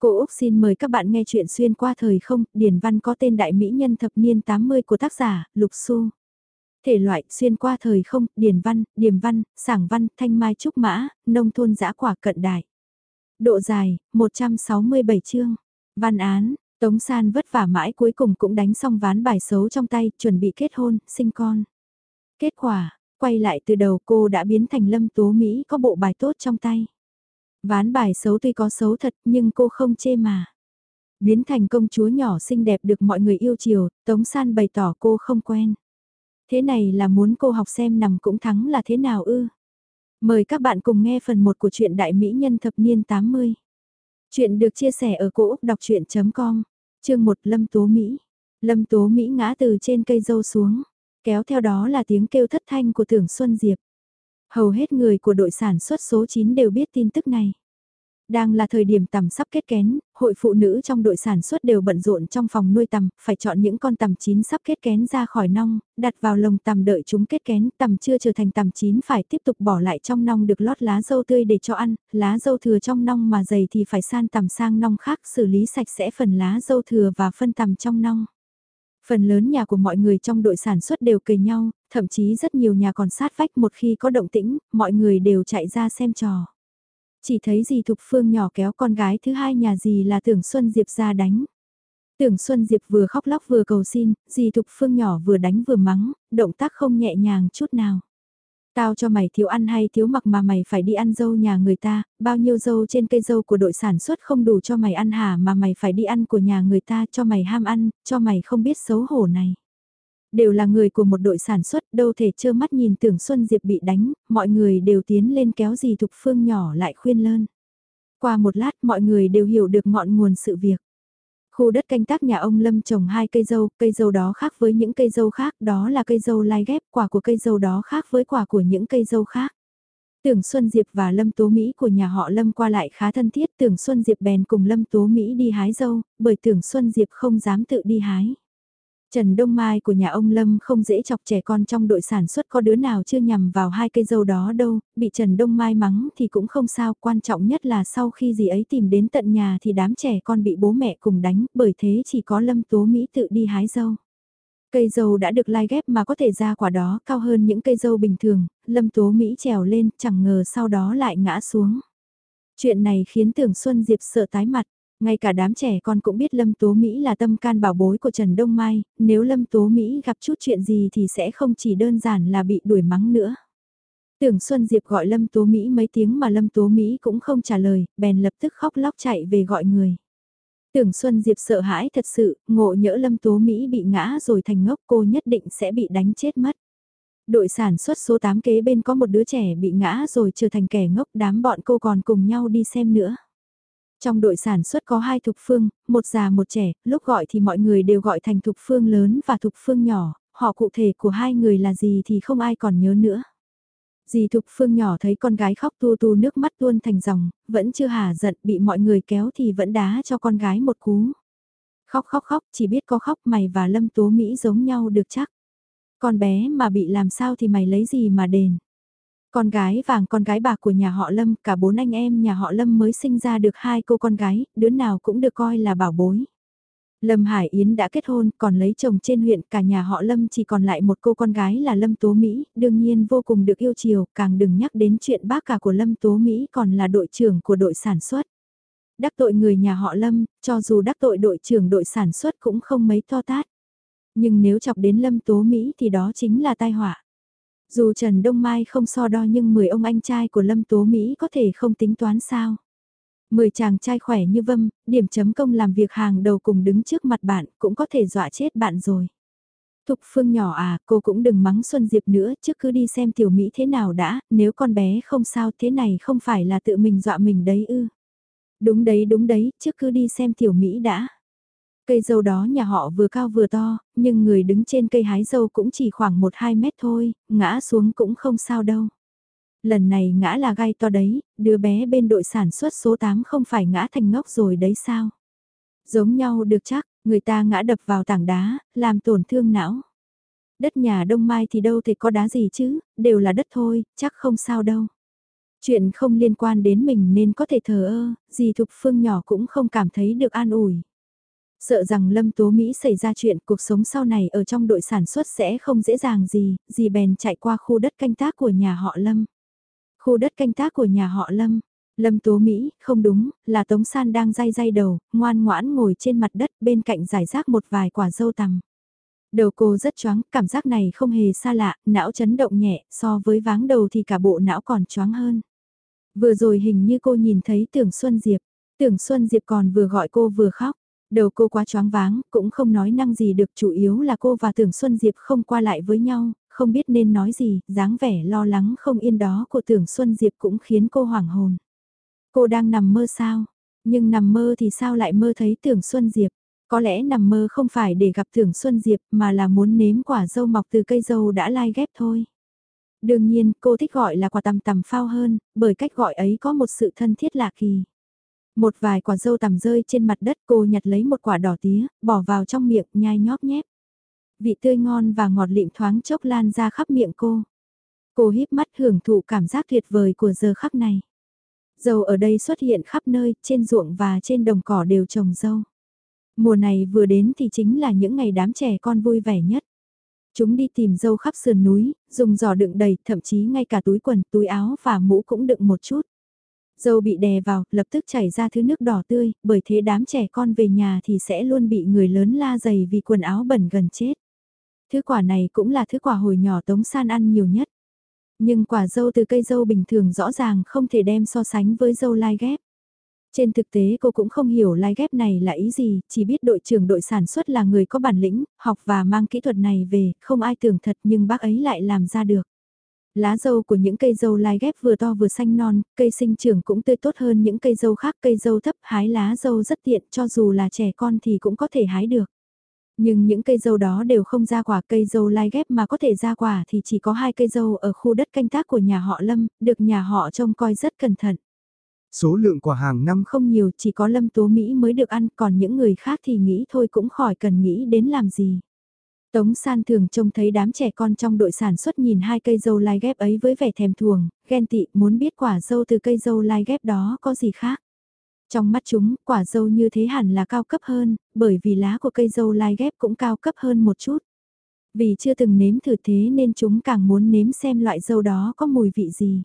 Cô Úc xin mời các bạn nghe chuyện xuyên qua thời không, Điển Văn có tên đại mỹ nhân thập niên 80 của tác giả, Lục Xu. Thể loại, xuyên qua thời không, Điển Văn, Điềm Văn, Sảng Văn, Thanh Mai Trúc Mã, Nông thôn giã quả cận đại. Độ dài, 167 chương. Văn án, Tống San vất vả mãi cuối cùng cũng đánh xong ván bài xấu trong tay, chuẩn bị kết hôn, sinh con. Kết quả, quay lại từ đầu cô đã biến thành lâm tố Mỹ có bộ bài tốt trong tay. Ván bài xấu tuy có xấu thật nhưng cô không chê mà. Biến thành công chúa nhỏ xinh đẹp được mọi người yêu chiều, Tống San bày tỏ cô không quen. Thế này là muốn cô học xem nằm cũng thắng là thế nào ư? Mời các bạn cùng nghe phần 1 của truyện Đại Mỹ Nhân thập niên 80. Chuyện được chia sẻ ở cỗ đọc chuyện.com, chương 1 Lâm Tố Mỹ. Lâm Tố Mỹ ngã từ trên cây dâu xuống, kéo theo đó là tiếng kêu thất thanh của Tưởng Xuân Diệp. Hầu hết người của đội sản xuất số 9 đều biết tin tức này. Đang là thời điểm tầm sắp kết kén, hội phụ nữ trong đội sản xuất đều bận rộn trong phòng nuôi tầm, phải chọn những con tầm chín sắp kết kén ra khỏi nong, đặt vào lồng tầm đợi chúng kết kén, tầm chưa trở thành tầm chín phải tiếp tục bỏ lại trong nong được lót lá dâu tươi để cho ăn, lá dâu thừa trong nong mà dày thì phải san tầm sang nong khác xử lý sạch sẽ phần lá dâu thừa và phân tầm trong nong. Phần lớn nhà của mọi người trong đội sản xuất đều kề nhau, thậm chí rất nhiều nhà còn sát vách một khi có động tĩnh, mọi người đều chạy ra xem trò. Chỉ thấy dì Thục Phương nhỏ kéo con gái thứ hai nhà dì là Tưởng Xuân Diệp ra đánh. Tưởng Xuân Diệp vừa khóc lóc vừa cầu xin, dì Thục Phương nhỏ vừa đánh vừa mắng, động tác không nhẹ nhàng chút nào. Tao cho mày thiếu ăn hay thiếu mặc mà mày phải đi ăn dâu nhà người ta, bao nhiêu dâu trên cây dâu của đội sản xuất không đủ cho mày ăn hả mà mày phải đi ăn của nhà người ta cho mày ham ăn, cho mày không biết xấu hổ này. Đều là người của một đội sản xuất đâu thể trơ mắt nhìn tưởng Xuân Diệp bị đánh, mọi người đều tiến lên kéo gì Thục Phương nhỏ lại khuyên lơn. Qua một lát mọi người đều hiểu được ngọn nguồn sự việc. Khu đất canh tác nhà ông Lâm trồng hai cây dâu, cây dâu đó khác với những cây dâu khác, đó là cây dâu lai ghép, quả của cây dâu đó khác với quả của những cây dâu khác. Tưởng Xuân Diệp và Lâm Tố Mỹ của nhà họ Lâm qua lại khá thân thiết, Tưởng Xuân Diệp bèn cùng Lâm Tố Mỹ đi hái dâu, bởi Tưởng Xuân Diệp không dám tự đi hái. Trần Đông Mai của nhà ông Lâm không dễ chọc trẻ con trong đội sản xuất có đứa nào chưa nhằm vào hai cây dâu đó đâu, bị Trần Đông Mai mắng thì cũng không sao, quan trọng nhất là sau khi gì ấy tìm đến tận nhà thì đám trẻ con bị bố mẹ cùng đánh, bởi thế chỉ có Lâm Tố Mỹ tự đi hái dâu. Cây dâu đã được lai ghép mà có thể ra quả đó cao hơn những cây dâu bình thường, Lâm Tố Mỹ trèo lên chẳng ngờ sau đó lại ngã xuống. Chuyện này khiến Tưởng Xuân Diệp sợ tái mặt. Ngay cả đám trẻ con cũng biết Lâm Tố Mỹ là tâm can bảo bối của Trần Đông Mai, nếu Lâm Tố Mỹ gặp chút chuyện gì thì sẽ không chỉ đơn giản là bị đuổi mắng nữa. Tưởng Xuân Diệp gọi Lâm Tố Mỹ mấy tiếng mà Lâm Tố Mỹ cũng không trả lời, bèn lập tức khóc lóc chạy về gọi người. Tưởng Xuân Diệp sợ hãi thật sự, ngộ nhỡ Lâm Tố Mỹ bị ngã rồi thành ngốc cô nhất định sẽ bị đánh chết mất. Đội sản xuất số 8 kế bên có một đứa trẻ bị ngã rồi trở thành kẻ ngốc đám bọn cô còn cùng nhau đi xem nữa. Trong đội sản xuất có hai thục phương, một già một trẻ, lúc gọi thì mọi người đều gọi thành thục phương lớn và thục phương nhỏ, họ cụ thể của hai người là gì thì không ai còn nhớ nữa. Dì Thục Phương nhỏ thấy con gái khóc tu tu nước mắt tuôn thành dòng, vẫn chưa hả giận bị mọi người kéo thì vẫn đá cho con gái một cú. Khóc khóc khóc, chỉ biết có khóc mày và Lâm Tố Mỹ giống nhau được chắc. Con bé mà bị làm sao thì mày lấy gì mà đền. Con gái vàng con gái bạc của nhà họ Lâm, cả bốn anh em nhà họ Lâm mới sinh ra được hai cô con gái, đứa nào cũng được coi là bảo bối. Lâm Hải Yến đã kết hôn, còn lấy chồng trên huyện, cả nhà họ Lâm chỉ còn lại một cô con gái là Lâm Tố Mỹ, đương nhiên vô cùng được yêu chiều, càng đừng nhắc đến chuyện bác cả của Lâm Tố Mỹ còn là đội trưởng của đội sản xuất. Đắc tội người nhà họ Lâm, cho dù đắc tội đội trưởng đội sản xuất cũng không mấy to tát. Nhưng nếu chọc đến Lâm Tố Mỹ thì đó chính là tai họa. Dù Trần Đông Mai không so đo nhưng 10 ông anh trai của Lâm Tố Mỹ có thể không tính toán sao. 10 chàng trai khỏe như vâm, điểm chấm công làm việc hàng đầu cùng đứng trước mặt bạn cũng có thể dọa chết bạn rồi. Thục Phương nhỏ à, cô cũng đừng mắng Xuân Diệp nữa, trước cứ đi xem tiểu Mỹ thế nào đã, nếu con bé không sao thế này không phải là tự mình dọa mình đấy ư. Đúng đấy đúng đấy, trước cứ đi xem tiểu Mỹ đã. Cây dâu đó nhà họ vừa cao vừa to, nhưng người đứng trên cây hái dâu cũng chỉ khoảng 1-2 mét thôi, ngã xuống cũng không sao đâu. Lần này ngã là gai to đấy, đứa bé bên đội sản xuất số 8 không phải ngã thành ngốc rồi đấy sao? Giống nhau được chắc, người ta ngã đập vào tảng đá, làm tổn thương não. Đất nhà Đông Mai thì đâu thể có đá gì chứ, đều là đất thôi, chắc không sao đâu. Chuyện không liên quan đến mình nên có thể thờ ơ, dì Thục Phương nhỏ cũng không cảm thấy được an ủi. Sợ rằng Lâm Tố Mỹ xảy ra chuyện cuộc sống sau này ở trong đội sản xuất sẽ không dễ dàng gì, dì bèn chạy qua khu đất canh tác của nhà họ Lâm. Khu đất canh tác của nhà họ Lâm, Lâm Tố Mỹ, không đúng, là Tống San đang day day đầu, ngoan ngoãn ngồi trên mặt đất bên cạnh giải rác một vài quả dâu tằm. Đầu cô rất choáng, cảm giác này không hề xa lạ, não chấn động nhẹ, so với váng đầu thì cả bộ não còn choáng hơn. Vừa rồi hình như cô nhìn thấy Tưởng Xuân Diệp, Tưởng Xuân Diệp còn vừa gọi cô vừa khóc. Đầu cô quá choáng váng, cũng không nói năng gì được chủ yếu là cô và Tưởng Xuân Diệp không qua lại với nhau, không biết nên nói gì, dáng vẻ lo lắng không yên đó của Tưởng Xuân Diệp cũng khiến cô hoảng hồn. Cô đang nằm mơ sao? Nhưng nằm mơ thì sao lại mơ thấy Tưởng Xuân Diệp? Có lẽ nằm mơ không phải để gặp Tưởng Xuân Diệp mà là muốn nếm quả dâu mọc từ cây dâu đã lai ghép thôi. Đương nhiên, cô thích gọi là quả tằm tằm phao hơn, bởi cách gọi ấy có một sự thân thiết lạ kỳ. Một vài quả dâu tằm rơi trên mặt đất cô nhặt lấy một quả đỏ tía, bỏ vào trong miệng, nhai nhóp nhép. Vị tươi ngon và ngọt lịm thoáng chốc lan ra khắp miệng cô. Cô híp mắt hưởng thụ cảm giác tuyệt vời của giờ khắc này. Dâu ở đây xuất hiện khắp nơi, trên ruộng và trên đồng cỏ đều trồng dâu. Mùa này vừa đến thì chính là những ngày đám trẻ con vui vẻ nhất. Chúng đi tìm dâu khắp sườn núi, dùng giỏ đựng đầy, thậm chí ngay cả túi quần, túi áo và mũ cũng đựng một chút. Dâu bị đè vào, lập tức chảy ra thứ nước đỏ tươi, bởi thế đám trẻ con về nhà thì sẽ luôn bị người lớn la dày vì quần áo bẩn gần chết. Thứ quả này cũng là thứ quả hồi nhỏ Tống San ăn nhiều nhất. Nhưng quả dâu từ cây dâu bình thường rõ ràng không thể đem so sánh với dâu lai ghép. Trên thực tế cô cũng không hiểu lai ghép này là ý gì, chỉ biết đội trưởng đội sản xuất là người có bản lĩnh, học và mang kỹ thuật này về, không ai tưởng thật nhưng bác ấy lại làm ra được. Lá dâu của những cây dâu lai ghép vừa to vừa xanh non, cây sinh trưởng cũng tươi tốt hơn những cây dâu khác, cây dâu thấp hái lá dâu rất tiện cho dù là trẻ con thì cũng có thể hái được. Nhưng những cây dâu đó đều không ra quả cây dâu lai ghép mà có thể ra quả thì chỉ có hai cây dâu ở khu đất canh tác của nhà họ Lâm, được nhà họ trông coi rất cẩn thận. Số lượng quả hàng năm không nhiều, chỉ có Lâm Tố Mỹ mới được ăn, còn những người khác thì nghĩ thôi cũng khỏi cần nghĩ đến làm gì. Tống San thường trông thấy đám trẻ con trong đội sản xuất nhìn hai cây dâu lai ghép ấy với vẻ thèm thuồng, ghen tị muốn biết quả dâu từ cây dâu lai ghép đó có gì khác. Trong mắt chúng, quả dâu như thế hẳn là cao cấp hơn, bởi vì lá của cây dâu lai ghép cũng cao cấp hơn một chút. Vì chưa từng nếm thử thế nên chúng càng muốn nếm xem loại dâu đó có mùi vị gì.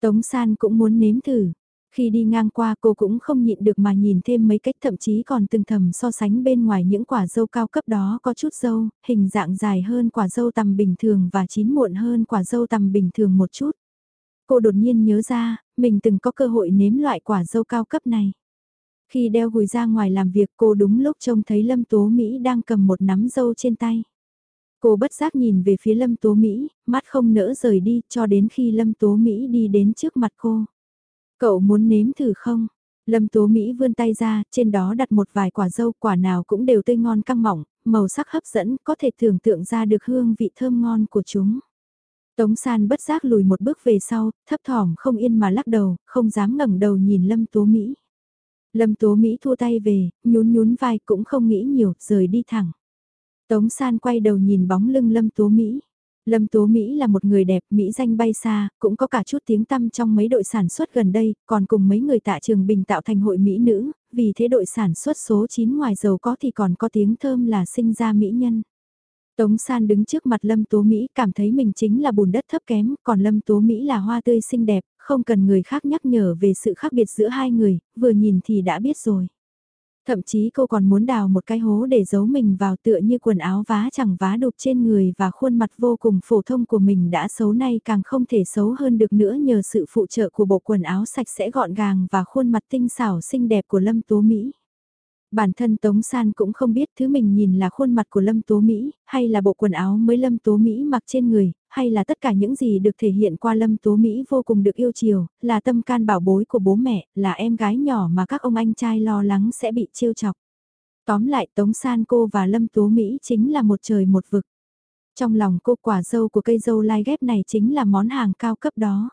Tống San cũng muốn nếm thử, khi đi ngang qua cô cũng không nhịn được mà nhìn thêm mấy cách thậm chí còn từng thầm so sánh bên ngoài những quả dâu cao cấp đó có chút dâu, hình dạng dài hơn quả dâu tầm bình thường và chín muộn hơn quả dâu tầm bình thường một chút. Cô đột nhiên nhớ ra, mình từng có cơ hội nếm loại quả dâu cao cấp này. Khi đeo gùi ra ngoài làm việc cô đúng lúc trông thấy Lâm Tố Mỹ đang cầm một nắm dâu trên tay. Cô bất giác nhìn về phía Lâm Tố Mỹ, mắt không nỡ rời đi cho đến khi Lâm Tố Mỹ đi đến trước mặt cô. Cậu muốn nếm thử không? Lâm Tố Mỹ vươn tay ra, trên đó đặt một vài quả dâu, quả nào cũng đều tươi ngon căng mỏng, màu sắc hấp dẫn, có thể tưởng tượng ra được hương vị thơm ngon của chúng. Tống San bất giác lùi một bước về sau, thấp thỏm không yên mà lắc đầu, không dám ngẩng đầu nhìn Lâm Tố Mỹ. Lâm Tố Mỹ thua tay về, nhún nhún vai cũng không nghĩ nhiều, rời đi thẳng. Tống San quay đầu nhìn bóng lưng Lâm Tố Mỹ. Lâm Tố Mỹ là một người đẹp, Mỹ danh bay xa, cũng có cả chút tiếng tăm trong mấy đội sản xuất gần đây, còn cùng mấy người tạ trường bình tạo thành hội Mỹ nữ, vì thế đội sản xuất số 9 ngoài giàu có thì còn có tiếng thơm là sinh ra Mỹ nhân. Tống San đứng trước mặt Lâm Tố Mỹ cảm thấy mình chính là bùn đất thấp kém, còn Lâm Tố Mỹ là hoa tươi xinh đẹp, không cần người khác nhắc nhở về sự khác biệt giữa hai người, vừa nhìn thì đã biết rồi. Thậm chí cô còn muốn đào một cái hố để giấu mình vào tựa như quần áo vá chẳng vá đục trên người và khuôn mặt vô cùng phổ thông của mình đã xấu nay càng không thể xấu hơn được nữa nhờ sự phụ trợ của bộ quần áo sạch sẽ gọn gàng và khuôn mặt tinh xảo xinh đẹp của Lâm Tố Mỹ. Bản thân Tống San cũng không biết thứ mình nhìn là khuôn mặt của Lâm Tố Mỹ, hay là bộ quần áo mới Lâm Tố Mỹ mặc trên người, hay là tất cả những gì được thể hiện qua Lâm Tố Mỹ vô cùng được yêu chiều, là tâm can bảo bối của bố mẹ, là em gái nhỏ mà các ông anh trai lo lắng sẽ bị trêu chọc. Tóm lại Tống San cô và Lâm Tố Mỹ chính là một trời một vực. Trong lòng cô quả dâu của cây dâu lai ghép này chính là món hàng cao cấp đó.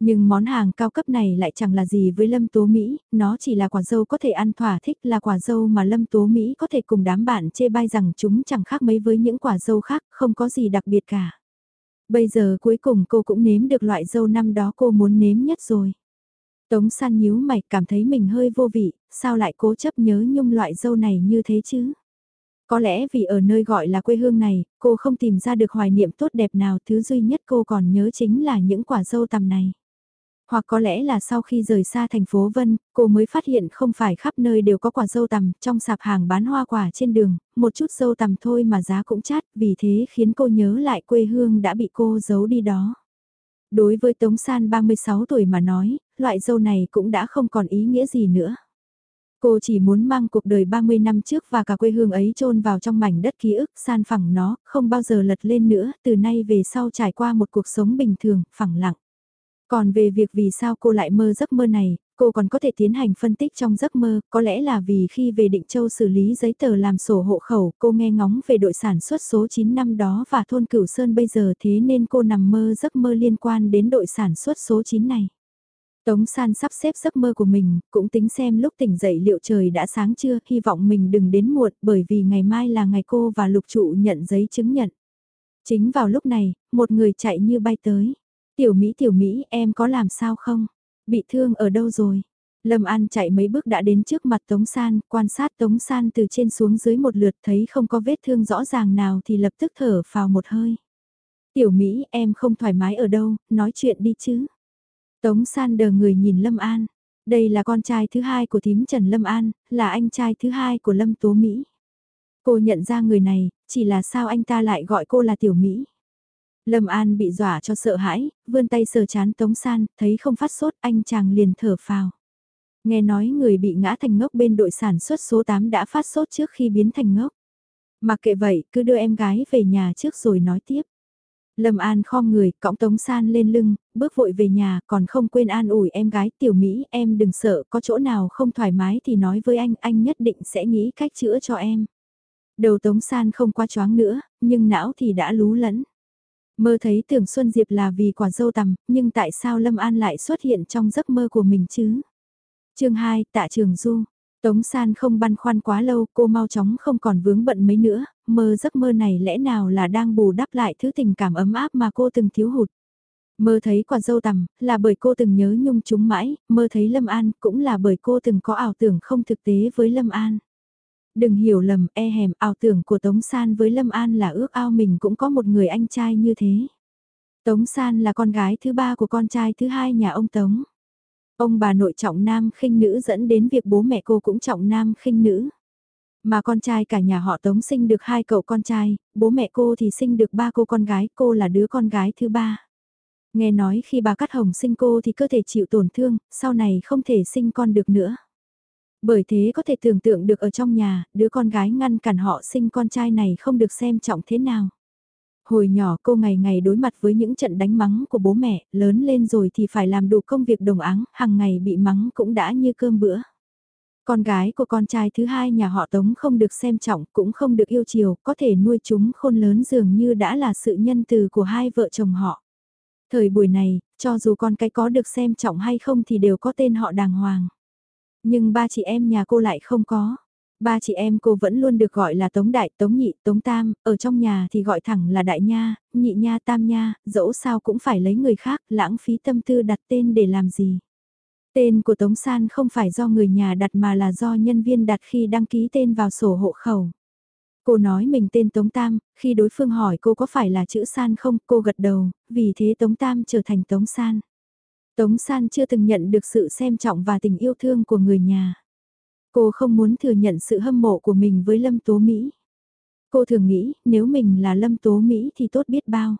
Nhưng món hàng cao cấp này lại chẳng là gì với Lâm Tố Mỹ, nó chỉ là quả dâu có thể ăn thỏa thích là quả dâu mà Lâm Tố Mỹ có thể cùng đám bạn chê bai rằng chúng chẳng khác mấy với những quả dâu khác, không có gì đặc biệt cả. Bây giờ cuối cùng cô cũng nếm được loại dâu năm đó cô muốn nếm nhất rồi. Tống san nhíu mày cảm thấy mình hơi vô vị, sao lại cố chấp nhớ nhung loại dâu này như thế chứ? Có lẽ vì ở nơi gọi là quê hương này, cô không tìm ra được hoài niệm tốt đẹp nào thứ duy nhất cô còn nhớ chính là những quả dâu tằm này. Hoặc có lẽ là sau khi rời xa thành phố Vân, cô mới phát hiện không phải khắp nơi đều có quả dâu tằm, trong sạp hàng bán hoa quả trên đường, một chút dâu tằm thôi mà giá cũng chát, vì thế khiến cô nhớ lại quê hương đã bị cô giấu đi đó. Đối với Tống San 36 tuổi mà nói, loại dâu này cũng đã không còn ý nghĩa gì nữa. Cô chỉ muốn mang cuộc đời 30 năm trước và cả quê hương ấy chôn vào trong mảnh đất ký ức san phẳng nó, không bao giờ lật lên nữa, từ nay về sau trải qua một cuộc sống bình thường, phẳng lặng. Còn về việc vì sao cô lại mơ giấc mơ này, cô còn có thể tiến hành phân tích trong giấc mơ, có lẽ là vì khi về Định Châu xử lý giấy tờ làm sổ hộ khẩu, cô nghe ngóng về đội sản xuất số 9 năm đó và thôn Cửu Sơn bây giờ thế nên cô nằm mơ giấc mơ liên quan đến đội sản xuất số 9 này. Tống San sắp xếp giấc mơ của mình, cũng tính xem lúc tỉnh dậy liệu trời đã sáng chưa, hy vọng mình đừng đến muộn bởi vì ngày mai là ngày cô và lục trụ nhận giấy chứng nhận. Chính vào lúc này, một người chạy như bay tới. Tiểu Mỹ tiểu Mỹ em có làm sao không? Bị thương ở đâu rồi? Lâm An chạy mấy bước đã đến trước mặt Tống San, quan sát Tống San từ trên xuống dưới một lượt thấy không có vết thương rõ ràng nào thì lập tức thở vào một hơi. Tiểu Mỹ em không thoải mái ở đâu, nói chuyện đi chứ. Tống San đờ người nhìn Lâm An. Đây là con trai thứ hai của thím Trần Lâm An, là anh trai thứ hai của Lâm Tố Mỹ. Cô nhận ra người này, chỉ là sao anh ta lại gọi cô là Tiểu Mỹ. Lâm An bị dọa cho sợ hãi, vươn tay sờ chán Tống San, thấy không phát sốt anh chàng liền thở phào. Nghe nói người bị ngã thành ngốc bên đội sản xuất số 8 đã phát sốt trước khi biến thành ngốc. Mặc kệ vậy, cứ đưa em gái về nhà trước rồi nói tiếp. Lâm An khom người, cõng Tống San lên lưng, bước vội về nhà, còn không quên an ủi em gái tiểu Mỹ, em đừng sợ, có chỗ nào không thoải mái thì nói với anh, anh nhất định sẽ nghĩ cách chữa cho em. Đầu Tống San không qua choáng nữa, nhưng não thì đã lú lẫn. Mơ thấy tưởng Xuân Diệp là vì quả dâu tằm, nhưng tại sao Lâm An lại xuất hiện trong giấc mơ của mình chứ? chương 2, tạ trường du. Tống San không băn khoăn quá lâu, cô mau chóng không còn vướng bận mấy nữa, mơ giấc mơ này lẽ nào là đang bù đắp lại thứ tình cảm ấm áp mà cô từng thiếu hụt. Mơ thấy quả dâu tằm, là bởi cô từng nhớ nhung chúng mãi, mơ thấy Lâm An cũng là bởi cô từng có ảo tưởng không thực tế với Lâm An. Đừng hiểu lầm, e hèm, ảo tưởng của Tống San với Lâm An là ước ao mình cũng có một người anh trai như thế. Tống San là con gái thứ ba của con trai thứ hai nhà ông Tống. Ông bà nội trọng nam khinh nữ dẫn đến việc bố mẹ cô cũng trọng nam khinh nữ. Mà con trai cả nhà họ Tống sinh được hai cậu con trai, bố mẹ cô thì sinh được ba cô con gái, cô là đứa con gái thứ ba. Nghe nói khi bà Cát Hồng sinh cô thì cơ thể chịu tổn thương, sau này không thể sinh con được nữa. Bởi thế có thể tưởng tượng được ở trong nhà, đứa con gái ngăn cản họ sinh con trai này không được xem trọng thế nào. Hồi nhỏ cô ngày ngày đối mặt với những trận đánh mắng của bố mẹ, lớn lên rồi thì phải làm đủ công việc đồng áng, hàng ngày bị mắng cũng đã như cơm bữa. Con gái của con trai thứ hai nhà họ Tống không được xem trọng, cũng không được yêu chiều, có thể nuôi chúng khôn lớn dường như đã là sự nhân từ của hai vợ chồng họ. Thời buổi này, cho dù con cái có được xem trọng hay không thì đều có tên họ đàng hoàng. Nhưng ba chị em nhà cô lại không có. Ba chị em cô vẫn luôn được gọi là Tống Đại, Tống Nhị, Tống Tam, ở trong nhà thì gọi thẳng là Đại Nha, Nhị Nha, Tam Nha, dẫu sao cũng phải lấy người khác, lãng phí tâm tư đặt tên để làm gì. Tên của Tống San không phải do người nhà đặt mà là do nhân viên đặt khi đăng ký tên vào sổ hộ khẩu. Cô nói mình tên Tống Tam, khi đối phương hỏi cô có phải là chữ San không, cô gật đầu, vì thế Tống Tam trở thành Tống San. Tống San chưa từng nhận được sự xem trọng và tình yêu thương của người nhà. Cô không muốn thừa nhận sự hâm mộ của mình với Lâm Tố Mỹ. Cô thường nghĩ nếu mình là Lâm Tố Mỹ thì tốt biết bao.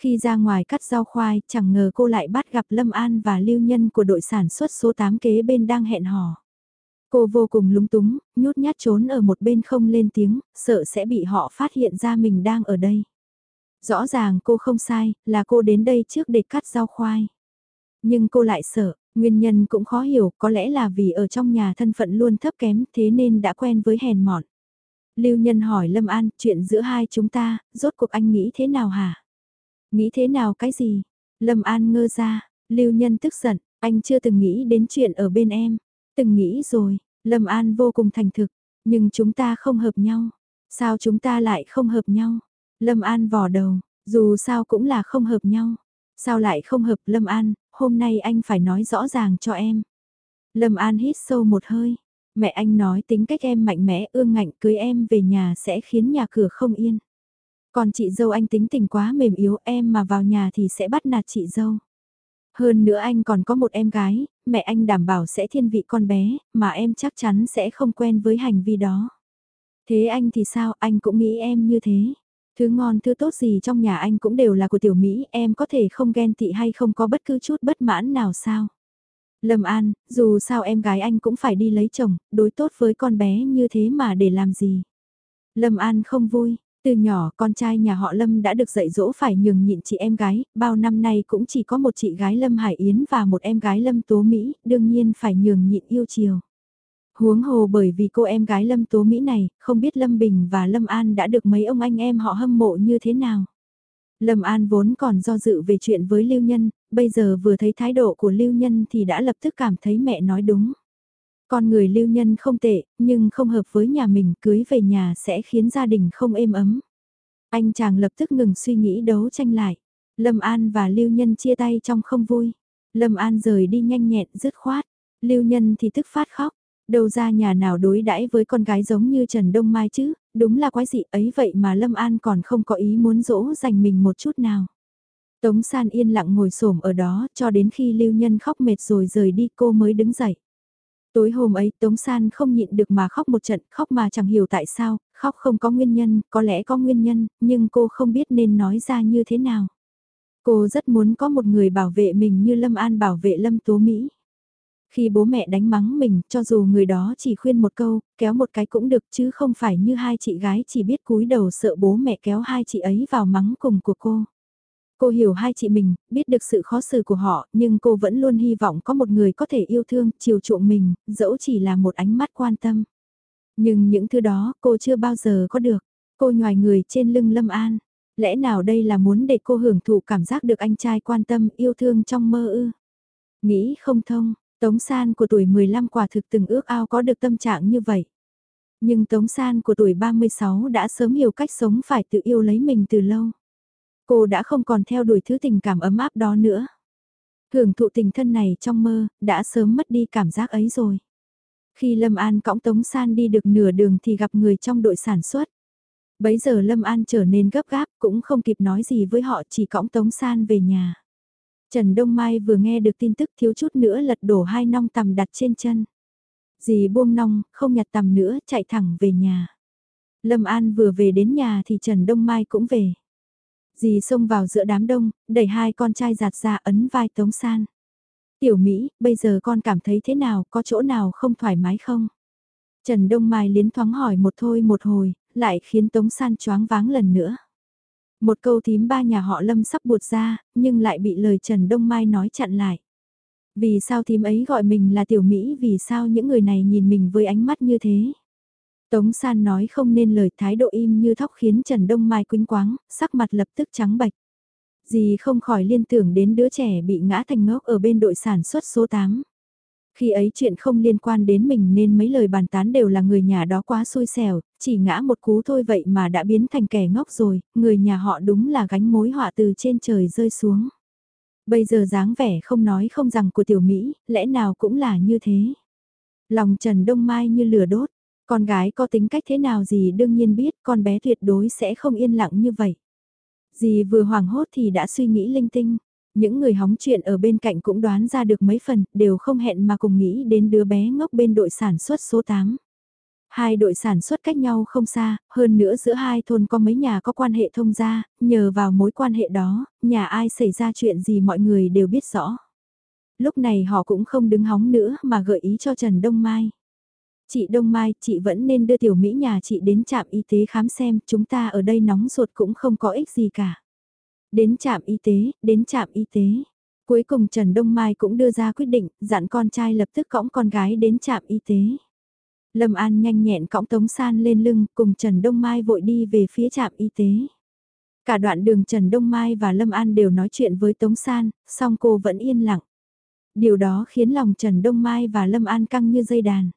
Khi ra ngoài cắt rau khoai, chẳng ngờ cô lại bắt gặp Lâm An và lưu nhân của đội sản xuất số 8 kế bên đang hẹn hò. Cô vô cùng lúng túng, nhút nhát trốn ở một bên không lên tiếng, sợ sẽ bị họ phát hiện ra mình đang ở đây. Rõ ràng cô không sai, là cô đến đây trước để cắt rau khoai. Nhưng cô lại sợ, nguyên nhân cũng khó hiểu, có lẽ là vì ở trong nhà thân phận luôn thấp kém thế nên đã quen với hèn mọn. Lưu Nhân hỏi Lâm An, chuyện giữa hai chúng ta, rốt cuộc anh nghĩ thế nào hả? Nghĩ thế nào cái gì? Lâm An ngơ ra, Lưu Nhân tức giận, anh chưa từng nghĩ đến chuyện ở bên em. Từng nghĩ rồi, Lâm An vô cùng thành thực, nhưng chúng ta không hợp nhau. Sao chúng ta lại không hợp nhau? Lâm An vò đầu, Dù sao cũng là không hợp nhau. Sao lại không hợp Lâm An, hôm nay anh phải nói rõ ràng cho em. Lâm An hít sâu một hơi. Mẹ anh nói tính cách em mạnh mẽ ương ngạnh cưới em về nhà sẽ khiến nhà cửa không yên. Còn chị dâu anh tính tình quá mềm yếu em mà vào nhà thì sẽ bắt nạt chị dâu. Hơn nữa anh còn có một em gái, mẹ anh đảm bảo sẽ thiên vị con bé, mà em chắc chắn sẽ không quen với hành vi đó. Thế anh thì sao, anh cũng nghĩ em như thế. Thứ ngon thứ tốt gì trong nhà anh cũng đều là của tiểu Mỹ, em có thể không ghen tị hay không có bất cứ chút bất mãn nào sao. Lâm An, dù sao em gái anh cũng phải đi lấy chồng, đối tốt với con bé như thế mà để làm gì. Lâm An không vui, từ nhỏ con trai nhà họ Lâm đã được dạy dỗ phải nhường nhịn chị em gái, bao năm nay cũng chỉ có một chị gái Lâm Hải Yến và một em gái Lâm Tố Mỹ, đương nhiên phải nhường nhịn yêu chiều. Huống hồ bởi vì cô em gái Lâm Tố Mỹ này, không biết Lâm Bình và Lâm An đã được mấy ông anh em họ hâm mộ như thế nào. Lâm An vốn còn do dự về chuyện với Lưu Nhân, bây giờ vừa thấy thái độ của Lưu Nhân thì đã lập tức cảm thấy mẹ nói đúng. Con người Lưu Nhân không tệ, nhưng không hợp với nhà mình cưới về nhà sẽ khiến gia đình không êm ấm. Anh chàng lập tức ngừng suy nghĩ đấu tranh lại. Lâm An và Lưu Nhân chia tay trong không vui. Lâm An rời đi nhanh nhẹn dứt khoát. Lưu Nhân thì tức phát khóc. Đâu ra nhà nào đối đãi với con gái giống như Trần Đông Mai chứ, đúng là quái dị ấy vậy mà Lâm An còn không có ý muốn dỗ dành mình một chút nào. Tống San yên lặng ngồi xổm ở đó cho đến khi Lưu Nhân khóc mệt rồi rời đi cô mới đứng dậy. Tối hôm ấy Tống San không nhịn được mà khóc một trận, khóc mà chẳng hiểu tại sao, khóc không có nguyên nhân, có lẽ có nguyên nhân, nhưng cô không biết nên nói ra như thế nào. Cô rất muốn có một người bảo vệ mình như Lâm An bảo vệ Lâm Tố Mỹ. Khi bố mẹ đánh mắng mình, cho dù người đó chỉ khuyên một câu, kéo một cái cũng được chứ không phải như hai chị gái chỉ biết cúi đầu sợ bố mẹ kéo hai chị ấy vào mắng cùng của cô. Cô hiểu hai chị mình, biết được sự khó xử của họ, nhưng cô vẫn luôn hy vọng có một người có thể yêu thương, chiều chuộng mình, dẫu chỉ là một ánh mắt quan tâm. Nhưng những thứ đó cô chưa bao giờ có được. Cô nhòi người trên lưng Lâm An. Lẽ nào đây là muốn để cô hưởng thụ cảm giác được anh trai quan tâm, yêu thương trong mơ ư? Nghĩ không thông, Tống San của tuổi 15 quả thực từng ước ao có được tâm trạng như vậy. Nhưng Tống San của tuổi 36 đã sớm hiểu cách sống phải tự yêu lấy mình từ lâu. Cô đã không còn theo đuổi thứ tình cảm ấm áp đó nữa. Hưởng thụ tình thân này trong mơ, đã sớm mất đi cảm giác ấy rồi. Khi Lâm An cõng Tống San đi được nửa đường thì gặp người trong đội sản xuất. Bấy giờ Lâm An trở nên gấp gáp cũng không kịp nói gì với họ chỉ cõng Tống San về nhà. Trần Đông Mai vừa nghe được tin tức thiếu chút nữa lật đổ hai nong tầm đặt trên chân. Dì buông nong, không nhặt tầm nữa, chạy thẳng về nhà. Lâm An vừa về đến nhà thì Trần Đông Mai cũng về. Dì xông vào giữa đám đông, đẩy hai con trai giạt ra ấn vai Tống San. Tiểu Mỹ, bây giờ con cảm thấy thế nào, có chỗ nào không thoải mái không? Trần Đông Mai liến thoáng hỏi một thôi một hồi, lại khiến Tống San choáng váng lần nữa. Một câu thím ba nhà họ Lâm sắp buột ra, nhưng lại bị lời Trần Đông Mai nói chặn lại. Vì sao thím ấy gọi mình là tiểu Mỹ vì sao những người này nhìn mình với ánh mắt như thế? Tống San nói không nên lời thái độ im như thóc khiến Trần Đông Mai quính quáng, sắc mặt lập tức trắng bạch. Dì không khỏi liên tưởng đến đứa trẻ bị ngã thành ngốc ở bên đội sản xuất số 8. Khi ấy chuyện không liên quan đến mình nên mấy lời bàn tán đều là người nhà đó quá xui xẻo, chỉ ngã một cú thôi vậy mà đã biến thành kẻ ngốc rồi, người nhà họ đúng là gánh mối họa từ trên trời rơi xuống. Bây giờ dáng vẻ không nói không rằng của tiểu Mỹ, lẽ nào cũng là như thế. Lòng Trần Đông Mai như lửa đốt, con gái có tính cách thế nào gì đương nhiên biết con bé tuyệt đối sẽ không yên lặng như vậy. Dì vừa hoảng hốt thì đã suy nghĩ linh tinh, những người hóng chuyện ở bên cạnh cũng đoán ra được mấy phần, đều không hẹn mà cùng nghĩ đến đứa bé ngốc bên đội sản xuất số 8. Hai đội sản xuất cách nhau không xa, hơn nữa giữa hai thôn có mấy nhà có quan hệ thông gia, nhờ vào mối quan hệ đó, nhà ai xảy ra chuyện gì mọi người đều biết rõ. Lúc này họ cũng không đứng hóng nữa mà gợi ý cho Trần Đông Mai. Chị Đông Mai, chị vẫn nên đưa tiểu Mỹ nhà chị đến trạm y tế khám xem, chúng ta ở đây nóng ruột cũng không có ích gì cả. Đến trạm y tế, đến trạm y tế. Cuối cùng Trần Đông Mai cũng đưa ra quyết định, dặn con trai lập tức cõng con gái đến trạm y tế. Lâm An nhanh nhẹn cõng Tống San lên lưng, cùng Trần Đông Mai vội đi về phía trạm y tế. Cả đoạn đường Trần Đông Mai và Lâm An đều nói chuyện với Tống San, song cô vẫn yên lặng. Điều đó khiến lòng Trần Đông Mai và Lâm An căng như dây đàn.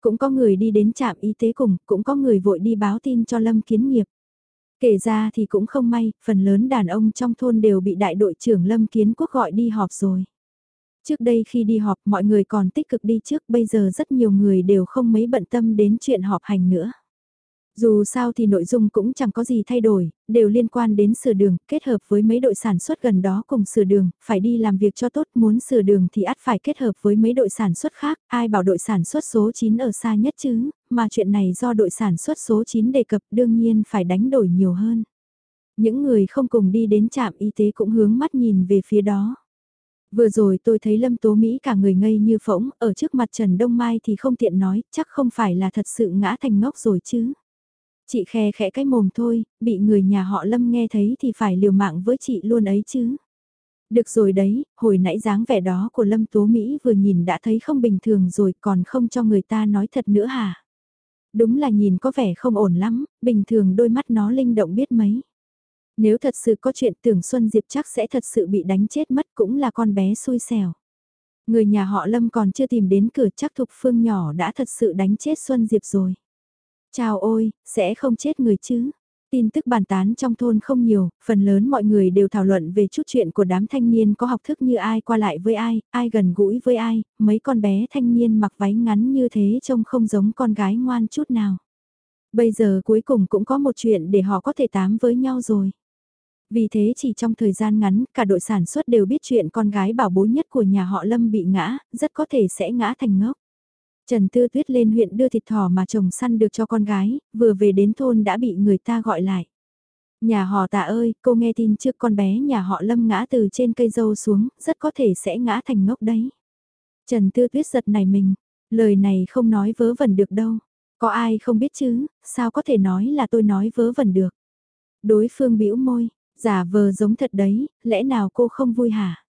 Cũng có người đi đến trạm y tế cùng, cũng có người vội đi báo tin cho Lâm Kiến Nghiệp. Kể ra thì cũng không may, phần lớn đàn ông trong thôn đều bị đại đội trưởng Lâm Kiến Quốc gọi đi họp rồi. Trước đây khi đi họp mọi người còn tích cực đi trước, bây giờ rất nhiều người đều không mấy bận tâm đến chuyện họp hành nữa. Dù sao thì nội dung cũng chẳng có gì thay đổi, đều liên quan đến sửa đường, kết hợp với mấy đội sản xuất gần đó cùng sửa đường, phải đi làm việc cho tốt, muốn sửa đường thì ắt phải kết hợp với mấy đội sản xuất khác, ai bảo đội sản xuất số 9 ở xa nhất chứ, mà chuyện này do đội sản xuất số 9 đề cập đương nhiên phải đánh đổi nhiều hơn. Những người không cùng đi đến trạm y tế cũng hướng mắt nhìn về phía đó. Vừa rồi tôi thấy Lâm Tố Mỹ cả người ngây như phỗng, ở trước mặt Trần Đông Mai thì không tiện nói, chắc không phải là thật sự ngã thành ngốc rồi chứ. Chị khe khẽ cái mồm thôi, bị người nhà họ Lâm nghe thấy thì phải liều mạng với chị luôn ấy chứ. Được rồi đấy, hồi nãy dáng vẻ đó của Lâm Tố Mỹ vừa nhìn đã thấy không bình thường rồi còn không cho người ta nói thật nữa hả? Đúng là nhìn có vẻ không ổn lắm, bình thường đôi mắt nó linh động biết mấy. Nếu thật sự có chuyện tưởng Xuân Diệp chắc sẽ thật sự bị đánh chết mất cũng là con bé xui xẻo. Người nhà họ Lâm còn chưa tìm đến cửa chắc Thục Phương nhỏ đã thật sự đánh chết Xuân Diệp rồi. Chào ôi, sẽ không chết người chứ. Tin tức bàn tán trong thôn không nhiều, phần lớn mọi người đều thảo luận về chút chuyện của đám thanh niên có học thức như ai qua lại với ai, ai gần gũi với ai, mấy con bé thanh niên mặc váy ngắn như thế trông không giống con gái ngoan chút nào. Bây giờ cuối cùng cũng có một chuyện để họ có thể tám với nhau rồi. Vì thế chỉ trong thời gian ngắn, cả đội sản xuất đều biết chuyện con gái bảo bối nhất của nhà họ Lâm bị ngã, rất có thể sẽ ngã thành ngốc. Trần Tư Tuyết lên huyện đưa thịt thỏ mà chồng săn được cho con gái, vừa về đến thôn đã bị người ta gọi lại. Nhà họ tạ ơi, cô nghe tin trước con bé nhà họ lâm ngã từ trên cây dâu xuống, rất có thể sẽ ngã thành ngốc đấy. Trần Tư Tuyết giật này mình, lời này không nói vớ vẩn được đâu. Có ai không biết chứ, sao có thể nói là tôi nói vớ vẩn được. Đối phương bĩu môi, giả vờ giống thật đấy, lẽ nào cô không vui hả?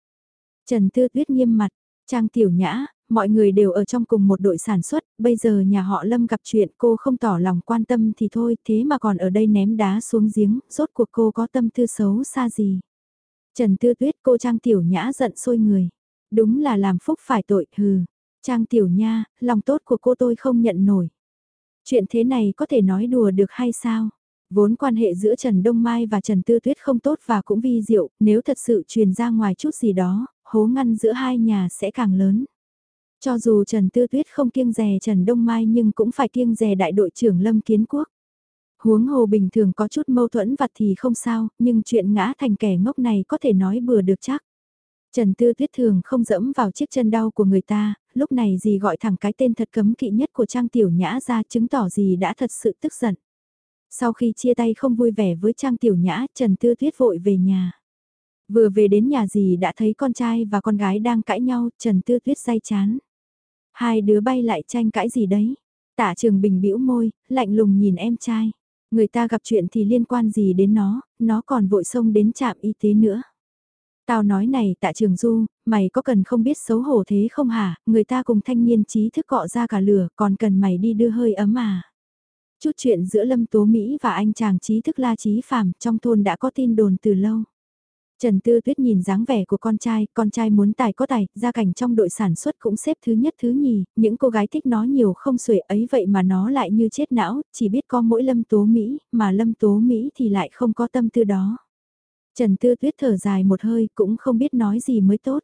Trần Tư Tuyết nghiêm mặt, Trang Tiểu Nhã, mọi người đều ở trong cùng một đội sản xuất, bây giờ nhà họ Lâm gặp chuyện cô không tỏ lòng quan tâm thì thôi, thế mà còn ở đây ném đá xuống giếng, rốt cuộc cô có tâm tư xấu xa gì. Trần Tư Tuyết cô Trang Tiểu Nhã giận sôi người. Đúng là làm phúc phải tội, hừ. Trang Tiểu Nha, lòng tốt của cô tôi không nhận nổi. Chuyện thế này có thể nói đùa được hay sao? Vốn quan hệ giữa Trần Đông Mai và Trần Tư Tuyết không tốt và cũng vi diệu, nếu thật sự truyền ra ngoài chút gì đó, hố ngăn giữa hai nhà sẽ càng lớn. Cho dù Trần Tư Tuyết không kiêng rè Trần Đông Mai nhưng cũng phải kiêng rè đại đội trưởng Lâm Kiến Quốc. Huống hồ bình thường có chút mâu thuẫn vặt thì không sao, nhưng chuyện ngã thành kẻ ngốc này có thể nói bừa được chắc. Trần Tư Tuyết thường không dẫm vào chiếc chân đau của người ta, lúc này gì gọi thẳng cái tên thật cấm kỵ nhất của Trang Tiểu Nhã ra chứng tỏ gì đã thật sự tức giận. Sau khi chia tay không vui vẻ với Trang Tiểu Nhã, Trần Tư Tuyết vội về nhà. Vừa về đến nhà gì đã thấy con trai và con gái đang cãi nhau, Trần Tư Tuyết say chán. Hai đứa bay lại tranh cãi gì đấy. Tạ trường bình bĩu môi, lạnh lùng nhìn em trai. Người ta gặp chuyện thì liên quan gì đến nó, nó còn vội xông đến trạm y tế nữa. Tao nói này tạ trường du, mày có cần không biết xấu hổ thế không hả, người ta cùng thanh niên trí thức cọ ra cả lửa, còn cần mày đi đưa hơi ấm à. Chút chuyện giữa Lâm Tố Mỹ và anh chàng trí thức La Trí Phạm trong thôn đã có tin đồn từ lâu. Trần Tư Tuyết nhìn dáng vẻ của con trai, con trai muốn tài có tài, gia cảnh trong đội sản xuất cũng xếp thứ nhất thứ nhì, những cô gái thích nó nhiều không xuể ấy vậy mà nó lại như chết não, chỉ biết có mỗi lâm tố Mỹ, mà lâm tố Mỹ thì lại không có tâm tư đó. Trần Tư Tuyết thở dài một hơi cũng không biết nói gì mới tốt.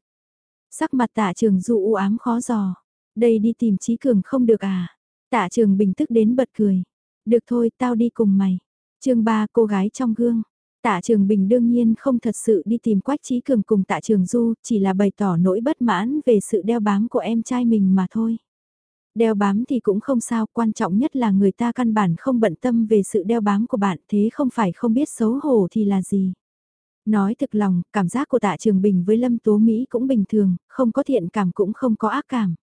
Sắc mặt tạ trường du u ám khó giò. Đây đi tìm Trí Cường không được à? Tạ trường bình tức đến bật cười. Được thôi, tao đi cùng mày. chương 3 cô gái trong gương. Tạ Trường Bình đương nhiên không thật sự đi tìm Quách Trí Cường cùng Tạ Trường Du, chỉ là bày tỏ nỗi bất mãn về sự đeo bám của em trai mình mà thôi. Đeo bám thì cũng không sao, quan trọng nhất là người ta căn bản không bận tâm về sự đeo bám của bạn, thế không phải không biết xấu hổ thì là gì. Nói thực lòng, cảm giác của Tạ Trường Bình với Lâm Tố Mỹ cũng bình thường, không có thiện cảm cũng không có ác cảm.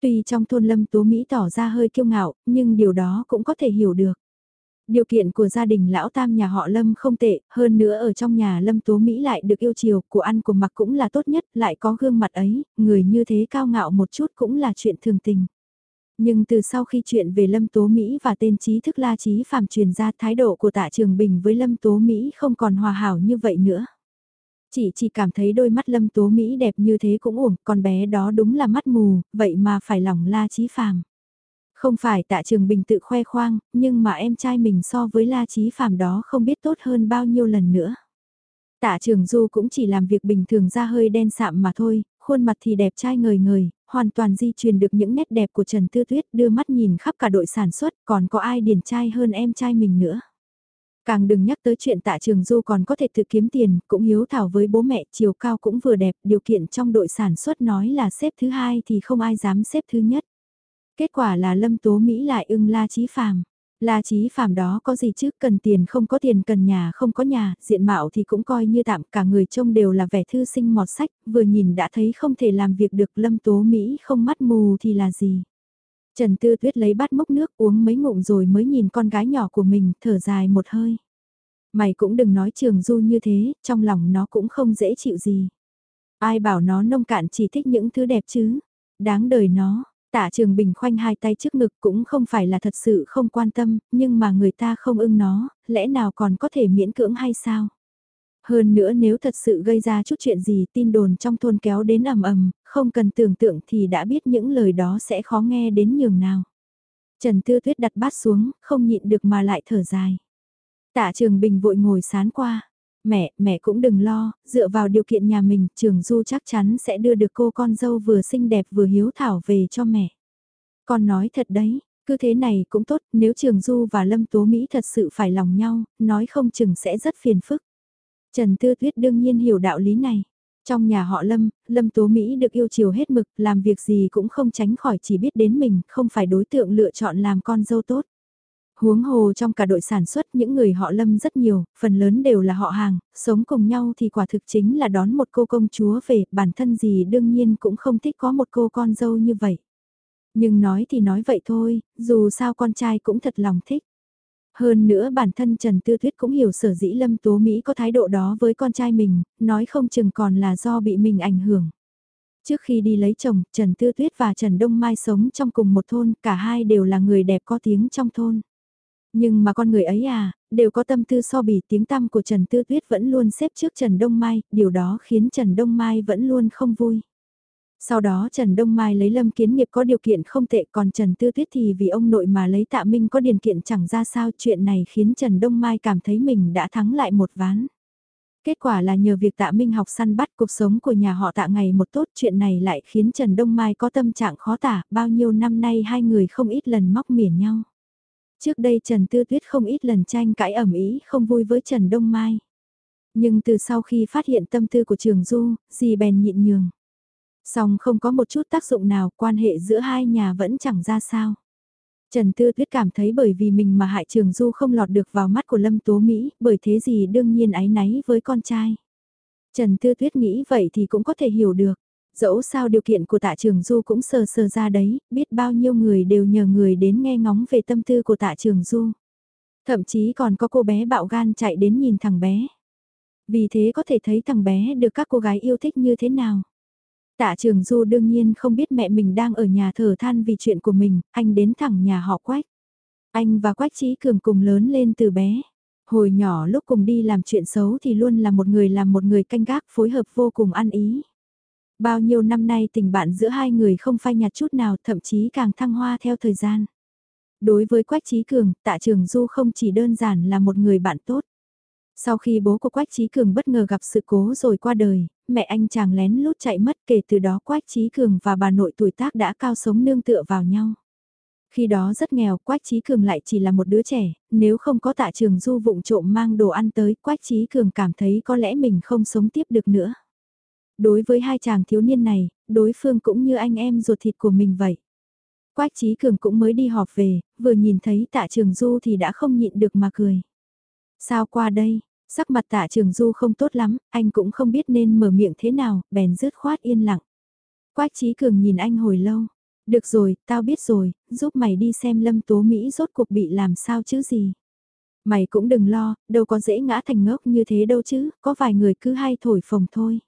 Tuy trong thôn Lâm Tố Mỹ tỏ ra hơi kiêu ngạo, nhưng điều đó cũng có thể hiểu được. Điều kiện của gia đình lão tam nhà họ Lâm không tệ, hơn nữa ở trong nhà Lâm Tố Mỹ lại được yêu chiều, của ăn của mặc cũng là tốt nhất, lại có gương mặt ấy, người như thế cao ngạo một chút cũng là chuyện thường tình. Nhưng từ sau khi chuyện về Lâm Tố Mỹ và tên trí thức La Trí Phạm truyền ra thái độ của tạ trường Bình với Lâm Tố Mỹ không còn hòa hảo như vậy nữa. Chỉ chỉ cảm thấy đôi mắt Lâm Tố Mỹ đẹp như thế cũng uổng, con bé đó đúng là mắt mù, vậy mà phải lòng La Trí Phạm. Không phải tạ trường bình tự khoe khoang, nhưng mà em trai mình so với La Chí Phạm đó không biết tốt hơn bao nhiêu lần nữa. Tạ trường du cũng chỉ làm việc bình thường ra hơi đen sạm mà thôi, khuôn mặt thì đẹp trai ngời ngời, hoàn toàn di truyền được những nét đẹp của Trần Tư Tuyết đưa mắt nhìn khắp cả đội sản xuất còn có ai điển trai hơn em trai mình nữa. Càng đừng nhắc tới chuyện tạ trường du còn có thể tự kiếm tiền, cũng hiếu thảo với bố mẹ, chiều cao cũng vừa đẹp, điều kiện trong đội sản xuất nói là xếp thứ hai thì không ai dám xếp thứ nhất. Kết quả là Lâm Tố Mỹ lại ưng La Chí Phàm. La Chí Phàm đó có gì chứ, cần tiền không có tiền cần nhà không có nhà, diện mạo thì cũng coi như tạm, cả người trông đều là vẻ thư sinh mọt sách, vừa nhìn đã thấy không thể làm việc được Lâm Tố Mỹ không mắt mù thì là gì. Trần Tư Tuyết lấy bát mốc nước uống mấy ngụm rồi mới nhìn con gái nhỏ của mình, thở dài một hơi. Mày cũng đừng nói trường du như thế, trong lòng nó cũng không dễ chịu gì. Ai bảo nó nông cạn chỉ thích những thứ đẹp chứ, đáng đời nó, Tạ Trường Bình khoanh hai tay trước ngực cũng không phải là thật sự không quan tâm, nhưng mà người ta không ưng nó, lẽ nào còn có thể miễn cưỡng hay sao? Hơn nữa nếu thật sự gây ra chút chuyện gì tin đồn trong thôn kéo đến ầm ầm, không cần tưởng tượng thì đã biết những lời đó sẽ khó nghe đến nhường nào. Trần Tư Tuyết đặt bát xuống, không nhịn được mà lại thở dài. Tạ Trường Bình vội ngồi sán qua. Mẹ, mẹ cũng đừng lo, dựa vào điều kiện nhà mình, Trường Du chắc chắn sẽ đưa được cô con dâu vừa xinh đẹp vừa hiếu thảo về cho mẹ. Con nói thật đấy, cứ thế này cũng tốt, nếu Trường Du và Lâm Tố Mỹ thật sự phải lòng nhau, nói không chừng sẽ rất phiền phức. Trần Tư Tuyết đương nhiên hiểu đạo lý này. Trong nhà họ Lâm, Lâm Tố Mỹ được yêu chiều hết mực, làm việc gì cũng không tránh khỏi chỉ biết đến mình, không phải đối tượng lựa chọn làm con dâu tốt. Huống hồ trong cả đội sản xuất những người họ Lâm rất nhiều, phần lớn đều là họ hàng, sống cùng nhau thì quả thực chính là đón một cô công chúa về, bản thân gì đương nhiên cũng không thích có một cô con dâu như vậy. Nhưng nói thì nói vậy thôi, dù sao con trai cũng thật lòng thích. Hơn nữa bản thân Trần Tư Tuyết cũng hiểu sở dĩ Lâm Tố Mỹ có thái độ đó với con trai mình, nói không chừng còn là do bị mình ảnh hưởng. Trước khi đi lấy chồng, Trần Tư Tuyết và Trần Đông Mai sống trong cùng một thôn, cả hai đều là người đẹp có tiếng trong thôn. Nhưng mà con người ấy à, đều có tâm tư so bì tiếng tăm của Trần Tư Tuyết vẫn luôn xếp trước Trần Đông Mai, điều đó khiến Trần Đông Mai vẫn luôn không vui. Sau đó Trần Đông Mai lấy Lâm Kiến Nghiệp có điều kiện không tệ còn Trần Tư Tuyết thì vì ông nội mà lấy Tạ Minh có điều kiện chẳng ra sao chuyện này khiến Trần Đông Mai cảm thấy mình đã thắng lại một ván. Kết quả là nhờ việc Tạ Minh học săn bắt cuộc sống của nhà họ Tạ ngày một tốt chuyện này lại khiến Trần Đông Mai có tâm trạng khó tả bao nhiêu năm nay hai người không ít lần móc mỉa nhau. Trước đây Trần Tư Tuyết không ít lần tranh cãi ẩm ý không vui với Trần Đông Mai. Nhưng từ sau khi phát hiện tâm tư của Trường Du, dì bèn nhịn nhường. Song không có một chút tác dụng nào, quan hệ giữa hai nhà vẫn chẳng ra sao. Trần Tư Tuyết cảm thấy bởi vì mình mà hại Trường Du không lọt được vào mắt của Lâm Tố Mỹ, bởi thế gì đương nhiên ái náy với con trai. Trần Tư Tuyết nghĩ vậy thì cũng có thể hiểu được. Dẫu sao điều kiện của tạ trường du cũng sờ sờ ra đấy, biết bao nhiêu người đều nhờ người đến nghe ngóng về tâm tư của tạ trường du. Thậm chí còn có cô bé bạo gan chạy đến nhìn thằng bé. Vì thế có thể thấy thằng bé được các cô gái yêu thích như thế nào. Tạ trường du đương nhiên không biết mẹ mình đang ở nhà thở than vì chuyện của mình, anh đến thẳng nhà họ quách. Anh và quách trí cường cùng lớn lên từ bé. Hồi nhỏ lúc cùng đi làm chuyện xấu thì luôn là một người làm một người canh gác phối hợp vô cùng ăn ý. Bao nhiêu năm nay tình bạn giữa hai người không phai nhạt chút nào thậm chí càng thăng hoa theo thời gian. Đối với Quách Trí Cường, Tạ Trường Du không chỉ đơn giản là một người bạn tốt. Sau khi bố của Quách Trí Cường bất ngờ gặp sự cố rồi qua đời, mẹ anh chàng lén lút chạy mất kể từ đó Quách Trí Cường và bà nội tuổi tác đã cao sống nương tựa vào nhau. Khi đó rất nghèo, Quách Trí Cường lại chỉ là một đứa trẻ, nếu không có tạ trường du vụng trộm mang đồ ăn tới, Quách Trí Cường cảm thấy có lẽ mình không sống tiếp được nữa. Đối với hai chàng thiếu niên này, đối phương cũng như anh em ruột thịt của mình vậy. Quách Trí Cường cũng mới đi họp về, vừa nhìn thấy tạ trường du thì đã không nhịn được mà cười. Sao qua đây, sắc mặt tạ trường du không tốt lắm, anh cũng không biết nên mở miệng thế nào, bèn rứt khoát yên lặng. Quách Trí Cường nhìn anh hồi lâu. Được rồi, tao biết rồi, giúp mày đi xem lâm tố Mỹ rốt cuộc bị làm sao chứ gì. Mày cũng đừng lo, đâu có dễ ngã thành ngốc như thế đâu chứ, có vài người cứ hay thổi phồng thôi.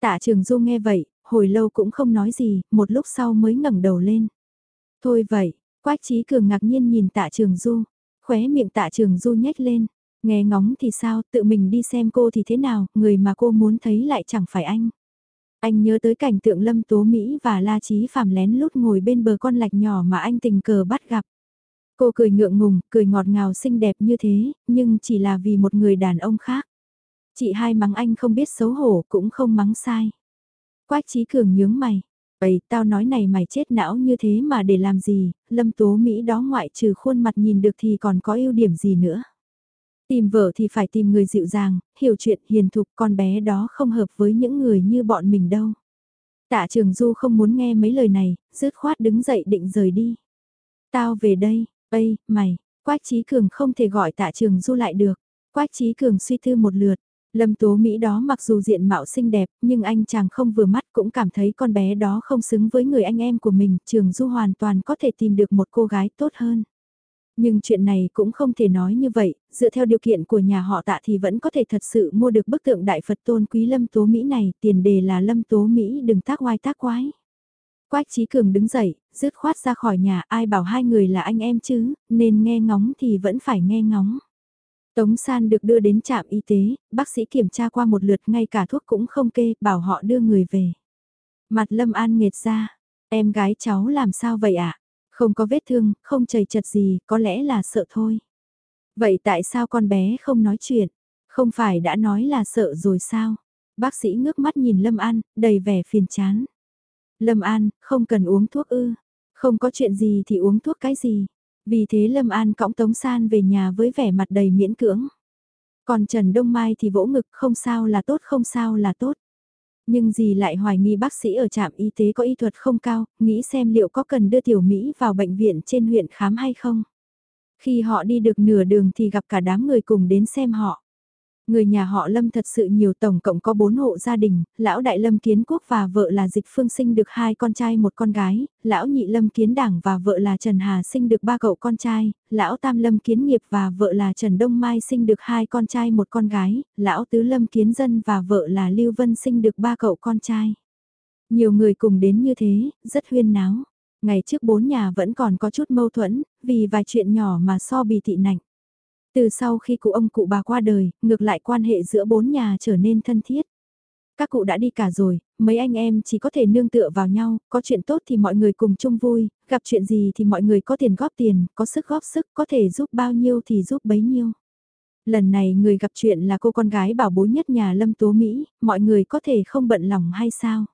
Tạ Trường Du nghe vậy, hồi lâu cũng không nói gì, một lúc sau mới ngẩng đầu lên. Thôi vậy, Quách Trí Cường ngạc nhiên nhìn Tạ Trường Du, khóe miệng Tạ Trường Du nhếch lên, nghe ngóng thì sao, tự mình đi xem cô thì thế nào, người mà cô muốn thấy lại chẳng phải anh. Anh nhớ tới cảnh tượng Lâm Tố Mỹ và La Chí Phạm lén lút ngồi bên bờ con lạch nhỏ mà anh tình cờ bắt gặp. Cô cười ngượng ngùng, cười ngọt ngào xinh đẹp như thế, nhưng chỉ là vì một người đàn ông khác. Chị hai mắng anh không biết xấu hổ cũng không mắng sai. Quách Chí Cường nhướng mày. Vậy tao nói này mày chết não như thế mà để làm gì, Lâm Tố Mỹ đó ngoại trừ khuôn mặt nhìn được thì còn có ưu điểm gì nữa. Tìm vợ thì phải tìm người dịu dàng, hiểu chuyện hiền thục con bé đó không hợp với những người như bọn mình đâu. Tạ trường Du không muốn nghe mấy lời này, rứt khoát đứng dậy định rời đi. Tao về đây, Ây, mày, Quách Trí Cường không thể gọi tạ trường Du lại được. Quách Trí Cường suy tư một lượt, Lâm Tố Mỹ đó mặc dù diện mạo xinh đẹp, nhưng anh chàng không vừa mắt cũng cảm thấy con bé đó không xứng với người anh em của mình, Trường Du hoàn toàn có thể tìm được một cô gái tốt hơn. Nhưng chuyện này cũng không thể nói như vậy, dựa theo điều kiện của nhà họ tạ thì vẫn có thể thật sự mua được bức tượng Đại Phật tôn quý Lâm Tố Mỹ này, tiền đề là Lâm Tố Mỹ đừng tác oai tác quái. Quách Trí Cường đứng dậy, dứt khoát ra khỏi nhà ai bảo hai người là anh em chứ, nên nghe ngóng thì vẫn phải nghe ngóng. Tống San được đưa đến trạm y tế, bác sĩ kiểm tra qua một lượt ngay cả thuốc cũng không kê, bảo họ đưa người về. Mặt Lâm An nghệt ra, em gái cháu làm sao vậy ạ? Không có vết thương, không chảy chật gì, có lẽ là sợ thôi. Vậy tại sao con bé không nói chuyện? Không phải đã nói là sợ rồi sao? Bác sĩ ngước mắt nhìn Lâm An, đầy vẻ phiền chán. Lâm An, không cần uống thuốc ư. Không có chuyện gì thì uống thuốc cái gì. Vì thế Lâm An cõng Tống San về nhà với vẻ mặt đầy miễn cưỡng. Còn Trần Đông Mai thì vỗ ngực không sao là tốt không sao là tốt. Nhưng dì lại hoài nghi bác sĩ ở trạm y tế có y thuật không cao, nghĩ xem liệu có cần đưa Tiểu Mỹ vào bệnh viện trên huyện khám hay không. Khi họ đi được nửa đường thì gặp cả đám người cùng đến xem họ. Người nhà họ Lâm thật sự nhiều tổng cộng có bốn hộ gia đình, lão đại Lâm Kiến Quốc và vợ là Dịch Phương sinh được hai con trai một con gái, lão nhị Lâm Kiến Đảng và vợ là Trần Hà sinh được ba cậu con trai, lão tam Lâm Kiến Nghiệp và vợ là Trần Đông Mai sinh được hai con trai một con gái, lão tứ Lâm Kiến Dân và vợ là Lưu Vân sinh được ba cậu con trai. Nhiều người cùng đến như thế, rất huyên náo. Ngày trước bốn nhà vẫn còn có chút mâu thuẫn, vì vài chuyện nhỏ mà so bì thị nạnh. Từ sau khi cụ ông cụ bà qua đời, ngược lại quan hệ giữa bốn nhà trở nên thân thiết. Các cụ đã đi cả rồi, mấy anh em chỉ có thể nương tựa vào nhau, có chuyện tốt thì mọi người cùng chung vui, gặp chuyện gì thì mọi người có tiền góp tiền, có sức góp sức, có thể giúp bao nhiêu thì giúp bấy nhiêu. Lần này người gặp chuyện là cô con gái bảo bối nhất nhà Lâm Tố Mỹ, mọi người có thể không bận lòng hay sao?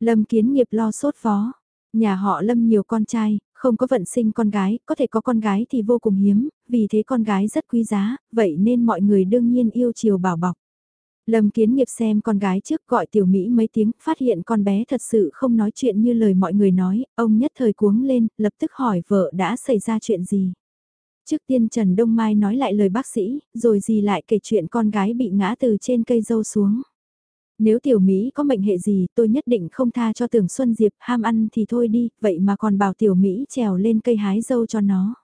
Lâm kiến nghiệp lo sốt phó. Nhà họ Lâm nhiều con trai, không có vận sinh con gái, có thể có con gái thì vô cùng hiếm, vì thế con gái rất quý giá, vậy nên mọi người đương nhiên yêu chiều bảo bọc. Lâm kiến nghiệp xem con gái trước gọi tiểu Mỹ mấy tiếng, phát hiện con bé thật sự không nói chuyện như lời mọi người nói, ông nhất thời cuống lên, lập tức hỏi vợ đã xảy ra chuyện gì. Trước tiên Trần Đông Mai nói lại lời bác sĩ, rồi gì lại kể chuyện con gái bị ngã từ trên cây dâu xuống. Nếu tiểu Mỹ có mệnh hệ gì tôi nhất định không tha cho tưởng Xuân Diệp ham ăn thì thôi đi, vậy mà còn bảo tiểu Mỹ trèo lên cây hái dâu cho nó.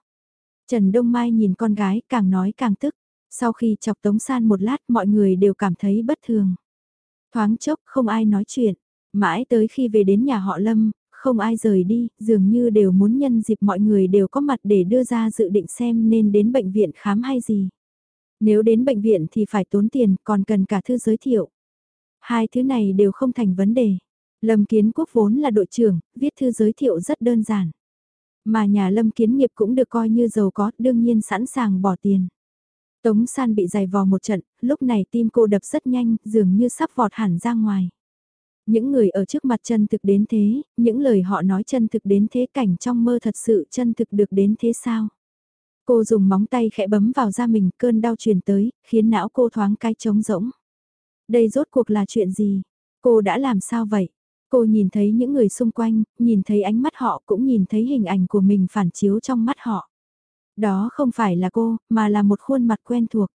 Trần Đông Mai nhìn con gái càng nói càng tức. Sau khi chọc Tống San một lát mọi người đều cảm thấy bất thường. Thoáng chốc không ai nói chuyện. Mãi tới khi về đến nhà họ Lâm, không ai rời đi, dường như đều muốn nhân dịp mọi người đều có mặt để đưa ra dự định xem nên đến bệnh viện khám hay gì. Nếu đến bệnh viện thì phải tốn tiền, còn cần cả thư giới thiệu. Hai thứ này đều không thành vấn đề. Lâm Kiến Quốc vốn là đội trưởng, viết thư giới thiệu rất đơn giản. Mà nhà Lâm Kiến Nghiệp cũng được coi như giàu có, đương nhiên sẵn sàng bỏ tiền. Tống San bị giày vò một trận, lúc này tim cô đập rất nhanh, dường như sắp vọt hẳn ra ngoài. Những người ở trước mặt chân thực đến thế, những lời họ nói chân thực đến thế cảnh trong mơ thật sự chân thực được đến thế sao? Cô dùng móng tay khẽ bấm vào da mình, cơn đau truyền tới, khiến não cô thoáng cái trống rỗng. Đây rốt cuộc là chuyện gì? Cô đã làm sao vậy? Cô nhìn thấy những người xung quanh, nhìn thấy ánh mắt họ cũng nhìn thấy hình ảnh của mình phản chiếu trong mắt họ. Đó không phải là cô, mà là một khuôn mặt quen thuộc.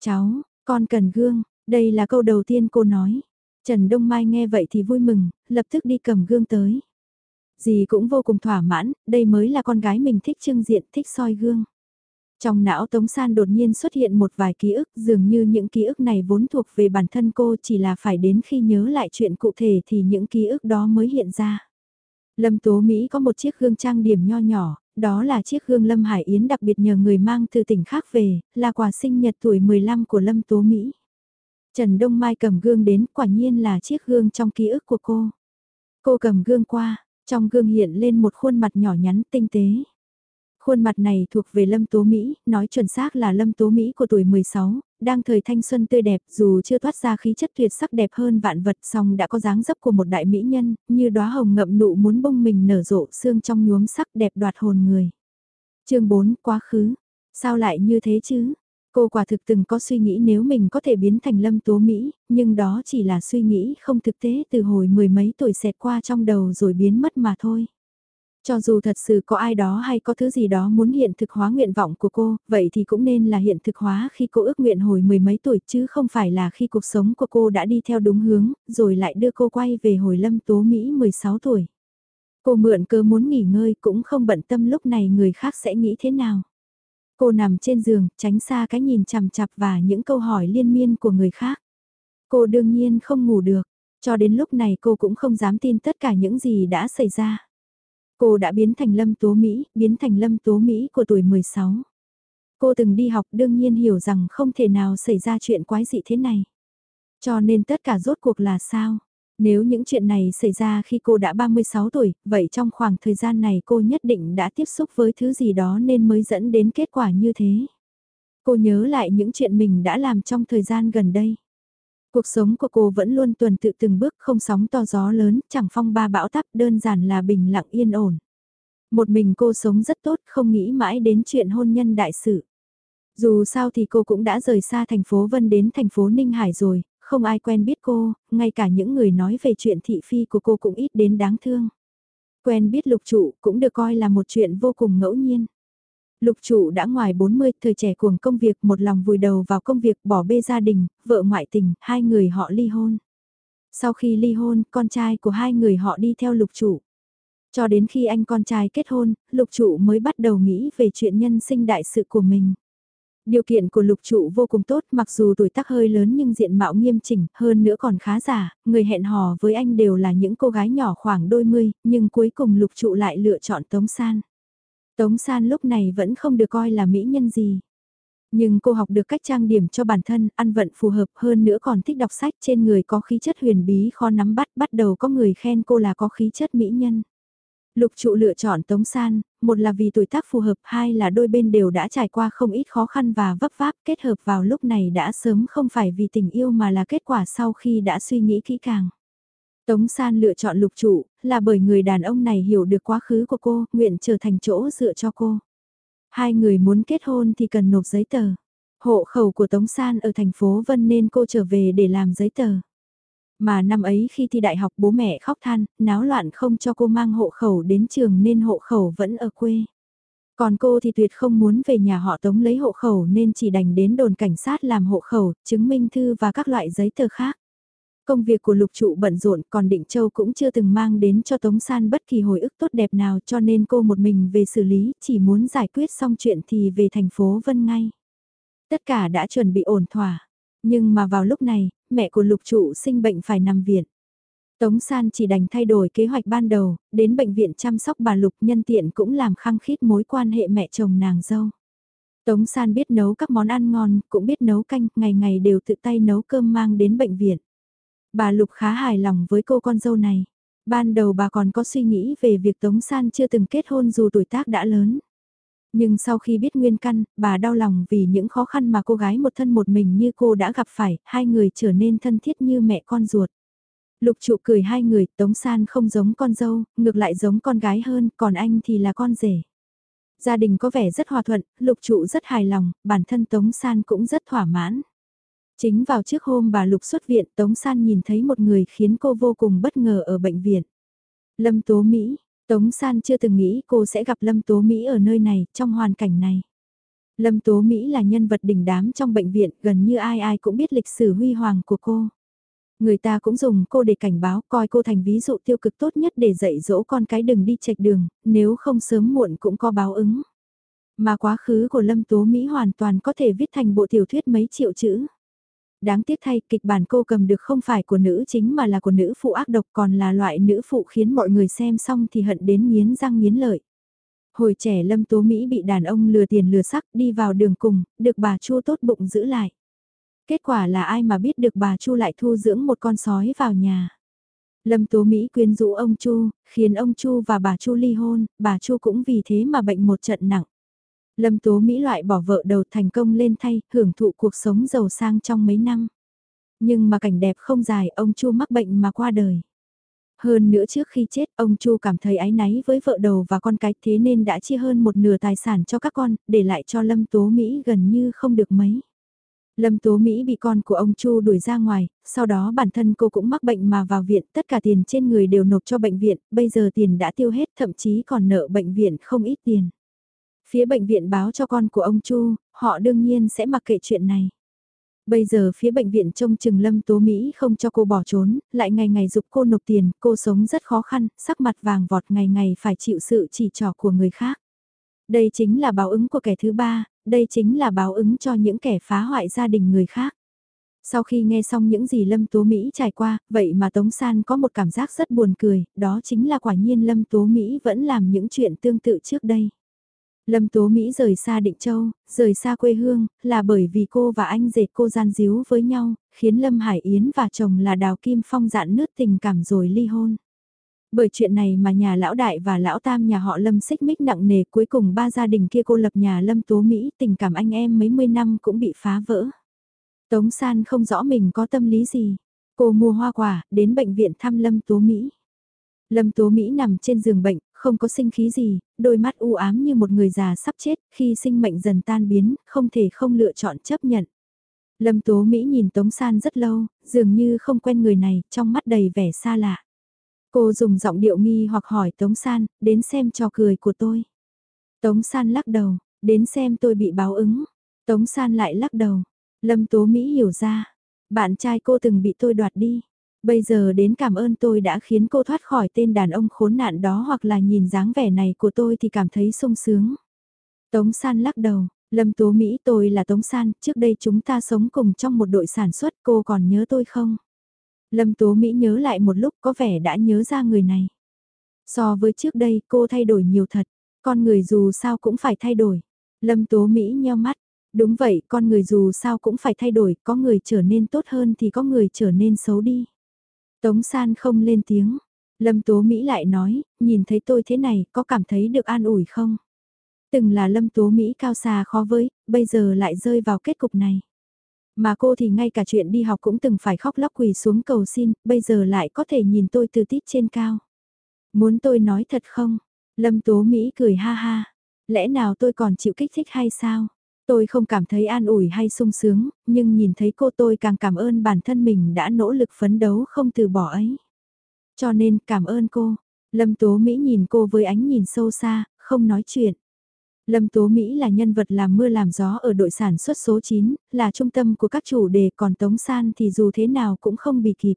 Cháu, con cần gương, đây là câu đầu tiên cô nói. Trần Đông Mai nghe vậy thì vui mừng, lập tức đi cầm gương tới. Dì cũng vô cùng thỏa mãn, đây mới là con gái mình thích trưng diện, thích soi gương. Trong não Tống San đột nhiên xuất hiện một vài ký ức dường như những ký ức này vốn thuộc về bản thân cô chỉ là phải đến khi nhớ lại chuyện cụ thể thì những ký ức đó mới hiện ra. Lâm Tố Mỹ có một chiếc gương trang điểm nho nhỏ, đó là chiếc gương Lâm Hải Yến đặc biệt nhờ người mang từ tỉnh khác về, là quà sinh nhật tuổi 15 của Lâm Tố Mỹ. Trần Đông Mai cầm gương đến, quả nhiên là chiếc gương trong ký ức của cô. Cô cầm gương qua, trong gương hiện lên một khuôn mặt nhỏ nhắn tinh tế. Khuôn mặt này thuộc về Lâm Tố Mỹ, nói chuẩn xác là Lâm Tố Mỹ của tuổi 16, đang thời thanh xuân tươi đẹp dù chưa thoát ra khí chất tuyệt sắc đẹp hơn vạn vật song đã có dáng dấp của một đại mỹ nhân, như đóa hồng ngậm nụ muốn bông mình nở rộ xương trong nhuốm sắc đẹp đoạt hồn người. chương 4 Quá khứ. Sao lại như thế chứ? Cô quả thực từng có suy nghĩ nếu mình có thể biến thành lâm tố Mỹ, nhưng đó chỉ là suy nghĩ không thực tế từ hồi mười mấy tuổi xẹt qua trong đầu rồi biến mất mà thôi. Cho dù thật sự có ai đó hay có thứ gì đó muốn hiện thực hóa nguyện vọng của cô, vậy thì cũng nên là hiện thực hóa khi cô ước nguyện hồi mười mấy tuổi chứ không phải là khi cuộc sống của cô đã đi theo đúng hướng, rồi lại đưa cô quay về hồi lâm tố Mỹ 16 tuổi. Cô mượn cơ muốn nghỉ ngơi cũng không bận tâm lúc này người khác sẽ nghĩ thế nào. Cô nằm trên giường, tránh xa cái nhìn chằm chặp và những câu hỏi liên miên của người khác. Cô đương nhiên không ngủ được, cho đến lúc này cô cũng không dám tin tất cả những gì đã xảy ra. Cô đã biến thành Lâm Tố Mỹ, biến thành Lâm Tố Mỹ của tuổi 16. Cô từng đi học đương nhiên hiểu rằng không thể nào xảy ra chuyện quái dị thế này. Cho nên tất cả rốt cuộc là sao? Nếu những chuyện này xảy ra khi cô đã 36 tuổi, vậy trong khoảng thời gian này cô nhất định đã tiếp xúc với thứ gì đó nên mới dẫn đến kết quả như thế. Cô nhớ lại những chuyện mình đã làm trong thời gian gần đây. Cuộc sống của cô vẫn luôn tuần tự từng bước không sóng to gió lớn, chẳng phong ba bão táp đơn giản là bình lặng yên ổn. Một mình cô sống rất tốt không nghĩ mãi đến chuyện hôn nhân đại sự. Dù sao thì cô cũng đã rời xa thành phố Vân đến thành phố Ninh Hải rồi, không ai quen biết cô, ngay cả những người nói về chuyện thị phi của cô cũng ít đến đáng thương. Quen biết lục trụ cũng được coi là một chuyện vô cùng ngẫu nhiên. Lục trụ đã ngoài 40, thời trẻ cuồng công việc một lòng vùi đầu vào công việc bỏ bê gia đình, vợ ngoại tình, hai người họ ly hôn. Sau khi ly hôn, con trai của hai người họ đi theo lục trụ. Cho đến khi anh con trai kết hôn, lục trụ mới bắt đầu nghĩ về chuyện nhân sinh đại sự của mình. Điều kiện của lục trụ vô cùng tốt mặc dù tuổi tác hơi lớn nhưng diện mạo nghiêm chỉnh, hơn nữa còn khá giả, người hẹn hò với anh đều là những cô gái nhỏ khoảng đôi mươi, nhưng cuối cùng lục trụ lại lựa chọn Tống San. Tống San lúc này vẫn không được coi là mỹ nhân gì. Nhưng cô học được cách trang điểm cho bản thân, ăn vận phù hợp hơn nữa còn thích đọc sách trên người có khí chất huyền bí khó nắm bắt, bắt đầu có người khen cô là có khí chất mỹ nhân. Lục trụ lựa chọn Tống San, một là vì tuổi tác phù hợp, hai là đôi bên đều đã trải qua không ít khó khăn và vấp váp, kết hợp vào lúc này đã sớm không phải vì tình yêu mà là kết quả sau khi đã suy nghĩ kỹ càng. Tống San lựa chọn lục trụ, là bởi người đàn ông này hiểu được quá khứ của cô, nguyện trở thành chỗ dựa cho cô. Hai người muốn kết hôn thì cần nộp giấy tờ. Hộ khẩu của Tống San ở thành phố Vân nên cô trở về để làm giấy tờ. Mà năm ấy khi thi đại học bố mẹ khóc than, náo loạn không cho cô mang hộ khẩu đến trường nên hộ khẩu vẫn ở quê. Còn cô thì tuyệt không muốn về nhà họ tống lấy hộ khẩu nên chỉ đành đến đồn cảnh sát làm hộ khẩu, chứng minh thư và các loại giấy tờ khác. Công việc của lục trụ bận rộn còn Định Châu cũng chưa từng mang đến cho Tống San bất kỳ hồi ức tốt đẹp nào cho nên cô một mình về xử lý, chỉ muốn giải quyết xong chuyện thì về thành phố Vân ngay. Tất cả đã chuẩn bị ổn thỏa. Nhưng mà vào lúc này, mẹ của lục trụ sinh bệnh phải nằm viện. Tống San chỉ đành thay đổi kế hoạch ban đầu, đến bệnh viện chăm sóc bà Lục nhân tiện cũng làm khăng khít mối quan hệ mẹ chồng nàng dâu. Tống San biết nấu các món ăn ngon, cũng biết nấu canh, ngày ngày đều tự tay nấu cơm mang đến bệnh viện. Bà Lục khá hài lòng với cô con dâu này. Ban đầu bà còn có suy nghĩ về việc Tống San chưa từng kết hôn dù tuổi tác đã lớn. Nhưng sau khi biết nguyên căn, bà đau lòng vì những khó khăn mà cô gái một thân một mình như cô đã gặp phải, hai người trở nên thân thiết như mẹ con ruột. Lục trụ cười hai người, Tống San không giống con dâu, ngược lại giống con gái hơn, còn anh thì là con rể. Gia đình có vẻ rất hòa thuận, lục trụ rất hài lòng, bản thân Tống San cũng rất thỏa mãn. Chính vào trước hôm bà Lục xuất viện Tống San nhìn thấy một người khiến cô vô cùng bất ngờ ở bệnh viện. Lâm Tố Mỹ, Tống San chưa từng nghĩ cô sẽ gặp Lâm Tố Mỹ ở nơi này, trong hoàn cảnh này. Lâm Tố Mỹ là nhân vật đỉnh đám trong bệnh viện, gần như ai ai cũng biết lịch sử huy hoàng của cô. Người ta cũng dùng cô để cảnh báo coi cô thành ví dụ tiêu cực tốt nhất để dạy dỗ con cái đừng đi chạch đường, nếu không sớm muộn cũng có báo ứng. Mà quá khứ của Lâm Tố Mỹ hoàn toàn có thể viết thành bộ tiểu thuyết mấy triệu chữ. Đáng tiếc thay kịch bản cô cầm được không phải của nữ chính mà là của nữ phụ ác độc còn là loại nữ phụ khiến mọi người xem xong thì hận đến nghiến răng nghiến lợi. Hồi trẻ Lâm Tố Mỹ bị đàn ông lừa tiền lừa sắc đi vào đường cùng, được bà chu tốt bụng giữ lại. Kết quả là ai mà biết được bà Chu lại thu dưỡng một con sói vào nhà. Lâm Tố Mỹ quyến rũ ông Chu, khiến ông Chu và bà Chu ly hôn, bà Chu cũng vì thế mà bệnh một trận nặng. Lâm Tố Mỹ loại bỏ vợ đầu thành công lên thay, hưởng thụ cuộc sống giàu sang trong mấy năm. Nhưng mà cảnh đẹp không dài, ông Chu mắc bệnh mà qua đời. Hơn nữa trước khi chết, ông Chu cảm thấy áy náy với vợ đầu và con cái thế nên đã chia hơn một nửa tài sản cho các con, để lại cho Lâm Tố Mỹ gần như không được mấy. Lâm Tố Mỹ bị con của ông Chu đuổi ra ngoài, sau đó bản thân cô cũng mắc bệnh mà vào viện, tất cả tiền trên người đều nộp cho bệnh viện, bây giờ tiền đã tiêu hết, thậm chí còn nợ bệnh viện không ít tiền. Phía bệnh viện báo cho con của ông Chu, họ đương nhiên sẽ mặc kệ chuyện này. Bây giờ phía bệnh viện trông chừng Lâm Tố Mỹ không cho cô bỏ trốn, lại ngày ngày dục cô nộp tiền, cô sống rất khó khăn, sắc mặt vàng vọt ngày ngày phải chịu sự chỉ trỏ của người khác. Đây chính là báo ứng của kẻ thứ ba, đây chính là báo ứng cho những kẻ phá hoại gia đình người khác. Sau khi nghe xong những gì Lâm Tố Mỹ trải qua, vậy mà Tống San có một cảm giác rất buồn cười, đó chính là quả nhiên Lâm Tố Mỹ vẫn làm những chuyện tương tự trước đây. Lâm Tố Mỹ rời xa Định Châu, rời xa quê hương, là bởi vì cô và anh dệt cô gian díu với nhau, khiến Lâm Hải Yến và chồng là Đào Kim Phong dạn nứt tình cảm rồi ly hôn. Bởi chuyện này mà nhà lão đại và lão tam nhà họ Lâm xích mích nặng nề cuối cùng ba gia đình kia cô lập nhà Lâm Tố Mỹ tình cảm anh em mấy mươi năm cũng bị phá vỡ. Tống San không rõ mình có tâm lý gì. Cô mua hoa quả, đến bệnh viện thăm Lâm Tố Mỹ. Lâm Tố Mỹ nằm trên giường bệnh, không có sinh khí gì, đôi mắt u ám như một người già sắp chết, khi sinh mệnh dần tan biến, không thể không lựa chọn chấp nhận. Lâm Tố Mỹ nhìn Tống San rất lâu, dường như không quen người này, trong mắt đầy vẻ xa lạ. Cô dùng giọng điệu nghi hoặc hỏi Tống San, đến xem trò cười của tôi. Tống San lắc đầu, đến xem tôi bị báo ứng. Tống San lại lắc đầu. Lâm Tố Mỹ hiểu ra, bạn trai cô từng bị tôi đoạt đi. Bây giờ đến cảm ơn tôi đã khiến cô thoát khỏi tên đàn ông khốn nạn đó hoặc là nhìn dáng vẻ này của tôi thì cảm thấy sung sướng. Tống San lắc đầu, Lâm Tố Mỹ tôi là Tống San, trước đây chúng ta sống cùng trong một đội sản xuất cô còn nhớ tôi không? Lâm Tố Mỹ nhớ lại một lúc có vẻ đã nhớ ra người này. So với trước đây cô thay đổi nhiều thật, con người dù sao cũng phải thay đổi. Lâm Tố Mỹ nheo mắt, đúng vậy con người dù sao cũng phải thay đổi, có người trở nên tốt hơn thì có người trở nên xấu đi. Tống San không lên tiếng. Lâm Tố Mỹ lại nói, nhìn thấy tôi thế này, có cảm thấy được an ủi không? Từng là Lâm Tố Mỹ cao xa khó với, bây giờ lại rơi vào kết cục này. Mà cô thì ngay cả chuyện đi học cũng từng phải khóc lóc quỳ xuống cầu xin, bây giờ lại có thể nhìn tôi từ tít trên cao. Muốn tôi nói thật không? Lâm Tố Mỹ cười ha ha. Lẽ nào tôi còn chịu kích thích hay sao? Tôi không cảm thấy an ủi hay sung sướng, nhưng nhìn thấy cô tôi càng cảm ơn bản thân mình đã nỗ lực phấn đấu không từ bỏ ấy. Cho nên cảm ơn cô. Lâm Tố Mỹ nhìn cô với ánh nhìn sâu xa, không nói chuyện. Lâm Tố Mỹ là nhân vật làm mưa làm gió ở đội sản xuất số 9, là trung tâm của các chủ đề còn Tống San thì dù thế nào cũng không bị kịp.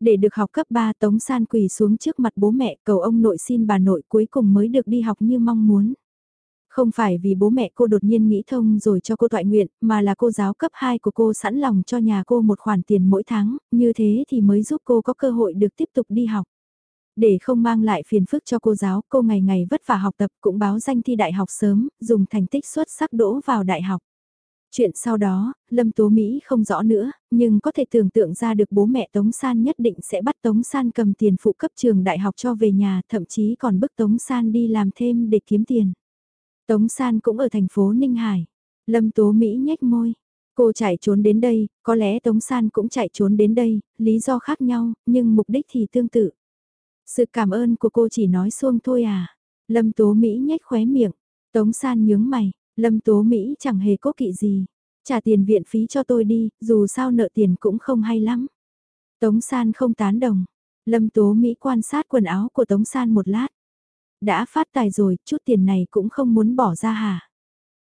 Để được học cấp 3 Tống San quỳ xuống trước mặt bố mẹ cầu ông nội xin bà nội cuối cùng mới được đi học như mong muốn. Không phải vì bố mẹ cô đột nhiên nghĩ thông rồi cho cô thoại nguyện, mà là cô giáo cấp 2 của cô sẵn lòng cho nhà cô một khoản tiền mỗi tháng, như thế thì mới giúp cô có cơ hội được tiếp tục đi học. Để không mang lại phiền phức cho cô giáo, cô ngày ngày vất vả học tập cũng báo danh thi đại học sớm, dùng thành tích xuất sắc đỗ vào đại học. Chuyện sau đó, Lâm Tố Mỹ không rõ nữa, nhưng có thể tưởng tượng ra được bố mẹ Tống San nhất định sẽ bắt Tống San cầm tiền phụ cấp trường đại học cho về nhà, thậm chí còn bức Tống San đi làm thêm để kiếm tiền. Tống San cũng ở thành phố Ninh Hải. Lâm Tố Mỹ nhếch môi. Cô chạy trốn đến đây, có lẽ Tống San cũng chạy trốn đến đây, lý do khác nhau, nhưng mục đích thì tương tự. Sự cảm ơn của cô chỉ nói xuông thôi à. Lâm Tố Mỹ nhếch khóe miệng. Tống San nhướng mày, Lâm Tố Mỹ chẳng hề cố kỵ gì. Trả tiền viện phí cho tôi đi, dù sao nợ tiền cũng không hay lắm. Tống San không tán đồng. Lâm Tố Mỹ quan sát quần áo của Tống San một lát. Đã phát tài rồi, chút tiền này cũng không muốn bỏ ra hả?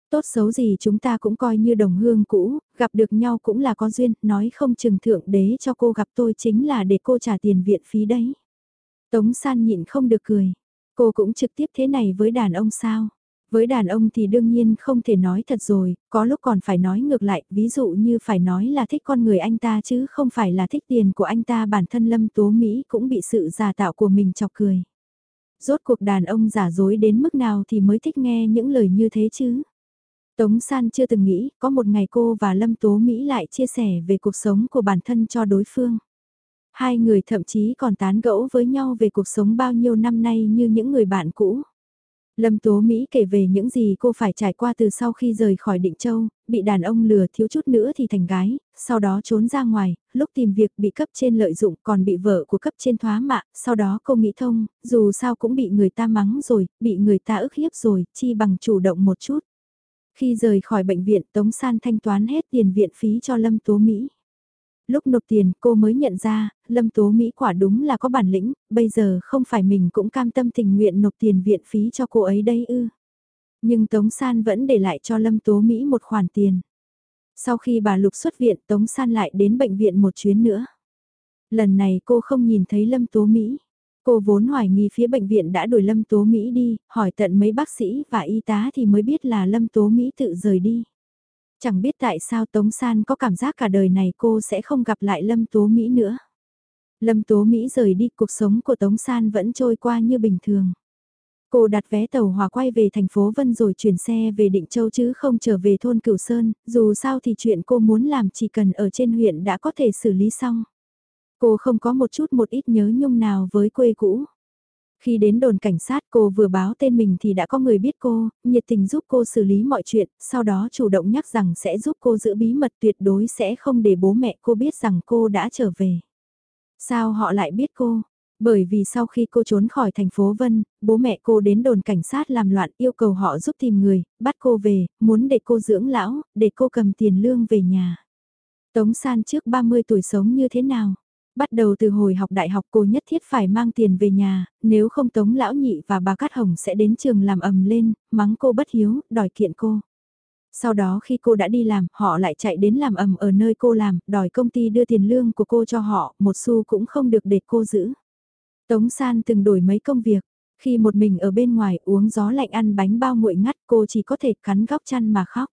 Tốt xấu gì chúng ta cũng coi như đồng hương cũ, gặp được nhau cũng là có duyên, nói không chừng thượng đế cho cô gặp tôi chính là để cô trả tiền viện phí đấy. Tống san nhịn không được cười. Cô cũng trực tiếp thế này với đàn ông sao? Với đàn ông thì đương nhiên không thể nói thật rồi, có lúc còn phải nói ngược lại, ví dụ như phải nói là thích con người anh ta chứ không phải là thích tiền của anh ta bản thân Lâm Tố Mỹ cũng bị sự giả tạo của mình chọc cười. Rốt cuộc đàn ông giả dối đến mức nào thì mới thích nghe những lời như thế chứ? Tống San chưa từng nghĩ, có một ngày cô và Lâm Tố Mỹ lại chia sẻ về cuộc sống của bản thân cho đối phương. Hai người thậm chí còn tán gẫu với nhau về cuộc sống bao nhiêu năm nay như những người bạn cũ. Lâm Tố Mỹ kể về những gì cô phải trải qua từ sau khi rời khỏi Định Châu, bị đàn ông lừa thiếu chút nữa thì thành gái, sau đó trốn ra ngoài, lúc tìm việc bị cấp trên lợi dụng còn bị vợ của cấp trên thoá mạ, sau đó cô nghĩ thông, dù sao cũng bị người ta mắng rồi, bị người ta ức hiếp rồi, chi bằng chủ động một chút. Khi rời khỏi bệnh viện Tống San thanh toán hết tiền viện phí cho Lâm Tố Mỹ. Lúc nộp tiền cô mới nhận ra, Lâm Tố Mỹ quả đúng là có bản lĩnh, bây giờ không phải mình cũng cam tâm tình nguyện nộp tiền viện phí cho cô ấy đây ư. Nhưng Tống San vẫn để lại cho Lâm Tố Mỹ một khoản tiền. Sau khi bà Lục xuất viện Tống San lại đến bệnh viện một chuyến nữa. Lần này cô không nhìn thấy Lâm Tố Mỹ. Cô vốn hoài nghi phía bệnh viện đã đuổi Lâm Tố Mỹ đi, hỏi tận mấy bác sĩ và y tá thì mới biết là Lâm Tố Mỹ tự rời đi. Chẳng biết tại sao Tống San có cảm giác cả đời này cô sẽ không gặp lại Lâm Tố Mỹ nữa. Lâm Tố Mỹ rời đi, cuộc sống của Tống San vẫn trôi qua như bình thường. Cô đặt vé tàu hòa quay về thành phố Vân rồi chuyển xe về Định Châu chứ không trở về thôn Cửu Sơn, dù sao thì chuyện cô muốn làm chỉ cần ở trên huyện đã có thể xử lý xong. Cô không có một chút một ít nhớ nhung nào với quê cũ. Khi đến đồn cảnh sát cô vừa báo tên mình thì đã có người biết cô, nhiệt tình giúp cô xử lý mọi chuyện, sau đó chủ động nhắc rằng sẽ giúp cô giữ bí mật tuyệt đối sẽ không để bố mẹ cô biết rằng cô đã trở về. Sao họ lại biết cô? Bởi vì sau khi cô trốn khỏi thành phố Vân, bố mẹ cô đến đồn cảnh sát làm loạn yêu cầu họ giúp tìm người, bắt cô về, muốn để cô dưỡng lão, để cô cầm tiền lương về nhà. Tống San trước 30 tuổi sống như thế nào? Bắt đầu từ hồi học đại học cô nhất thiết phải mang tiền về nhà, nếu không Tống Lão Nhị và bà Cát Hồng sẽ đến trường làm ầm lên, mắng cô bất hiếu, đòi kiện cô. Sau đó khi cô đã đi làm, họ lại chạy đến làm ầm ở nơi cô làm, đòi công ty đưa tiền lương của cô cho họ, một xu cũng không được để cô giữ. Tống San từng đổi mấy công việc, khi một mình ở bên ngoài uống gió lạnh ăn bánh bao nguội ngắt cô chỉ có thể cắn góc chăn mà khóc.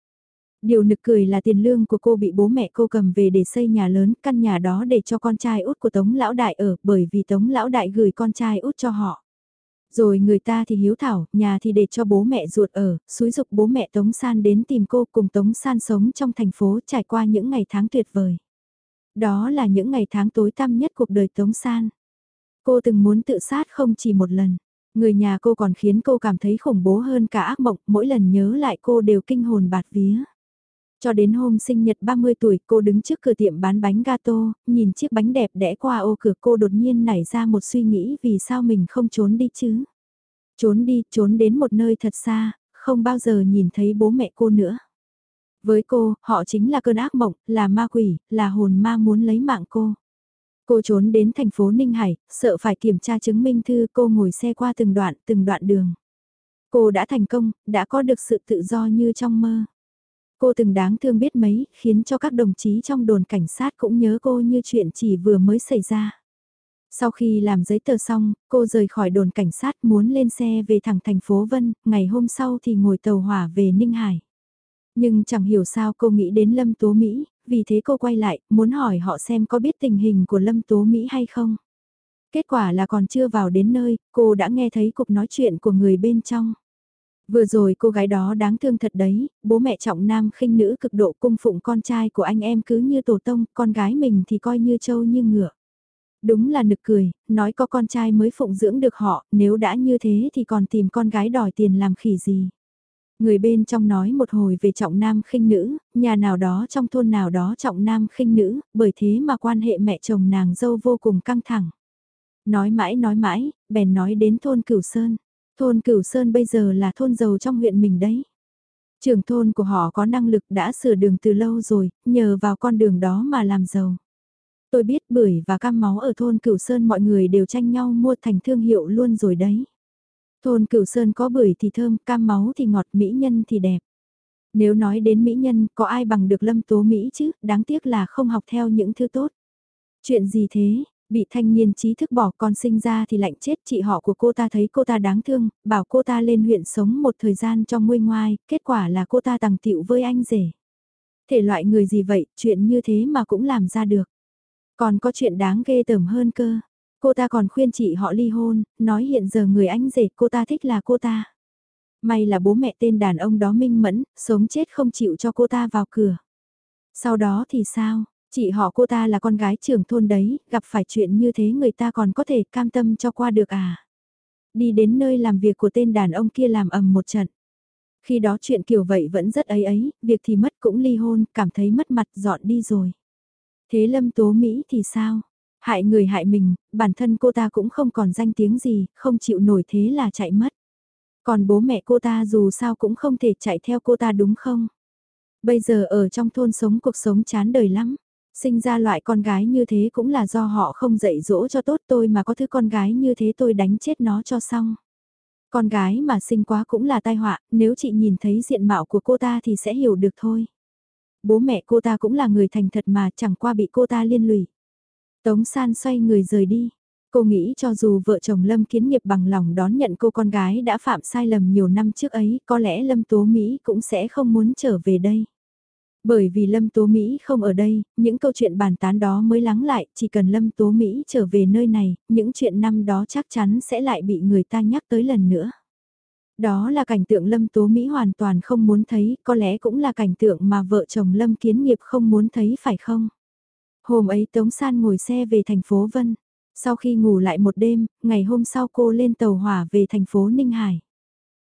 Điều nực cười là tiền lương của cô bị bố mẹ cô cầm về để xây nhà lớn, căn nhà đó để cho con trai út của Tống Lão Đại ở, bởi vì Tống Lão Đại gửi con trai út cho họ. Rồi người ta thì hiếu thảo, nhà thì để cho bố mẹ ruột ở, xúi dục bố mẹ Tống San đến tìm cô cùng Tống San sống trong thành phố trải qua những ngày tháng tuyệt vời. Đó là những ngày tháng tối tăm nhất cuộc đời Tống San. Cô từng muốn tự sát không chỉ một lần. Người nhà cô còn khiến cô cảm thấy khủng bố hơn cả ác mộng, mỗi lần nhớ lại cô đều kinh hồn bạt vía. Cho đến hôm sinh nhật 30 tuổi cô đứng trước cửa tiệm bán bánh gato, nhìn chiếc bánh đẹp đẽ qua ô cửa cô đột nhiên nảy ra một suy nghĩ vì sao mình không trốn đi chứ. Trốn đi, trốn đến một nơi thật xa, không bao giờ nhìn thấy bố mẹ cô nữa. Với cô, họ chính là cơn ác mộng, là ma quỷ, là hồn ma muốn lấy mạng cô. Cô trốn đến thành phố Ninh Hải, sợ phải kiểm tra chứng minh thư cô ngồi xe qua từng đoạn, từng đoạn đường. Cô đã thành công, đã có được sự tự do như trong mơ. Cô từng đáng thương biết mấy, khiến cho các đồng chí trong đồn cảnh sát cũng nhớ cô như chuyện chỉ vừa mới xảy ra. Sau khi làm giấy tờ xong, cô rời khỏi đồn cảnh sát muốn lên xe về thẳng thành phố Vân, ngày hôm sau thì ngồi tàu hỏa về Ninh Hải. Nhưng chẳng hiểu sao cô nghĩ đến Lâm Tố Mỹ, vì thế cô quay lại, muốn hỏi họ xem có biết tình hình của Lâm Tố Mỹ hay không. Kết quả là còn chưa vào đến nơi, cô đã nghe thấy cuộc nói chuyện của người bên trong. Vừa rồi cô gái đó đáng thương thật đấy, bố mẹ trọng nam khinh nữ cực độ cung phụng con trai của anh em cứ như tổ tông, con gái mình thì coi như trâu như ngựa. Đúng là nực cười, nói có con trai mới phụng dưỡng được họ, nếu đã như thế thì còn tìm con gái đòi tiền làm khỉ gì. Người bên trong nói một hồi về trọng nam khinh nữ, nhà nào đó trong thôn nào đó trọng nam khinh nữ, bởi thế mà quan hệ mẹ chồng nàng dâu vô cùng căng thẳng. Nói mãi nói mãi, bèn nói đến thôn Cửu Sơn. Thôn Cửu Sơn bây giờ là thôn giàu trong huyện mình đấy. Trưởng thôn của họ có năng lực đã sửa đường từ lâu rồi, nhờ vào con đường đó mà làm giàu. Tôi biết bưởi và cam máu ở thôn Cửu Sơn mọi người đều tranh nhau mua thành thương hiệu luôn rồi đấy. Thôn Cửu Sơn có bưởi thì thơm, cam máu thì ngọt, mỹ nhân thì đẹp. Nếu nói đến mỹ nhân, có ai bằng được lâm tố Mỹ chứ, đáng tiếc là không học theo những thứ tốt. Chuyện gì thế, Bị thanh niên trí thức bỏ con sinh ra thì lạnh chết chị họ của cô ta thấy cô ta đáng thương, bảo cô ta lên huyện sống một thời gian cho nguôi ngoai, kết quả là cô ta tằng tiệu với anh rể. Thể loại người gì vậy, chuyện như thế mà cũng làm ra được. Còn có chuyện đáng ghê tởm hơn cơ. Cô ta còn khuyên chị họ ly hôn, nói hiện giờ người anh rể cô ta thích là cô ta. May là bố mẹ tên đàn ông đó minh mẫn, sống chết không chịu cho cô ta vào cửa. Sau đó thì sao? Chị họ cô ta là con gái trưởng thôn đấy, gặp phải chuyện như thế người ta còn có thể cam tâm cho qua được à? Đi đến nơi làm việc của tên đàn ông kia làm ầm một trận. Khi đó chuyện kiểu vậy vẫn rất ấy ấy, việc thì mất cũng ly hôn, cảm thấy mất mặt dọn đi rồi. Thế Lâm Tố Mỹ thì sao? Hại người hại mình, bản thân cô ta cũng không còn danh tiếng gì, không chịu nổi thế là chạy mất. Còn bố mẹ cô ta dù sao cũng không thể chạy theo cô ta đúng không? Bây giờ ở trong thôn sống cuộc sống chán đời lắm. Sinh ra loại con gái như thế cũng là do họ không dạy dỗ cho tốt tôi mà có thứ con gái như thế tôi đánh chết nó cho xong. Con gái mà sinh quá cũng là tai họa, nếu chị nhìn thấy diện mạo của cô ta thì sẽ hiểu được thôi. Bố mẹ cô ta cũng là người thành thật mà chẳng qua bị cô ta liên lụy. Tống San xoay người rời đi. Cô nghĩ cho dù vợ chồng Lâm Kiến Nghiệp bằng lòng đón nhận cô con gái đã phạm sai lầm nhiều năm trước ấy, có lẽ Lâm Tố Mỹ cũng sẽ không muốn trở về đây. Bởi vì Lâm Tố Mỹ không ở đây, những câu chuyện bàn tán đó mới lắng lại, chỉ cần Lâm Tố Mỹ trở về nơi này, những chuyện năm đó chắc chắn sẽ lại bị người ta nhắc tới lần nữa. Đó là cảnh tượng Lâm Tố Mỹ hoàn toàn không muốn thấy, có lẽ cũng là cảnh tượng mà vợ chồng Lâm Kiến Nghiệp không muốn thấy phải không? Hôm ấy Tống San ngồi xe về thành phố Vân. Sau khi ngủ lại một đêm, ngày hôm sau cô lên tàu hỏa về thành phố Ninh Hải.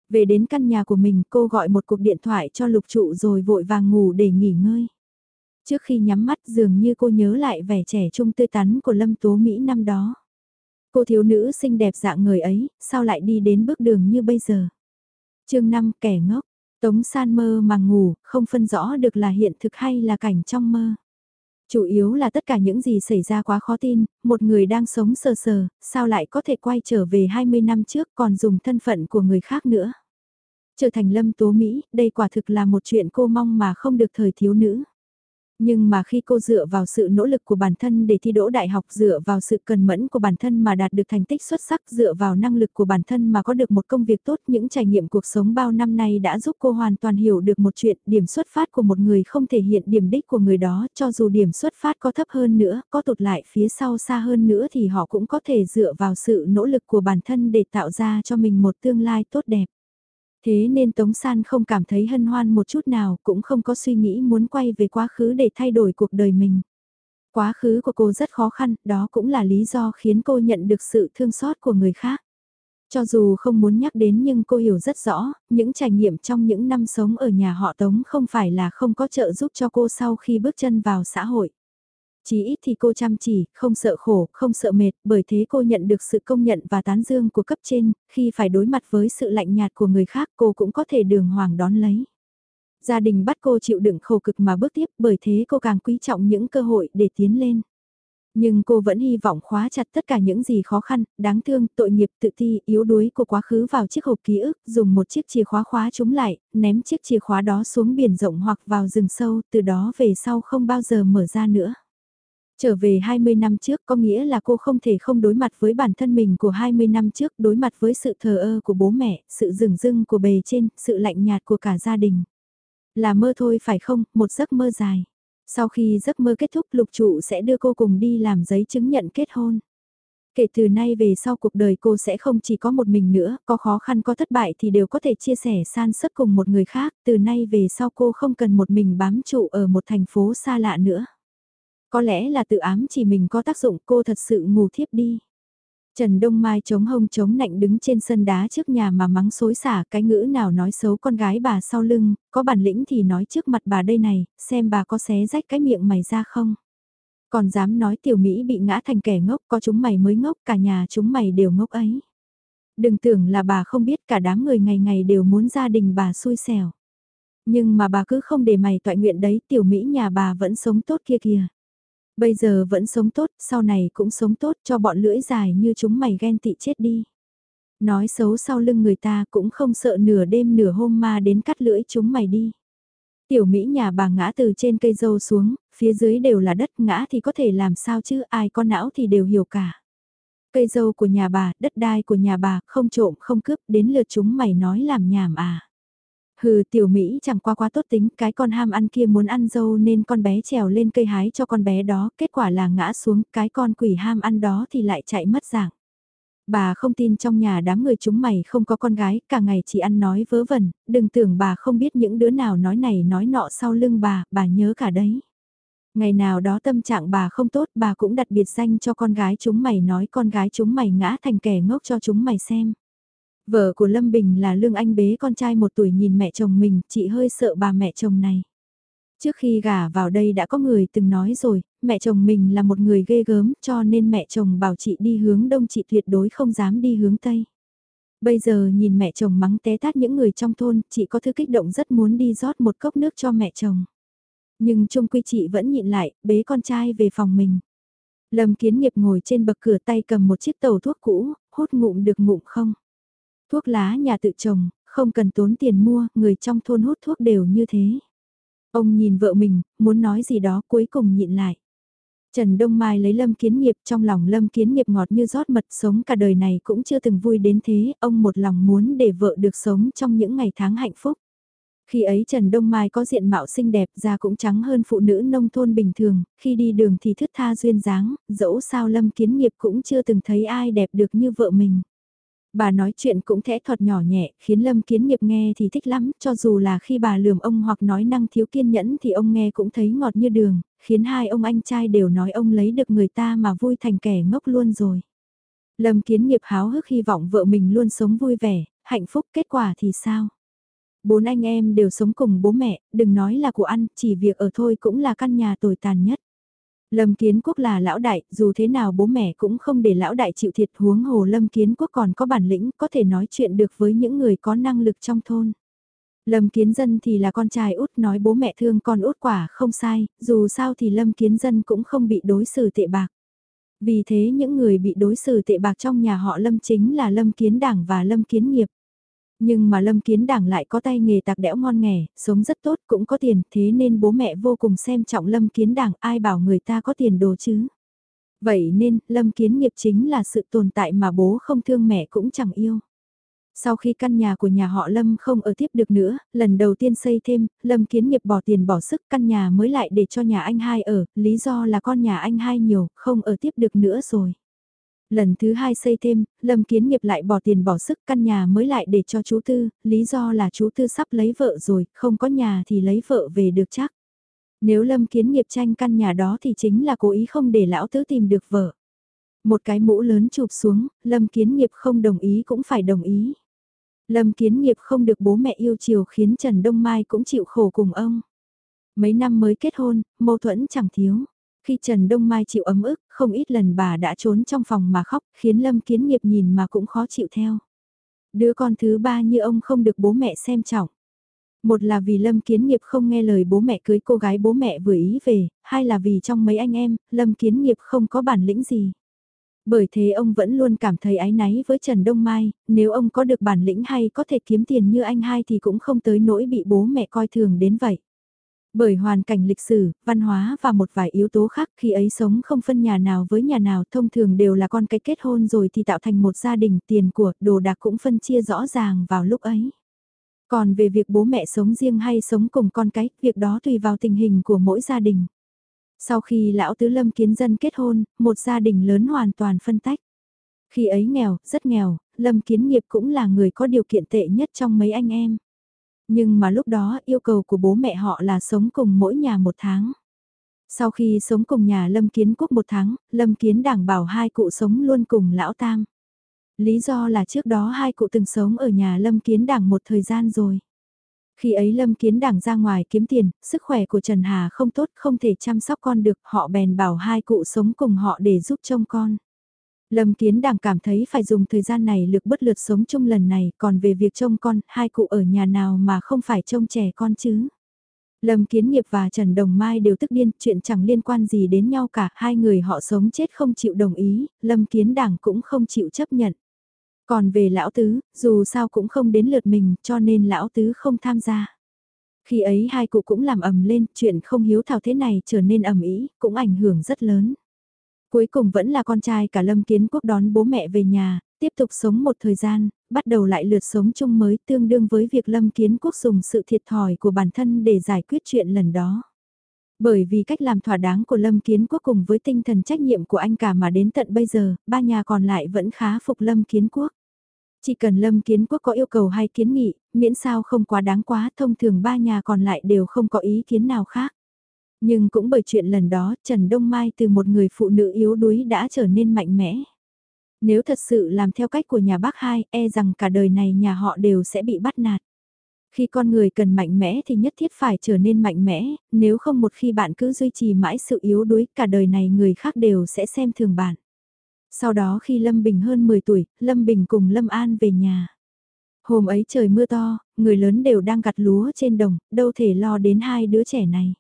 Về đến căn nhà của mình cô gọi một cuộc điện thoại cho lục trụ rồi vội vàng ngủ để nghỉ ngơi. Trước khi nhắm mắt dường như cô nhớ lại vẻ trẻ trung tươi tắn của Lâm Tố Mỹ năm đó. Cô thiếu nữ xinh đẹp dạng người ấy, sao lại đi đến bước đường như bây giờ? chương 5 kẻ ngốc, Tống San mơ mà ngủ, không phân rõ được là hiện thực hay là cảnh trong mơ. Chủ yếu là tất cả những gì xảy ra quá khó tin, một người đang sống sờ sờ, sao lại có thể quay trở về 20 năm trước còn dùng thân phận của người khác nữa. Trở thành lâm tố Mỹ, đây quả thực là một chuyện cô mong mà không được thời thiếu nữ. Nhưng mà khi cô dựa vào sự nỗ lực của bản thân để thi đỗ đại học, dựa vào sự cần mẫn của bản thân mà đạt được thành tích xuất sắc, dựa vào năng lực của bản thân mà có được một công việc tốt, những trải nghiệm cuộc sống bao năm nay đã giúp cô hoàn toàn hiểu được một chuyện, điểm xuất phát của một người không thể hiện điểm đích của người đó, cho dù điểm xuất phát có thấp hơn nữa, có tụt lại phía sau xa hơn nữa thì họ cũng có thể dựa vào sự nỗ lực của bản thân để tạo ra cho mình một tương lai tốt đẹp. Thế nên Tống San không cảm thấy hân hoan một chút nào, cũng không có suy nghĩ muốn quay về quá khứ để thay đổi cuộc đời mình. Quá khứ của cô rất khó khăn, đó cũng là lý do khiến cô nhận được sự thương xót của người khác. Cho dù không muốn nhắc đến nhưng cô hiểu rất rõ, những trải nghiệm trong những năm sống ở nhà họ Tống không phải là không có trợ giúp cho cô sau khi bước chân vào xã hội chí ít thì cô chăm chỉ, không sợ khổ, không sợ mệt, bởi thế cô nhận được sự công nhận và tán dương của cấp trên, khi phải đối mặt với sự lạnh nhạt của người khác cô cũng có thể đường hoàng đón lấy. Gia đình bắt cô chịu đựng khổ cực mà bước tiếp bởi thế cô càng quý trọng những cơ hội để tiến lên. Nhưng cô vẫn hy vọng khóa chặt tất cả những gì khó khăn, đáng thương, tội nghiệp, tự ti, yếu đuối của quá khứ vào chiếc hộp ký ức, dùng một chiếc chìa khóa khóa chúng lại, ném chiếc chìa khóa đó xuống biển rộng hoặc vào rừng sâu, từ đó về sau không bao giờ mở ra nữa. Trở về 20 năm trước có nghĩa là cô không thể không đối mặt với bản thân mình của 20 năm trước, đối mặt với sự thờ ơ của bố mẹ, sự rừng rưng của bề trên, sự lạnh nhạt của cả gia đình. Là mơ thôi phải không, một giấc mơ dài. Sau khi giấc mơ kết thúc lục trụ sẽ đưa cô cùng đi làm giấy chứng nhận kết hôn. Kể từ nay về sau cuộc đời cô sẽ không chỉ có một mình nữa, có khó khăn có thất bại thì đều có thể chia sẻ san sức cùng một người khác, từ nay về sau cô không cần một mình bám trụ ở một thành phố xa lạ nữa. Có lẽ là tự ám chỉ mình có tác dụng cô thật sự ngủ thiếp đi. Trần Đông Mai chống hông chống nạnh đứng trên sân đá trước nhà mà mắng xối xả cái ngữ nào nói xấu con gái bà sau lưng, có bản lĩnh thì nói trước mặt bà đây này, xem bà có xé rách cái miệng mày ra không. Còn dám nói tiểu Mỹ bị ngã thành kẻ ngốc, có chúng mày mới ngốc, cả nhà chúng mày đều ngốc ấy. Đừng tưởng là bà không biết cả đám người ngày ngày đều muốn gia đình bà xui xẻo. Nhưng mà bà cứ không để mày tọa nguyện đấy, tiểu Mỹ nhà bà vẫn sống tốt kia kìa. Bây giờ vẫn sống tốt, sau này cũng sống tốt cho bọn lưỡi dài như chúng mày ghen tị chết đi. Nói xấu sau lưng người ta cũng không sợ nửa đêm nửa hôm ma đến cắt lưỡi chúng mày đi. Tiểu Mỹ nhà bà ngã từ trên cây dâu xuống, phía dưới đều là đất ngã thì có thể làm sao chứ ai có não thì đều hiểu cả. Cây dâu của nhà bà, đất đai của nhà bà, không trộm không cướp đến lượt chúng mày nói làm nhảm à. Hừ tiểu Mỹ chẳng qua quá tốt tính, cái con ham ăn kia muốn ăn dâu nên con bé trèo lên cây hái cho con bé đó, kết quả là ngã xuống, cái con quỷ ham ăn đó thì lại chạy mất dạng. Bà không tin trong nhà đám người chúng mày không có con gái, cả ngày chỉ ăn nói vớ vẩn, đừng tưởng bà không biết những đứa nào nói này nói nọ sau lưng bà, bà nhớ cả đấy. Ngày nào đó tâm trạng bà không tốt, bà cũng đặt biệt danh cho con gái chúng mày nói con gái chúng mày ngã thành kẻ ngốc cho chúng mày xem. Vợ của Lâm Bình là Lương Anh bế con trai một tuổi nhìn mẹ chồng mình, chị hơi sợ bà mẹ chồng này. Trước khi gả vào đây đã có người từng nói rồi, mẹ chồng mình là một người ghê gớm cho nên mẹ chồng bảo chị đi hướng đông chị tuyệt đối không dám đi hướng tây. Bây giờ nhìn mẹ chồng mắng té tát những người trong thôn, chị có thứ kích động rất muốn đi rót một cốc nước cho mẹ chồng. Nhưng chung quy chị vẫn nhịn lại, bế con trai về phòng mình. Lâm kiến nghiệp ngồi trên bậc cửa tay cầm một chiếc tàu thuốc cũ, hút ngụm được ngụm không. Thuốc lá nhà tự trồng, không cần tốn tiền mua, người trong thôn hút thuốc đều như thế. Ông nhìn vợ mình, muốn nói gì đó cuối cùng nhịn lại. Trần Đông Mai lấy Lâm Kiến Nghiệp trong lòng Lâm Kiến Nghiệp ngọt như rót mật sống cả đời này cũng chưa từng vui đến thế, ông một lòng muốn để vợ được sống trong những ngày tháng hạnh phúc. Khi ấy Trần Đông Mai có diện mạo xinh đẹp da cũng trắng hơn phụ nữ nông thôn bình thường, khi đi đường thì thướt tha duyên dáng, dẫu sao Lâm Kiến Nghiệp cũng chưa từng thấy ai đẹp được như vợ mình. Bà nói chuyện cũng thẽ thuật nhỏ nhẹ, khiến Lâm Kiến Nghiệp nghe thì thích lắm, cho dù là khi bà lườm ông hoặc nói năng thiếu kiên nhẫn thì ông nghe cũng thấy ngọt như đường, khiến hai ông anh trai đều nói ông lấy được người ta mà vui thành kẻ ngốc luôn rồi. Lâm Kiến Nghiệp háo hức hy vọng vợ mình luôn sống vui vẻ, hạnh phúc kết quả thì sao? Bốn anh em đều sống cùng bố mẹ, đừng nói là của ăn, chỉ việc ở thôi cũng là căn nhà tồi tàn nhất. Lâm Kiến Quốc là lão đại, dù thế nào bố mẹ cũng không để lão đại chịu thiệt huống hồ Lâm Kiến Quốc còn có bản lĩnh, có thể nói chuyện được với những người có năng lực trong thôn. Lâm Kiến Dân thì là con trai út nói bố mẹ thương con út quả không sai, dù sao thì Lâm Kiến Dân cũng không bị đối xử tệ bạc. Vì thế những người bị đối xử tệ bạc trong nhà họ Lâm chính là Lâm Kiến Đảng và Lâm Kiến Nghiệp. Nhưng mà Lâm Kiến Đảng lại có tay nghề tạc đẽo ngon nghề sống rất tốt cũng có tiền, thế nên bố mẹ vô cùng xem trọng Lâm Kiến Đảng ai bảo người ta có tiền đồ chứ. Vậy nên, Lâm Kiến Nghiệp chính là sự tồn tại mà bố không thương mẹ cũng chẳng yêu. Sau khi căn nhà của nhà họ Lâm không ở tiếp được nữa, lần đầu tiên xây thêm, Lâm Kiến Nghiệp bỏ tiền bỏ sức căn nhà mới lại để cho nhà anh hai ở, lý do là con nhà anh hai nhiều, không ở tiếp được nữa rồi. Lần thứ hai xây thêm, Lâm Kiến Nghiệp lại bỏ tiền bỏ sức căn nhà mới lại để cho chú Tư, lý do là chú Tư sắp lấy vợ rồi, không có nhà thì lấy vợ về được chắc. Nếu Lâm Kiến Nghiệp tranh căn nhà đó thì chính là cố ý không để lão tứ tìm được vợ. Một cái mũ lớn chụp xuống, Lâm Kiến Nghiệp không đồng ý cũng phải đồng ý. Lâm Kiến Nghiệp không được bố mẹ yêu chiều khiến Trần Đông Mai cũng chịu khổ cùng ông. Mấy năm mới kết hôn, mâu thuẫn chẳng thiếu. Khi Trần Đông Mai chịu ấm ức, không ít lần bà đã trốn trong phòng mà khóc, khiến Lâm Kiến Nghiệp nhìn mà cũng khó chịu theo. Đứa con thứ ba như ông không được bố mẹ xem trọng. Một là vì Lâm Kiến Nghiệp không nghe lời bố mẹ cưới cô gái bố mẹ vừa ý về, hai là vì trong mấy anh em, Lâm Kiến Nghiệp không có bản lĩnh gì. Bởi thế ông vẫn luôn cảm thấy ái náy với Trần Đông Mai, nếu ông có được bản lĩnh hay có thể kiếm tiền như anh hai thì cũng không tới nỗi bị bố mẹ coi thường đến vậy. Bởi hoàn cảnh lịch sử, văn hóa và một vài yếu tố khác khi ấy sống không phân nhà nào với nhà nào thông thường đều là con cái kết hôn rồi thì tạo thành một gia đình tiền của đồ đạc cũng phân chia rõ ràng vào lúc ấy. Còn về việc bố mẹ sống riêng hay sống cùng con cái, việc đó tùy vào tình hình của mỗi gia đình. Sau khi lão tứ lâm kiến dân kết hôn, một gia đình lớn hoàn toàn phân tách. Khi ấy nghèo, rất nghèo, lâm kiến nghiệp cũng là người có điều kiện tệ nhất trong mấy anh em. Nhưng mà lúc đó yêu cầu của bố mẹ họ là sống cùng mỗi nhà một tháng. Sau khi sống cùng nhà Lâm Kiến Quốc một tháng, Lâm Kiến đảng bảo hai cụ sống luôn cùng lão Tam. Lý do là trước đó hai cụ từng sống ở nhà Lâm Kiến đảng một thời gian rồi. Khi ấy Lâm Kiến đảng ra ngoài kiếm tiền, sức khỏe của Trần Hà không tốt không thể chăm sóc con được, họ bèn bảo hai cụ sống cùng họ để giúp trông con. Lâm Kiến Đảng cảm thấy phải dùng thời gian này lực bất lượt sống chung lần này, còn về việc trông con, hai cụ ở nhà nào mà không phải trông trẻ con chứ. Lâm Kiến Nghiệp và Trần Đồng Mai đều tức điên, chuyện chẳng liên quan gì đến nhau cả, hai người họ sống chết không chịu đồng ý, Lâm Kiến Đảng cũng không chịu chấp nhận. Còn về Lão Tứ, dù sao cũng không đến lượt mình, cho nên Lão Tứ không tham gia. Khi ấy hai cụ cũng làm ầm lên, chuyện không hiếu thảo thế này trở nên ầm ĩ, cũng ảnh hưởng rất lớn. Cuối cùng vẫn là con trai cả Lâm Kiến Quốc đón bố mẹ về nhà, tiếp tục sống một thời gian, bắt đầu lại lượt sống chung mới tương đương với việc Lâm Kiến Quốc dùng sự thiệt thòi của bản thân để giải quyết chuyện lần đó. Bởi vì cách làm thỏa đáng của Lâm Kiến Quốc cùng với tinh thần trách nhiệm của anh cả mà đến tận bây giờ, ba nhà còn lại vẫn khá phục Lâm Kiến Quốc. Chỉ cần Lâm Kiến Quốc có yêu cầu hay kiến nghị, miễn sao không quá đáng quá, thông thường ba nhà còn lại đều không có ý kiến nào khác. Nhưng cũng bởi chuyện lần đó, Trần Đông Mai từ một người phụ nữ yếu đuối đã trở nên mạnh mẽ. Nếu thật sự làm theo cách của nhà bác hai, e rằng cả đời này nhà họ đều sẽ bị bắt nạt. Khi con người cần mạnh mẽ thì nhất thiết phải trở nên mạnh mẽ, nếu không một khi bạn cứ duy trì mãi sự yếu đuối, cả đời này người khác đều sẽ xem thường bạn. Sau đó khi Lâm Bình hơn 10 tuổi, Lâm Bình cùng Lâm An về nhà. Hôm ấy trời mưa to, người lớn đều đang gặt lúa trên đồng, đâu thể lo đến hai đứa trẻ này.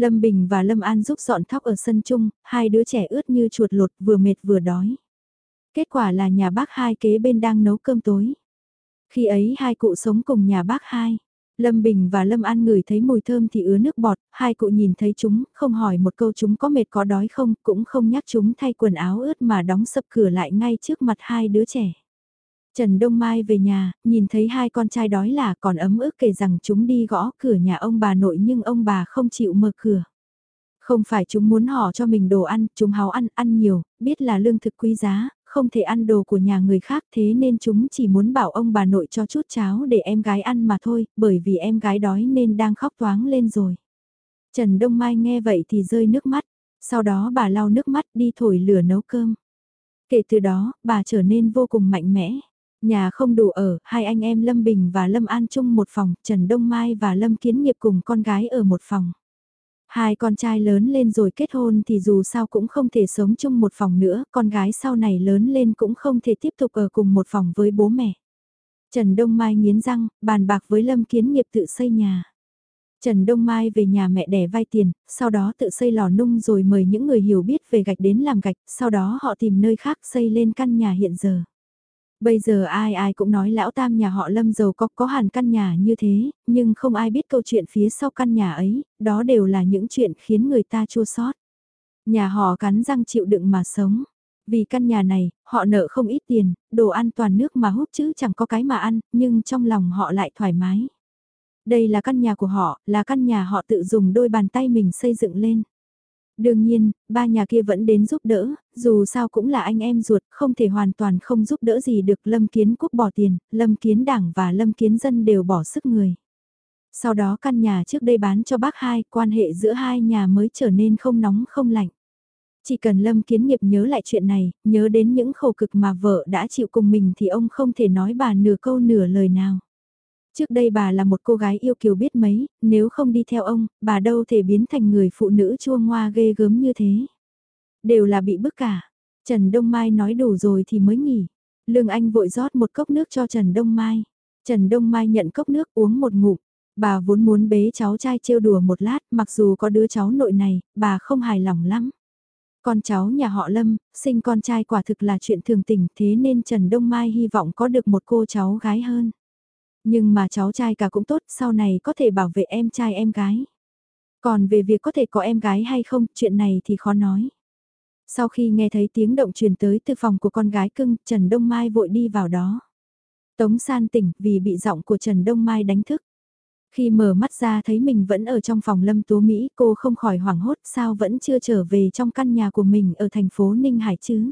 Lâm Bình và Lâm An giúp dọn thóc ở sân chung, hai đứa trẻ ướt như chuột lột vừa mệt vừa đói. Kết quả là nhà bác hai kế bên đang nấu cơm tối. Khi ấy hai cụ sống cùng nhà bác hai. Lâm Bình và Lâm An ngửi thấy mùi thơm thì ứa nước bọt, hai cụ nhìn thấy chúng, không hỏi một câu chúng có mệt có đói không, cũng không nhắc chúng thay quần áo ướt mà đóng sập cửa lại ngay trước mặt hai đứa trẻ. Trần Đông Mai về nhà, nhìn thấy hai con trai đói là còn ấm ức kể rằng chúng đi gõ cửa nhà ông bà nội nhưng ông bà không chịu mở cửa. Không phải chúng muốn họ cho mình đồ ăn, chúng háo ăn, ăn nhiều, biết là lương thực quý giá, không thể ăn đồ của nhà người khác thế nên chúng chỉ muốn bảo ông bà nội cho chút cháo để em gái ăn mà thôi, bởi vì em gái đói nên đang khóc toáng lên rồi. Trần Đông Mai nghe vậy thì rơi nước mắt, sau đó bà lau nước mắt đi thổi lửa nấu cơm. Kể từ đó, bà trở nên vô cùng mạnh mẽ. Nhà không đủ ở, hai anh em Lâm Bình và Lâm An chung một phòng, Trần Đông Mai và Lâm Kiến Nghiệp cùng con gái ở một phòng. Hai con trai lớn lên rồi kết hôn thì dù sao cũng không thể sống chung một phòng nữa, con gái sau này lớn lên cũng không thể tiếp tục ở cùng một phòng với bố mẹ. Trần Đông Mai nghiến răng, bàn bạc với Lâm Kiến Nghiệp tự xây nhà. Trần Đông Mai về nhà mẹ đẻ vay tiền, sau đó tự xây lò nung rồi mời những người hiểu biết về gạch đến làm gạch, sau đó họ tìm nơi khác xây lên căn nhà hiện giờ. Bây giờ ai ai cũng nói lão tam nhà họ Lâm giàu có có hẳn căn nhà như thế, nhưng không ai biết câu chuyện phía sau căn nhà ấy, đó đều là những chuyện khiến người ta chua xót. Nhà họ cắn răng chịu đựng mà sống. Vì căn nhà này, họ nợ không ít tiền, đồ ăn toàn nước mà hút chứ chẳng có cái mà ăn, nhưng trong lòng họ lại thoải mái. Đây là căn nhà của họ, là căn nhà họ tự dùng đôi bàn tay mình xây dựng lên. Đương nhiên, ba nhà kia vẫn đến giúp đỡ, dù sao cũng là anh em ruột, không thể hoàn toàn không giúp đỡ gì được Lâm Kiến Quốc bỏ tiền, Lâm Kiến Đảng và Lâm Kiến Dân đều bỏ sức người. Sau đó căn nhà trước đây bán cho bác hai, quan hệ giữa hai nhà mới trở nên không nóng không lạnh. Chỉ cần Lâm Kiến Nghiệp nhớ lại chuyện này, nhớ đến những khổ cực mà vợ đã chịu cùng mình thì ông không thể nói bà nửa câu nửa lời nào. Trước đây bà là một cô gái yêu kiều biết mấy, nếu không đi theo ông, bà đâu thể biến thành người phụ nữ chua ngoa ghê gớm như thế. Đều là bị bức cả. Trần Đông Mai nói đủ rồi thì mới nghỉ. Lương Anh vội rót một cốc nước cho Trần Đông Mai. Trần Đông Mai nhận cốc nước uống một ngụm. Bà vốn muốn bế cháu trai trêu đùa một lát, mặc dù có đứa cháu nội này, bà không hài lòng lắm. Con cháu nhà họ Lâm, sinh con trai quả thực là chuyện thường tình, thế nên Trần Đông Mai hy vọng có được một cô cháu gái hơn. Nhưng mà cháu trai cả cũng tốt, sau này có thể bảo vệ em trai em gái. Còn về việc có thể có em gái hay không, chuyện này thì khó nói. Sau khi nghe thấy tiếng động truyền tới từ phòng của con gái cưng, Trần Đông Mai vội đi vào đó. Tống san tỉnh vì bị giọng của Trần Đông Mai đánh thức. Khi mở mắt ra thấy mình vẫn ở trong phòng Lâm tú Mỹ, cô không khỏi hoảng hốt sao vẫn chưa trở về trong căn nhà của mình ở thành phố Ninh Hải chứ.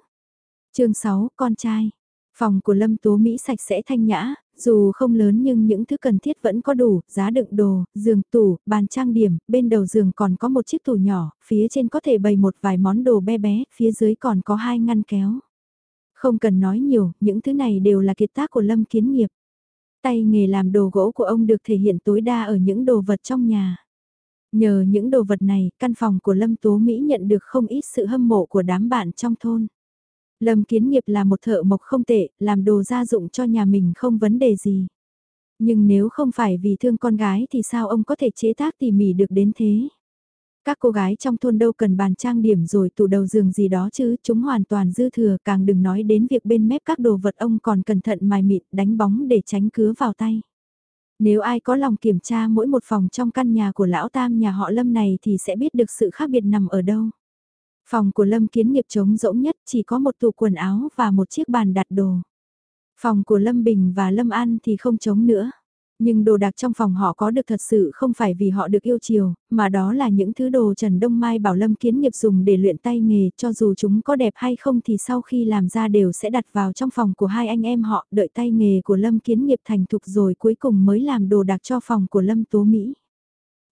chương 6, con trai. Phòng của Lâm Tố Mỹ sạch sẽ thanh nhã, dù không lớn nhưng những thứ cần thiết vẫn có đủ, giá đựng đồ, giường, tủ, bàn trang điểm, bên đầu giường còn có một chiếc tủ nhỏ, phía trên có thể bày một vài món đồ bé bé, phía dưới còn có hai ngăn kéo. Không cần nói nhiều, những thứ này đều là kiệt tác của Lâm Kiến Nghiệp. Tay nghề làm đồ gỗ của ông được thể hiện tối đa ở những đồ vật trong nhà. Nhờ những đồ vật này, căn phòng của Lâm Tố Mỹ nhận được không ít sự hâm mộ của đám bạn trong thôn. Lâm Kiến Nghiệp là một thợ mộc không tệ, làm đồ gia dụng cho nhà mình không vấn đề gì. Nhưng nếu không phải vì thương con gái thì sao ông có thể chế tác tỉ mỉ được đến thế? Các cô gái trong thôn đâu cần bàn trang điểm rồi tủ đầu giường gì đó chứ, chúng hoàn toàn dư thừa, càng đừng nói đến việc bên mép các đồ vật ông còn cẩn thận mài mịn đánh bóng để tránh cứa vào tay. Nếu ai có lòng kiểm tra mỗi một phòng trong căn nhà của lão tam nhà họ Lâm này thì sẽ biết được sự khác biệt nằm ở đâu. Phòng của Lâm Kiến Nghiệp trống rỗng nhất chỉ có một tủ quần áo và một chiếc bàn đặt đồ. Phòng của Lâm Bình và Lâm An thì không trống nữa. Nhưng đồ đạc trong phòng họ có được thật sự không phải vì họ được yêu chiều, mà đó là những thứ đồ Trần Đông Mai bảo Lâm Kiến Nghiệp dùng để luyện tay nghề, cho dù chúng có đẹp hay không thì sau khi làm ra đều sẽ đặt vào trong phòng của hai anh em họ, đợi tay nghề của Lâm Kiến Nghiệp thành thục rồi cuối cùng mới làm đồ đạc cho phòng của Lâm Tố Mỹ.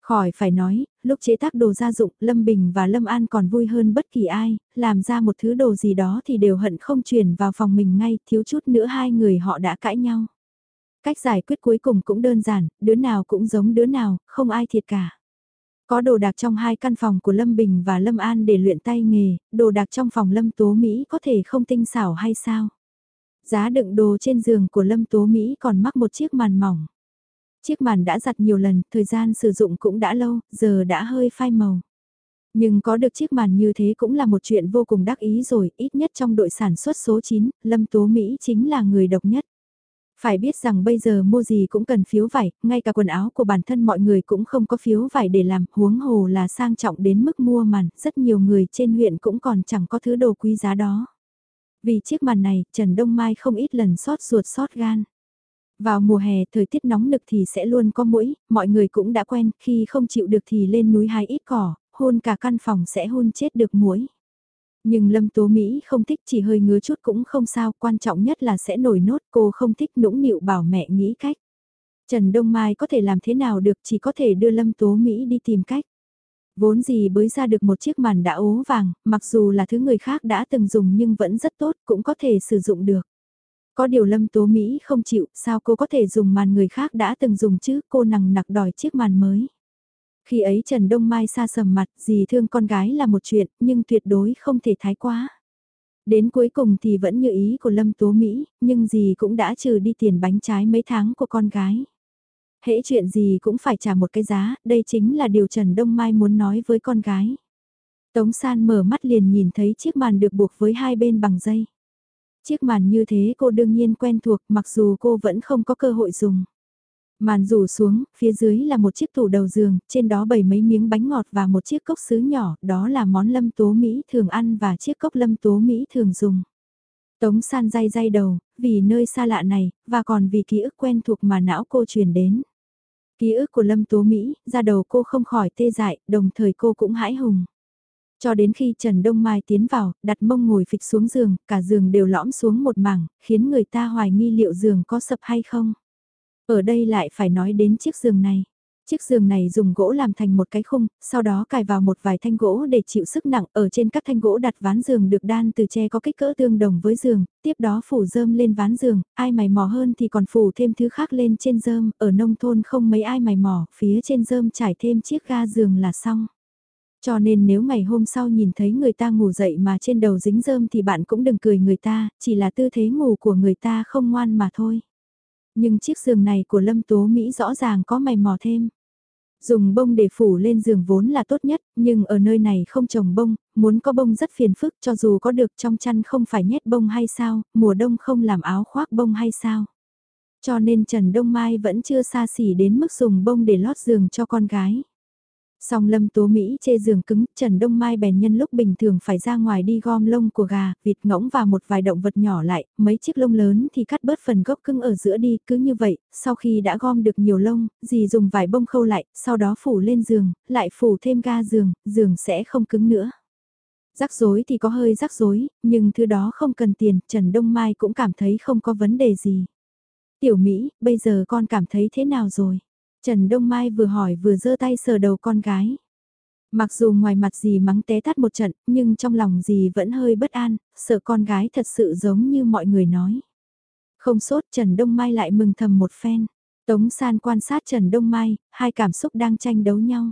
Khỏi phải nói, lúc chế tác đồ gia dụng, Lâm Bình và Lâm An còn vui hơn bất kỳ ai, làm ra một thứ đồ gì đó thì đều hận không chuyển vào phòng mình ngay, thiếu chút nữa hai người họ đã cãi nhau. Cách giải quyết cuối cùng cũng đơn giản, đứa nào cũng giống đứa nào, không ai thiệt cả. Có đồ đạc trong hai căn phòng của Lâm Bình và Lâm An để luyện tay nghề, đồ đạc trong phòng Lâm Tố Mỹ có thể không tinh xảo hay sao? Giá đựng đồ trên giường của Lâm Tố Mỹ còn mắc một chiếc màn mỏng. Chiếc màn đã giặt nhiều lần, thời gian sử dụng cũng đã lâu, giờ đã hơi phai màu. Nhưng có được chiếc màn như thế cũng là một chuyện vô cùng đắc ý rồi, ít nhất trong đội sản xuất số 9, Lâm Tố Mỹ chính là người độc nhất. Phải biết rằng bây giờ mua gì cũng cần phiếu vải, ngay cả quần áo của bản thân mọi người cũng không có phiếu vải để làm, huống hồ là sang trọng đến mức mua màn, rất nhiều người trên huyện cũng còn chẳng có thứ đồ quý giá đó. Vì chiếc màn này, Trần Đông Mai không ít lần sót ruột sót gan. Vào mùa hè thời tiết nóng nực thì sẽ luôn có mũi, mọi người cũng đã quen, khi không chịu được thì lên núi hái ít cỏ, hôn cả căn phòng sẽ hôn chết được mũi. Nhưng Lâm Tố Mỹ không thích chỉ hơi ngứa chút cũng không sao, quan trọng nhất là sẽ nổi nốt cô không thích nũng nịu bảo mẹ nghĩ cách. Trần Đông Mai có thể làm thế nào được chỉ có thể đưa Lâm Tố Mỹ đi tìm cách. Vốn gì bới ra được một chiếc màn đã ố vàng, mặc dù là thứ người khác đã từng dùng nhưng vẫn rất tốt, cũng có thể sử dụng được. Có điều Lâm Tố Mỹ không chịu, sao cô có thể dùng màn người khác đã từng dùng chứ, cô nằng nặc đòi chiếc màn mới. Khi ấy Trần Đông Mai xa sầm mặt, dì thương con gái là một chuyện, nhưng tuyệt đối không thể thái quá. Đến cuối cùng thì vẫn như ý của Lâm Tố Mỹ, nhưng gì cũng đã trừ đi tiền bánh trái mấy tháng của con gái. Hễ chuyện gì cũng phải trả một cái giá, đây chính là điều Trần Đông Mai muốn nói với con gái. Tống San mở mắt liền nhìn thấy chiếc màn được buộc với hai bên bằng dây. Chiếc màn như thế cô đương nhiên quen thuộc mặc dù cô vẫn không có cơ hội dùng. Màn rủ xuống, phía dưới là một chiếc tủ đầu giường, trên đó bày mấy miếng bánh ngọt và một chiếc cốc sứ nhỏ, đó là món lâm tố Mỹ thường ăn và chiếc cốc lâm tố Mỹ thường dùng. Tống san day day đầu, vì nơi xa lạ này, và còn vì ký ức quen thuộc mà não cô truyền đến. Ký ức của lâm tố Mỹ, ra đầu cô không khỏi tê dại, đồng thời cô cũng hãi hùng. Cho đến khi Trần Đông Mai tiến vào, đặt mông ngồi phịch xuống giường, cả giường đều lõm xuống một mảng, khiến người ta hoài nghi liệu giường có sập hay không. Ở đây lại phải nói đến chiếc giường này. Chiếc giường này dùng gỗ làm thành một cái khung, sau đó cài vào một vài thanh gỗ để chịu sức nặng. Ở trên các thanh gỗ đặt ván giường được đan từ tre có kích cỡ tương đồng với giường, tiếp đó phủ rơm lên ván giường, ai mày mò hơn thì còn phủ thêm thứ khác lên trên rơm. Ở nông thôn không mấy ai mày mò, phía trên rơm trải thêm chiếc ga giường là xong. Cho nên nếu ngày hôm sau nhìn thấy người ta ngủ dậy mà trên đầu dính rơm thì bạn cũng đừng cười người ta, chỉ là tư thế ngủ của người ta không ngoan mà thôi. Nhưng chiếc giường này của Lâm Tố Mỹ rõ ràng có mày mò thêm. Dùng bông để phủ lên giường vốn là tốt nhất, nhưng ở nơi này không trồng bông, muốn có bông rất phiền phức cho dù có được trong chăn không phải nhét bông hay sao, mùa đông không làm áo khoác bông hay sao. Cho nên Trần Đông Mai vẫn chưa xa xỉ đến mức dùng bông để lót giường cho con gái. Song Lâm Tố Mỹ chê giường cứng, Trần Đông Mai bèn nhân lúc bình thường phải ra ngoài đi gom lông của gà, vịt ngỗng và một vài động vật nhỏ lại, mấy chiếc lông lớn thì cắt bớt phần gốc cứng ở giữa đi, cứ như vậy, sau khi đã gom được nhiều lông, dì dùng vải bông khâu lại, sau đó phủ lên giường, lại phủ thêm ga giường, giường sẽ không cứng nữa. Rắc rối thì có hơi rắc rối, nhưng thứ đó không cần tiền, Trần Đông Mai cũng cảm thấy không có vấn đề gì. Tiểu Mỹ, bây giờ con cảm thấy thế nào rồi? Trần Đông Mai vừa hỏi vừa giơ tay sờ đầu con gái. Mặc dù ngoài mặt dì mắng té tát một trận, nhưng trong lòng dì vẫn hơi bất an, sợ con gái thật sự giống như mọi người nói. Không sốt Trần Đông Mai lại mừng thầm một phen. Tống San quan sát Trần Đông Mai, hai cảm xúc đang tranh đấu nhau.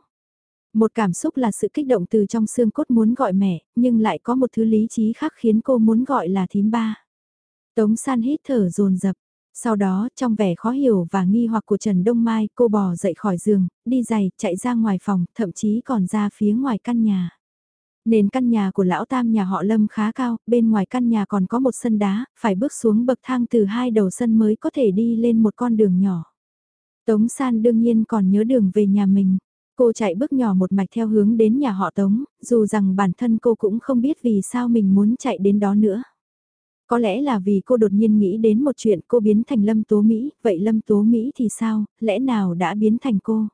Một cảm xúc là sự kích động từ trong xương cốt muốn gọi mẹ, nhưng lại có một thứ lý trí khác khiến cô muốn gọi là thím ba. Tống San hít thở dồn dập sau đó, trong vẻ khó hiểu và nghi hoặc của Trần Đông Mai, cô bò dậy khỏi giường, đi giày, chạy ra ngoài phòng, thậm chí còn ra phía ngoài căn nhà. Nền căn nhà của lão tam nhà họ Lâm khá cao, bên ngoài căn nhà còn có một sân đá, phải bước xuống bậc thang từ hai đầu sân mới có thể đi lên một con đường nhỏ. Tống San đương nhiên còn nhớ đường về nhà mình. Cô chạy bước nhỏ một mạch theo hướng đến nhà họ Tống, dù rằng bản thân cô cũng không biết vì sao mình muốn chạy đến đó nữa. Có lẽ là vì cô đột nhiên nghĩ đến một chuyện cô biến thành Lâm Tố Mỹ, vậy Lâm Tố Mỹ thì sao, lẽ nào đã biến thành cô?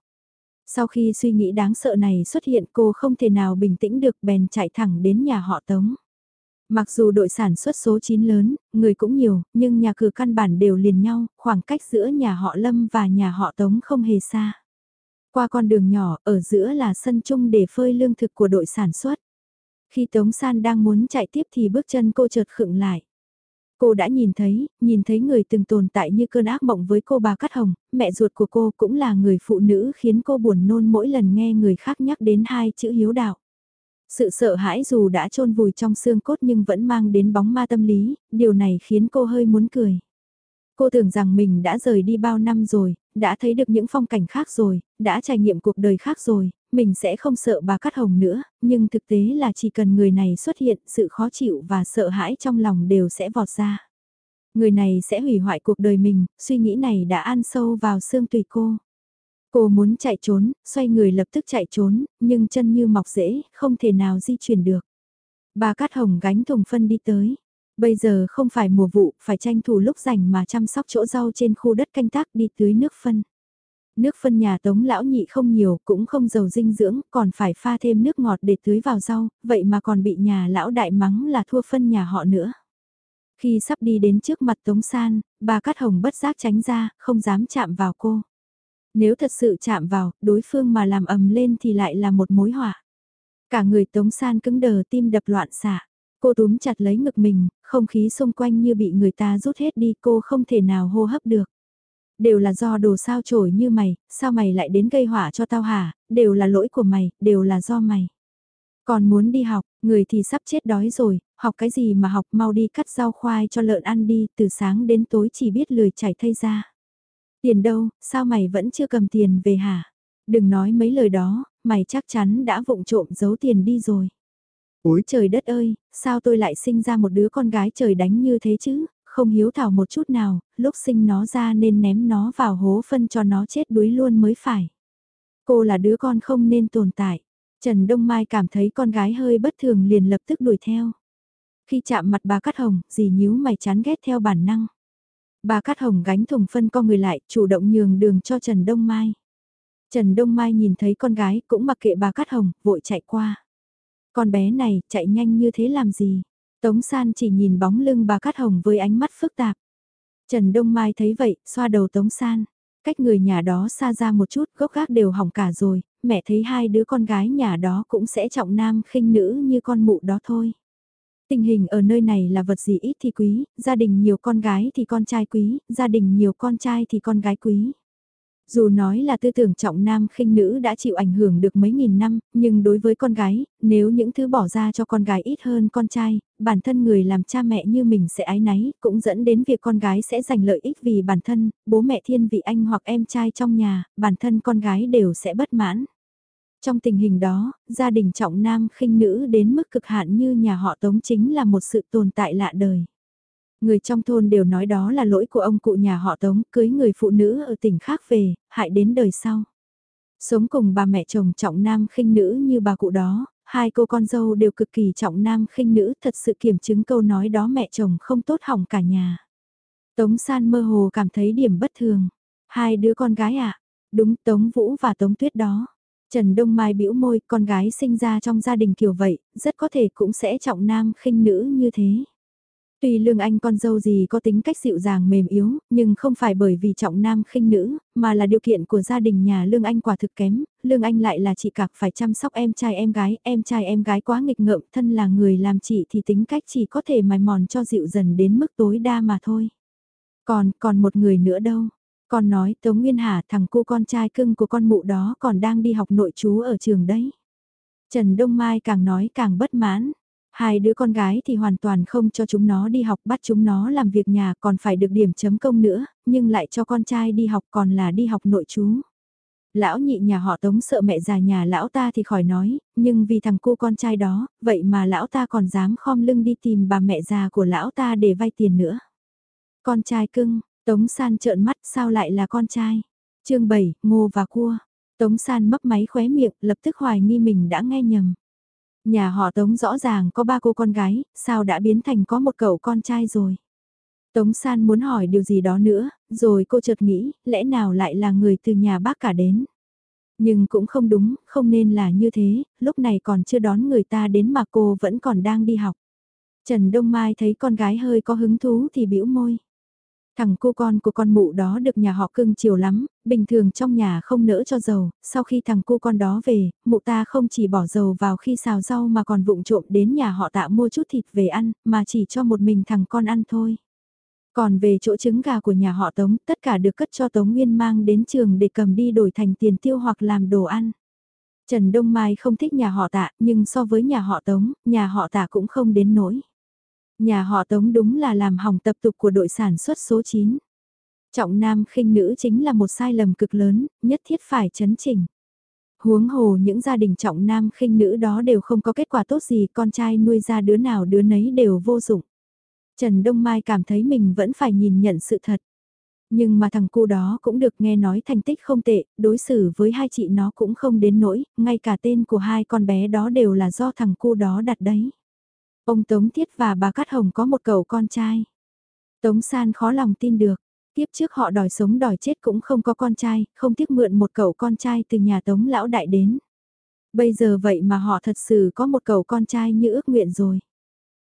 Sau khi suy nghĩ đáng sợ này xuất hiện cô không thể nào bình tĩnh được bèn chạy thẳng đến nhà họ Tống. Mặc dù đội sản xuất số 9 lớn, người cũng nhiều, nhưng nhà cửa căn bản đều liền nhau, khoảng cách giữa nhà họ Lâm và nhà họ Tống không hề xa. Qua con đường nhỏ, ở giữa là sân chung để phơi lương thực của đội sản xuất. Khi Tống San đang muốn chạy tiếp thì bước chân cô chợt khựng lại. Cô đã nhìn thấy, nhìn thấy người từng tồn tại như cơn ác mộng với cô bà Cát Hồng, mẹ ruột của cô cũng là người phụ nữ khiến cô buồn nôn mỗi lần nghe người khác nhắc đến hai chữ hiếu đạo. Sự sợ hãi dù đã chôn vùi trong xương cốt nhưng vẫn mang đến bóng ma tâm lý, điều này khiến cô hơi muốn cười. Cô tưởng rằng mình đã rời đi bao năm rồi, đã thấy được những phong cảnh khác rồi, đã trải nghiệm cuộc đời khác rồi, mình sẽ không sợ bà Cát Hồng nữa, nhưng thực tế là chỉ cần người này xuất hiện, sự khó chịu và sợ hãi trong lòng đều sẽ vọt ra. Người này sẽ hủy hoại cuộc đời mình, suy nghĩ này đã ăn sâu vào xương tùy cô. Cô muốn chạy trốn, xoay người lập tức chạy trốn, nhưng chân như mọc rễ, không thể nào di chuyển được. Bà Cát Hồng gánh thùng phân đi tới. Bây giờ không phải mùa vụ, phải tranh thủ lúc rảnh mà chăm sóc chỗ rau trên khu đất canh tác đi tưới nước phân. Nước phân nhà tống lão nhị không nhiều, cũng không giàu dinh dưỡng, còn phải pha thêm nước ngọt để tưới vào rau, vậy mà còn bị nhà lão đại mắng là thua phân nhà họ nữa. Khi sắp đi đến trước mặt Tống San, bà Cát Hồng bất giác tránh ra, không dám chạm vào cô. Nếu thật sự chạm vào, đối phương mà làm ầm lên thì lại là một mối họa. Cả người Tống San cứng đờ tim đập loạn xạ. Cô túm chặt lấy ngực mình, không khí xung quanh như bị người ta rút hết đi cô không thể nào hô hấp được. Đều là do đồ sao trổi như mày, sao mày lại đến gây họa cho tao hả, đều là lỗi của mày, đều là do mày. Còn muốn đi học, người thì sắp chết đói rồi, học cái gì mà học mau đi cắt rau khoai cho lợn ăn đi, từ sáng đến tối chỉ biết lười chảy thay ra. Tiền đâu, sao mày vẫn chưa cầm tiền về hả? Đừng nói mấy lời đó, mày chắc chắn đã vụng trộm giấu tiền đi rồi úi trời đất ơi, sao tôi lại sinh ra một đứa con gái trời đánh như thế chứ, không hiếu thảo một chút nào, lúc sinh nó ra nên ném nó vào hố phân cho nó chết đuối luôn mới phải. Cô là đứa con không nên tồn tại. Trần Đông Mai cảm thấy con gái hơi bất thường liền lập tức đuổi theo. Khi chạm mặt bà Cát Hồng, dì nhíu mày chán ghét theo bản năng. Bà Cát Hồng gánh thùng phân co người lại, chủ động nhường đường cho Trần Đông Mai. Trần Đông Mai nhìn thấy con gái cũng mặc kệ bà Cát Hồng, vội chạy qua. Con bé này, chạy nhanh như thế làm gì? Tống San chỉ nhìn bóng lưng bà Cát Hồng với ánh mắt phức tạp. Trần Đông Mai thấy vậy, xoa đầu Tống San. Cách người nhà đó xa ra một chút, gốc gác đều hỏng cả rồi, mẹ thấy hai đứa con gái nhà đó cũng sẽ trọng nam khinh nữ như con mụ đó thôi. Tình hình ở nơi này là vật gì ít thì quý, gia đình nhiều con gái thì con trai quý, gia đình nhiều con trai thì con gái quý. Dù nói là tư tưởng trọng nam khinh nữ đã chịu ảnh hưởng được mấy nghìn năm, nhưng đối với con gái, nếu những thứ bỏ ra cho con gái ít hơn con trai, bản thân người làm cha mẹ như mình sẽ ái náy, cũng dẫn đến việc con gái sẽ giành lợi ích vì bản thân, bố mẹ thiên vị anh hoặc em trai trong nhà, bản thân con gái đều sẽ bất mãn. Trong tình hình đó, gia đình trọng nam khinh nữ đến mức cực hạn như nhà họ Tống chính là một sự tồn tại lạ đời. Người trong thôn đều nói đó là lỗi của ông cụ nhà họ Tống cưới người phụ nữ ở tỉnh khác về, hại đến đời sau. Sống cùng bà mẹ chồng trọng nam khinh nữ như bà cụ đó, hai cô con dâu đều cực kỳ trọng nam khinh nữ thật sự kiểm chứng câu nói đó mẹ chồng không tốt hỏng cả nhà. Tống San mơ hồ cảm thấy điểm bất thường. Hai đứa con gái ạ, à? đúng Tống Vũ và Tống Tuyết đó. Trần Đông Mai bĩu môi, con gái sinh ra trong gia đình kiểu vậy, rất có thể cũng sẽ trọng nam khinh nữ như thế. Tuy Lương Anh con dâu gì có tính cách dịu dàng mềm yếu, nhưng không phải bởi vì trọng nam khinh nữ, mà là điều kiện của gia đình nhà Lương Anh quả thực kém, Lương Anh lại là chị cặp phải chăm sóc em trai em gái, em trai em gái quá nghịch ngợm, thân là người làm chị thì tính cách chỉ có thể mài mòn cho dịu dần đến mức tối đa mà thôi. Còn, còn một người nữa đâu? Con nói Tống Nguyên Hà thằng cô con trai cưng của con mụ đó còn đang đi học nội chú ở trường đấy. Trần Đông Mai càng nói càng bất mãn. Hai đứa con gái thì hoàn toàn không cho chúng nó đi học bắt chúng nó làm việc nhà còn phải được điểm chấm công nữa, nhưng lại cho con trai đi học còn là đi học nội chú. Lão nhị nhà họ tống sợ mẹ già nhà lão ta thì khỏi nói, nhưng vì thằng cu con trai đó, vậy mà lão ta còn dám khom lưng đi tìm bà mẹ già của lão ta để vay tiền nữa. Con trai cưng, Tống San trợn mắt sao lại là con trai. chương 7, ngô và cua. Tống San mấp máy khóe miệng lập tức hoài nghi mình đã nghe nhầm. Nhà họ Tống rõ ràng có ba cô con gái, sao đã biến thành có một cậu con trai rồi. Tống San muốn hỏi điều gì đó nữa, rồi cô chợt nghĩ, lẽ nào lại là người từ nhà bác cả đến. Nhưng cũng không đúng, không nên là như thế, lúc này còn chưa đón người ta đến mà cô vẫn còn đang đi học. Trần Đông Mai thấy con gái hơi có hứng thú thì bĩu môi. Thằng cô con của con mụ đó được nhà họ cưng chiều lắm, bình thường trong nhà không nỡ cho dầu, sau khi thằng cô con đó về, mụ ta không chỉ bỏ dầu vào khi xào rau mà còn vụng trộm đến nhà họ tạ mua chút thịt về ăn, mà chỉ cho một mình thằng con ăn thôi. Còn về chỗ trứng gà của nhà họ Tống, tất cả được cất cho Tống Nguyên mang đến trường để cầm đi đổi thành tiền tiêu hoặc làm đồ ăn. Trần Đông Mai không thích nhà họ tạ, nhưng so với nhà họ Tống, nhà họ tạ cũng không đến nỗi. Nhà họ Tống đúng là làm hỏng tập tục của đội sản xuất số 9. Trọng nam khinh nữ chính là một sai lầm cực lớn, nhất thiết phải chấn chỉnh. Huống hồ những gia đình trọng nam khinh nữ đó đều không có kết quả tốt gì, con trai nuôi ra đứa nào đứa nấy đều vô dụng. Trần Đông Mai cảm thấy mình vẫn phải nhìn nhận sự thật. Nhưng mà thằng cu đó cũng được nghe nói thành tích không tệ, đối xử với hai chị nó cũng không đến nỗi, ngay cả tên của hai con bé đó đều là do thằng cu đó đặt đấy. Ông Tống Thiết và bà Cát Hồng có một cậu con trai. Tống San khó lòng tin được, tiếp trước họ đòi sống đòi chết cũng không có con trai, không tiếc mượn một cậu con trai từ nhà Tống Lão Đại đến. Bây giờ vậy mà họ thật sự có một cậu con trai như ước nguyện rồi.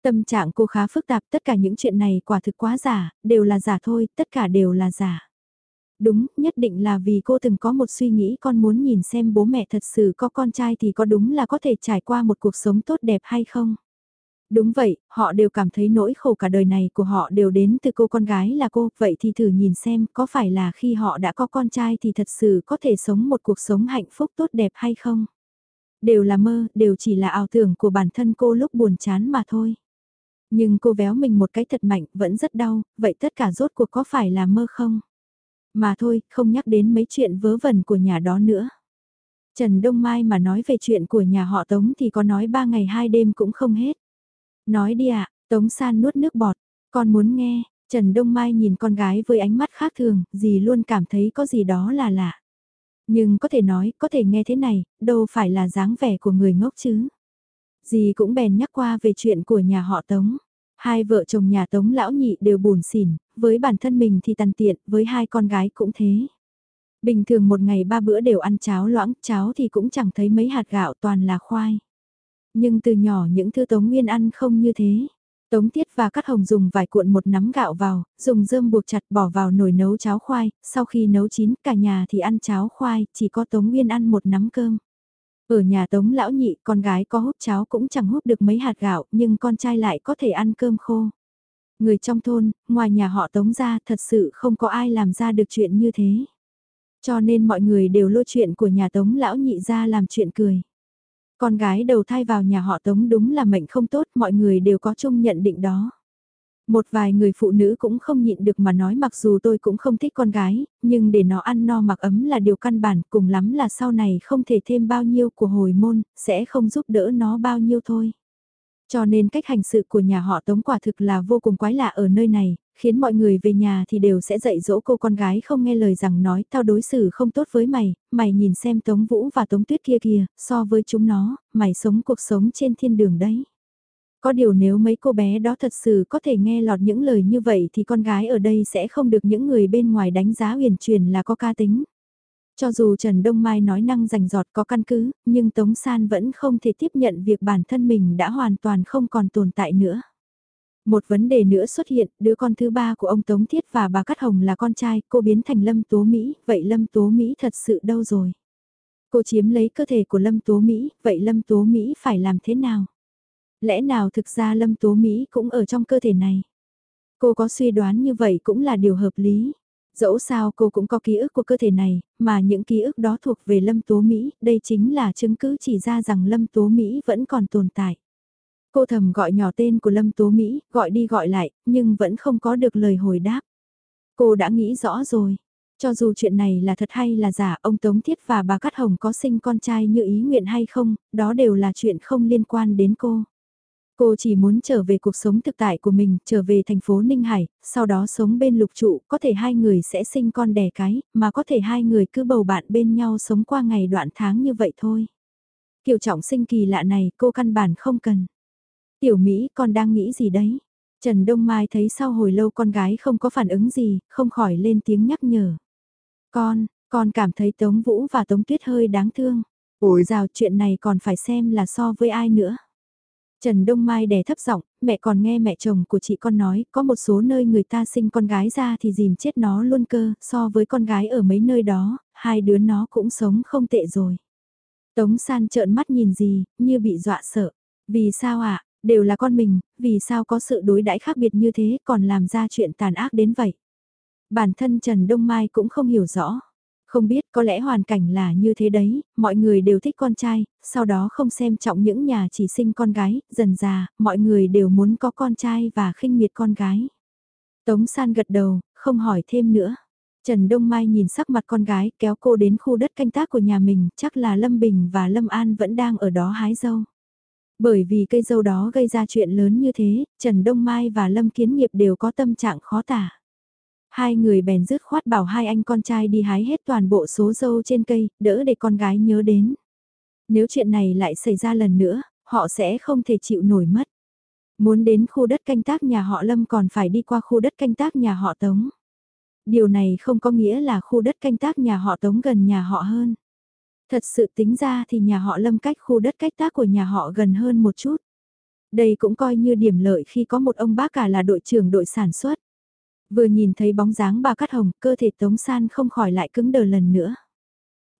Tâm trạng cô khá phức tạp, tất cả những chuyện này quả thực quá giả, đều là giả thôi, tất cả đều là giả. Đúng, nhất định là vì cô từng có một suy nghĩ con muốn nhìn xem bố mẹ thật sự có con trai thì có đúng là có thể trải qua một cuộc sống tốt đẹp hay không. Đúng vậy, họ đều cảm thấy nỗi khổ cả đời này của họ đều đến từ cô con gái là cô, vậy thì thử nhìn xem có phải là khi họ đã có con trai thì thật sự có thể sống một cuộc sống hạnh phúc tốt đẹp hay không? Đều là mơ, đều chỉ là ảo tưởng của bản thân cô lúc buồn chán mà thôi. Nhưng cô véo mình một cái thật mạnh, vẫn rất đau, vậy tất cả rốt cuộc có phải là mơ không? Mà thôi, không nhắc đến mấy chuyện vớ vẩn của nhà đó nữa. Trần Đông Mai mà nói về chuyện của nhà họ Tống thì có nói ba ngày hai đêm cũng không hết. Nói đi ạ, Tống San nuốt nước bọt, con muốn nghe, Trần Đông Mai nhìn con gái với ánh mắt khác thường, dì luôn cảm thấy có gì đó là lạ. Nhưng có thể nói, có thể nghe thế này, đâu phải là dáng vẻ của người ngốc chứ. Dì cũng bèn nhắc qua về chuyện của nhà họ Tống. Hai vợ chồng nhà Tống lão nhị đều buồn xỉn, với bản thân mình thì tàn tiện, với hai con gái cũng thế. Bình thường một ngày ba bữa đều ăn cháo loãng, cháo thì cũng chẳng thấy mấy hạt gạo toàn là khoai. Nhưng từ nhỏ những thứ Tống Nguyên ăn không như thế. Tống Tiết và Cát Hồng dùng vài cuộn một nắm gạo vào, dùng rơm buộc chặt bỏ vào nồi nấu cháo khoai, sau khi nấu chín cả nhà thì ăn cháo khoai, chỉ có Tống Nguyên ăn một nắm cơm. Ở nhà Tống lão nhị, con gái có hút cháo cũng chẳng hút được mấy hạt gạo, nhưng con trai lại có thể ăn cơm khô. Người trong thôn, ngoài nhà họ Tống ra, thật sự không có ai làm ra được chuyện như thế. Cho nên mọi người đều lôi chuyện của nhà Tống lão nhị ra làm chuyện cười. Con gái đầu thai vào nhà họ Tống đúng là mệnh không tốt, mọi người đều có chung nhận định đó. Một vài người phụ nữ cũng không nhịn được mà nói mặc dù tôi cũng không thích con gái, nhưng để nó ăn no mặc ấm là điều căn bản, cùng lắm là sau này không thể thêm bao nhiêu của hồi môn, sẽ không giúp đỡ nó bao nhiêu thôi. Cho nên cách hành sự của nhà họ Tống quả thực là vô cùng quái lạ ở nơi này, khiến mọi người về nhà thì đều sẽ dạy dỗ cô con gái không nghe lời rằng nói tao đối xử không tốt với mày, mày nhìn xem Tống Vũ và Tống Tuyết kia kìa, so với chúng nó, mày sống cuộc sống trên thiên đường đấy. Có điều nếu mấy cô bé đó thật sự có thể nghe lọt những lời như vậy thì con gái ở đây sẽ không được những người bên ngoài đánh giá huyền truyền là có ca tính. Cho dù Trần Đông Mai nói năng rành giọt có căn cứ, nhưng Tống San vẫn không thể tiếp nhận việc bản thân mình đã hoàn toàn không còn tồn tại nữa. Một vấn đề nữa xuất hiện, đứa con thứ ba của ông Tống Thiết và bà Cát Hồng là con trai, cô biến thành Lâm Tố Mỹ, vậy Lâm Tố Mỹ thật sự đâu rồi? Cô chiếm lấy cơ thể của Lâm Tố Mỹ, vậy Lâm Tố Mỹ phải làm thế nào? Lẽ nào thực ra Lâm Tố Mỹ cũng ở trong cơ thể này? Cô có suy đoán như vậy cũng là điều hợp lý. Dẫu sao cô cũng có ký ức của cơ thể này, mà những ký ức đó thuộc về Lâm Tố Mỹ, đây chính là chứng cứ chỉ ra rằng Lâm Tố Mỹ vẫn còn tồn tại. Cô thầm gọi nhỏ tên của Lâm Tố Mỹ, gọi đi gọi lại, nhưng vẫn không có được lời hồi đáp. Cô đã nghĩ rõ rồi. Cho dù chuyện này là thật hay là giả, ông Tống Thiết và bà Cát Hồng có sinh con trai như ý nguyện hay không, đó đều là chuyện không liên quan đến cô. Cô chỉ muốn trở về cuộc sống thực tại của mình, trở về thành phố Ninh Hải, sau đó sống bên lục trụ, có thể hai người sẽ sinh con đẻ cái, mà có thể hai người cứ bầu bạn bên nhau sống qua ngày đoạn tháng như vậy thôi. Kiều trọng sinh kỳ lạ này cô căn bản không cần. Tiểu Mỹ con đang nghĩ gì đấy? Trần Đông Mai thấy sau hồi lâu con gái không có phản ứng gì, không khỏi lên tiếng nhắc nhở. Con, con cảm thấy Tống Vũ và Tống Tuyết hơi đáng thương. Ôi rào chuyện này còn phải xem là so với ai nữa. Trần Đông Mai đè thấp giọng, mẹ còn nghe mẹ chồng của chị con nói, có một số nơi người ta sinh con gái ra thì dìm chết nó luôn cơ, so với con gái ở mấy nơi đó, hai đứa nó cũng sống không tệ rồi. Tống San trợn mắt nhìn gì, như bị dọa sợ. Vì sao ạ, đều là con mình, vì sao có sự đối đãi khác biệt như thế còn làm ra chuyện tàn ác đến vậy? Bản thân Trần Đông Mai cũng không hiểu rõ. Không biết có lẽ hoàn cảnh là như thế đấy, mọi người đều thích con trai, sau đó không xem trọng những nhà chỉ sinh con gái, dần già, mọi người đều muốn có con trai và khinh miệt con gái. Tống San gật đầu, không hỏi thêm nữa. Trần Đông Mai nhìn sắc mặt con gái kéo cô đến khu đất canh tác của nhà mình, chắc là Lâm Bình và Lâm An vẫn đang ở đó hái dâu. Bởi vì cây dâu đó gây ra chuyện lớn như thế, Trần Đông Mai và Lâm Kiến Nghiệp đều có tâm trạng khó tả. Hai người bèn dứt khoát bảo hai anh con trai đi hái hết toàn bộ số dâu trên cây, đỡ để con gái nhớ đến. Nếu chuyện này lại xảy ra lần nữa, họ sẽ không thể chịu nổi mất. Muốn đến khu đất canh tác nhà họ Lâm còn phải đi qua khu đất canh tác nhà họ Tống. Điều này không có nghĩa là khu đất canh tác nhà họ Tống gần nhà họ hơn. Thật sự tính ra thì nhà họ Lâm cách khu đất cách tác của nhà họ gần hơn một chút. Đây cũng coi như điểm lợi khi có một ông bác cả là đội trưởng đội sản xuất. Vừa nhìn thấy bóng dáng bà Cát Hồng, cơ thể Tống San không khỏi lại cứng đờ lần nữa.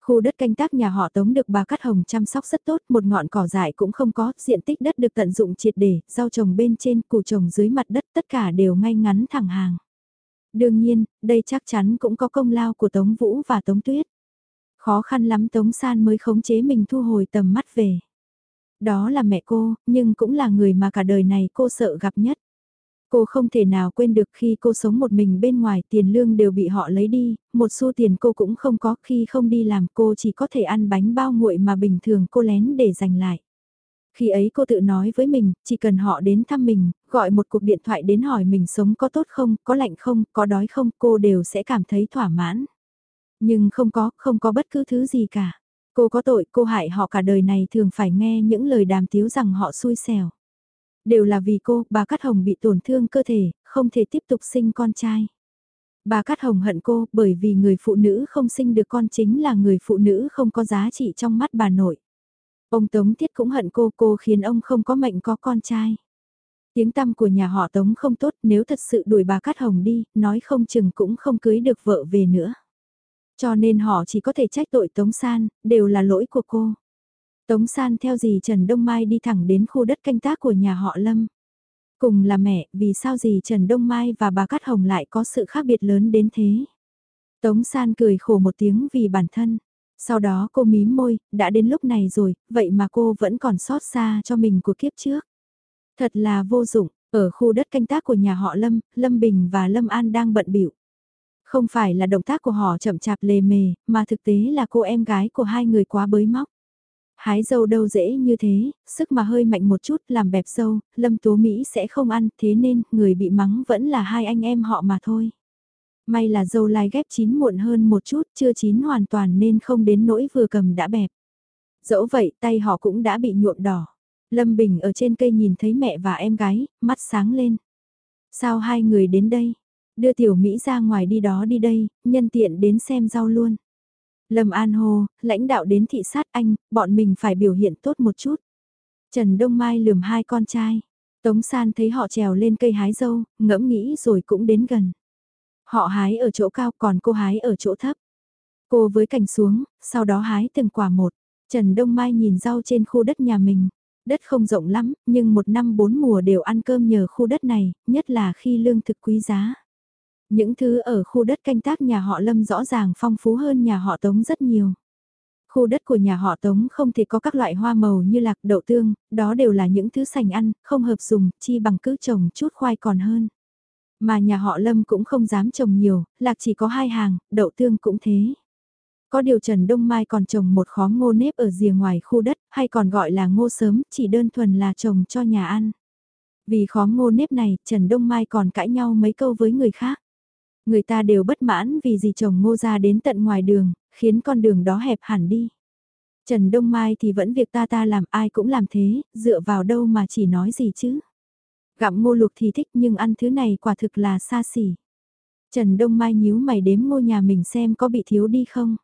Khu đất canh tác nhà họ Tống được bà Cát Hồng chăm sóc rất tốt, một ngọn cỏ dại cũng không có, diện tích đất được tận dụng triệt để, rau trồng bên trên, củ trồng dưới mặt đất tất cả đều ngay ngắn thẳng hàng. Đương nhiên, đây chắc chắn cũng có công lao của Tống Vũ và Tống Tuyết. Khó khăn lắm Tống San mới khống chế mình thu hồi tầm mắt về. Đó là mẹ cô, nhưng cũng là người mà cả đời này cô sợ gặp nhất. Cô không thể nào quên được khi cô sống một mình bên ngoài tiền lương đều bị họ lấy đi, một xu tiền cô cũng không có khi không đi làm cô chỉ có thể ăn bánh bao nguội mà bình thường cô lén để dành lại. Khi ấy cô tự nói với mình, chỉ cần họ đến thăm mình, gọi một cuộc điện thoại đến hỏi mình sống có tốt không, có lạnh không, có đói không, cô đều sẽ cảm thấy thỏa mãn. Nhưng không có, không có bất cứ thứ gì cả. Cô có tội, cô hại họ cả đời này thường phải nghe những lời đàm tiếu rằng họ xui xẻo. Đều là vì cô, bà Cát Hồng bị tổn thương cơ thể, không thể tiếp tục sinh con trai. Bà Cát Hồng hận cô bởi vì người phụ nữ không sinh được con chính là người phụ nữ không có giá trị trong mắt bà nội. Ông Tống Thiết cũng hận cô, cô khiến ông không có mệnh có con trai. Tiếng tăm của nhà họ Tống không tốt nếu thật sự đuổi bà Cát Hồng đi, nói không chừng cũng không cưới được vợ về nữa. Cho nên họ chỉ có thể trách tội Tống San, đều là lỗi của cô. Tống San theo dì Trần Đông Mai đi thẳng đến khu đất canh tác của nhà họ Lâm. Cùng là mẹ, vì sao dì Trần Đông Mai và bà Cát Hồng lại có sự khác biệt lớn đến thế? Tống San cười khổ một tiếng vì bản thân. Sau đó cô mím môi, đã đến lúc này rồi, vậy mà cô vẫn còn xót xa cho mình của kiếp trước. Thật là vô dụng, ở khu đất canh tác của nhà họ Lâm, Lâm Bình và Lâm An đang bận biểu. Không phải là động tác của họ chậm chạp lề mề, mà thực tế là cô em gái của hai người quá bới móc. Hái dâu đâu dễ như thế, sức mà hơi mạnh một chút làm bẹp dâu, Lâm Tố Mỹ sẽ không ăn, thế nên người bị mắng vẫn là hai anh em họ mà thôi. May là dâu lai ghép chín muộn hơn một chút, chưa chín hoàn toàn nên không đến nỗi vừa cầm đã bẹp. Dẫu vậy tay họ cũng đã bị nhuộm đỏ. Lâm Bình ở trên cây nhìn thấy mẹ và em gái, mắt sáng lên. Sao hai người đến đây? Đưa tiểu Mỹ ra ngoài đi đó đi đây, nhân tiện đến xem rau luôn. Lâm An Hồ, lãnh đạo đến thị sát anh, bọn mình phải biểu hiện tốt một chút. Trần Đông Mai lườm hai con trai. Tống San thấy họ trèo lên cây hái dâu, ngẫm nghĩ rồi cũng đến gần. Họ hái ở chỗ cao còn cô hái ở chỗ thấp. Cô với cành xuống, sau đó hái từng quả một. Trần Đông Mai nhìn rau trên khu đất nhà mình. Đất không rộng lắm, nhưng một năm bốn mùa đều ăn cơm nhờ khu đất này, nhất là khi lương thực quý giá. Những thứ ở khu đất canh tác nhà họ Lâm rõ ràng phong phú hơn nhà họ Tống rất nhiều. Khu đất của nhà họ Tống không thể có các loại hoa màu như lạc đậu tương, đó đều là những thứ sành ăn, không hợp dùng, chi bằng cứ trồng chút khoai còn hơn. Mà nhà họ Lâm cũng không dám trồng nhiều, lạc chỉ có hai hàng, đậu tương cũng thế. Có điều Trần Đông Mai còn trồng một khóm ngô nếp ở rìa ngoài khu đất, hay còn gọi là ngô sớm, chỉ đơn thuần là trồng cho nhà ăn. Vì khóm ngô nếp này, Trần Đông Mai còn cãi nhau mấy câu với người khác. Người ta đều bất mãn vì gì chồng ngô ra đến tận ngoài đường, khiến con đường đó hẹp hẳn đi. Trần Đông Mai thì vẫn việc ta ta làm ai cũng làm thế, dựa vào đâu mà chỉ nói gì chứ. Gặm ngô lục thì thích nhưng ăn thứ này quả thực là xa xỉ. Trần Đông Mai nhíu mày đếm ngô nhà mình xem có bị thiếu đi không.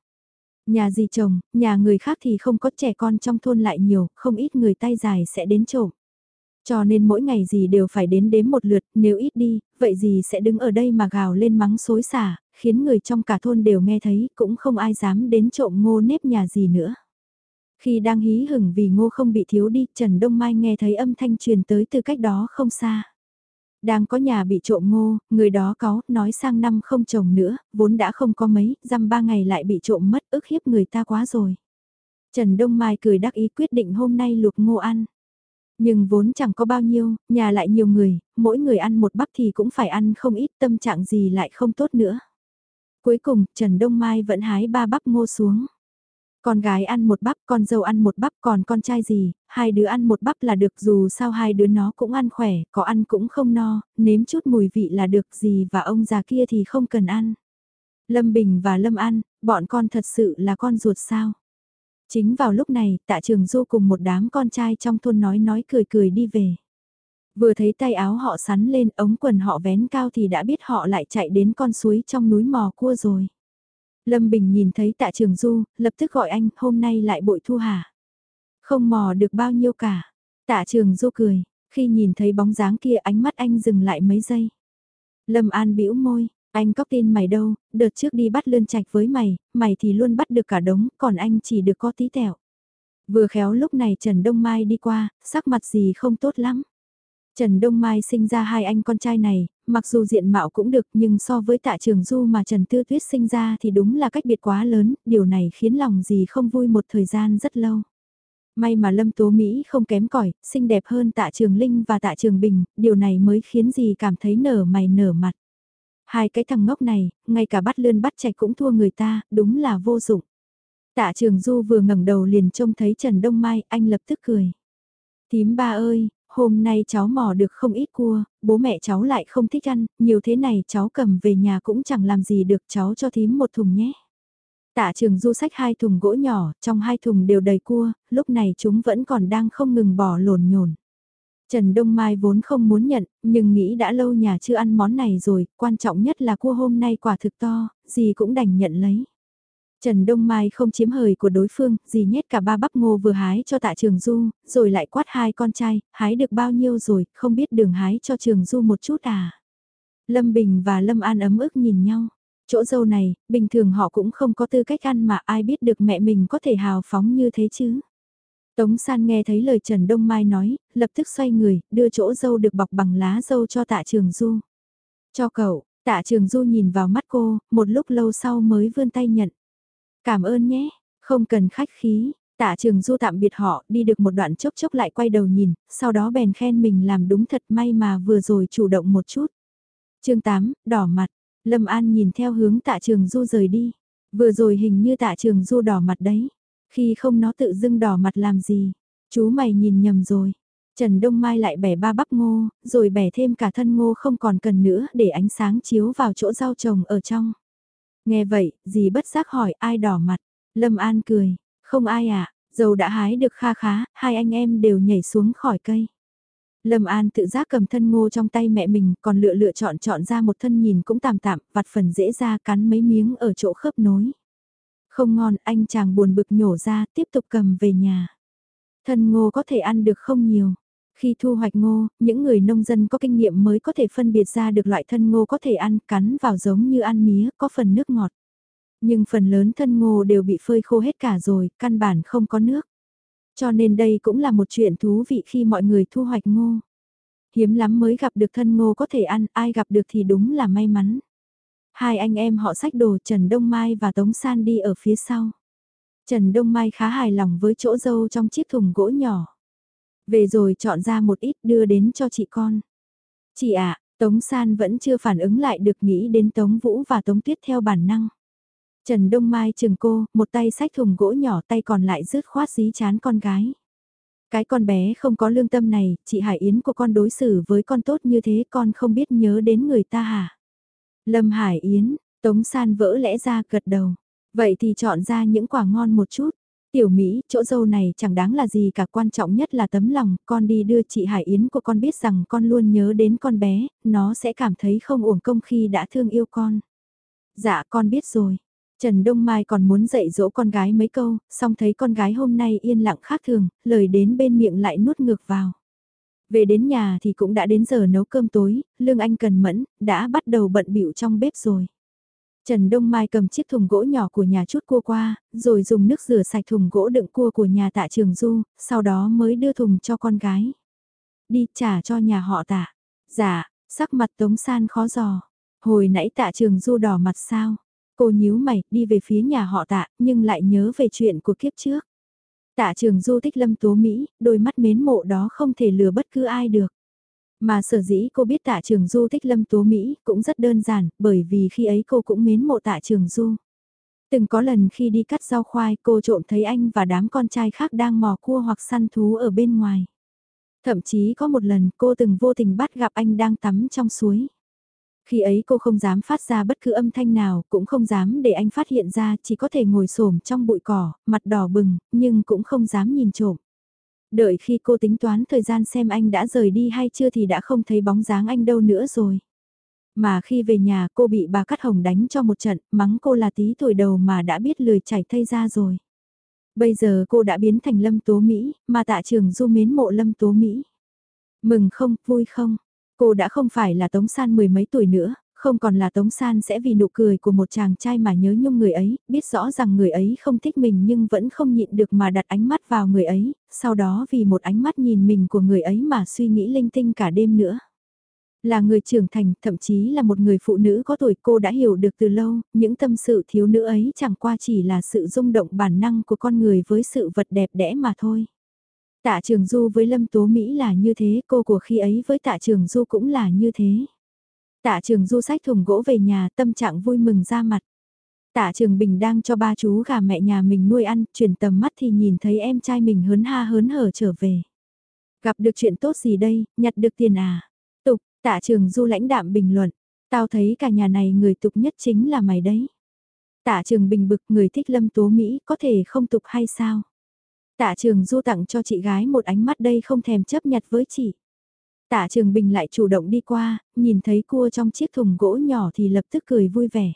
Nhà gì chồng, nhà người khác thì không có trẻ con trong thôn lại nhiều, không ít người tay dài sẽ đến trộm. Cho nên mỗi ngày gì đều phải đến đếm một lượt, nếu ít đi, vậy gì sẽ đứng ở đây mà gào lên mắng xối xả, khiến người trong cả thôn đều nghe thấy, cũng không ai dám đến trộm ngô nếp nhà gì nữa. Khi đang hí hửng vì ngô không bị thiếu đi, Trần Đông Mai nghe thấy âm thanh truyền tới từ cách đó không xa. Đang có nhà bị trộm ngô, người đó có, nói sang năm không trồng nữa, vốn đã không có mấy, dăm ba ngày lại bị trộm mất, ức hiếp người ta quá rồi. Trần Đông Mai cười đắc ý quyết định hôm nay luộc ngô ăn. Nhưng vốn chẳng có bao nhiêu, nhà lại nhiều người, mỗi người ăn một bắp thì cũng phải ăn không ít tâm trạng gì lại không tốt nữa. Cuối cùng, Trần Đông Mai vẫn hái ba bắp ngô xuống. Con gái ăn một bắp, con dâu ăn một bắp, còn con trai gì, hai đứa ăn một bắp là được dù sao hai đứa nó cũng ăn khỏe, có ăn cũng không no, nếm chút mùi vị là được gì và ông già kia thì không cần ăn. Lâm Bình và Lâm An bọn con thật sự là con ruột sao? Chính vào lúc này, tạ trường du cùng một đám con trai trong thôn nói nói cười cười đi về. Vừa thấy tay áo họ sắn lên ống quần họ vén cao thì đã biết họ lại chạy đến con suối trong núi mò cua rồi. Lâm Bình nhìn thấy tạ trường du, lập tức gọi anh, hôm nay lại bội thu hả? Không mò được bao nhiêu cả. Tạ trường du cười, khi nhìn thấy bóng dáng kia ánh mắt anh dừng lại mấy giây. Lâm An bĩu môi, anh có tin mày đâu, đợt trước đi bắt lươn trạch với mày, mày thì luôn bắt được cả đống, còn anh chỉ được có tí tẹo. Vừa khéo lúc này Trần Đông Mai đi qua, sắc mặt gì không tốt lắm. Trần Đông Mai sinh ra hai anh con trai này, mặc dù diện mạo cũng được nhưng so với tạ trường du mà Trần Tư Tuyết sinh ra thì đúng là cách biệt quá lớn, điều này khiến lòng gì không vui một thời gian rất lâu. May mà Lâm Tố Mỹ không kém cỏi xinh đẹp hơn tạ trường Linh và tạ trường Bình, điều này mới khiến gì cảm thấy nở mày nở mặt. Hai cái thằng ngốc này, ngay cả bắt lươn bắt chạch cũng thua người ta, đúng là vô dụng. Tạ trường Du vừa ngẩng đầu liền trông thấy Trần Đông Mai, anh lập tức cười. Tím ba ơi, hôm nay cháu mò được không ít cua, bố mẹ cháu lại không thích ăn, nhiều thế này cháu cầm về nhà cũng chẳng làm gì được cháu cho thím một thùng nhé. Tạ trường du sách hai thùng gỗ nhỏ, trong hai thùng đều đầy cua, lúc này chúng vẫn còn đang không ngừng bỏ lồn nhồn. Trần Đông Mai vốn không muốn nhận, nhưng nghĩ đã lâu nhà chưa ăn món này rồi, quan trọng nhất là cua hôm nay quả thực to, gì cũng đành nhận lấy. Trần Đông Mai không chiếm hời của đối phương, gì nhét cả ba bắp ngô vừa hái cho tạ trường du, rồi lại quát hai con trai, hái được bao nhiêu rồi, không biết đường hái cho trường du một chút à. Lâm Bình và Lâm An ấm ức nhìn nhau. Chỗ dâu này, bình thường họ cũng không có tư cách ăn mà ai biết được mẹ mình có thể hào phóng như thế chứ. Tống San nghe thấy lời Trần Đông Mai nói, lập tức xoay người, đưa chỗ dâu được bọc bằng lá dâu cho tạ trường du. Cho cậu, tạ trường du nhìn vào mắt cô, một lúc lâu sau mới vươn tay nhận. Cảm ơn nhé, không cần khách khí. Tạ trường du tạm biệt họ, đi được một đoạn chốc chốc lại quay đầu nhìn, sau đó bèn khen mình làm đúng thật may mà vừa rồi chủ động một chút. chương 8, đỏ mặt, Lâm An nhìn theo hướng tạ trường du rời đi. Vừa rồi hình như tạ trường du đỏ mặt đấy. Khi không nó tự dưng đỏ mặt làm gì. Chú mày nhìn nhầm rồi. Trần Đông Mai lại bẻ ba bắp ngô, rồi bẻ thêm cả thân ngô không còn cần nữa để ánh sáng chiếu vào chỗ rau trồng ở trong. Nghe vậy, dì bất giác hỏi ai đỏ mặt. Lâm An cười, không ai ạ, à, dầu đã hái được kha khá, hai anh em đều nhảy xuống khỏi cây. Lâm An tự giác cầm thân ngô trong tay mẹ mình, còn lựa lựa chọn chọn ra một thân nhìn cũng tạm tạm, vặt phần dễ ra cắn mấy miếng ở chỗ khớp nối. Không ngon, anh chàng buồn bực nhổ ra, tiếp tục cầm về nhà. Thân ngô có thể ăn được không nhiều. Khi thu hoạch ngô, những người nông dân có kinh nghiệm mới có thể phân biệt ra được loại thân ngô có thể ăn, cắn vào giống như ăn mía, có phần nước ngọt. Nhưng phần lớn thân ngô đều bị phơi khô hết cả rồi, căn bản không có nước. Cho nên đây cũng là một chuyện thú vị khi mọi người thu hoạch ngô. Hiếm lắm mới gặp được thân ngô có thể ăn, ai gặp được thì đúng là may mắn. Hai anh em họ sách đồ Trần Đông Mai và Tống San đi ở phía sau. Trần Đông Mai khá hài lòng với chỗ dâu trong chiếc thùng gỗ nhỏ. Về rồi chọn ra một ít đưa đến cho chị con. Chị ạ, Tống San vẫn chưa phản ứng lại được nghĩ đến Tống Vũ và Tống Tuyết theo bản năng. Trần Đông Mai chừng cô, một tay sách thùng gỗ nhỏ tay còn lại rứt khoát dí chán con gái. Cái con bé không có lương tâm này, chị Hải Yến của con đối xử với con tốt như thế con không biết nhớ đến người ta hả? Lâm Hải Yến, Tống San vỡ lẽ ra gật đầu. Vậy thì chọn ra những quả ngon một chút. Tiểu Mỹ, chỗ dâu này chẳng đáng là gì cả quan trọng nhất là tấm lòng, con đi đưa chị Hải Yến của con biết rằng con luôn nhớ đến con bé, nó sẽ cảm thấy không uổng công khi đã thương yêu con. Dạ con biết rồi. Trần Đông Mai còn muốn dạy dỗ con gái mấy câu, song thấy con gái hôm nay yên lặng khác thường, lời đến bên miệng lại nuốt ngược vào. Về đến nhà thì cũng đã đến giờ nấu cơm tối, Lương Anh cần mẫn, đã bắt đầu bận bịu trong bếp rồi. Trần Đông Mai cầm chiếc thùng gỗ nhỏ của nhà chút cua qua, rồi dùng nước rửa sạch thùng gỗ đựng cua của nhà tạ trường du, sau đó mới đưa thùng cho con gái. Đi trả cho nhà họ tạ. Dạ, sắc mặt Tống San khó giò Hồi nãy tạ trường du đỏ mặt sao? Cô nhíu mày, đi về phía nhà họ tạ, nhưng lại nhớ về chuyện của kiếp trước. Tạ trường du thích lâm tố Mỹ, đôi mắt mến mộ đó không thể lừa bất cứ ai được. Mà sở dĩ cô biết tạ trường du thích lâm tố Mỹ cũng rất đơn giản, bởi vì khi ấy cô cũng mến mộ tạ trường du. Từng có lần khi đi cắt rau khoai cô trộm thấy anh và đám con trai khác đang mò cua hoặc săn thú ở bên ngoài. Thậm chí có một lần cô từng vô tình bắt gặp anh đang tắm trong suối. Khi ấy cô không dám phát ra bất cứ âm thanh nào, cũng không dám để anh phát hiện ra, chỉ có thể ngồi xổm trong bụi cỏ, mặt đỏ bừng, nhưng cũng không dám nhìn trộm. Đợi khi cô tính toán thời gian xem anh đã rời đi hay chưa thì đã không thấy bóng dáng anh đâu nữa rồi. Mà khi về nhà cô bị bà Cát Hồng đánh cho một trận, mắng cô là tí tuổi đầu mà đã biết lười chảy thay ra rồi. Bây giờ cô đã biến thành Lâm Tố Mỹ, mà tạ trường du mến mộ Lâm Tố Mỹ. Mừng không, vui không? Cô đã không phải là Tống San mười mấy tuổi nữa, không còn là Tống San sẽ vì nụ cười của một chàng trai mà nhớ nhung người ấy, biết rõ rằng người ấy không thích mình nhưng vẫn không nhịn được mà đặt ánh mắt vào người ấy, sau đó vì một ánh mắt nhìn mình của người ấy mà suy nghĩ linh tinh cả đêm nữa. Là người trưởng thành, thậm chí là một người phụ nữ có tuổi cô đã hiểu được từ lâu, những tâm sự thiếu nữ ấy chẳng qua chỉ là sự rung động bản năng của con người với sự vật đẹp đẽ mà thôi. Tạ Trường Du với Lâm Tố Mỹ là như thế, cô của khi ấy với Tạ Trường Du cũng là như thế. Tạ Trường Du sách thùng gỗ về nhà, tâm trạng vui mừng ra mặt. Tạ Trường Bình đang cho ba chú gà mẹ nhà mình nuôi ăn, chuyển tầm mắt thì nhìn thấy em trai mình hớn ha hớn hở trở về. Gặp được chuyện tốt gì đây, nhặt được tiền à? Tục, Tạ Trường Du lãnh đạm bình luận, tao thấy cả nhà này người tục nhất chính là mày đấy. Tạ Trường Bình bực người thích Lâm Tố Mỹ có thể không tục hay sao? Tạ trường du tặng cho chị gái một ánh mắt đây không thèm chấp nhặt với chị. Tạ trường bình lại chủ động đi qua, nhìn thấy cua trong chiếc thùng gỗ nhỏ thì lập tức cười vui vẻ.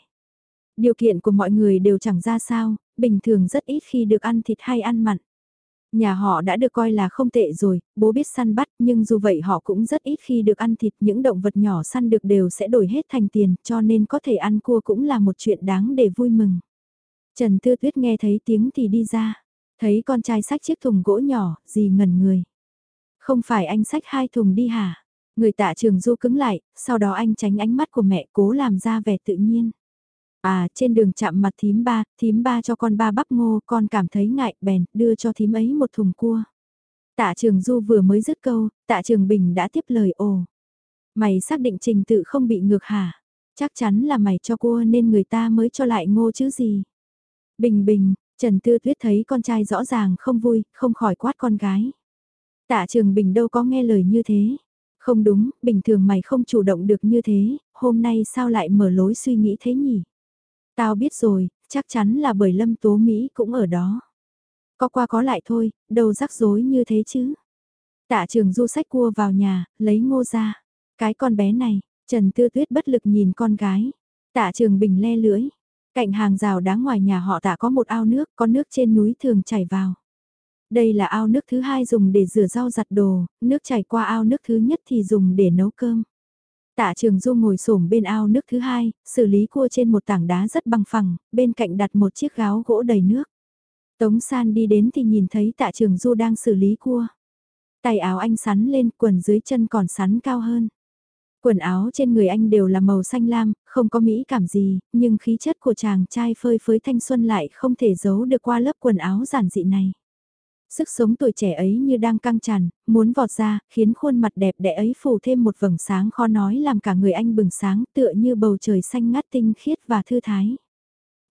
Điều kiện của mọi người đều chẳng ra sao, bình thường rất ít khi được ăn thịt hay ăn mặn. Nhà họ đã được coi là không tệ rồi, bố biết săn bắt nhưng dù vậy họ cũng rất ít khi được ăn thịt những động vật nhỏ săn được đều sẽ đổi hết thành tiền cho nên có thể ăn cua cũng là một chuyện đáng để vui mừng. Trần Tư Tuyết nghe thấy tiếng thì đi ra. Thấy con trai xách chiếc thùng gỗ nhỏ, gì ngẩn người. Không phải anh xách hai thùng đi hả? Người tạ trường du cứng lại, sau đó anh tránh ánh mắt của mẹ cố làm ra vẻ tự nhiên. À, trên đường chạm mặt thím ba, thím ba cho con ba bắp ngô, con cảm thấy ngại bèn, đưa cho thím ấy một thùng cua. Tạ trường du vừa mới dứt câu, tạ trường bình đã tiếp lời ồ. Mày xác định trình tự không bị ngược hả? Chắc chắn là mày cho cua nên người ta mới cho lại ngô chứ gì. Bình bình, Trần Tư Tuyết thấy con trai rõ ràng không vui, không khỏi quát con gái. Tạ Trường Bình đâu có nghe lời như thế. Không đúng, bình thường mày không chủ động được như thế, hôm nay sao lại mở lối suy nghĩ thế nhỉ? Tao biết rồi, chắc chắn là bởi Lâm Tố Mỹ cũng ở đó. Có qua có lại thôi, đâu rắc rối như thế chứ. Tạ trường du sách cua vào nhà, lấy ngô ra. Cái con bé này, Trần Tư Tuyết bất lực nhìn con gái. Tạ trường bình le lưỡi, Cạnh hàng rào đá ngoài nhà họ tạ có một ao nước, có nước trên núi thường chảy vào. Đây là ao nước thứ hai dùng để rửa rau giặt đồ, nước chảy qua ao nước thứ nhất thì dùng để nấu cơm. Tạ Trường Du ngồi xổm bên ao nước thứ hai, xử lý cua trên một tảng đá rất bằng phẳng, bên cạnh đặt một chiếc gáo gỗ đầy nước. Tống San đi đến thì nhìn thấy Tạ Trường Du đang xử lý cua. Tay áo anh sắn lên, quần dưới chân còn sắn cao hơn. Quần áo trên người anh đều là màu xanh lam, không có mỹ cảm gì, nhưng khí chất của chàng trai phơi phới thanh xuân lại không thể giấu được qua lớp quần áo giản dị này. Sức sống tuổi trẻ ấy như đang căng tràn, muốn vọt ra, khiến khuôn mặt đẹp đẽ ấy phủ thêm một vầng sáng khó nói làm cả người anh bừng sáng tựa như bầu trời xanh ngắt tinh khiết và thư thái.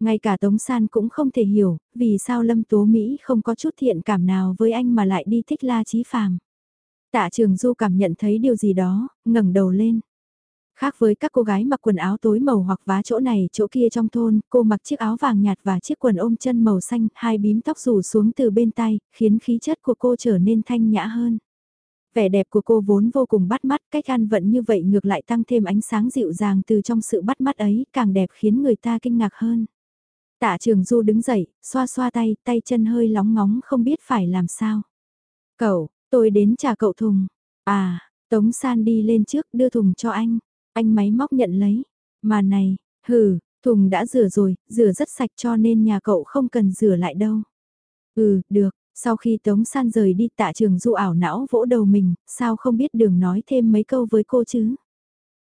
Ngay cả Tống San cũng không thể hiểu, vì sao Lâm Tố Mỹ không có chút thiện cảm nào với anh mà lại đi thích La Chí Phàm. Tạ Trường Du cảm nhận thấy điều gì đó, ngẩng đầu lên. Khác với các cô gái mặc quần áo tối màu hoặc vá chỗ này chỗ kia trong thôn, cô mặc chiếc áo vàng nhạt và chiếc quần ôm chân màu xanh, hai bím tóc rủ xuống từ bên tay, khiến khí chất của cô trở nên thanh nhã hơn. Vẻ đẹp của cô vốn vô cùng bắt mắt, cách ăn vận như vậy ngược lại tăng thêm ánh sáng dịu dàng từ trong sự bắt mắt ấy, càng đẹp khiến người ta kinh ngạc hơn. Tạ trường du đứng dậy, xoa xoa tay, tay chân hơi lóng ngóng không biết phải làm sao. Cậu, tôi đến trả cậu thùng. À, Tống San đi lên trước đưa thùng cho anh. Anh máy móc nhận lấy. Mà này, hừ, thùng đã rửa rồi, rửa rất sạch cho nên nhà cậu không cần rửa lại đâu. Ừ, được. Sau khi Tống San rời đi tạ trường du ảo não vỗ đầu mình, sao không biết đường nói thêm mấy câu với cô chứ?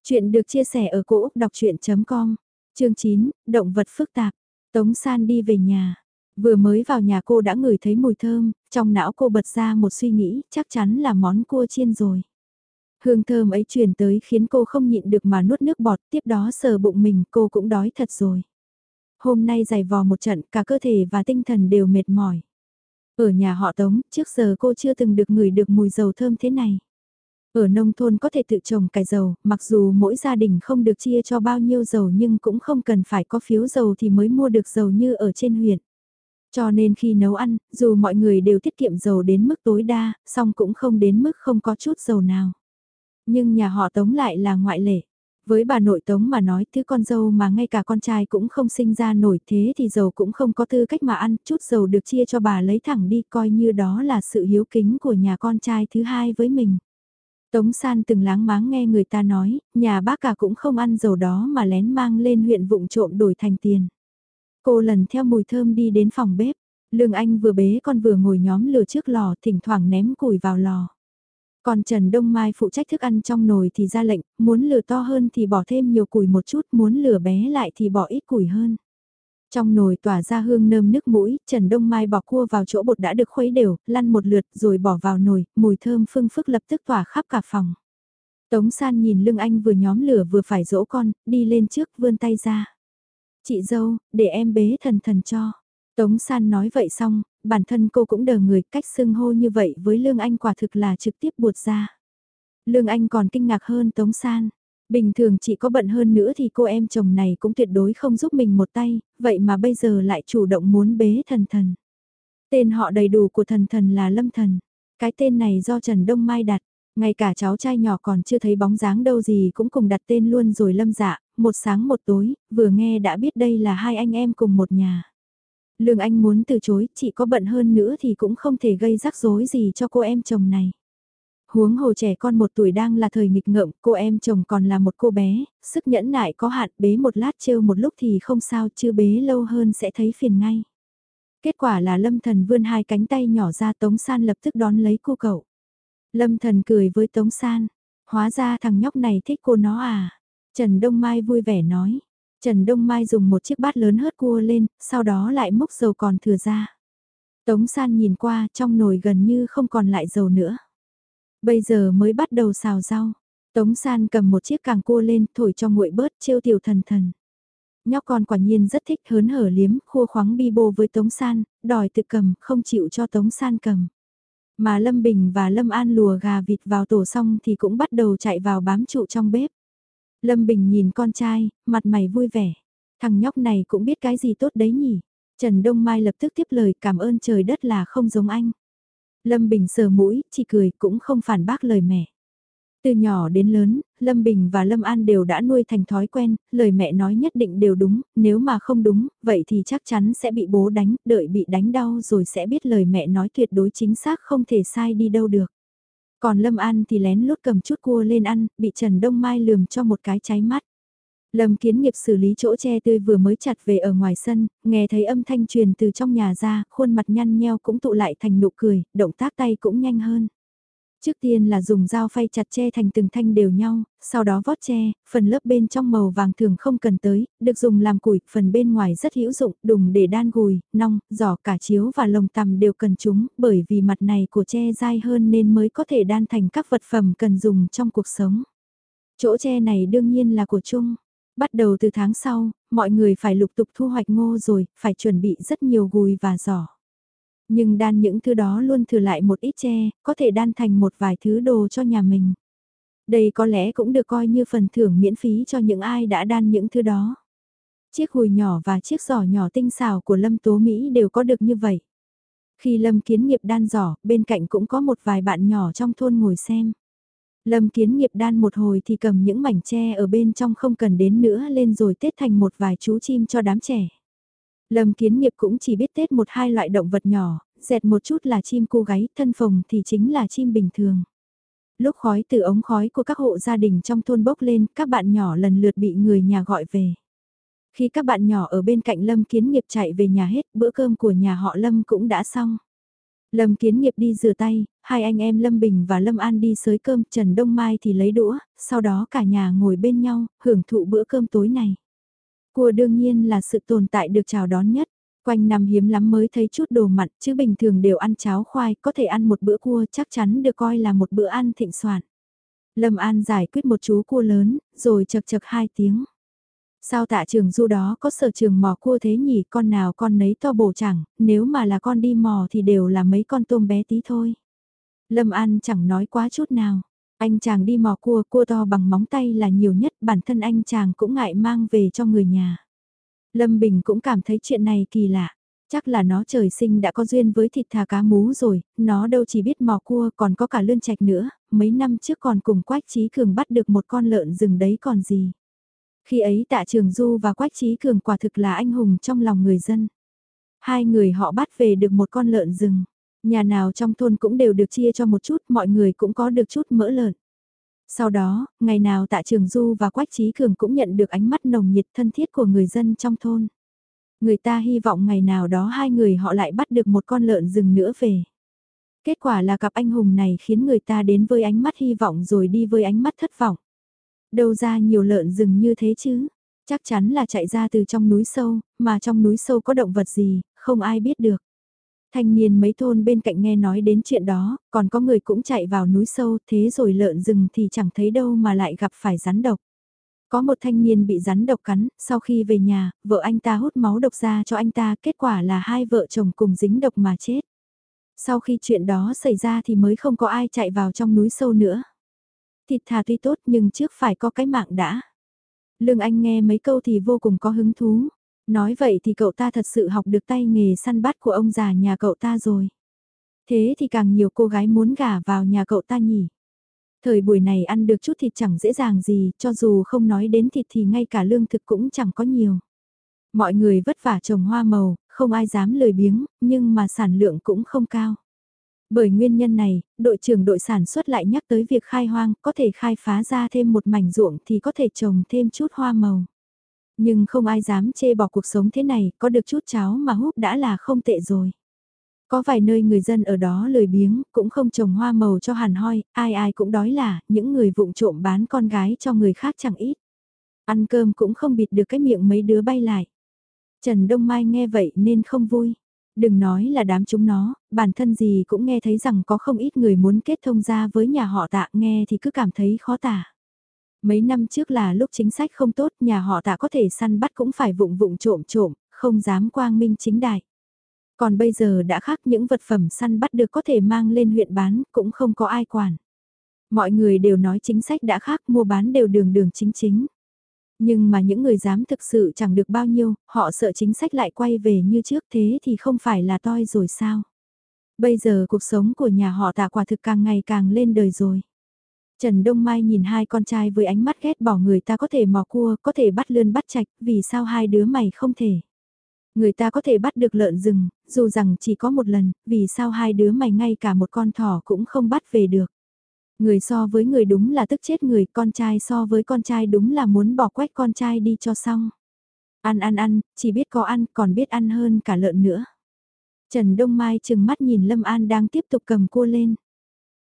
Chuyện được chia sẻ ở cỗ đọc chuyện.com, chương 9, động vật phức tạp. Tống San đi về nhà. Vừa mới vào nhà cô đã ngửi thấy mùi thơm, trong não cô bật ra một suy nghĩ, chắc chắn là món cua chiên rồi. Hương thơm ấy truyền tới khiến cô không nhịn được mà nuốt nước bọt, tiếp đó sờ bụng mình cô cũng đói thật rồi. Hôm nay giày vò một trận, cả cơ thể và tinh thần đều mệt mỏi. Ở nhà họ Tống, trước giờ cô chưa từng được ngửi được mùi dầu thơm thế này. Ở nông thôn có thể tự trồng cải dầu, mặc dù mỗi gia đình không được chia cho bao nhiêu dầu nhưng cũng không cần phải có phiếu dầu thì mới mua được dầu như ở trên huyện. Cho nên khi nấu ăn, dù mọi người đều tiết kiệm dầu đến mức tối đa, song cũng không đến mức không có chút dầu nào. Nhưng nhà họ Tống lại là ngoại lệ. Với bà nội Tống mà nói thứ con dâu mà ngay cả con trai cũng không sinh ra nổi thế thì dầu cũng không có tư cách mà ăn, chút dầu được chia cho bà lấy thẳng đi coi như đó là sự hiếu kính của nhà con trai thứ hai với mình. Tống San từng láng máng nghe người ta nói, nhà bác cả cũng không ăn dầu đó mà lén mang lên huyện vụng trộm đổi thành tiền. Cô lần theo mùi thơm đi đến phòng bếp, Lương Anh vừa bế con vừa ngồi nhóm lửa trước lò thỉnh thoảng ném củi vào lò. Còn Trần Đông Mai phụ trách thức ăn trong nồi thì ra lệnh, muốn lửa to hơn thì bỏ thêm nhiều củi một chút, muốn lửa bé lại thì bỏ ít củi hơn. Trong nồi tỏa ra hương nơm nước mũi, Trần Đông Mai bỏ cua vào chỗ bột đã được khuấy đều, lăn một lượt rồi bỏ vào nồi, mùi thơm phương phức lập tức tỏa khắp cả phòng. Tống San nhìn lương anh vừa nhóm lửa vừa phải dỗ con, đi lên trước vươn tay ra. Chị dâu, để em bế thần thần cho. Tống San nói vậy xong, bản thân cô cũng đờ người cách xưng hô như vậy với Lương Anh quả thực là trực tiếp buột ra. Lương Anh còn kinh ngạc hơn Tống San. Bình thường chị có bận hơn nữa thì cô em chồng này cũng tuyệt đối không giúp mình một tay, vậy mà bây giờ lại chủ động muốn bế thần thần. Tên họ đầy đủ của thần thần là Lâm Thần. Cái tên này do Trần Đông Mai đặt. Ngay cả cháu trai nhỏ còn chưa thấy bóng dáng đâu gì cũng cùng đặt tên luôn rồi lâm dạ, một sáng một tối, vừa nghe đã biết đây là hai anh em cùng một nhà. Lương Anh muốn từ chối, chị có bận hơn nữa thì cũng không thể gây rắc rối gì cho cô em chồng này. Huống hồ trẻ con một tuổi đang là thời nghịch ngợm, cô em chồng còn là một cô bé, sức nhẫn nại có hạn bế một lát trêu một lúc thì không sao chứ bế lâu hơn sẽ thấy phiền ngay. Kết quả là lâm thần vươn hai cánh tay nhỏ ra Tống San lập tức đón lấy cô cậu. Lâm thần cười với Tống San, hóa ra thằng nhóc này thích cô nó à. Trần Đông Mai vui vẻ nói. Trần Đông Mai dùng một chiếc bát lớn hớt cua lên, sau đó lại múc dầu còn thừa ra. Tống San nhìn qua trong nồi gần như không còn lại dầu nữa. Bây giờ mới bắt đầu xào rau. Tống San cầm một chiếc càng cua lên thổi cho nguội bớt trêu tiểu thần thần. Nhóc con quả nhiên rất thích hớn hở liếm khua khoáng bi bô với Tống San, đòi tự cầm không chịu cho Tống San cầm. Mà Lâm Bình và Lâm An lùa gà vịt vào tổ xong thì cũng bắt đầu chạy vào bám trụ trong bếp. Lâm Bình nhìn con trai, mặt mày vui vẻ. Thằng nhóc này cũng biết cái gì tốt đấy nhỉ. Trần Đông Mai lập tức tiếp lời cảm ơn trời đất là không giống anh. Lâm Bình sờ mũi, chỉ cười cũng không phản bác lời mẹ. Từ nhỏ đến lớn, Lâm Bình và Lâm An đều đã nuôi thành thói quen, lời mẹ nói nhất định đều đúng, nếu mà không đúng, vậy thì chắc chắn sẽ bị bố đánh, đợi bị đánh đau rồi sẽ biết lời mẹ nói tuyệt đối chính xác không thể sai đi đâu được. Còn Lâm An thì lén lút cầm chút cua lên ăn, bị Trần Đông Mai lườm cho một cái cháy mắt. Lâm kiến nghiệp xử lý chỗ tre tươi vừa mới chặt về ở ngoài sân, nghe thấy âm thanh truyền từ trong nhà ra, khuôn mặt nhăn nheo cũng tụ lại thành nụ cười, động tác tay cũng nhanh hơn. Trước tiên là dùng dao phay chặt tre thành từng thanh đều nhau, sau đó vót tre, phần lớp bên trong màu vàng thường không cần tới, được dùng làm củi, phần bên ngoài rất hữu dụng, đùng để đan gùi, nong, giỏ cả chiếu và lồng tằm đều cần chúng, bởi vì mặt này của tre dai hơn nên mới có thể đan thành các vật phẩm cần dùng trong cuộc sống. Chỗ tre này đương nhiên là của chung. Bắt đầu từ tháng sau, mọi người phải lục tục thu hoạch ngô rồi, phải chuẩn bị rất nhiều gùi và giỏ. Nhưng đan những thứ đó luôn thừa lại một ít tre, có thể đan thành một vài thứ đồ cho nhà mình. Đây có lẽ cũng được coi như phần thưởng miễn phí cho những ai đã đan những thứ đó. Chiếc hùi nhỏ và chiếc giỏ nhỏ tinh xảo của Lâm Tố Mỹ đều có được như vậy. Khi Lâm Kiến Nghiệp đan giỏ, bên cạnh cũng có một vài bạn nhỏ trong thôn ngồi xem. Lâm Kiến Nghiệp đan một hồi thì cầm những mảnh tre ở bên trong không cần đến nữa lên rồi tết thành một vài chú chim cho đám trẻ. Lâm Kiến Nghiệp cũng chỉ biết tết một hai loại động vật nhỏ, dẹt một chút là chim cô gáy, thân phồng thì chính là chim bình thường. Lúc khói từ ống khói của các hộ gia đình trong thôn bốc lên, các bạn nhỏ lần lượt bị người nhà gọi về. Khi các bạn nhỏ ở bên cạnh Lâm Kiến Nghiệp chạy về nhà hết, bữa cơm của nhà họ Lâm cũng đã xong. Lâm Kiến Nghiệp đi rửa tay, hai anh em Lâm Bình và Lâm An đi sới cơm, Trần Đông Mai thì lấy đũa, sau đó cả nhà ngồi bên nhau, hưởng thụ bữa cơm tối này. Cua đương nhiên là sự tồn tại được chào đón nhất. Quanh năm hiếm lắm mới thấy chút đồ mặn, chứ bình thường đều ăn cháo khoai, có thể ăn một bữa cua chắc chắn được coi là một bữa ăn thịnh soạn. Lâm An giải quyết một chú cua lớn, rồi chật chật hai tiếng. Sao tạ trường du đó có sở trường mò cua thế nhỉ, con nào con nấy to bổ chẳng, nếu mà là con đi mò thì đều là mấy con tôm bé tí thôi. Lâm An chẳng nói quá chút nào. Anh chàng đi mò cua, cua to bằng móng tay là nhiều nhất, bản thân anh chàng cũng ngại mang về cho người nhà. Lâm Bình cũng cảm thấy chuyện này kỳ lạ. Chắc là nó trời sinh đã có duyên với thịt thà cá mú rồi, nó đâu chỉ biết mò cua còn có cả lươn trạch nữa, mấy năm trước còn cùng Quách Trí Cường bắt được một con lợn rừng đấy còn gì. Khi ấy tạ trường Du và Quách Trí Cường quả thực là anh hùng trong lòng người dân. Hai người họ bắt về được một con lợn rừng. Nhà nào trong thôn cũng đều được chia cho một chút, mọi người cũng có được chút mỡ lợn. Sau đó, ngày nào tạ trường Du và Quách Trí Cường cũng nhận được ánh mắt nồng nhiệt thân thiết của người dân trong thôn. Người ta hy vọng ngày nào đó hai người họ lại bắt được một con lợn rừng nữa về. Kết quả là cặp anh hùng này khiến người ta đến với ánh mắt hy vọng rồi đi với ánh mắt thất vọng. Đâu ra nhiều lợn rừng như thế chứ? Chắc chắn là chạy ra từ trong núi sâu, mà trong núi sâu có động vật gì, không ai biết được. Thanh niên mấy thôn bên cạnh nghe nói đến chuyện đó, còn có người cũng chạy vào núi sâu, thế rồi lợn rừng thì chẳng thấy đâu mà lại gặp phải rắn độc. Có một thanh niên bị rắn độc cắn, sau khi về nhà, vợ anh ta hút máu độc ra cho anh ta, kết quả là hai vợ chồng cùng dính độc mà chết. Sau khi chuyện đó xảy ra thì mới không có ai chạy vào trong núi sâu nữa. Thịt thà tuy tốt nhưng trước phải có cái mạng đã. Lương Anh nghe mấy câu thì vô cùng có hứng thú. Nói vậy thì cậu ta thật sự học được tay nghề săn bắt của ông già nhà cậu ta rồi. Thế thì càng nhiều cô gái muốn gả vào nhà cậu ta nhỉ. Thời buổi này ăn được chút thịt chẳng dễ dàng gì, cho dù không nói đến thịt thì ngay cả lương thực cũng chẳng có nhiều. Mọi người vất vả trồng hoa màu, không ai dám lười biếng, nhưng mà sản lượng cũng không cao. Bởi nguyên nhân này, đội trưởng đội sản xuất lại nhắc tới việc khai hoang, có thể khai phá ra thêm một mảnh ruộng thì có thể trồng thêm chút hoa màu. Nhưng không ai dám chê bỏ cuộc sống thế này, có được chút cháo mà húp đã là không tệ rồi. Có vài nơi người dân ở đó lười biếng, cũng không trồng hoa màu cho hàn hoi, ai ai cũng đói là, những người vụng trộm bán con gái cho người khác chẳng ít. Ăn cơm cũng không bịt được cái miệng mấy đứa bay lại. Trần Đông Mai nghe vậy nên không vui. Đừng nói là đám chúng nó, bản thân gì cũng nghe thấy rằng có không ít người muốn kết thông ra với nhà họ tạ nghe thì cứ cảm thấy khó tả. Mấy năm trước là lúc chính sách không tốt nhà họ tạ có thể săn bắt cũng phải vụng vụng trộm trộm, không dám quang minh chính đại. Còn bây giờ đã khác những vật phẩm săn bắt được có thể mang lên huyện bán, cũng không có ai quản. Mọi người đều nói chính sách đã khác mua bán đều đường đường chính chính. Nhưng mà những người dám thực sự chẳng được bao nhiêu, họ sợ chính sách lại quay về như trước thế thì không phải là toi rồi sao. Bây giờ cuộc sống của nhà họ tạ quả thực càng ngày càng lên đời rồi. Trần Đông Mai nhìn hai con trai với ánh mắt ghét bỏ người ta có thể mò cua, có thể bắt lươn bắt chạch, vì sao hai đứa mày không thể. Người ta có thể bắt được lợn rừng, dù rằng chỉ có một lần, vì sao hai đứa mày ngay cả một con thỏ cũng không bắt về được. Người so với người đúng là tức chết người, con trai so với con trai đúng là muốn bỏ quách con trai đi cho xong. Ăn ăn ăn, chỉ biết có ăn, còn biết ăn hơn cả lợn nữa. Trần Đông Mai chừng mắt nhìn Lâm An đang tiếp tục cầm cua lên.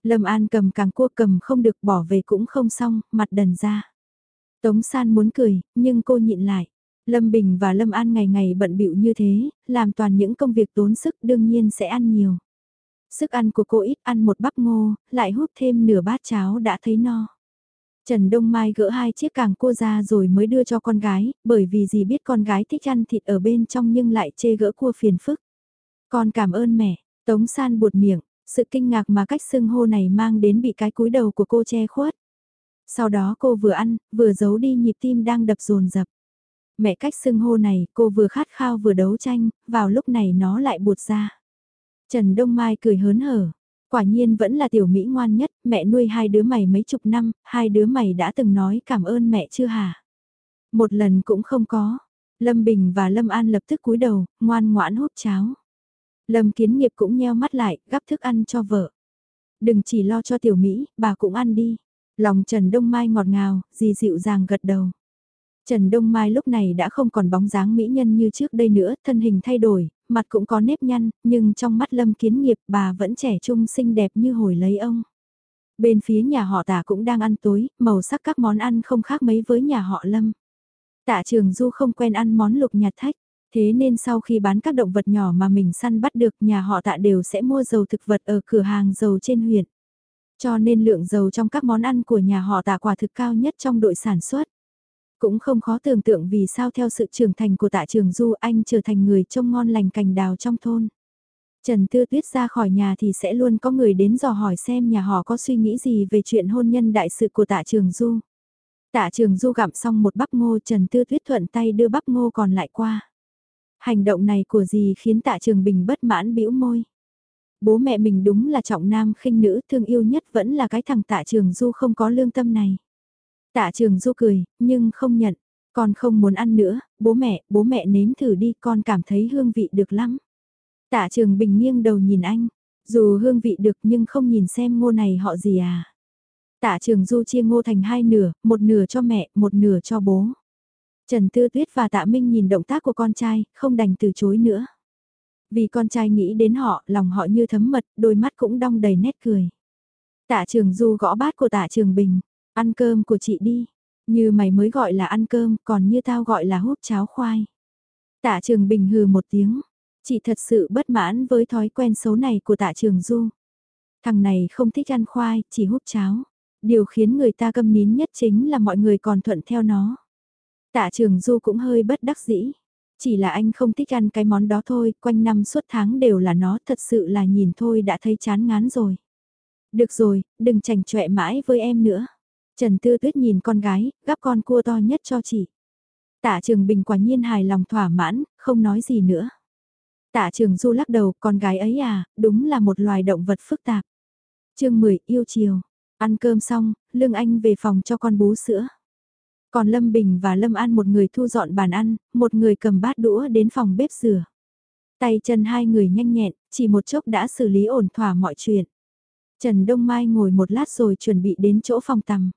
Lâm An cầm càng cua cầm không được bỏ về cũng không xong, mặt đần ra. Tống San muốn cười, nhưng cô nhịn lại. Lâm Bình và Lâm An ngày ngày bận bịu như thế, làm toàn những công việc tốn sức đương nhiên sẽ ăn nhiều. Sức ăn của cô ít ăn một bắp ngô, lại hút thêm nửa bát cháo đã thấy no. Trần Đông Mai gỡ hai chiếc càng cua ra rồi mới đưa cho con gái, bởi vì gì biết con gái thích ăn thịt ở bên trong nhưng lại chê gỡ cua phiền phức. Con cảm ơn mẹ, Tống San buột miệng, sự kinh ngạc mà cách xưng hô này mang đến bị cái cúi đầu của cô che khuất. Sau đó cô vừa ăn, vừa giấu đi nhịp tim đang đập rồn rập. Mẹ cách xưng hô này, cô vừa khát khao vừa đấu tranh, vào lúc này nó lại buột ra. Trần Đông Mai cười hớn hở. Quả nhiên vẫn là tiểu Mỹ ngoan nhất, mẹ nuôi hai đứa mày mấy chục năm, hai đứa mày đã từng nói cảm ơn mẹ chưa hả? Một lần cũng không có. Lâm Bình và Lâm An lập tức cúi đầu, ngoan ngoãn hút cháo. Lâm Kiến Nghiệp cũng nheo mắt lại, gắp thức ăn cho vợ. Đừng chỉ lo cho tiểu Mỹ, bà cũng ăn đi. Lòng Trần Đông Mai ngọt ngào, dì dịu dàng gật đầu. Trần Đông Mai lúc này đã không còn bóng dáng mỹ nhân như trước đây nữa, thân hình thay đổi, mặt cũng có nếp nhăn, nhưng trong mắt Lâm Kiến Nghiệp bà vẫn trẻ trung xinh đẹp như hồi lấy ông. Bên phía nhà họ tả cũng đang ăn tối, màu sắc các món ăn không khác mấy với nhà họ Lâm. Tạ trường Du không quen ăn món lục nhạt thách, thế nên sau khi bán các động vật nhỏ mà mình săn bắt được, nhà họ tạ đều sẽ mua dầu thực vật ở cửa hàng dầu trên huyện. Cho nên lượng dầu trong các món ăn của nhà họ tạ quả thực cao nhất trong đội sản xuất. Cũng không khó tưởng tượng vì sao theo sự trưởng thành của tạ trường Du, anh trở thành người trông ngon lành cành đào trong thôn. Trần Tư Tuyết ra khỏi nhà thì sẽ luôn có người đến dò hỏi xem nhà họ có suy nghĩ gì về chuyện hôn nhân đại sự của tạ trường Du. Tạ trường Du gặm xong một bắp ngô, Trần Tư Tuyết thuận tay đưa bắp ngô còn lại qua. Hành động này của gì khiến tạ trường bình bất mãn bĩu môi. Bố mẹ mình đúng là trọng nam khinh nữ thương yêu nhất vẫn là cái thằng tạ trường Du không có lương tâm này. Tạ trường Du cười, nhưng không nhận. Con không muốn ăn nữa, bố mẹ, bố mẹ nếm thử đi, con cảm thấy hương vị được lắm. Tạ trường bình nghiêng đầu nhìn anh, dù hương vị được nhưng không nhìn xem ngô này họ gì à. Tạ trường Du chia ngô thành hai nửa, một nửa cho mẹ, một nửa cho bố. Trần Tư Tuyết và Tạ Minh nhìn động tác của con trai, không đành từ chối nữa. Vì con trai nghĩ đến họ, lòng họ như thấm mật, đôi mắt cũng đong đầy nét cười. Tạ Trường Du gõ bát của Tạ Trường Bình, ăn cơm của chị đi, như mày mới gọi là ăn cơm, còn như tao gọi là húp cháo khoai. Tạ Trường Bình hừ một tiếng, chị thật sự bất mãn với thói quen xấu này của Tạ Trường Du. Thằng này không thích ăn khoai, chỉ húp cháo. Điều khiến người ta câm nín nhất chính là mọi người còn thuận theo nó. Tạ trường du cũng hơi bất đắc dĩ. Chỉ là anh không thích ăn cái món đó thôi, quanh năm suốt tháng đều là nó, thật sự là nhìn thôi đã thấy chán ngán rồi. Được rồi, đừng chảnh chọe mãi với em nữa. Trần Tư Tuyết nhìn con gái, gắp con cua to nhất cho chị. Tạ Trường Bình quả nhiên hài lòng thỏa mãn, không nói gì nữa. Tạ Trường Du lắc đầu, con gái ấy à, đúng là một loài động vật phức tạp. chương 10 yêu chiều. Ăn cơm xong, Lương Anh về phòng cho con bú sữa. Còn Lâm Bình và Lâm An một người thu dọn bàn ăn, một người cầm bát đũa đến phòng bếp rửa. Tay chân hai người nhanh nhẹn, chỉ một chốc đã xử lý ổn thỏa mọi chuyện. Trần Đông Mai ngồi một lát rồi chuẩn bị đến chỗ phòng tắm.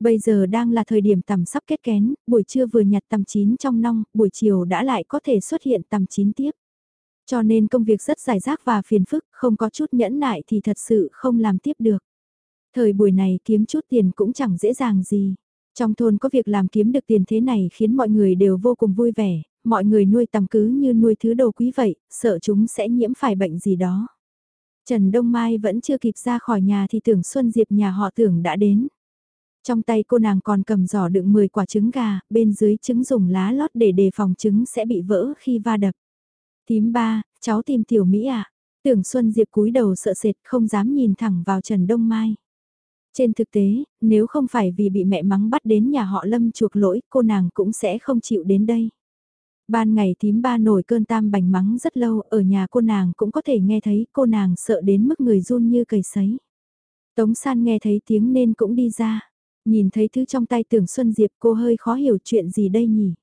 Bây giờ đang là thời điểm tầm sắp kết kén, buổi trưa vừa nhặt tầm chín trong nong, buổi chiều đã lại có thể xuất hiện tầm chín tiếp. Cho nên công việc rất dài rác và phiền phức, không có chút nhẫn nại thì thật sự không làm tiếp được. Thời buổi này kiếm chút tiền cũng chẳng dễ dàng gì. Trong thôn có việc làm kiếm được tiền thế này khiến mọi người đều vô cùng vui vẻ, mọi người nuôi tầm cứ như nuôi thứ đồ quý vậy, sợ chúng sẽ nhiễm phải bệnh gì đó. Trần Đông Mai vẫn chưa kịp ra khỏi nhà thì tưởng Xuân Diệp nhà họ tưởng đã đến. Trong tay cô nàng còn cầm giỏ đựng 10 quả trứng gà, bên dưới trứng dùng lá lót để đề phòng trứng sẽ bị vỡ khi va đập. Tím ba, cháu tìm tiểu Mỹ à? Tưởng Xuân Diệp cúi đầu sợ sệt không dám nhìn thẳng vào Trần Đông Mai. Trên thực tế, nếu không phải vì bị mẹ mắng bắt đến nhà họ Lâm chuộc lỗi, cô nàng cũng sẽ không chịu đến đây. Ban ngày tím ba nổi cơn tam bành mắng rất lâu, ở nhà cô nàng cũng có thể nghe thấy cô nàng sợ đến mức người run như cầy sấy. Tống san nghe thấy tiếng nên cũng đi ra. Nhìn thấy thứ trong tay tưởng Xuân Diệp cô hơi khó hiểu chuyện gì đây nhỉ.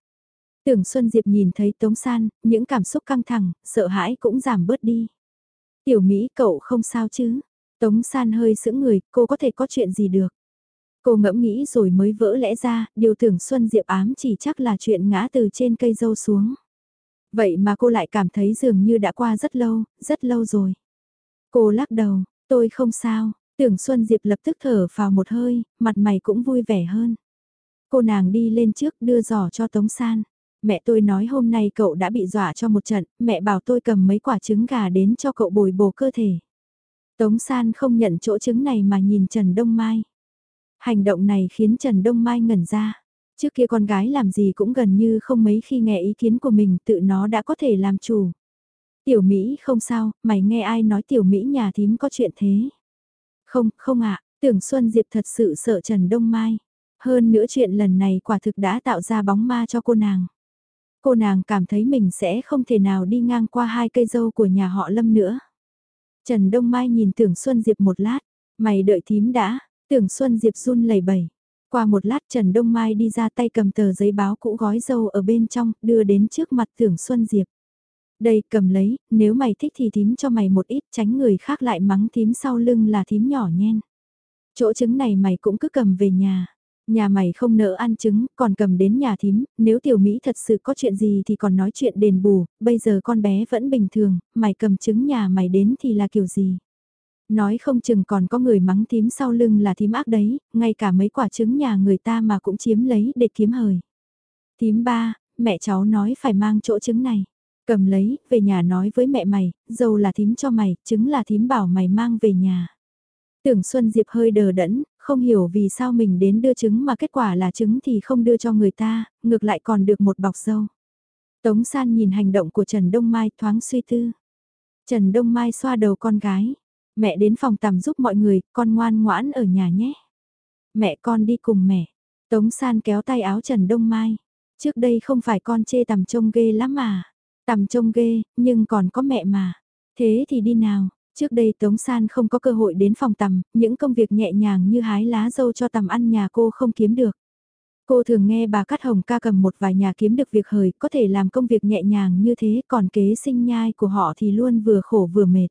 Tưởng Xuân Diệp nhìn thấy Tống San, những cảm xúc căng thẳng, sợ hãi cũng giảm bớt đi. Tiểu Mỹ cậu không sao chứ? Tống san hơi sững người, cô có thể có chuyện gì được. Cô ngẫm nghĩ rồi mới vỡ lẽ ra, điều tưởng Xuân Diệp ám chỉ chắc là chuyện ngã từ trên cây dâu xuống. Vậy mà cô lại cảm thấy dường như đã qua rất lâu, rất lâu rồi. Cô lắc đầu, tôi không sao, tưởng Xuân Diệp lập tức thở vào một hơi, mặt mày cũng vui vẻ hơn. Cô nàng đi lên trước đưa giỏ cho Tống San. Mẹ tôi nói hôm nay cậu đã bị dọa cho một trận, mẹ bảo tôi cầm mấy quả trứng gà đến cho cậu bồi bổ cơ thể. Tống San không nhận chỗ trứng này mà nhìn Trần Đông Mai. Hành động này khiến Trần Đông Mai ngẩn ra. Trước kia con gái làm gì cũng gần như không mấy khi nghe ý kiến của mình tự nó đã có thể làm chủ. Tiểu Mỹ không sao, mày nghe ai nói tiểu Mỹ nhà thím có chuyện thế? Không, không ạ, Tưởng Xuân Diệp thật sự sợ Trần Đông Mai. Hơn nữa chuyện lần này quả thực đã tạo ra bóng ma cho cô nàng. Cô nàng cảm thấy mình sẽ không thể nào đi ngang qua hai cây dâu của nhà họ Lâm nữa. Trần Đông Mai nhìn Tưởng Xuân Diệp một lát, mày đợi thím đã, Tưởng Xuân Diệp run lẩy bẩy. Qua một lát Trần Đông Mai đi ra tay cầm tờ giấy báo cũ gói dâu ở bên trong, đưa đến trước mặt Tưởng Xuân Diệp. Đây cầm lấy, nếu mày thích thì thím cho mày một ít tránh người khác lại mắng thím sau lưng là thím nhỏ nhen. Chỗ trứng này mày cũng cứ cầm về nhà. Nhà mày không nỡ ăn trứng, còn cầm đến nhà thím, nếu tiểu Mỹ thật sự có chuyện gì thì còn nói chuyện đền bù, bây giờ con bé vẫn bình thường, mày cầm trứng nhà mày đến thì là kiểu gì. Nói không chừng còn có người mắng thím sau lưng là thím ác đấy, ngay cả mấy quả trứng nhà người ta mà cũng chiếm lấy để kiếm hời. Thím ba, mẹ cháu nói phải mang chỗ trứng này. Cầm lấy, về nhà nói với mẹ mày, dâu là thím cho mày, trứng là thím bảo mày mang về nhà. Tưởng Xuân Diệp hơi đờ đẫn, không hiểu vì sao mình đến đưa trứng mà kết quả là trứng thì không đưa cho người ta, ngược lại còn được một bọc dâu. Tống San nhìn hành động của Trần Đông Mai thoáng suy tư. Trần Đông Mai xoa đầu con gái. Mẹ đến phòng tắm giúp mọi người, con ngoan ngoãn ở nhà nhé. Mẹ con đi cùng mẹ. Tống San kéo tay áo Trần Đông Mai. Trước đây không phải con chê tầm trông ghê lắm mà. Tầm trông ghê, nhưng còn có mẹ mà. Thế thì đi nào. Trước đây Tống San không có cơ hội đến phòng tầm, những công việc nhẹ nhàng như hái lá dâu cho tầm ăn nhà cô không kiếm được. Cô thường nghe bà Cát Hồng ca cầm một vài nhà kiếm được việc hời, có thể làm công việc nhẹ nhàng như thế, còn kế sinh nhai của họ thì luôn vừa khổ vừa mệt.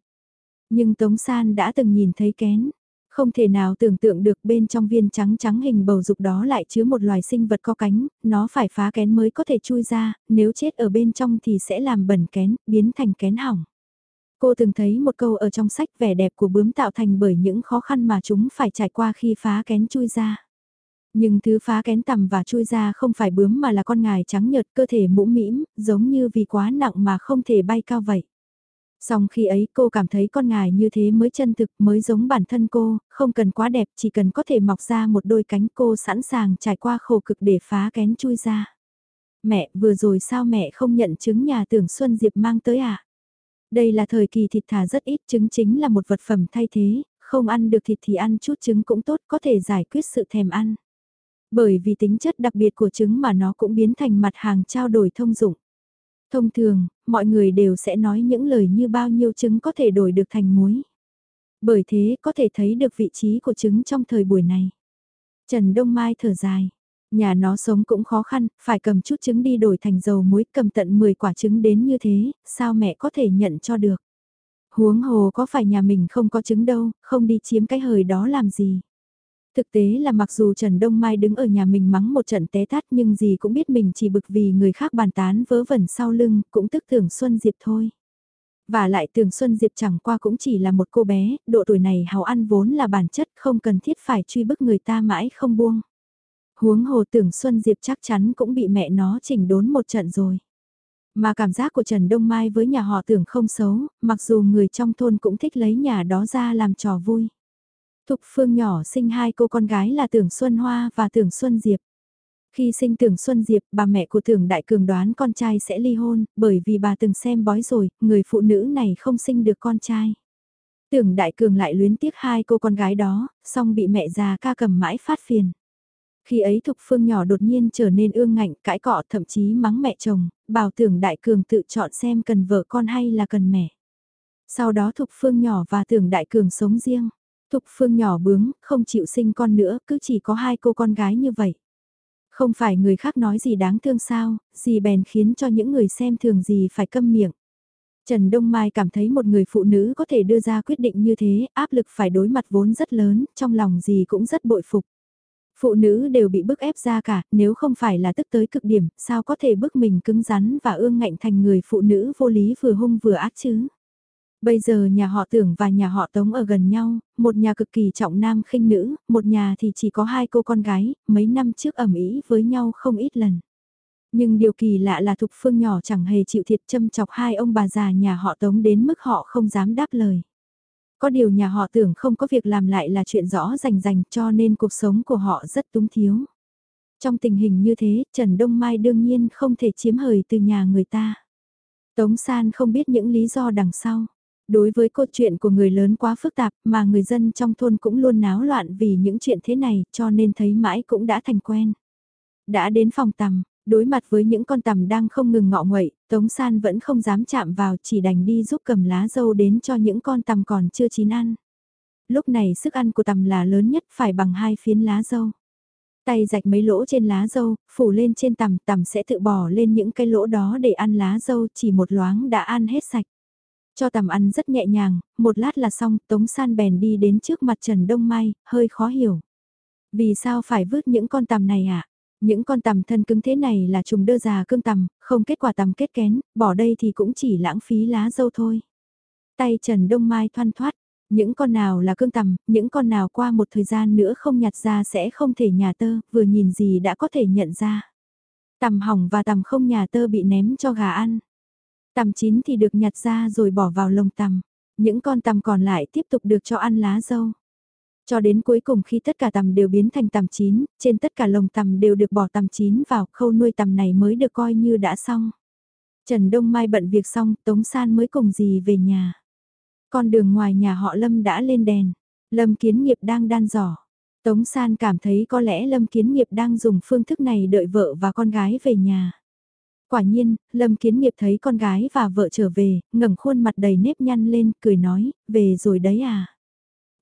Nhưng Tống San đã từng nhìn thấy kén, không thể nào tưởng tượng được bên trong viên trắng trắng hình bầu dục đó lại chứa một loài sinh vật có cánh, nó phải phá kén mới có thể chui ra, nếu chết ở bên trong thì sẽ làm bẩn kén, biến thành kén hỏng. Cô từng thấy một câu ở trong sách vẻ đẹp của bướm tạo thành bởi những khó khăn mà chúng phải trải qua khi phá kén chui ra. Nhưng thứ phá kén tầm và chui ra không phải bướm mà là con ngài trắng nhợt cơ thể mũ mĩm, giống như vì quá nặng mà không thể bay cao vậy. Song khi ấy cô cảm thấy con ngài như thế mới chân thực, mới giống bản thân cô, không cần quá đẹp, chỉ cần có thể mọc ra một đôi cánh cô sẵn sàng trải qua khổ cực để phá kén chui ra. Mẹ, vừa rồi sao mẹ không nhận chứng nhà tưởng Xuân Diệp mang tới à? Đây là thời kỳ thịt thà rất ít, trứng chính là một vật phẩm thay thế, không ăn được thịt thì ăn chút trứng cũng tốt, có thể giải quyết sự thèm ăn. Bởi vì tính chất đặc biệt của trứng mà nó cũng biến thành mặt hàng trao đổi thông dụng. Thông thường, mọi người đều sẽ nói những lời như bao nhiêu trứng có thể đổi được thành muối. Bởi thế có thể thấy được vị trí của trứng trong thời buổi này. Trần Đông Mai thở dài. Nhà nó sống cũng khó khăn, phải cầm chút trứng đi đổi thành dầu muối cầm tận 10 quả trứng đến như thế, sao mẹ có thể nhận cho được. Huống hồ có phải nhà mình không có trứng đâu, không đi chiếm cái hời đó làm gì. Thực tế là mặc dù Trần Đông Mai đứng ở nhà mình mắng một trận té tát nhưng gì cũng biết mình chỉ bực vì người khác bàn tán vớ vẩn sau lưng, cũng tức tưởng Xuân Diệp thôi. Và lại tưởng Xuân Diệp chẳng qua cũng chỉ là một cô bé, độ tuổi này hào ăn vốn là bản chất không cần thiết phải truy bức người ta mãi không buông. Huống hồ tưởng Xuân Diệp chắc chắn cũng bị mẹ nó chỉnh đốn một trận rồi. Mà cảm giác của Trần Đông Mai với nhà họ tưởng không xấu, mặc dù người trong thôn cũng thích lấy nhà đó ra làm trò vui. Thục Phương nhỏ sinh hai cô con gái là Tưởng Xuân Hoa và Tưởng Xuân Diệp. Khi sinh Tưởng Xuân Diệp, bà mẹ của Tưởng Đại Cường đoán con trai sẽ ly hôn, bởi vì bà từng xem bói rồi, người phụ nữ này không sinh được con trai. Tưởng Đại Cường lại luyến tiếc hai cô con gái đó, song bị mẹ già ca cầm mãi phát phiền. Khi ấy Thục Phương nhỏ đột nhiên trở nên ương ngạnh, cãi cọ thậm chí mắng mẹ chồng, bảo Tưởng Đại Cường tự chọn xem cần vợ con hay là cần mẹ. Sau đó Thục Phương nhỏ và Tưởng Đại Cường sống riêng. Thục Phương nhỏ bướng, không chịu sinh con nữa, cứ chỉ có hai cô con gái như vậy. Không phải người khác nói gì đáng thương sao, gì bèn khiến cho những người xem thường gì phải câm miệng. Trần Đông Mai cảm thấy một người phụ nữ có thể đưa ra quyết định như thế, áp lực phải đối mặt vốn rất lớn, trong lòng gì cũng rất bội phục. Phụ nữ đều bị bức ép ra cả, nếu không phải là tức tới cực điểm, sao có thể bức mình cứng rắn và ương ngạnh thành người phụ nữ vô lý vừa hung vừa ác chứ? Bây giờ nhà họ tưởng và nhà họ tống ở gần nhau, một nhà cực kỳ trọng nam khinh nữ, một nhà thì chỉ có hai cô con gái, mấy năm trước ẩm ý với nhau không ít lần. Nhưng điều kỳ lạ là Thục Phương nhỏ chẳng hề chịu thiệt châm chọc hai ông bà già nhà họ tống đến mức họ không dám đáp lời. Có điều nhà họ tưởng không có việc làm lại là chuyện rõ rành rành cho nên cuộc sống của họ rất túng thiếu. Trong tình hình như thế, Trần Đông Mai đương nhiên không thể chiếm hời từ nhà người ta. Tống San không biết những lý do đằng sau. Đối với câu chuyện của người lớn quá phức tạp mà người dân trong thôn cũng luôn náo loạn vì những chuyện thế này cho nên thấy mãi cũng đã thành quen. Đã đến phòng tầm, đối mặt với những con tằm đang không ngừng ngọ nguậy, Tống San vẫn không dám chạm vào chỉ đành đi giúp cầm lá dâu đến cho những con tằm còn chưa chín ăn. Lúc này sức ăn của tằm là lớn nhất phải bằng hai phiến lá dâu. Tay rạch mấy lỗ trên lá dâu, phủ lên trên tằm, tằm sẽ tự bỏ lên những cái lỗ đó để ăn lá dâu chỉ một loáng đã ăn hết sạch. Cho tằm ăn rất nhẹ nhàng, một lát là xong, Tống San bèn đi đến trước mặt Trần Đông Mai, hơi khó hiểu. Vì sao phải vứt những con tằm này ạ? À? Những con tầm thân cứng thế này là trùng đơ già cương tầm, không kết quả tầm kết kén, bỏ đây thì cũng chỉ lãng phí lá dâu thôi. Tay Trần Đông Mai thoăn thoát, những con nào là cương tầm, những con nào qua một thời gian nữa không nhặt ra sẽ không thể nhà tơ, vừa nhìn gì đã có thể nhận ra. Tầm hỏng và tầm không nhà tơ bị ném cho gà ăn. Tầm chín thì được nhặt ra rồi bỏ vào lồng tầm. Những con tầm còn lại tiếp tục được cho ăn lá dâu. Cho đến cuối cùng khi tất cả tầm đều biến thành tầm chín, trên tất cả lồng tầm đều được bỏ tầm chín vào, khâu nuôi tầm này mới được coi như đã xong. Trần Đông Mai bận việc xong, Tống San mới cùng dì về nhà. Con đường ngoài nhà họ Lâm đã lên đèn, Lâm Kiến Nghiệp đang đan giỏ. Tống San cảm thấy có lẽ Lâm Kiến Nghiệp đang dùng phương thức này đợi vợ và con gái về nhà. Quả nhiên, Lâm Kiến Nghiệp thấy con gái và vợ trở về, ngẩng khuôn mặt đầy nếp nhăn lên, cười nói, về rồi đấy à?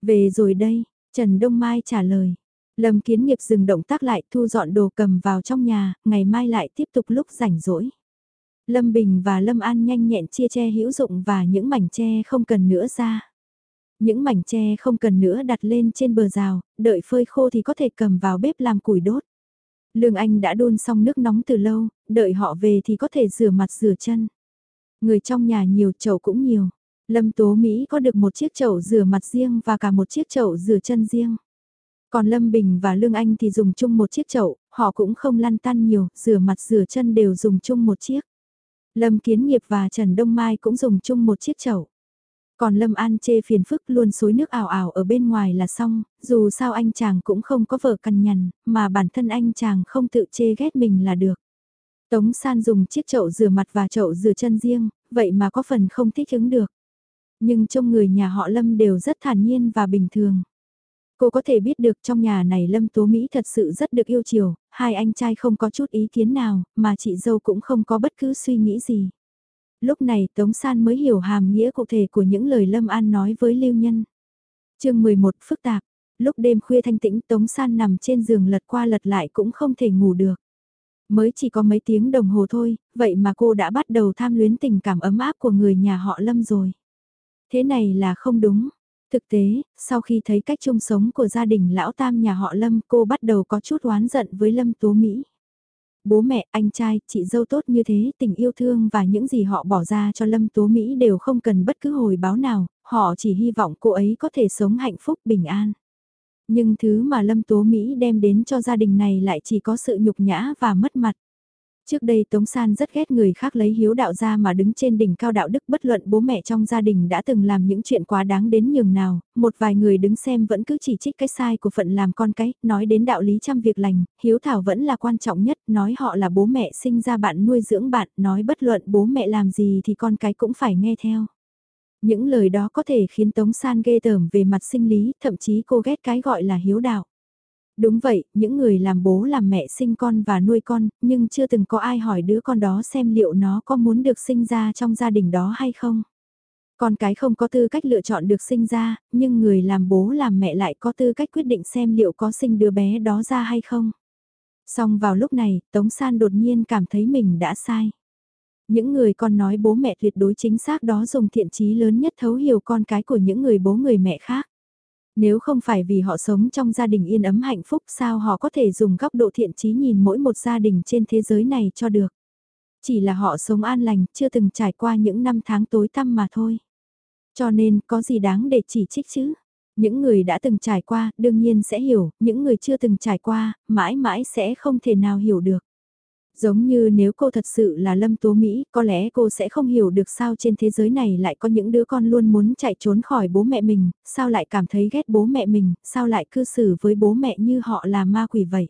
Về rồi đây, Trần Đông Mai trả lời. Lâm Kiến Nghiệp dừng động tác lại thu dọn đồ cầm vào trong nhà, ngày mai lại tiếp tục lúc rảnh rỗi. Lâm Bình và Lâm An nhanh nhẹn chia tre hữu dụng và những mảnh tre không cần nữa ra. Những mảnh tre không cần nữa đặt lên trên bờ rào, đợi phơi khô thì có thể cầm vào bếp làm củi đốt. Lương Anh đã đun xong nước nóng từ lâu, đợi họ về thì có thể rửa mặt rửa chân. Người trong nhà nhiều chậu cũng nhiều. Lâm Tố Mỹ có được một chiếc chậu rửa mặt riêng và cả một chiếc chậu rửa chân riêng. Còn Lâm Bình và Lương Anh thì dùng chung một chiếc chậu, họ cũng không lăn tăn nhiều, rửa mặt rửa chân đều dùng chung một chiếc. Lâm Kiến Nghiệp và Trần Đông Mai cũng dùng chung một chiếc chậu. Còn Lâm An chê phiền phức luôn xối nước ảo ảo ở bên ngoài là xong, dù sao anh chàng cũng không có vợ cằn nhằn, mà bản thân anh chàng không tự chê ghét mình là được. Tống San dùng chiếc chậu rửa mặt và chậu rửa chân riêng, vậy mà có phần không thích ứng được. Nhưng trong người nhà họ Lâm đều rất thản nhiên và bình thường. Cô có thể biết được trong nhà này Lâm Tố Mỹ thật sự rất được yêu chiều, hai anh trai không có chút ý kiến nào, mà chị dâu cũng không có bất cứ suy nghĩ gì. Lúc này Tống San mới hiểu hàm nghĩa cụ thể của những lời Lâm An nói với Lưu Nhân. chương 11 phức tạp, lúc đêm khuya thanh tĩnh Tống San nằm trên giường lật qua lật lại cũng không thể ngủ được. Mới chỉ có mấy tiếng đồng hồ thôi, vậy mà cô đã bắt đầu tham luyến tình cảm ấm áp của người nhà họ Lâm rồi. Thế này là không đúng. Thực tế, sau khi thấy cách chung sống của gia đình lão tam nhà họ Lâm cô bắt đầu có chút oán giận với Lâm Tố Mỹ bố mẹ, anh trai, chị dâu tốt như thế, tình yêu thương và những gì họ bỏ ra cho Lâm Tố Mỹ đều không cần bất cứ hồi báo nào, họ chỉ hy vọng cô ấy có thể sống hạnh phúc bình an. Nhưng thứ mà Lâm Tố Mỹ đem đến cho gia đình này lại chỉ có sự nhục nhã và mất mặt. Trước đây Tống San rất ghét người khác lấy hiếu đạo ra mà đứng trên đỉnh cao đạo đức bất luận bố mẹ trong gia đình đã từng làm những chuyện quá đáng đến nhường nào, một vài người đứng xem vẫn cứ chỉ trích cái sai của phận làm con cái, nói đến đạo lý trăm việc lành, hiếu thảo vẫn là quan trọng nhất, nói họ là bố mẹ sinh ra bạn nuôi dưỡng bạn, nói bất luận bố mẹ làm gì thì con cái cũng phải nghe theo. Những lời đó có thể khiến Tống San ghê tởm về mặt sinh lý, thậm chí cô ghét cái gọi là hiếu đạo. Đúng vậy, những người làm bố làm mẹ sinh con và nuôi con, nhưng chưa từng có ai hỏi đứa con đó xem liệu nó có muốn được sinh ra trong gia đình đó hay không. Con cái không có tư cách lựa chọn được sinh ra, nhưng người làm bố làm mẹ lại có tư cách quyết định xem liệu có sinh đứa bé đó ra hay không. Xong vào lúc này, Tống San đột nhiên cảm thấy mình đã sai. Những người con nói bố mẹ tuyệt đối chính xác đó dùng thiện trí lớn nhất thấu hiểu con cái của những người bố người mẹ khác. Nếu không phải vì họ sống trong gia đình yên ấm hạnh phúc sao họ có thể dùng góc độ thiện trí nhìn mỗi một gia đình trên thế giới này cho được. Chỉ là họ sống an lành, chưa từng trải qua những năm tháng tối tăm mà thôi. Cho nên có gì đáng để chỉ trích chứ? Những người đã từng trải qua, đương nhiên sẽ hiểu, những người chưa từng trải qua, mãi mãi sẽ không thể nào hiểu được. Giống như nếu cô thật sự là Lâm Tố Mỹ, có lẽ cô sẽ không hiểu được sao trên thế giới này lại có những đứa con luôn muốn chạy trốn khỏi bố mẹ mình, sao lại cảm thấy ghét bố mẹ mình, sao lại cư xử với bố mẹ như họ là ma quỷ vậy.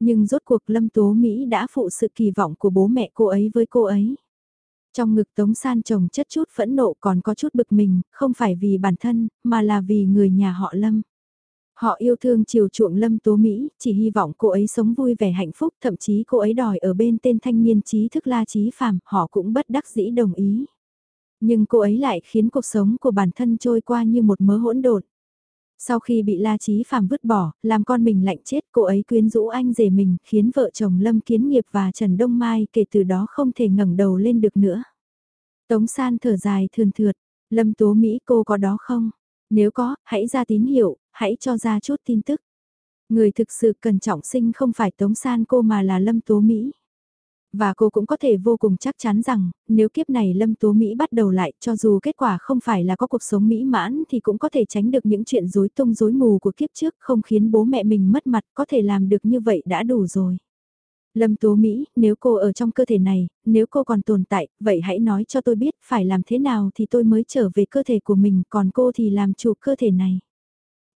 Nhưng rốt cuộc Lâm Tố Mỹ đã phụ sự kỳ vọng của bố mẹ cô ấy với cô ấy. Trong ngực Tống San chồng chất chút phẫn nộ còn có chút bực mình, không phải vì bản thân, mà là vì người nhà họ Lâm. Họ yêu thương chiều chuộng Lâm Tố Mỹ, chỉ hy vọng cô ấy sống vui vẻ hạnh phúc, thậm chí cô ấy đòi ở bên tên thanh niên trí thức la trí phàm, họ cũng bất đắc dĩ đồng ý. Nhưng cô ấy lại khiến cuộc sống của bản thân trôi qua như một mớ hỗn độn. Sau khi bị La trí Phàm vứt bỏ, làm con mình lạnh chết, cô ấy quyến rũ anh rể mình, khiến vợ chồng Lâm Kiến Nghiệp và Trần Đông Mai kể từ đó không thể ngẩng đầu lên được nữa. Tống San thở dài thườn thượt, Lâm Tố Mỹ cô có đó không? Nếu có, hãy ra tín hiệu, hãy cho ra chút tin tức. Người thực sự cần trọng sinh không phải Tống San cô mà là Lâm Tố Mỹ. Và cô cũng có thể vô cùng chắc chắn rằng, nếu kiếp này Lâm Tố Mỹ bắt đầu lại, cho dù kết quả không phải là có cuộc sống mỹ mãn thì cũng có thể tránh được những chuyện rối tung rối mù của kiếp trước, không khiến bố mẹ mình mất mặt, có thể làm được như vậy đã đủ rồi. Lâm Tố Mỹ, nếu cô ở trong cơ thể này, nếu cô còn tồn tại, vậy hãy nói cho tôi biết phải làm thế nào thì tôi mới trở về cơ thể của mình, còn cô thì làm chủ cơ thể này.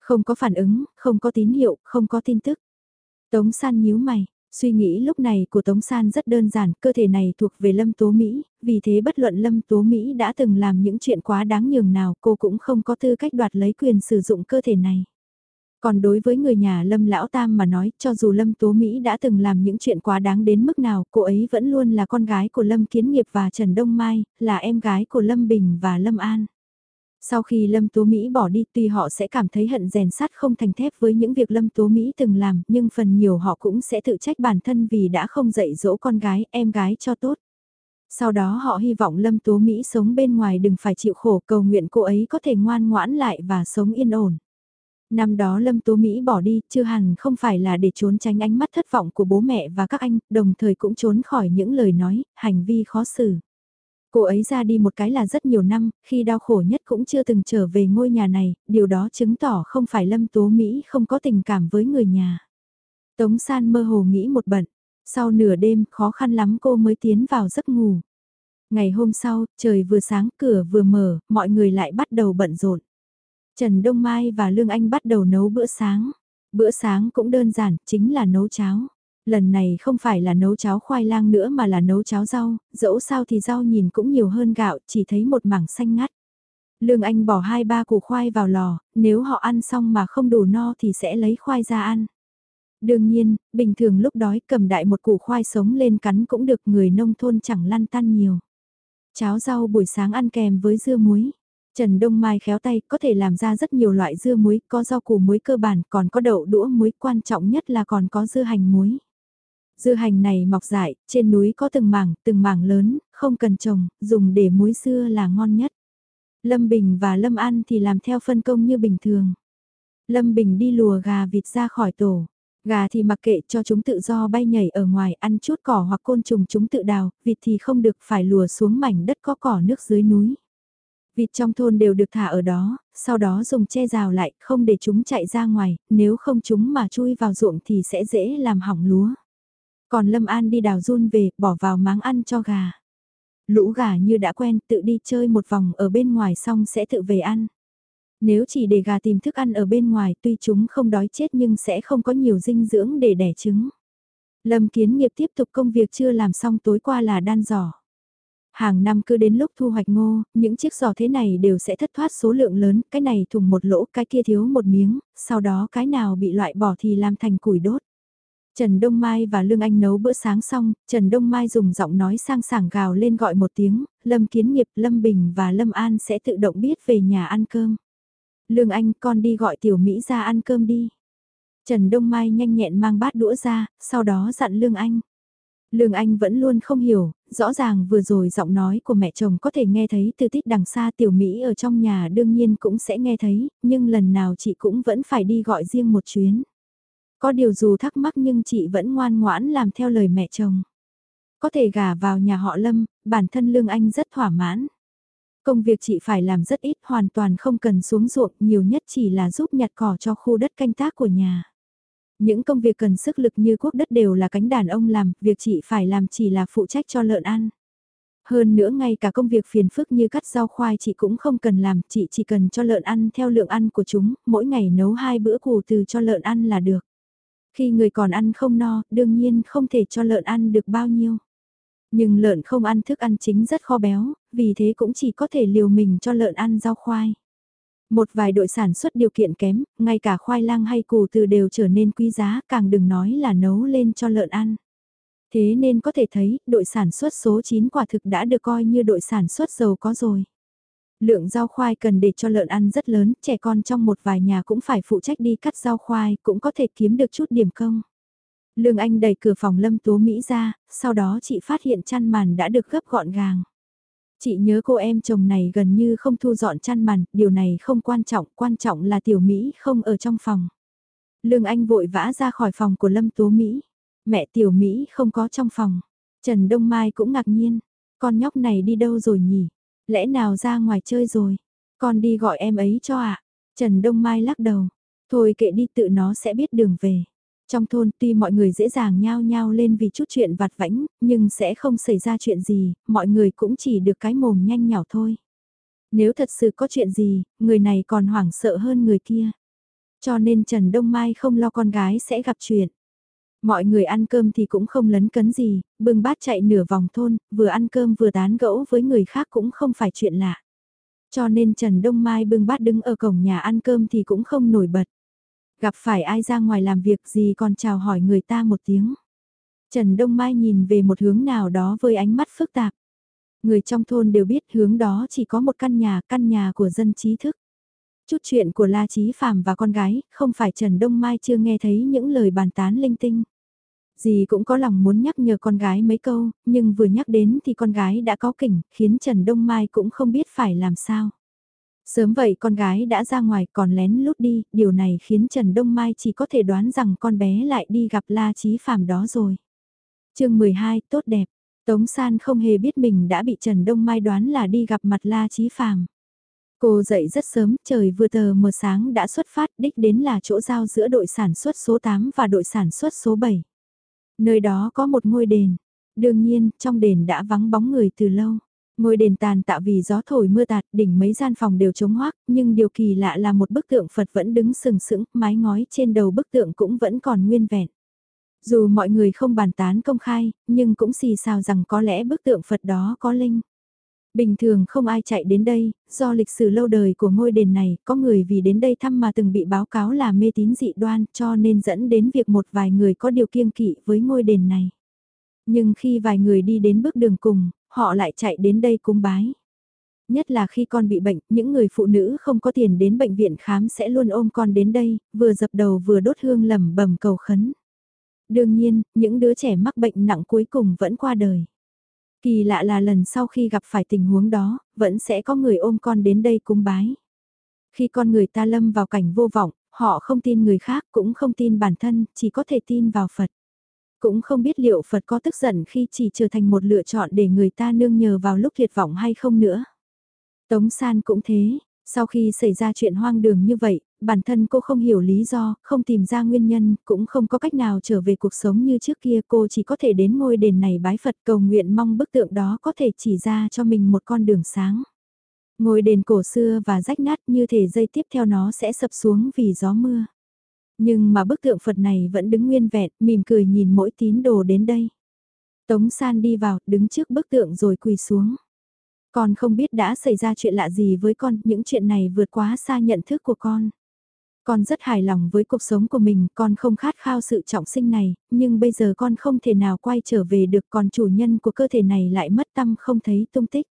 Không có phản ứng, không có tín hiệu, không có tin tức. Tống san nhíu mày, Suy nghĩ lúc này của Tống San rất đơn giản, cơ thể này thuộc về Lâm Tố Mỹ, vì thế bất luận Lâm Tố Mỹ đã từng làm những chuyện quá đáng nhường nào cô cũng không có tư cách đoạt lấy quyền sử dụng cơ thể này. Còn đối với người nhà Lâm Lão Tam mà nói, cho dù Lâm Tố Mỹ đã từng làm những chuyện quá đáng đến mức nào, cô ấy vẫn luôn là con gái của Lâm Kiến Nghiệp và Trần Đông Mai, là em gái của Lâm Bình và Lâm An. Sau khi Lâm Tố Mỹ bỏ đi tuy họ sẽ cảm thấy hận rèn sắt không thành thép với những việc Lâm Tố Mỹ từng làm, nhưng phần nhiều họ cũng sẽ tự trách bản thân vì đã không dạy dỗ con gái, em gái cho tốt. Sau đó họ hy vọng Lâm Tố Mỹ sống bên ngoài đừng phải chịu khổ cầu nguyện cô ấy có thể ngoan ngoãn lại và sống yên ổn. Năm đó Lâm Tố Mỹ bỏ đi, chưa hẳn không phải là để trốn tránh ánh mắt thất vọng của bố mẹ và các anh, đồng thời cũng trốn khỏi những lời nói, hành vi khó xử. Cô ấy ra đi một cái là rất nhiều năm, khi đau khổ nhất cũng chưa từng trở về ngôi nhà này, điều đó chứng tỏ không phải Lâm Tố Mỹ không có tình cảm với người nhà. Tống San mơ hồ nghĩ một bận, sau nửa đêm khó khăn lắm cô mới tiến vào giấc ngủ. Ngày hôm sau, trời vừa sáng, cửa vừa mở, mọi người lại bắt đầu bận rộn. Trần Đông Mai và Lương Anh bắt đầu nấu bữa sáng. Bữa sáng cũng đơn giản, chính là nấu cháo. Lần này không phải là nấu cháo khoai lang nữa mà là nấu cháo rau, dẫu sao thì rau nhìn cũng nhiều hơn gạo, chỉ thấy một mảng xanh ngắt. Lương Anh bỏ hai ba củ khoai vào lò, nếu họ ăn xong mà không đủ no thì sẽ lấy khoai ra ăn. Đương nhiên, bình thường lúc đói cầm đại một củ khoai sống lên cắn cũng được người nông thôn chẳng lăn tăn nhiều. Cháo rau buổi sáng ăn kèm với dưa muối. Trần Đông Mai khéo tay có thể làm ra rất nhiều loại dưa muối, có rau củ muối cơ bản, còn có đậu đũa muối, quan trọng nhất là còn có dưa hành muối. Dưa hành này mọc dại, trên núi có từng mảng, từng mảng lớn, không cần trồng, dùng để muối dưa là ngon nhất. Lâm Bình và Lâm An thì làm theo phân công như bình thường. Lâm Bình đi lùa gà vịt ra khỏi tổ. Gà thì mặc kệ cho chúng tự do bay nhảy ở ngoài ăn chút cỏ hoặc côn trùng chúng tự đào, vịt thì không được phải lùa xuống mảnh đất có cỏ nước dưới núi. Vịt trong thôn đều được thả ở đó, sau đó dùng che rào lại, không để chúng chạy ra ngoài, nếu không chúng mà chui vào ruộng thì sẽ dễ làm hỏng lúa. Còn Lâm An đi đào run về, bỏ vào máng ăn cho gà. Lũ gà như đã quen, tự đi chơi một vòng ở bên ngoài xong sẽ tự về ăn. Nếu chỉ để gà tìm thức ăn ở bên ngoài tuy chúng không đói chết nhưng sẽ không có nhiều dinh dưỡng để đẻ trứng. Lâm kiến nghiệp tiếp tục công việc chưa làm xong tối qua là đan giỏ. Hàng năm cứ đến lúc thu hoạch ngô, những chiếc giỏ thế này đều sẽ thất thoát số lượng lớn, cái này thùng một lỗ, cái kia thiếu một miếng, sau đó cái nào bị loại bỏ thì làm thành củi đốt. Trần Đông Mai và Lương Anh nấu bữa sáng xong, Trần Đông Mai dùng giọng nói sang sảng gào lên gọi một tiếng, Lâm Kiến Nghiệp, Lâm Bình và Lâm An sẽ tự động biết về nhà ăn cơm. Lương Anh con đi gọi Tiểu Mỹ ra ăn cơm đi. Trần Đông Mai nhanh nhẹn mang bát đũa ra, sau đó dặn Lương Anh. Lương Anh vẫn luôn không hiểu, rõ ràng vừa rồi giọng nói của mẹ chồng có thể nghe thấy từ tít đằng xa Tiểu Mỹ ở trong nhà đương nhiên cũng sẽ nghe thấy, nhưng lần nào chị cũng vẫn phải đi gọi riêng một chuyến. Có điều dù thắc mắc nhưng chị vẫn ngoan ngoãn làm theo lời mẹ chồng. Có thể gả vào nhà họ Lâm, bản thân Lương Anh rất thỏa mãn. Công việc chị phải làm rất ít hoàn toàn không cần xuống ruộng, nhiều nhất chỉ là giúp nhặt cỏ cho khu đất canh tác của nhà. Những công việc cần sức lực như quốc đất đều là cánh đàn ông làm, việc chị phải làm chỉ là phụ trách cho lợn ăn. Hơn nữa ngay cả công việc phiền phức như cắt rau khoai chị cũng không cần làm, chị chỉ cần cho lợn ăn theo lượng ăn của chúng, mỗi ngày nấu hai bữa củ từ cho lợn ăn là được. Khi người còn ăn không no, đương nhiên không thể cho lợn ăn được bao nhiêu. Nhưng lợn không ăn thức ăn chính rất kho béo, vì thế cũng chỉ có thể liều mình cho lợn ăn rau khoai. Một vài đội sản xuất điều kiện kém, ngay cả khoai lang hay củ từ đều trở nên quý giá, càng đừng nói là nấu lên cho lợn ăn. Thế nên có thể thấy, đội sản xuất số 9 quả thực đã được coi như đội sản xuất giàu có rồi. Lượng rau khoai cần để cho lợn ăn rất lớn, trẻ con trong một vài nhà cũng phải phụ trách đi cắt rau khoai, cũng có thể kiếm được chút điểm công. Lương Anh đẩy cửa phòng Lâm Tố Mỹ ra, sau đó chị phát hiện chăn màn đã được gấp gọn gàng. Chị nhớ cô em chồng này gần như không thu dọn chăn màn, điều này không quan trọng, quan trọng là tiểu Mỹ không ở trong phòng. Lương Anh vội vã ra khỏi phòng của Lâm Tố Mỹ. Mẹ tiểu Mỹ không có trong phòng. Trần Đông Mai cũng ngạc nhiên. Con nhóc này đi đâu rồi nhỉ? Lẽ nào ra ngoài chơi rồi? Con đi gọi em ấy cho ạ. À? Trần Đông Mai lắc đầu. Thôi kệ đi tự nó sẽ biết đường về. Trong thôn tuy mọi người dễ dàng nhao nhao lên vì chút chuyện vặt vãnh, nhưng sẽ không xảy ra chuyện gì, mọi người cũng chỉ được cái mồm nhanh nhỏ thôi. Nếu thật sự có chuyện gì, người này còn hoảng sợ hơn người kia. Cho nên Trần Đông Mai không lo con gái sẽ gặp chuyện. Mọi người ăn cơm thì cũng không lấn cấn gì, bưng bát chạy nửa vòng thôn, vừa ăn cơm vừa tán gẫu với người khác cũng không phải chuyện lạ. Cho nên Trần Đông Mai bưng bát đứng ở cổng nhà ăn cơm thì cũng không nổi bật. Gặp phải ai ra ngoài làm việc gì còn chào hỏi người ta một tiếng. Trần Đông Mai nhìn về một hướng nào đó với ánh mắt phức tạp. Người trong thôn đều biết hướng đó chỉ có một căn nhà, căn nhà của dân trí thức. Chút chuyện của La Chí Phạm và con gái, không phải Trần Đông Mai chưa nghe thấy những lời bàn tán linh tinh. Dì cũng có lòng muốn nhắc nhở con gái mấy câu, nhưng vừa nhắc đến thì con gái đã có kỉnh, khiến Trần Đông Mai cũng không biết phải làm sao. Sớm vậy con gái đã ra ngoài còn lén lút đi, điều này khiến Trần Đông Mai chỉ có thể đoán rằng con bé lại đi gặp La Chí Phạm đó rồi. chương 12, tốt đẹp. Tống San không hề biết mình đã bị Trần Đông Mai đoán là đi gặp mặt La Chí Phạm. Cô dậy rất sớm, trời vừa tờ mờ sáng đã xuất phát đích đến là chỗ giao giữa đội sản xuất số 8 và đội sản xuất số 7. Nơi đó có một ngôi đền. Đương nhiên, trong đền đã vắng bóng người từ lâu. Ngôi đền tàn tạo vì gió thổi mưa tạt, đỉnh mấy gian phòng đều trống hoác, nhưng điều kỳ lạ là một bức tượng Phật vẫn đứng sừng sững, mái ngói trên đầu bức tượng cũng vẫn còn nguyên vẹn. Dù mọi người không bàn tán công khai, nhưng cũng xì xào rằng có lẽ bức tượng Phật đó có linh. Bình thường không ai chạy đến đây, do lịch sử lâu đời của ngôi đền này, có người vì đến đây thăm mà từng bị báo cáo là mê tín dị đoan cho nên dẫn đến việc một vài người có điều kiêng kỵ với ngôi đền này. Nhưng khi vài người đi đến bước đường cùng, họ lại chạy đến đây cúng bái. Nhất là khi con bị bệnh, những người phụ nữ không có tiền đến bệnh viện khám sẽ luôn ôm con đến đây, vừa dập đầu vừa đốt hương lầm bầm cầu khấn. Đương nhiên, những đứa trẻ mắc bệnh nặng cuối cùng vẫn qua đời. Kỳ lạ là lần sau khi gặp phải tình huống đó, vẫn sẽ có người ôm con đến đây cúng bái. Khi con người ta lâm vào cảnh vô vọng, họ không tin người khác cũng không tin bản thân, chỉ có thể tin vào Phật. Cũng không biết liệu Phật có tức giận khi chỉ trở thành một lựa chọn để người ta nương nhờ vào lúc tuyệt vọng hay không nữa. Tống San cũng thế, sau khi xảy ra chuyện hoang đường như vậy, bản thân cô không hiểu lý do, không tìm ra nguyên nhân, cũng không có cách nào trở về cuộc sống như trước kia cô chỉ có thể đến ngôi đền này bái Phật cầu nguyện mong bức tượng đó có thể chỉ ra cho mình một con đường sáng. Ngôi đền cổ xưa và rách nát như thể dây tiếp theo nó sẽ sập xuống vì gió mưa. Nhưng mà bức tượng Phật này vẫn đứng nguyên vẹn, mỉm cười nhìn mỗi tín đồ đến đây. Tống San đi vào, đứng trước bức tượng rồi quỳ xuống. Con không biết đã xảy ra chuyện lạ gì với con, những chuyện này vượt quá xa nhận thức của con. Con rất hài lòng với cuộc sống của mình, con không khát khao sự trọng sinh này, nhưng bây giờ con không thể nào quay trở về được còn chủ nhân của cơ thể này lại mất tâm không thấy tung tích.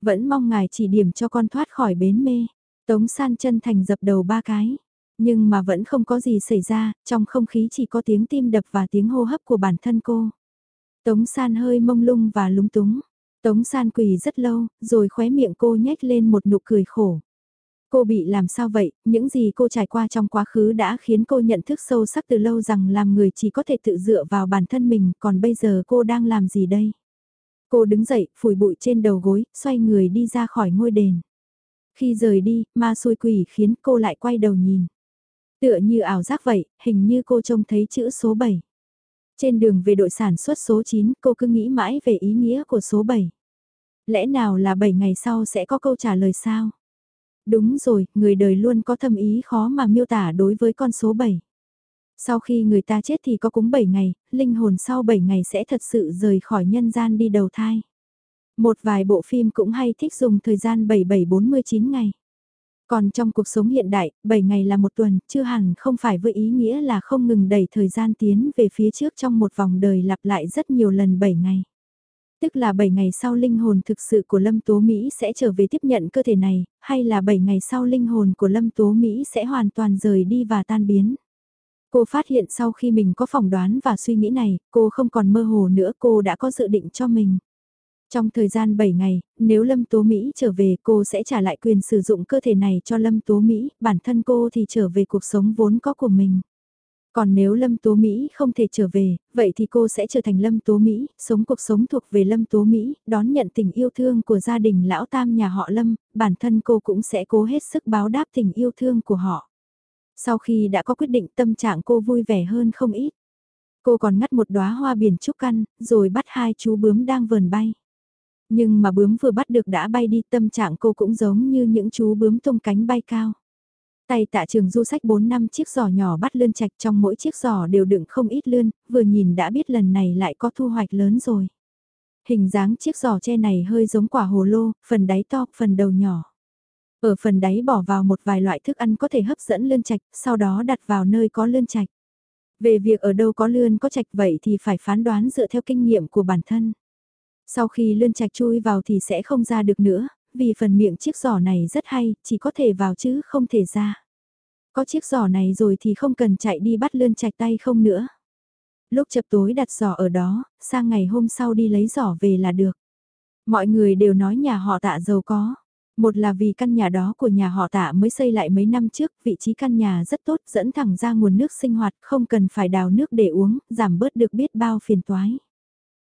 Vẫn mong ngài chỉ điểm cho con thoát khỏi bến mê. Tống san chân thành dập đầu ba cái. Nhưng mà vẫn không có gì xảy ra, trong không khí chỉ có tiếng tim đập và tiếng hô hấp của bản thân cô. Tống san hơi mông lung và lúng túng. Tống san quỳ rất lâu, rồi khóe miệng cô nhếch lên một nụ cười khổ. Cô bị làm sao vậy, những gì cô trải qua trong quá khứ đã khiến cô nhận thức sâu sắc từ lâu rằng làm người chỉ có thể tự dựa vào bản thân mình, còn bây giờ cô đang làm gì đây? Cô đứng dậy, phủi bụi trên đầu gối, xoay người đi ra khỏi ngôi đền. Khi rời đi, ma xui quỷ khiến cô lại quay đầu nhìn. Tựa như ảo giác vậy, hình như cô trông thấy chữ số 7. Trên đường về đội sản xuất số 9, cô cứ nghĩ mãi về ý nghĩa của số 7. Lẽ nào là 7 ngày sau sẽ có câu trả lời sao? Đúng rồi, người đời luôn có thâm ý khó mà miêu tả đối với con số 7. Sau khi người ta chết thì có cúng 7 ngày, linh hồn sau 7 ngày sẽ thật sự rời khỏi nhân gian đi đầu thai. Một vài bộ phim cũng hay thích dùng thời gian 7749 ngày. Còn trong cuộc sống hiện đại, 7 ngày là một tuần, chưa hẳn không phải với ý nghĩa là không ngừng đẩy thời gian tiến về phía trước trong một vòng đời lặp lại rất nhiều lần 7 ngày. Tức là 7 ngày sau linh hồn thực sự của Lâm Tố Mỹ sẽ trở về tiếp nhận cơ thể này, hay là 7 ngày sau linh hồn của Lâm Tố Mỹ sẽ hoàn toàn rời đi và tan biến. Cô phát hiện sau khi mình có phỏng đoán và suy nghĩ này, cô không còn mơ hồ nữa, cô đã có dự định cho mình. Trong thời gian 7 ngày, nếu Lâm Tố Mỹ trở về cô sẽ trả lại quyền sử dụng cơ thể này cho Lâm Tố Mỹ, bản thân cô thì trở về cuộc sống vốn có của mình. Còn nếu Lâm Tố Mỹ không thể trở về, vậy thì cô sẽ trở thành Lâm Tố Mỹ, sống cuộc sống thuộc về Lâm Tố Mỹ, đón nhận tình yêu thương của gia đình lão tam nhà họ Lâm, bản thân cô cũng sẽ cố hết sức báo đáp tình yêu thương của họ. Sau khi đã có quyết định tâm trạng cô vui vẻ hơn không ít. Cô còn ngắt một đóa hoa biển trúc căn, rồi bắt hai chú bướm đang vờn bay. Nhưng mà bướm vừa bắt được đã bay đi tâm trạng cô cũng giống như những chú bướm tung cánh bay cao. Tay tạ trường du sách 4 năm chiếc giỏ nhỏ bắt lươn chạch trong mỗi chiếc giỏ đều đựng không ít lươn, vừa nhìn đã biết lần này lại có thu hoạch lớn rồi. Hình dáng chiếc giỏ tre này hơi giống quả hồ lô, phần đáy to, phần đầu nhỏ. Ở phần đáy bỏ vào một vài loại thức ăn có thể hấp dẫn lươn chạch, sau đó đặt vào nơi có lươn chạch. Về việc ở đâu có lươn có chạch vậy thì phải phán đoán dựa theo kinh nghiệm của bản thân. Sau khi lươn chạch chui vào thì sẽ không ra được nữa, vì phần miệng chiếc giỏ này rất hay, chỉ có thể vào chứ không thể ra. Có chiếc giỏ này rồi thì không cần chạy đi bắt lươn chạch tay không nữa. Lúc chập tối đặt giỏ ở đó, sang ngày hôm sau đi lấy giỏ về là được. Mọi người đều nói nhà họ tạ giàu có. Một là vì căn nhà đó của nhà họ tạ mới xây lại mấy năm trước, vị trí căn nhà rất tốt dẫn thẳng ra nguồn nước sinh hoạt, không cần phải đào nước để uống, giảm bớt được biết bao phiền toái.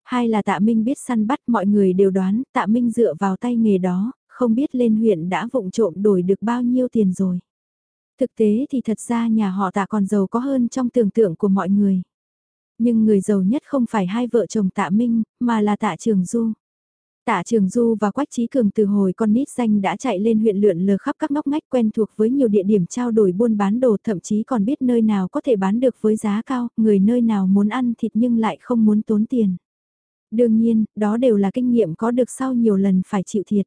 Hai là tạ Minh biết săn bắt mọi người đều đoán tạ Minh dựa vào tay nghề đó, không biết lên huyện đã vụng trộm đổi được bao nhiêu tiền rồi. Thực tế thì thật ra nhà họ tạ còn giàu có hơn trong tưởng tượng của mọi người. Nhưng người giàu nhất không phải hai vợ chồng tạ Minh, mà là tạ Trường Du. Tạ Trường Du và Quách Trí Cường từ hồi con nít danh đã chạy lên huyện lượn lờ khắp các ngóc ngách quen thuộc với nhiều địa điểm trao đổi buôn bán đồ thậm chí còn biết nơi nào có thể bán được với giá cao, người nơi nào muốn ăn thịt nhưng lại không muốn tốn tiền. Đương nhiên, đó đều là kinh nghiệm có được sau nhiều lần phải chịu thiệt.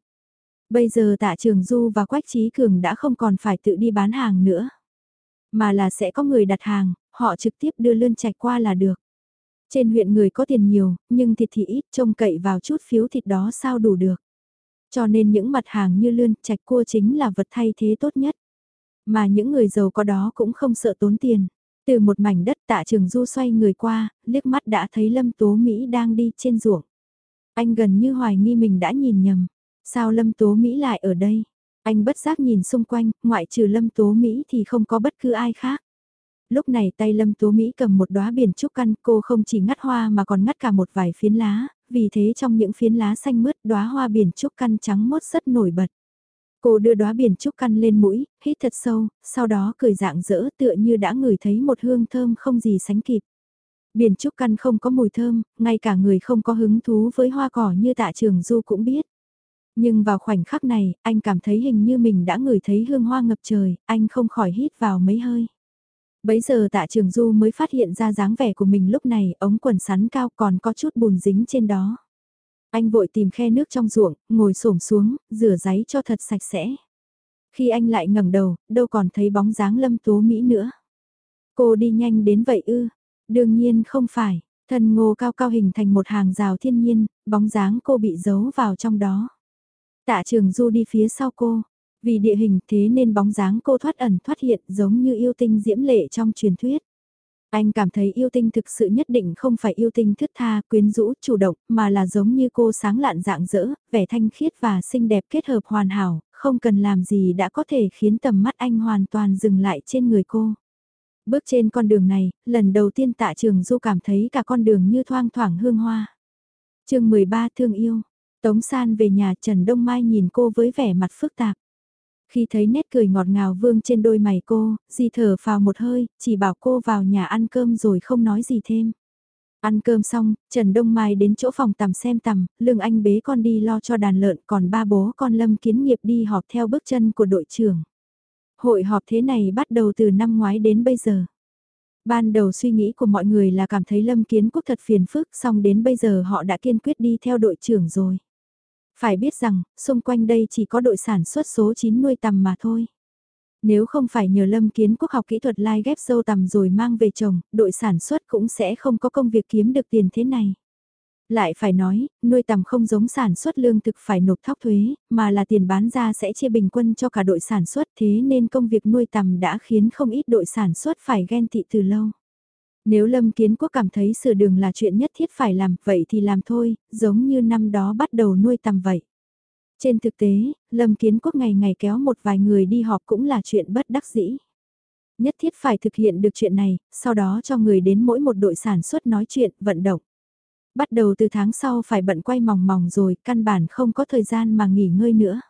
Bây giờ tạ trường Du và Quách Trí Cường đã không còn phải tự đi bán hàng nữa. Mà là sẽ có người đặt hàng, họ trực tiếp đưa lươn chạch qua là được. Trên huyện người có tiền nhiều, nhưng thịt thì ít trông cậy vào chút phiếu thịt đó sao đủ được. Cho nên những mặt hàng như lươn, chạch cua chính là vật thay thế tốt nhất. Mà những người giàu có đó cũng không sợ tốn tiền. Từ một mảnh đất tạ trường du xoay người qua, liếc mắt đã thấy Lâm Tố Mỹ đang đi trên ruộng. Anh gần như hoài nghi mình đã nhìn nhầm. Sao Lâm Tố Mỹ lại ở đây? Anh bất giác nhìn xung quanh, ngoại trừ Lâm Tố Mỹ thì không có bất cứ ai khác. Lúc này tay Lâm Tố Mỹ cầm một đóa biển trúc căn, cô không chỉ ngắt hoa mà còn ngắt cả một vài phiến lá, vì thế trong những phiến lá xanh mướt đóa hoa biển trúc căn trắng mốt rất nổi bật. Cô đưa đóa biển trúc căn lên mũi, hít thật sâu, sau đó cười dạng dỡ tựa như đã ngửi thấy một hương thơm không gì sánh kịp. Biển trúc căn không có mùi thơm, ngay cả người không có hứng thú với hoa cỏ như tạ trường du cũng biết. Nhưng vào khoảnh khắc này, anh cảm thấy hình như mình đã ngửi thấy hương hoa ngập trời, anh không khỏi hít vào mấy hơi. Bấy giờ tạ trường du mới phát hiện ra dáng vẻ của mình lúc này, ống quần sắn cao còn có chút bùn dính trên đó. Anh vội tìm khe nước trong ruộng, ngồi xổm xuống, rửa giấy cho thật sạch sẽ. Khi anh lại ngẩng đầu, đâu còn thấy bóng dáng lâm tố Mỹ nữa. Cô đi nhanh đến vậy ư? Đương nhiên không phải, thân ngô cao cao hình thành một hàng rào thiên nhiên, bóng dáng cô bị giấu vào trong đó. Tạ trường du đi phía sau cô, vì địa hình thế nên bóng dáng cô thoát ẩn thoát hiện giống như yêu tinh diễm lệ trong truyền thuyết. Anh cảm thấy yêu tinh thực sự nhất định không phải yêu tinh thướt tha, quyến rũ, chủ động, mà là giống như cô sáng lạn dạng dỡ, vẻ thanh khiết và xinh đẹp kết hợp hoàn hảo, không cần làm gì đã có thể khiến tầm mắt anh hoàn toàn dừng lại trên người cô. Bước trên con đường này, lần đầu tiên tạ trường du cảm thấy cả con đường như thoang thoảng hương hoa. chương 13 thương yêu, Tống San về nhà Trần Đông Mai nhìn cô với vẻ mặt phức tạp. Khi thấy nét cười ngọt ngào vương trên đôi mày cô, di thở phào một hơi, chỉ bảo cô vào nhà ăn cơm rồi không nói gì thêm. Ăn cơm xong, Trần Đông Mai đến chỗ phòng tầm xem tầm, lương anh bế con đi lo cho đàn lợn còn ba bố con Lâm kiến nghiệp đi họp theo bước chân của đội trưởng. Hội họp thế này bắt đầu từ năm ngoái đến bây giờ. Ban đầu suy nghĩ của mọi người là cảm thấy Lâm Kiến Quốc thật phiền phức, xong đến bây giờ họ đã kiên quyết đi theo đội trưởng rồi. Phải biết rằng, xung quanh đây chỉ có đội sản xuất số 9 nuôi tầm mà thôi. Nếu không phải nhờ Lâm Kiến Quốc học kỹ thuật lai ghép dâu tầm rồi mang về chồng, đội sản xuất cũng sẽ không có công việc kiếm được tiền thế này. Lại phải nói, nuôi tầm không giống sản xuất lương thực phải nộp thóc thuế, mà là tiền bán ra sẽ chia bình quân cho cả đội sản xuất thế nên công việc nuôi tầm đã khiến không ít đội sản xuất phải ghen tị từ lâu. Nếu Lâm Kiến Quốc cảm thấy sửa đường là chuyện nhất thiết phải làm, vậy thì làm thôi, giống như năm đó bắt đầu nuôi tầm vậy. Trên thực tế, Lâm Kiến Quốc ngày ngày kéo một vài người đi họp cũng là chuyện bất đắc dĩ. Nhất thiết phải thực hiện được chuyện này, sau đó cho người đến mỗi một đội sản xuất nói chuyện, vận động. Bắt đầu từ tháng sau phải bận quay mòng mòng rồi, căn bản không có thời gian mà nghỉ ngơi nữa.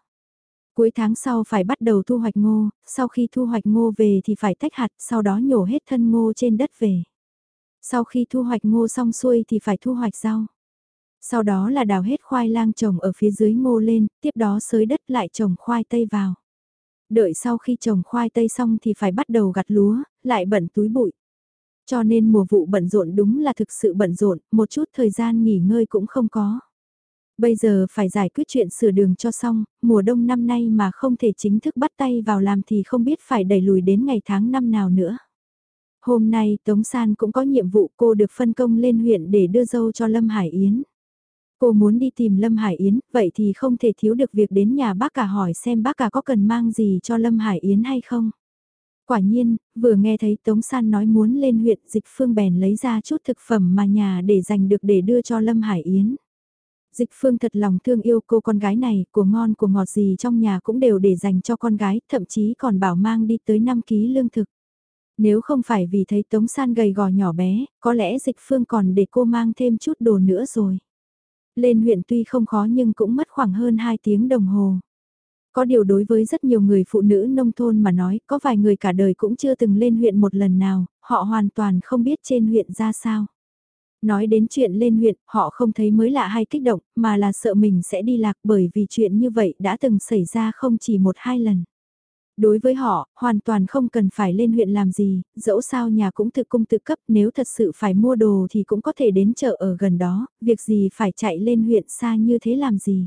Cuối tháng sau phải bắt đầu thu hoạch ngô, sau khi thu hoạch ngô về thì phải tách hạt, sau đó nhổ hết thân ngô trên đất về. Sau khi thu hoạch ngô xong xuôi thì phải thu hoạch rau. Sau đó là đào hết khoai lang trồng ở phía dưới ngô lên, tiếp đó xới đất lại trồng khoai tây vào. Đợi sau khi trồng khoai tây xong thì phải bắt đầu gặt lúa, lại bận túi bụi. Cho nên mùa vụ bận rộn đúng là thực sự bận rộn, một chút thời gian nghỉ ngơi cũng không có. Bây giờ phải giải quyết chuyện sửa đường cho xong, mùa đông năm nay mà không thể chính thức bắt tay vào làm thì không biết phải đẩy lùi đến ngày tháng năm nào nữa. Hôm nay Tống San cũng có nhiệm vụ cô được phân công lên huyện để đưa dâu cho Lâm Hải Yến. Cô muốn đi tìm Lâm Hải Yến, vậy thì không thể thiếu được việc đến nhà bác cả hỏi xem bác cả có cần mang gì cho Lâm Hải Yến hay không. Quả nhiên, vừa nghe thấy Tống San nói muốn lên huyện dịch phương bèn lấy ra chút thực phẩm mà nhà để dành được để đưa cho Lâm Hải Yến. Dịch phương thật lòng thương yêu cô con gái này, của ngon của ngọt gì trong nhà cũng đều để dành cho con gái, thậm chí còn bảo mang đi tới 5 ký lương thực. Nếu không phải vì thấy Tống San gầy gò nhỏ bé, có lẽ dịch phương còn để cô mang thêm chút đồ nữa rồi. Lên huyện tuy không khó nhưng cũng mất khoảng hơn 2 tiếng đồng hồ. Có điều đối với rất nhiều người phụ nữ nông thôn mà nói, có vài người cả đời cũng chưa từng lên huyện một lần nào, họ hoàn toàn không biết trên huyện ra sao. Nói đến chuyện lên huyện, họ không thấy mới lạ hay kích động, mà là sợ mình sẽ đi lạc bởi vì chuyện như vậy đã từng xảy ra không chỉ một hai lần. Đối với họ, hoàn toàn không cần phải lên huyện làm gì, dẫu sao nhà cũng tự cung tự cấp nếu thật sự phải mua đồ thì cũng có thể đến chợ ở gần đó, việc gì phải chạy lên huyện xa như thế làm gì.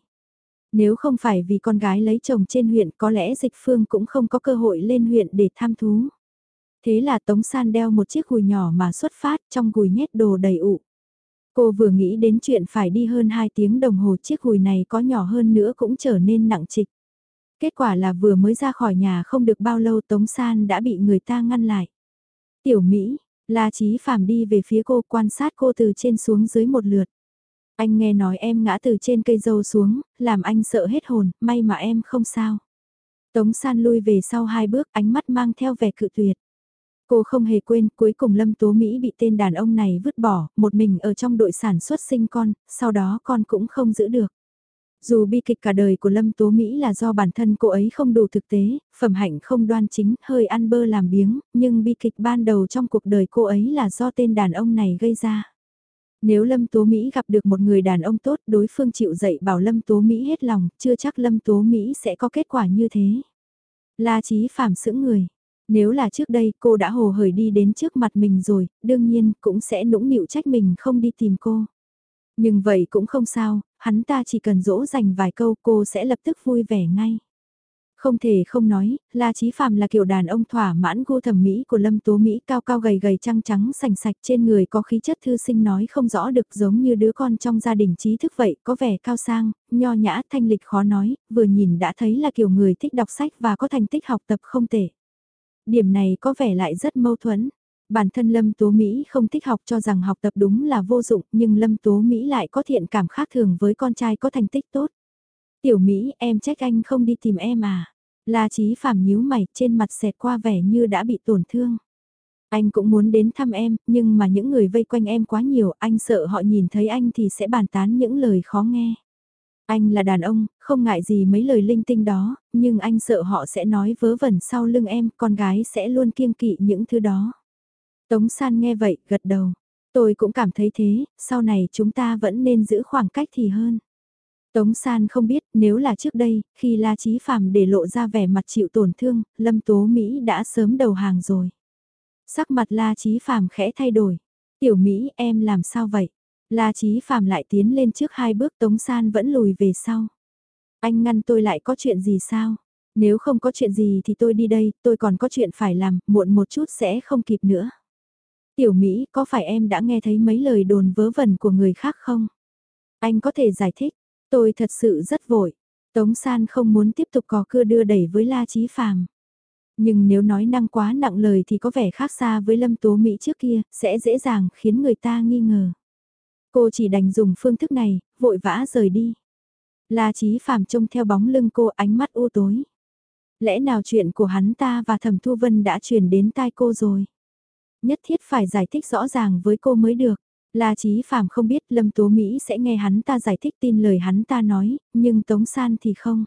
Nếu không phải vì con gái lấy chồng trên huyện có lẽ dịch phương cũng không có cơ hội lên huyện để tham thú. Thế là Tống San đeo một chiếc gùi nhỏ mà xuất phát trong gùi nhét đồ đầy ụ. Cô vừa nghĩ đến chuyện phải đi hơn 2 tiếng đồng hồ chiếc gùi này có nhỏ hơn nữa cũng trở nên nặng trịch. Kết quả là vừa mới ra khỏi nhà không được bao lâu Tống San đã bị người ta ngăn lại. Tiểu Mỹ, La Chí Phạm đi về phía cô quan sát cô từ trên xuống dưới một lượt. Anh nghe nói em ngã từ trên cây dâu xuống, làm anh sợ hết hồn, may mà em không sao. Tống San lui về sau hai bước ánh mắt mang theo vẻ cự tuyệt. Cô không hề quên cuối cùng Lâm Tố Mỹ bị tên đàn ông này vứt bỏ, một mình ở trong đội sản xuất sinh con, sau đó con cũng không giữ được. Dù bi kịch cả đời của Lâm Tố Mỹ là do bản thân cô ấy không đủ thực tế, phẩm hạnh không đoan chính, hơi ăn bơ làm biếng, nhưng bi kịch ban đầu trong cuộc đời cô ấy là do tên đàn ông này gây ra. Nếu Lâm Tố Mỹ gặp được một người đàn ông tốt, đối phương chịu dạy bảo Lâm Tố Mỹ hết lòng, chưa chắc Lâm Tố Mỹ sẽ có kết quả như thế. La Chí Phạm sững người. Nếu là trước đây cô đã hồ hởi đi đến trước mặt mình rồi, đương nhiên cũng sẽ nũng nịu trách mình không đi tìm cô. Nhưng vậy cũng không sao, hắn ta chỉ cần dỗ dành vài câu cô sẽ lập tức vui vẻ ngay. Không thể không nói, La Chí Phạm là kiểu đàn ông thỏa mãn gu thẩm mỹ của Lâm Tố Mỹ cao cao gầy gầy trăng trắng sành sạch trên người có khí chất thư sinh nói không rõ được giống như đứa con trong gia đình trí thức vậy, có vẻ cao sang, nho nhã thanh lịch khó nói, vừa nhìn đã thấy là kiểu người thích đọc sách và có thành tích học tập không tệ. Điểm này có vẻ lại rất mâu thuẫn. Bản thân Lâm Tố Mỹ không thích học cho rằng học tập đúng là vô dụng nhưng Lâm Tố Mỹ lại có thiện cảm khác thường với con trai có thành tích tốt. Tiểu Mỹ em trách anh không đi tìm em à. La Chí Phạm nhíu mày trên mặt xẹt qua vẻ như đã bị tổn thương. Anh cũng muốn đến thăm em, nhưng mà những người vây quanh em quá nhiều, anh sợ họ nhìn thấy anh thì sẽ bàn tán những lời khó nghe. Anh là đàn ông, không ngại gì mấy lời linh tinh đó, nhưng anh sợ họ sẽ nói vớ vẩn sau lưng em, con gái sẽ luôn kiêng kỵ những thứ đó. Tống San nghe vậy, gật đầu. Tôi cũng cảm thấy thế, sau này chúng ta vẫn nên giữ khoảng cách thì hơn. Tống San không biết nếu là trước đây, khi La Chí Phạm để lộ ra vẻ mặt chịu tổn thương, Lâm Tố Mỹ đã sớm đầu hàng rồi. Sắc mặt La Chí Phạm khẽ thay đổi. Tiểu Mỹ em làm sao vậy? La Chí Phạm lại tiến lên trước hai bước Tống San vẫn lùi về sau. Anh ngăn tôi lại có chuyện gì sao? Nếu không có chuyện gì thì tôi đi đây, tôi còn có chuyện phải làm, muộn một chút sẽ không kịp nữa. Tiểu Mỹ, có phải em đã nghe thấy mấy lời đồn vớ vẩn của người khác không? Anh có thể giải thích, tôi thật sự rất vội. Tống San không muốn tiếp tục cò cưa đưa đẩy với La Chí Phàm. Nhưng nếu nói năng quá nặng lời thì có vẻ khác xa với Lâm Tố Mỹ trước kia, sẽ dễ dàng khiến người ta nghi ngờ. Cô chỉ đành dùng phương thức này, vội vã rời đi. La Chí Phàm trông theo bóng lưng cô ánh mắt u tối. Lẽ nào chuyện của hắn ta và Thẩm Thu Vân đã truyền đến tai cô rồi? Nhất thiết phải giải thích rõ ràng với cô mới được. La Chí Phạm không biết Lâm Tố Mỹ sẽ nghe hắn ta giải thích tin lời hắn ta nói, nhưng Tống San thì không.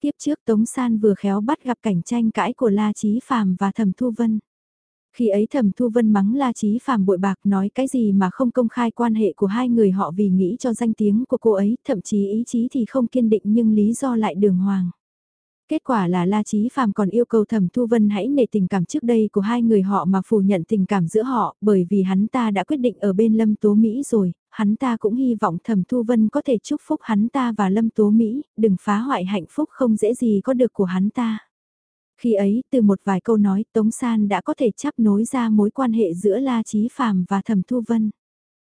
Tiếp trước Tống San vừa khéo bắt gặp cảnh tranh cãi của La Chí Phạm và Thẩm Thu Vân. Khi ấy Thẩm Thu Vân mắng La Chí Phạm bội bạc nói cái gì mà không công khai quan hệ của hai người họ vì nghĩ cho danh tiếng của cô ấy, thậm chí ý chí thì không kiên định nhưng lý do lại đường hoàng. Kết quả là La Chí Phàm còn yêu cầu Thẩm Thu Vân hãy nể tình cảm trước đây của hai người họ mà phủ nhận tình cảm giữa họ, bởi vì hắn ta đã quyết định ở bên Lâm Tố Mỹ rồi, hắn ta cũng hy vọng Thẩm Thu Vân có thể chúc phúc hắn ta và Lâm Tố Mỹ, đừng phá hoại hạnh phúc không dễ gì có được của hắn ta. Khi ấy, từ một vài câu nói, Tống San đã có thể chấp nối ra mối quan hệ giữa La Chí Phàm và Thẩm Thu Vân.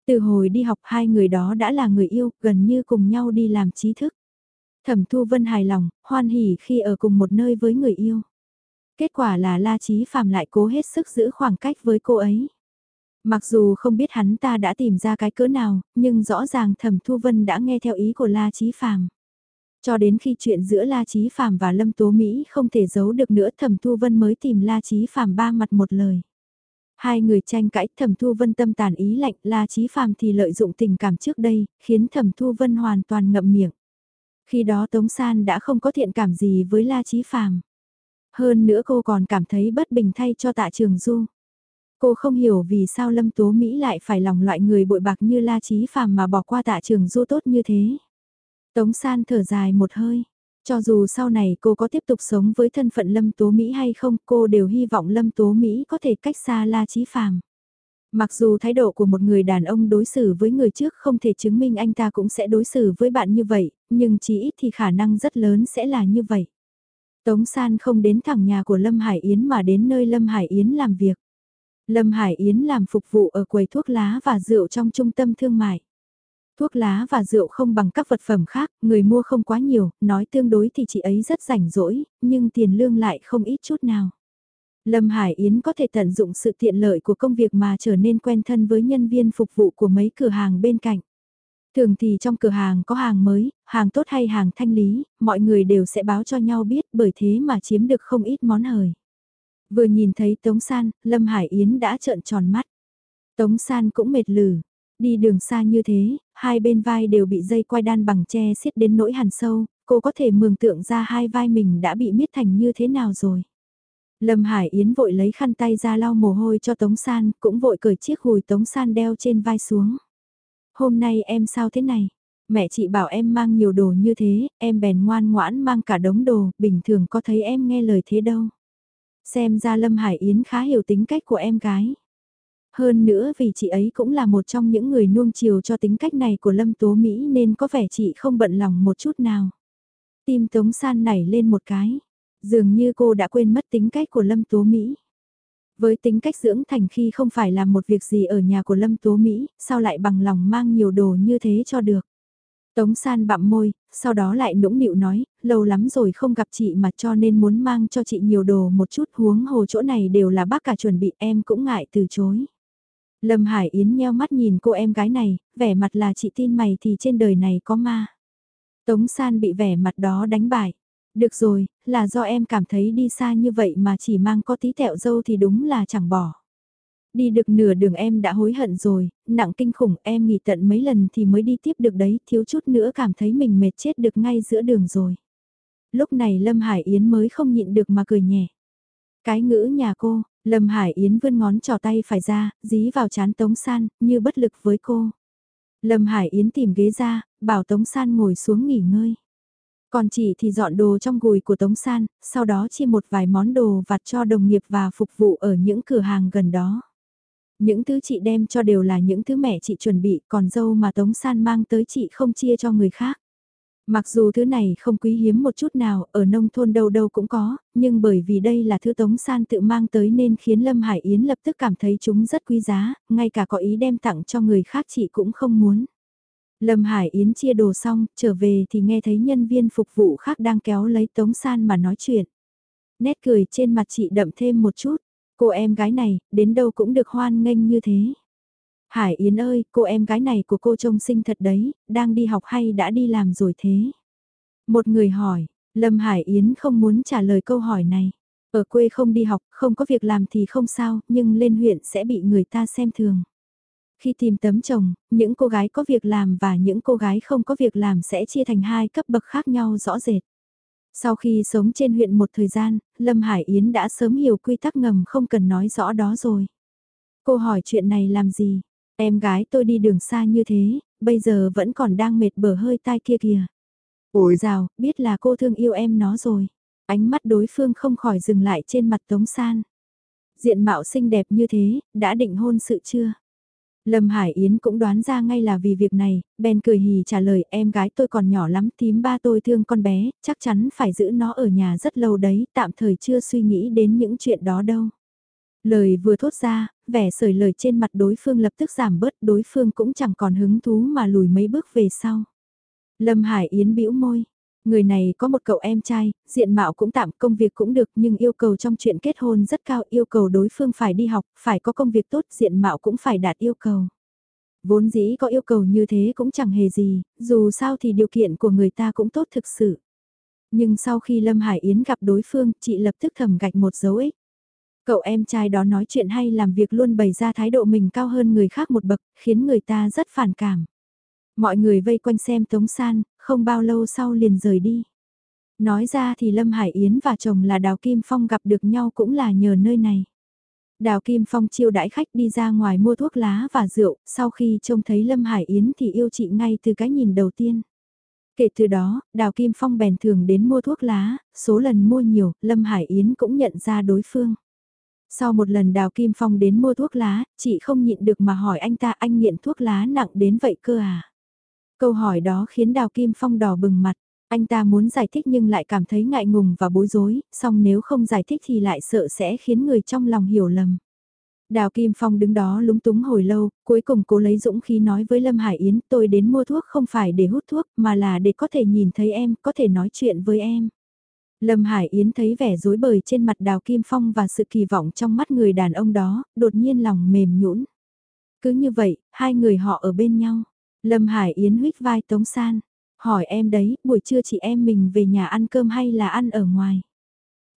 Từ hồi đi học hai người đó đã là người yêu, gần như cùng nhau đi làm trí thức. Thẩm Thu Vân hài lòng, hoan hỉ khi ở cùng một nơi với người yêu. Kết quả là La Chí Phạm lại cố hết sức giữ khoảng cách với cô ấy. Mặc dù không biết hắn ta đã tìm ra cái cỡ nào, nhưng rõ ràng Thẩm Thu Vân đã nghe theo ý của La Chí Phạm. Cho đến khi chuyện giữa La Chí Phạm và Lâm Tố Mỹ không thể giấu được nữa Thẩm Thu Vân mới tìm La Chí Phạm ba mặt một lời. Hai người tranh cãi Thẩm Thu Vân tâm tàn ý lạnh La Chí Phạm thì lợi dụng tình cảm trước đây, khiến Thẩm Thu Vân hoàn toàn ngậm miệng. Khi đó Tống San đã không có thiện cảm gì với La Chí Phàm. Hơn nữa cô còn cảm thấy bất bình thay cho tạ trường du. Cô không hiểu vì sao Lâm Tố Mỹ lại phải lòng loại người bội bạc như La Chí Phàm mà bỏ qua tạ trường du tốt như thế. Tống San thở dài một hơi. Cho dù sau này cô có tiếp tục sống với thân phận Lâm Tố Mỹ hay không, cô đều hy vọng Lâm Tố Mỹ có thể cách xa La Chí Phàm. Mặc dù thái độ của một người đàn ông đối xử với người trước không thể chứng minh anh ta cũng sẽ đối xử với bạn như vậy, nhưng chỉ ít thì khả năng rất lớn sẽ là như vậy. Tống San không đến thẳng nhà của Lâm Hải Yến mà đến nơi Lâm Hải Yến làm việc. Lâm Hải Yến làm phục vụ ở quầy thuốc lá và rượu trong trung tâm thương mại. Thuốc lá và rượu không bằng các vật phẩm khác, người mua không quá nhiều, nói tương đối thì chị ấy rất rảnh rỗi, nhưng tiền lương lại không ít chút nào. Lâm Hải Yến có thể tận dụng sự tiện lợi của công việc mà trở nên quen thân với nhân viên phục vụ của mấy cửa hàng bên cạnh. Thường thì trong cửa hàng có hàng mới, hàng tốt hay hàng thanh lý, mọi người đều sẽ báo cho nhau biết bởi thế mà chiếm được không ít món hời. Vừa nhìn thấy Tống San, Lâm Hải Yến đã trợn tròn mắt. Tống San cũng mệt lử, đi đường xa như thế, hai bên vai đều bị dây quai đan bằng tre xiết đến nỗi hằn sâu, cô có thể mường tượng ra hai vai mình đã bị miết thành như thế nào rồi. Lâm Hải Yến vội lấy khăn tay ra lau mồ hôi cho Tống San, cũng vội cởi chiếc hùi Tống San đeo trên vai xuống. Hôm nay em sao thế này? Mẹ chị bảo em mang nhiều đồ như thế, em bèn ngoan ngoãn mang cả đống đồ, bình thường có thấy em nghe lời thế đâu. Xem ra Lâm Hải Yến khá hiểu tính cách của em gái. Hơn nữa vì chị ấy cũng là một trong những người nuông chiều cho tính cách này của Lâm Tố Mỹ nên có vẻ chị không bận lòng một chút nào. Tim Tống San nảy lên một cái. Dường như cô đã quên mất tính cách của Lâm Tố Mỹ. Với tính cách dưỡng thành khi không phải làm một việc gì ở nhà của Lâm Tố Mỹ, sao lại bằng lòng mang nhiều đồ như thế cho được. Tống San bặm môi, sau đó lại nũng nịu nói, lâu lắm rồi không gặp chị mà cho nên muốn mang cho chị nhiều đồ một chút huống hồ chỗ này đều là bác cả chuẩn bị em cũng ngại từ chối. Lâm Hải Yến nheo mắt nhìn cô em gái này, vẻ mặt là chị tin mày thì trên đời này có ma. Tống San bị vẻ mặt đó đánh bại. Được rồi, là do em cảm thấy đi xa như vậy mà chỉ mang có tí tẹo dâu thì đúng là chẳng bỏ. Đi được nửa đường em đã hối hận rồi, nặng kinh khủng em nghỉ tận mấy lần thì mới đi tiếp được đấy, thiếu chút nữa cảm thấy mình mệt chết được ngay giữa đường rồi. Lúc này Lâm Hải Yến mới không nhịn được mà cười nhẹ. Cái ngữ nhà cô, Lâm Hải Yến vươn ngón trò tay phải ra, dí vào chán Tống San, như bất lực với cô. Lâm Hải Yến tìm ghế ra, bảo Tống San ngồi xuống nghỉ ngơi. Còn chị thì dọn đồ trong gùi của Tống San, sau đó chia một vài món đồ vặt cho đồng nghiệp và phục vụ ở những cửa hàng gần đó. Những thứ chị đem cho đều là những thứ mẹ chị chuẩn bị, còn dâu mà Tống San mang tới chị không chia cho người khác. Mặc dù thứ này không quý hiếm một chút nào, ở nông thôn đâu đâu cũng có, nhưng bởi vì đây là thứ Tống San tự mang tới nên khiến Lâm Hải Yến lập tức cảm thấy chúng rất quý giá, ngay cả có ý đem tặng cho người khác chị cũng không muốn. Lâm Hải Yến chia đồ xong, trở về thì nghe thấy nhân viên phục vụ khác đang kéo lấy Tống San mà nói chuyện. Nét cười trên mặt chị đậm thêm một chút, cô em gái này, đến đâu cũng được hoan nghênh như thế. Hải Yến ơi, cô em gái này của cô trông xinh thật đấy, đang đi học hay đã đi làm rồi thế? Một người hỏi, Lâm Hải Yến không muốn trả lời câu hỏi này. Ở quê không đi học, không có việc làm thì không sao, nhưng lên huyện sẽ bị người ta xem thường. Khi tìm tấm chồng, những cô gái có việc làm và những cô gái không có việc làm sẽ chia thành hai cấp bậc khác nhau rõ rệt. Sau khi sống trên huyện một thời gian, Lâm Hải Yến đã sớm hiểu quy tắc ngầm không cần nói rõ đó rồi. Cô hỏi chuyện này làm gì? Em gái tôi đi đường xa như thế, bây giờ vẫn còn đang mệt bở hơi tai kia kìa. Ôi rào, biết là cô thương yêu em nó rồi. Ánh mắt đối phương không khỏi dừng lại trên mặt Tống San. Diện mạo xinh đẹp như thế, đã định hôn sự chưa? Lâm Hải Yến cũng đoán ra ngay là vì việc này, bèn cười hì trả lời em gái tôi còn nhỏ lắm tím ba tôi thương con bé, chắc chắn phải giữ nó ở nhà rất lâu đấy, tạm thời chưa suy nghĩ đến những chuyện đó đâu. Lời vừa thốt ra, vẻ sởi lời trên mặt đối phương lập tức giảm bớt đối phương cũng chẳng còn hứng thú mà lùi mấy bước về sau. Lâm Hải Yến bĩu môi. Người này có một cậu em trai, diện mạo cũng tạm, công việc cũng được nhưng yêu cầu trong chuyện kết hôn rất cao, yêu cầu đối phương phải đi học, phải có công việc tốt, diện mạo cũng phải đạt yêu cầu. Vốn dĩ có yêu cầu như thế cũng chẳng hề gì, dù sao thì điều kiện của người ta cũng tốt thực sự. Nhưng sau khi Lâm Hải Yến gặp đối phương, chị lập tức thầm gạch một dấu ích. Cậu em trai đó nói chuyện hay làm việc luôn bày ra thái độ mình cao hơn người khác một bậc, khiến người ta rất phản cảm. Mọi người vây quanh xem Tống San, không bao lâu sau liền rời đi. Nói ra thì Lâm Hải Yến và chồng là Đào Kim Phong gặp được nhau cũng là nhờ nơi này. Đào Kim Phong chiêu đãi khách đi ra ngoài mua thuốc lá và rượu, sau khi trông thấy Lâm Hải Yến thì yêu chị ngay từ cái nhìn đầu tiên. Kể từ đó, Đào Kim Phong bèn thường đến mua thuốc lá, số lần mua nhiều, Lâm Hải Yến cũng nhận ra đối phương. Sau một lần Đào Kim Phong đến mua thuốc lá, chị không nhịn được mà hỏi anh ta anh nghiện thuốc lá nặng đến vậy cơ à? Câu hỏi đó khiến Đào Kim Phong đỏ bừng mặt. Anh ta muốn giải thích nhưng lại cảm thấy ngại ngùng và bối rối, song nếu không giải thích thì lại sợ sẽ khiến người trong lòng hiểu lầm. Đào Kim Phong đứng đó lúng túng hồi lâu, cuối cùng cố lấy dũng khí nói với Lâm Hải Yến tôi đến mua thuốc không phải để hút thuốc mà là để có thể nhìn thấy em, có thể nói chuyện với em. Lâm Hải Yến thấy vẻ dối bời trên mặt Đào Kim Phong và sự kỳ vọng trong mắt người đàn ông đó, đột nhiên lòng mềm nhũn. Cứ như vậy, hai người họ ở bên nhau. Lâm Hải Yến huyết vai Tống San, hỏi em đấy, buổi trưa chị em mình về nhà ăn cơm hay là ăn ở ngoài?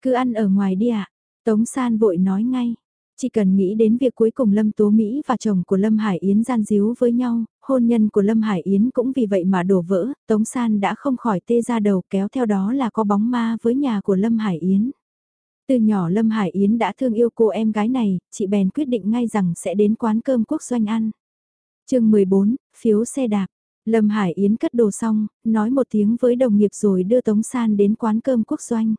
Cứ ăn ở ngoài đi ạ. Tống San vội nói ngay. Chỉ cần nghĩ đến việc cuối cùng Lâm Tố Mỹ và chồng của Lâm Hải Yến gian díu với nhau, hôn nhân của Lâm Hải Yến cũng vì vậy mà đổ vỡ, Tống San đã không khỏi tê ra đầu kéo theo đó là có bóng ma với nhà của Lâm Hải Yến. Từ nhỏ Lâm Hải Yến đã thương yêu cô em gái này, chị bèn quyết định ngay rằng sẽ đến quán cơm quốc doanh ăn chương 14, phiếu xe đạp. Lâm Hải Yến cất đồ xong, nói một tiếng với đồng nghiệp rồi đưa Tống San đến quán cơm quốc doanh.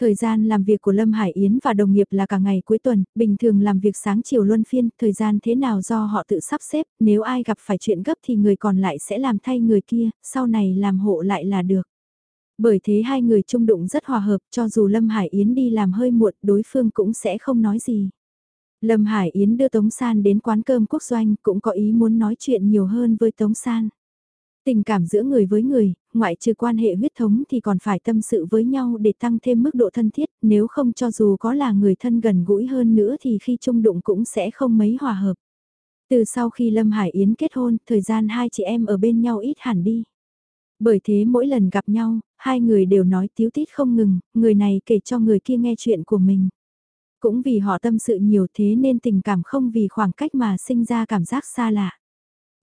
Thời gian làm việc của Lâm Hải Yến và đồng nghiệp là cả ngày cuối tuần, bình thường làm việc sáng chiều luân phiên, thời gian thế nào do họ tự sắp xếp, nếu ai gặp phải chuyện gấp thì người còn lại sẽ làm thay người kia, sau này làm hộ lại là được. Bởi thế hai người chung đụng rất hòa hợp, cho dù Lâm Hải Yến đi làm hơi muộn, đối phương cũng sẽ không nói gì. Lâm Hải Yến đưa Tống San đến quán cơm quốc doanh cũng có ý muốn nói chuyện nhiều hơn với Tống San. Tình cảm giữa người với người, ngoại trừ quan hệ huyết thống thì còn phải tâm sự với nhau để tăng thêm mức độ thân thiết, nếu không cho dù có là người thân gần gũi hơn nữa thì khi chung đụng cũng sẽ không mấy hòa hợp. Từ sau khi Lâm Hải Yến kết hôn, thời gian hai chị em ở bên nhau ít hẳn đi. Bởi thế mỗi lần gặp nhau, hai người đều nói tiếu tít không ngừng, người này kể cho người kia nghe chuyện của mình. Cũng vì họ tâm sự nhiều thế nên tình cảm không vì khoảng cách mà sinh ra cảm giác xa lạ.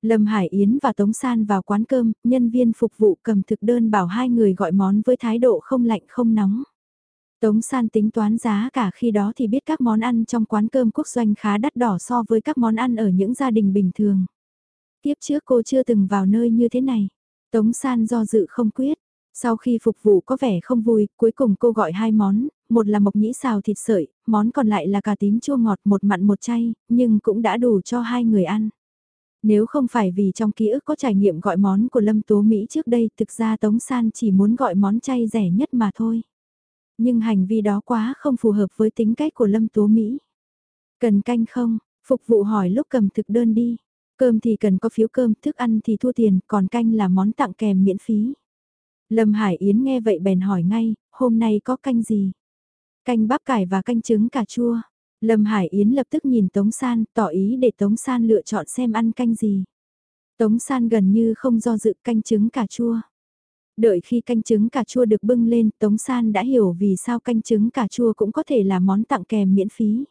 Lâm Hải Yến và Tống San vào quán cơm, nhân viên phục vụ cầm thực đơn bảo hai người gọi món với thái độ không lạnh không nóng. Tống San tính toán giá cả khi đó thì biết các món ăn trong quán cơm quốc doanh khá đắt đỏ so với các món ăn ở những gia đình bình thường. Tiếp trước cô chưa từng vào nơi như thế này. Tống San do dự không quyết. Sau khi phục vụ có vẻ không vui, cuối cùng cô gọi hai món, một là mộc nhĩ xào thịt sợi, món còn lại là cà tím chua ngọt một mặn một chay, nhưng cũng đã đủ cho hai người ăn. Nếu không phải vì trong ký ức có trải nghiệm gọi món của Lâm Tố Mỹ trước đây, thực ra Tống San chỉ muốn gọi món chay rẻ nhất mà thôi. Nhưng hành vi đó quá không phù hợp với tính cách của Lâm Tố Mỹ. Cần canh không? Phục vụ hỏi lúc cầm thực đơn đi. Cơm thì cần có phiếu cơm, thức ăn thì thua tiền, còn canh là món tặng kèm miễn phí. Lâm Hải Yến nghe vậy bèn hỏi ngay, hôm nay có canh gì? Canh bắp cải và canh trứng cà chua. Lâm Hải Yến lập tức nhìn Tống San, tỏ ý để Tống San lựa chọn xem ăn canh gì. Tống San gần như không do dự canh trứng cà chua. Đợi khi canh trứng cà chua được bưng lên, Tống San đã hiểu vì sao canh trứng cà chua cũng có thể là món tặng kèm miễn phí.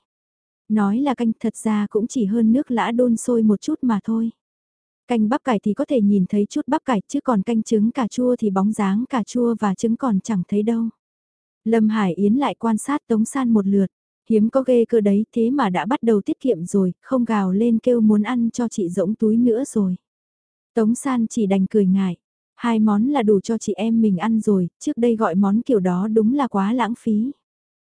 Nói là canh thật ra cũng chỉ hơn nước lã đun sôi một chút mà thôi. Canh bắp cải thì có thể nhìn thấy chút bắp cải chứ còn canh trứng cà chua thì bóng dáng cà chua và trứng còn chẳng thấy đâu. Lâm Hải Yến lại quan sát Tống San một lượt, hiếm có ghê cơ đấy thế mà đã bắt đầu tiết kiệm rồi, không gào lên kêu muốn ăn cho chị rỗng túi nữa rồi. Tống San chỉ đành cười ngại, hai món là đủ cho chị em mình ăn rồi, trước đây gọi món kiểu đó đúng là quá lãng phí.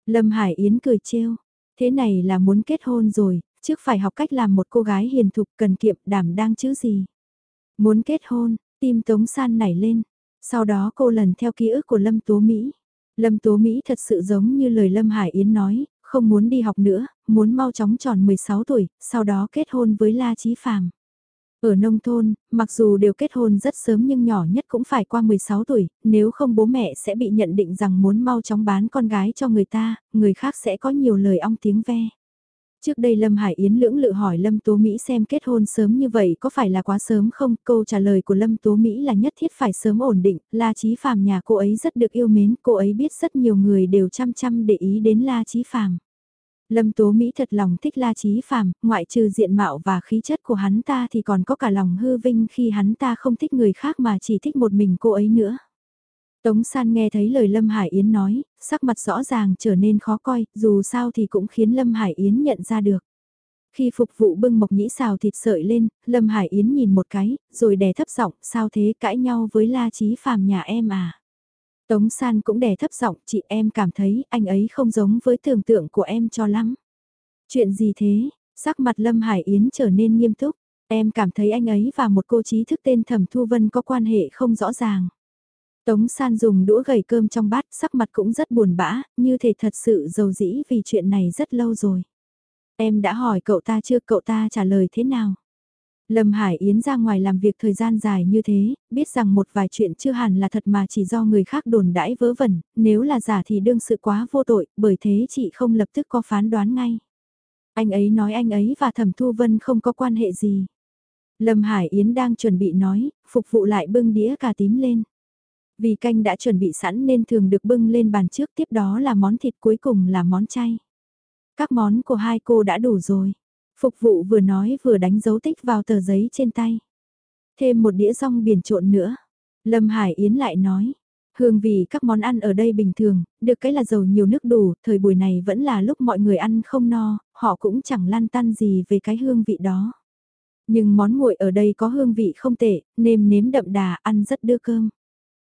Lâm Hải Yến cười trêu, thế này là muốn kết hôn rồi, trước phải học cách làm một cô gái hiền thục cần kiệm đảm đang chữ gì. Muốn kết hôn, tim Tống San nảy lên, sau đó cô lần theo ký ức của Lâm Tố Mỹ. Lâm Tố Mỹ thật sự giống như lời Lâm Hải Yến nói, không muốn đi học nữa, muốn mau chóng tròn 16 tuổi, sau đó kết hôn với La Chí Phàm. Ở nông thôn, mặc dù đều kết hôn rất sớm nhưng nhỏ nhất cũng phải qua 16 tuổi, nếu không bố mẹ sẽ bị nhận định rằng muốn mau chóng bán con gái cho người ta, người khác sẽ có nhiều lời ong tiếng ve. Trước đây Lâm Hải Yến lưỡng lự hỏi Lâm Tố Mỹ xem kết hôn sớm như vậy có phải là quá sớm không? Câu trả lời của Lâm Tố Mỹ là nhất thiết phải sớm ổn định, La Chí Phàm nhà cô ấy rất được yêu mến, cô ấy biết rất nhiều người đều chăm chăm để ý đến La Chí Phàm. Lâm Tố Mỹ thật lòng thích La Chí Phàm, ngoại trừ diện mạo và khí chất của hắn ta thì còn có cả lòng hư vinh khi hắn ta không thích người khác mà chỉ thích một mình cô ấy nữa. Tống San nghe thấy lời Lâm Hải Yến nói, sắc mặt rõ ràng trở nên khó coi, dù sao thì cũng khiến Lâm Hải Yến nhận ra được. Khi phục vụ bưng mộc nhĩ xào thịt sợi lên, Lâm Hải Yến nhìn một cái, rồi đè thấp giọng, sao thế cãi nhau với La Chí Phàm nhà em à? Tống San cũng đè thấp giọng, chị em cảm thấy anh ấy không giống với tưởng tượng của em cho lắm. Chuyện gì thế? Sắc mặt Lâm Hải Yến trở nên nghiêm túc. Em cảm thấy anh ấy và một cô trí thức tên Thẩm Thu Vân có quan hệ không rõ ràng. Tống San dùng đũa gầy cơm trong bát, sắc mặt cũng rất buồn bã, như thể thật sự giàu dĩ vì chuyện này rất lâu rồi. Em đã hỏi cậu ta chưa cậu ta trả lời thế nào? Lâm Hải Yến ra ngoài làm việc thời gian dài như thế, biết rằng một vài chuyện chưa hẳn là thật mà chỉ do người khác đồn đãi vớ vẩn, nếu là giả thì đương sự quá vô tội, bởi thế chị không lập tức có phán đoán ngay. Anh ấy nói anh ấy và Thẩm Thu Vân không có quan hệ gì. Lâm Hải Yến đang chuẩn bị nói, phục vụ lại bưng đĩa cà tím lên. Vì canh đã chuẩn bị sẵn nên thường được bưng lên bàn trước tiếp đó là món thịt cuối cùng là món chay. Các món của hai cô đã đủ rồi. Phục vụ vừa nói vừa đánh dấu tích vào tờ giấy trên tay. Thêm một đĩa rong biển trộn nữa. Lâm Hải Yến lại nói. Hương vị các món ăn ở đây bình thường, được cái là dầu nhiều nước đủ, thời buổi này vẫn là lúc mọi người ăn không no, họ cũng chẳng lăn tăn gì về cái hương vị đó. Nhưng món nguội ở đây có hương vị không tệ, nêm nếm đậm đà, ăn rất đưa cơm.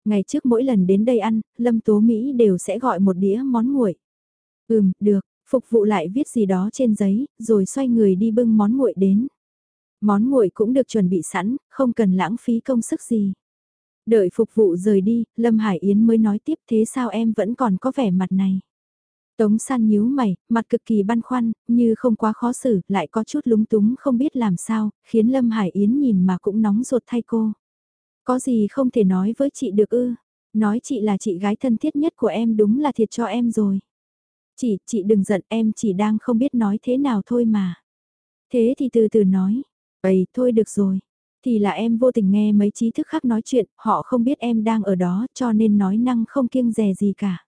Ngày trước mỗi lần đến đây ăn, Lâm Tố Mỹ đều sẽ gọi một đĩa món nguội. Ừm, được, phục vụ lại viết gì đó trên giấy, rồi xoay người đi bưng món nguội đến. Món nguội cũng được chuẩn bị sẵn, không cần lãng phí công sức gì. Đợi phục vụ rời đi, Lâm Hải Yến mới nói tiếp thế sao em vẫn còn có vẻ mặt này. Tống san nhíu mày, mặt cực kỳ băn khoăn, như không quá khó xử, lại có chút lúng túng không biết làm sao, khiến Lâm Hải Yến nhìn mà cũng nóng ruột thay cô. Có gì không thể nói với chị được ư? Nói chị là chị gái thân thiết nhất của em đúng là thiệt cho em rồi. Chị, chị đừng giận em chỉ đang không biết nói thế nào thôi mà. Thế thì từ từ nói. vậy thôi được rồi. Thì là em vô tình nghe mấy trí thức khác nói chuyện, họ không biết em đang ở đó cho nên nói năng không kiêng dè gì cả.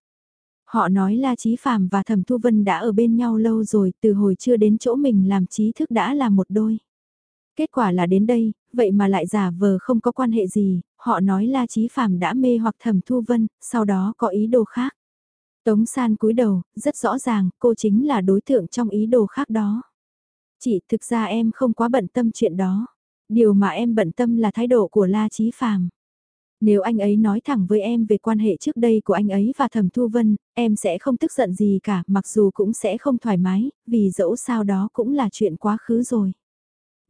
Họ nói là trí Phạm và Thẩm Thu Vân đã ở bên nhau lâu rồi, từ hồi chưa đến chỗ mình làm trí thức đã là một đôi. Kết quả là đến đây, vậy mà lại giả vờ không có quan hệ gì, họ nói La Chí Phạm đã mê hoặc Thẩm Thu Vân, sau đó có ý đồ khác. Tống San cúi đầu, rất rõ ràng, cô chính là đối tượng trong ý đồ khác đó. Chỉ thực ra em không quá bận tâm chuyện đó. Điều mà em bận tâm là thái độ của La Chí Phạm. Nếu anh ấy nói thẳng với em về quan hệ trước đây của anh ấy và Thẩm Thu Vân, em sẽ không tức giận gì cả, mặc dù cũng sẽ không thoải mái, vì dẫu sao đó cũng là chuyện quá khứ rồi.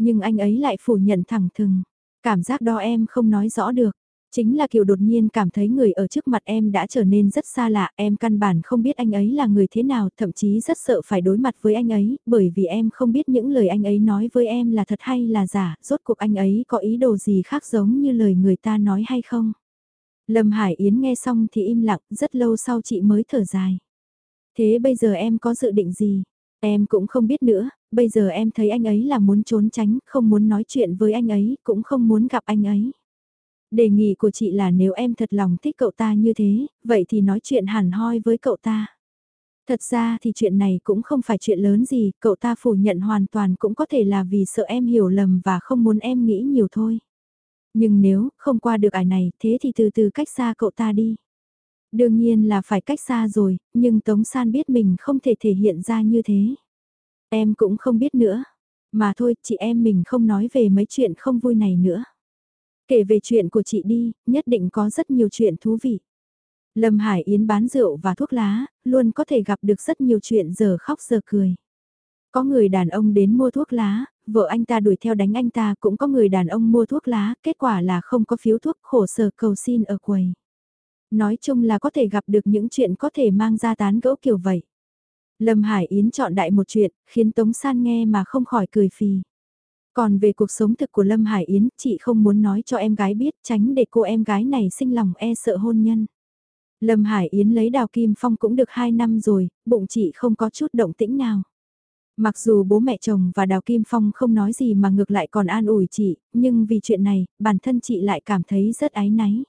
Nhưng anh ấy lại phủ nhận thẳng thừng, cảm giác đó em không nói rõ được. Chính là kiểu đột nhiên cảm thấy người ở trước mặt em đã trở nên rất xa lạ, em căn bản không biết anh ấy là người thế nào, thậm chí rất sợ phải đối mặt với anh ấy, bởi vì em không biết những lời anh ấy nói với em là thật hay là giả, rốt cuộc anh ấy có ý đồ gì khác giống như lời người ta nói hay không. Lâm Hải Yến nghe xong thì im lặng, rất lâu sau chị mới thở dài. Thế bây giờ em có dự định gì? Em cũng không biết nữa, bây giờ em thấy anh ấy là muốn trốn tránh, không muốn nói chuyện với anh ấy, cũng không muốn gặp anh ấy. Đề nghị của chị là nếu em thật lòng thích cậu ta như thế, vậy thì nói chuyện hẳn hoi với cậu ta. Thật ra thì chuyện này cũng không phải chuyện lớn gì, cậu ta phủ nhận hoàn toàn cũng có thể là vì sợ em hiểu lầm và không muốn em nghĩ nhiều thôi. Nhưng nếu không qua được ải này thế thì từ từ cách xa cậu ta đi. Đương nhiên là phải cách xa rồi, nhưng Tống San biết mình không thể thể hiện ra như thế. Em cũng không biết nữa. Mà thôi, chị em mình không nói về mấy chuyện không vui này nữa. Kể về chuyện của chị đi, nhất định có rất nhiều chuyện thú vị. Lâm Hải Yến bán rượu và thuốc lá, luôn có thể gặp được rất nhiều chuyện giờ khóc giờ cười. Có người đàn ông đến mua thuốc lá, vợ anh ta đuổi theo đánh anh ta cũng có người đàn ông mua thuốc lá, kết quả là không có phiếu thuốc khổ sở cầu xin ở quầy. Nói chung là có thể gặp được những chuyện có thể mang ra tán gẫu kiểu vậy. Lâm Hải Yến chọn đại một chuyện, khiến Tống San nghe mà không khỏi cười phì. Còn về cuộc sống thực của Lâm Hải Yến, chị không muốn nói cho em gái biết tránh để cô em gái này sinh lòng e sợ hôn nhân. Lâm Hải Yến lấy đào kim phong cũng được 2 năm rồi, bụng chị không có chút động tĩnh nào. Mặc dù bố mẹ chồng và Đào Kim Phong không nói gì mà ngược lại còn an ủi chị, nhưng vì chuyện này, bản thân chị lại cảm thấy rất áy náy.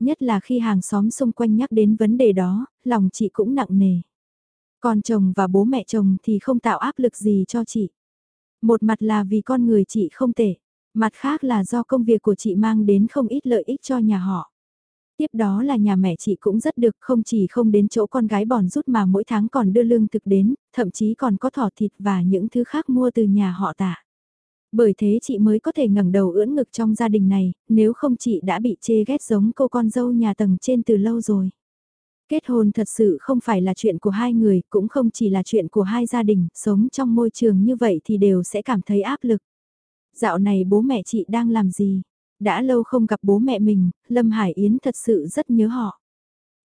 Nhất là khi hàng xóm xung quanh nhắc đến vấn đề đó, lòng chị cũng nặng nề. Còn chồng và bố mẹ chồng thì không tạo áp lực gì cho chị. Một mặt là vì con người chị không tệ, mặt khác là do công việc của chị mang đến không ít lợi ích cho nhà họ. Tiếp đó là nhà mẹ chị cũng rất được không chỉ không đến chỗ con gái bòn rút mà mỗi tháng còn đưa lương thực đến, thậm chí còn có thỏ thịt và những thứ khác mua từ nhà họ tạ. Bởi thế chị mới có thể ngẩng đầu ưỡn ngực trong gia đình này, nếu không chị đã bị chê ghét giống cô con dâu nhà tầng trên từ lâu rồi. Kết hôn thật sự không phải là chuyện của hai người, cũng không chỉ là chuyện của hai gia đình, sống trong môi trường như vậy thì đều sẽ cảm thấy áp lực. Dạo này bố mẹ chị đang làm gì? Đã lâu không gặp bố mẹ mình, Lâm Hải Yến thật sự rất nhớ họ.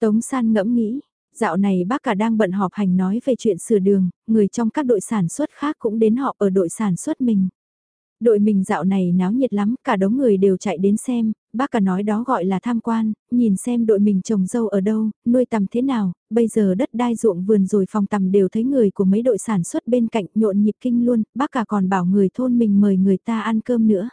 Tống San ngẫm nghĩ, dạo này bác cả đang bận họp hành nói về chuyện sửa đường, người trong các đội sản xuất khác cũng đến họp ở đội sản xuất mình. Đội mình dạo này náo nhiệt lắm, cả đống người đều chạy đến xem, bác cả nói đó gọi là tham quan, nhìn xem đội mình trồng dâu ở đâu, nuôi tầm thế nào, bây giờ đất đai ruộng vườn rồi phòng tầm đều thấy người của mấy đội sản xuất bên cạnh nhộn nhịp kinh luôn, bác cả còn bảo người thôn mình mời người ta ăn cơm nữa.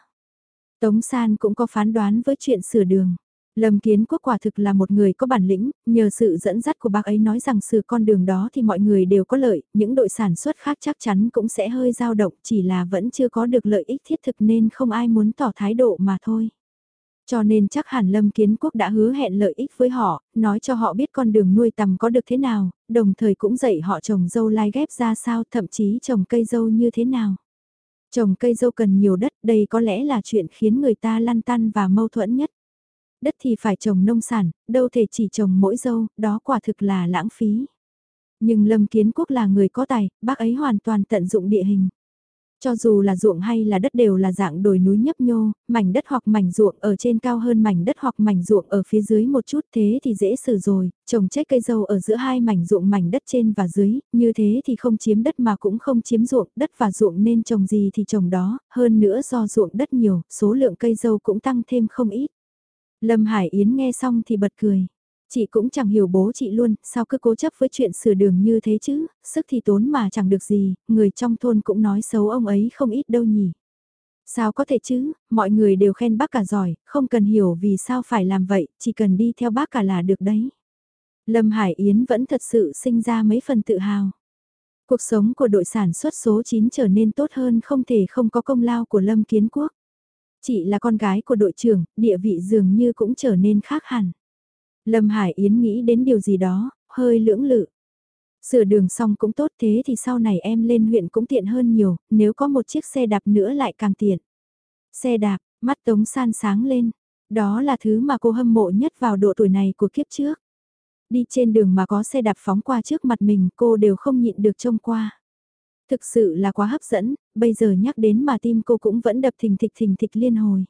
Tống San cũng có phán đoán với chuyện sửa đường. Lâm Kiến Quốc quả thực là một người có bản lĩnh, nhờ sự dẫn dắt của bác ấy nói rằng sửa con đường đó thì mọi người đều có lợi, những đội sản xuất khác chắc chắn cũng sẽ hơi dao động chỉ là vẫn chưa có được lợi ích thiết thực nên không ai muốn tỏ thái độ mà thôi. Cho nên chắc hẳn Lâm Kiến Quốc đã hứa hẹn lợi ích với họ, nói cho họ biết con đường nuôi tầm có được thế nào, đồng thời cũng dạy họ trồng dâu lai ghép ra sao thậm chí trồng cây dâu như thế nào. Trồng cây dâu cần nhiều đất, đây có lẽ là chuyện khiến người ta lăn tăn và mâu thuẫn nhất. Đất thì phải trồng nông sản, đâu thể chỉ trồng mỗi dâu, đó quả thực là lãng phí. Nhưng Lâm Kiến Quốc là người có tài, bác ấy hoàn toàn tận dụng địa hình. Cho dù là ruộng hay là đất đều là dạng đồi núi nhấp nhô, mảnh đất hoặc mảnh ruộng ở trên cao hơn mảnh đất hoặc mảnh ruộng ở phía dưới một chút thế thì dễ xử rồi, trồng chết cây dâu ở giữa hai mảnh ruộng mảnh đất trên và dưới, như thế thì không chiếm đất mà cũng không chiếm ruộng, đất và ruộng nên trồng gì thì trồng đó, hơn nữa do ruộng đất nhiều, số lượng cây dâu cũng tăng thêm không ít. Lâm Hải Yến nghe xong thì bật cười. Chị cũng chẳng hiểu bố chị luôn, sao cứ cố chấp với chuyện sửa đường như thế chứ, sức thì tốn mà chẳng được gì, người trong thôn cũng nói xấu ông ấy không ít đâu nhỉ. Sao có thể chứ, mọi người đều khen bác cả giỏi, không cần hiểu vì sao phải làm vậy, chỉ cần đi theo bác cả là được đấy. Lâm Hải Yến vẫn thật sự sinh ra mấy phần tự hào. Cuộc sống của đội sản xuất số 9 trở nên tốt hơn không thể không có công lao của Lâm Kiến Quốc. Chị là con gái của đội trưởng, địa vị dường như cũng trở nên khác hẳn. Lâm Hải Yến nghĩ đến điều gì đó, hơi lưỡng lự. Sửa đường xong cũng tốt thế thì sau này em lên huyện cũng tiện hơn nhiều, nếu có một chiếc xe đạp nữa lại càng tiện. Xe đạp, mắt Tống San sáng lên. Đó là thứ mà cô hâm mộ nhất vào độ tuổi này của kiếp trước. Đi trên đường mà có xe đạp phóng qua trước mặt mình cô đều không nhịn được trông qua. Thực sự là quá hấp dẫn, bây giờ nhắc đến mà tim cô cũng vẫn đập thình thịch thình thịch liên hồi.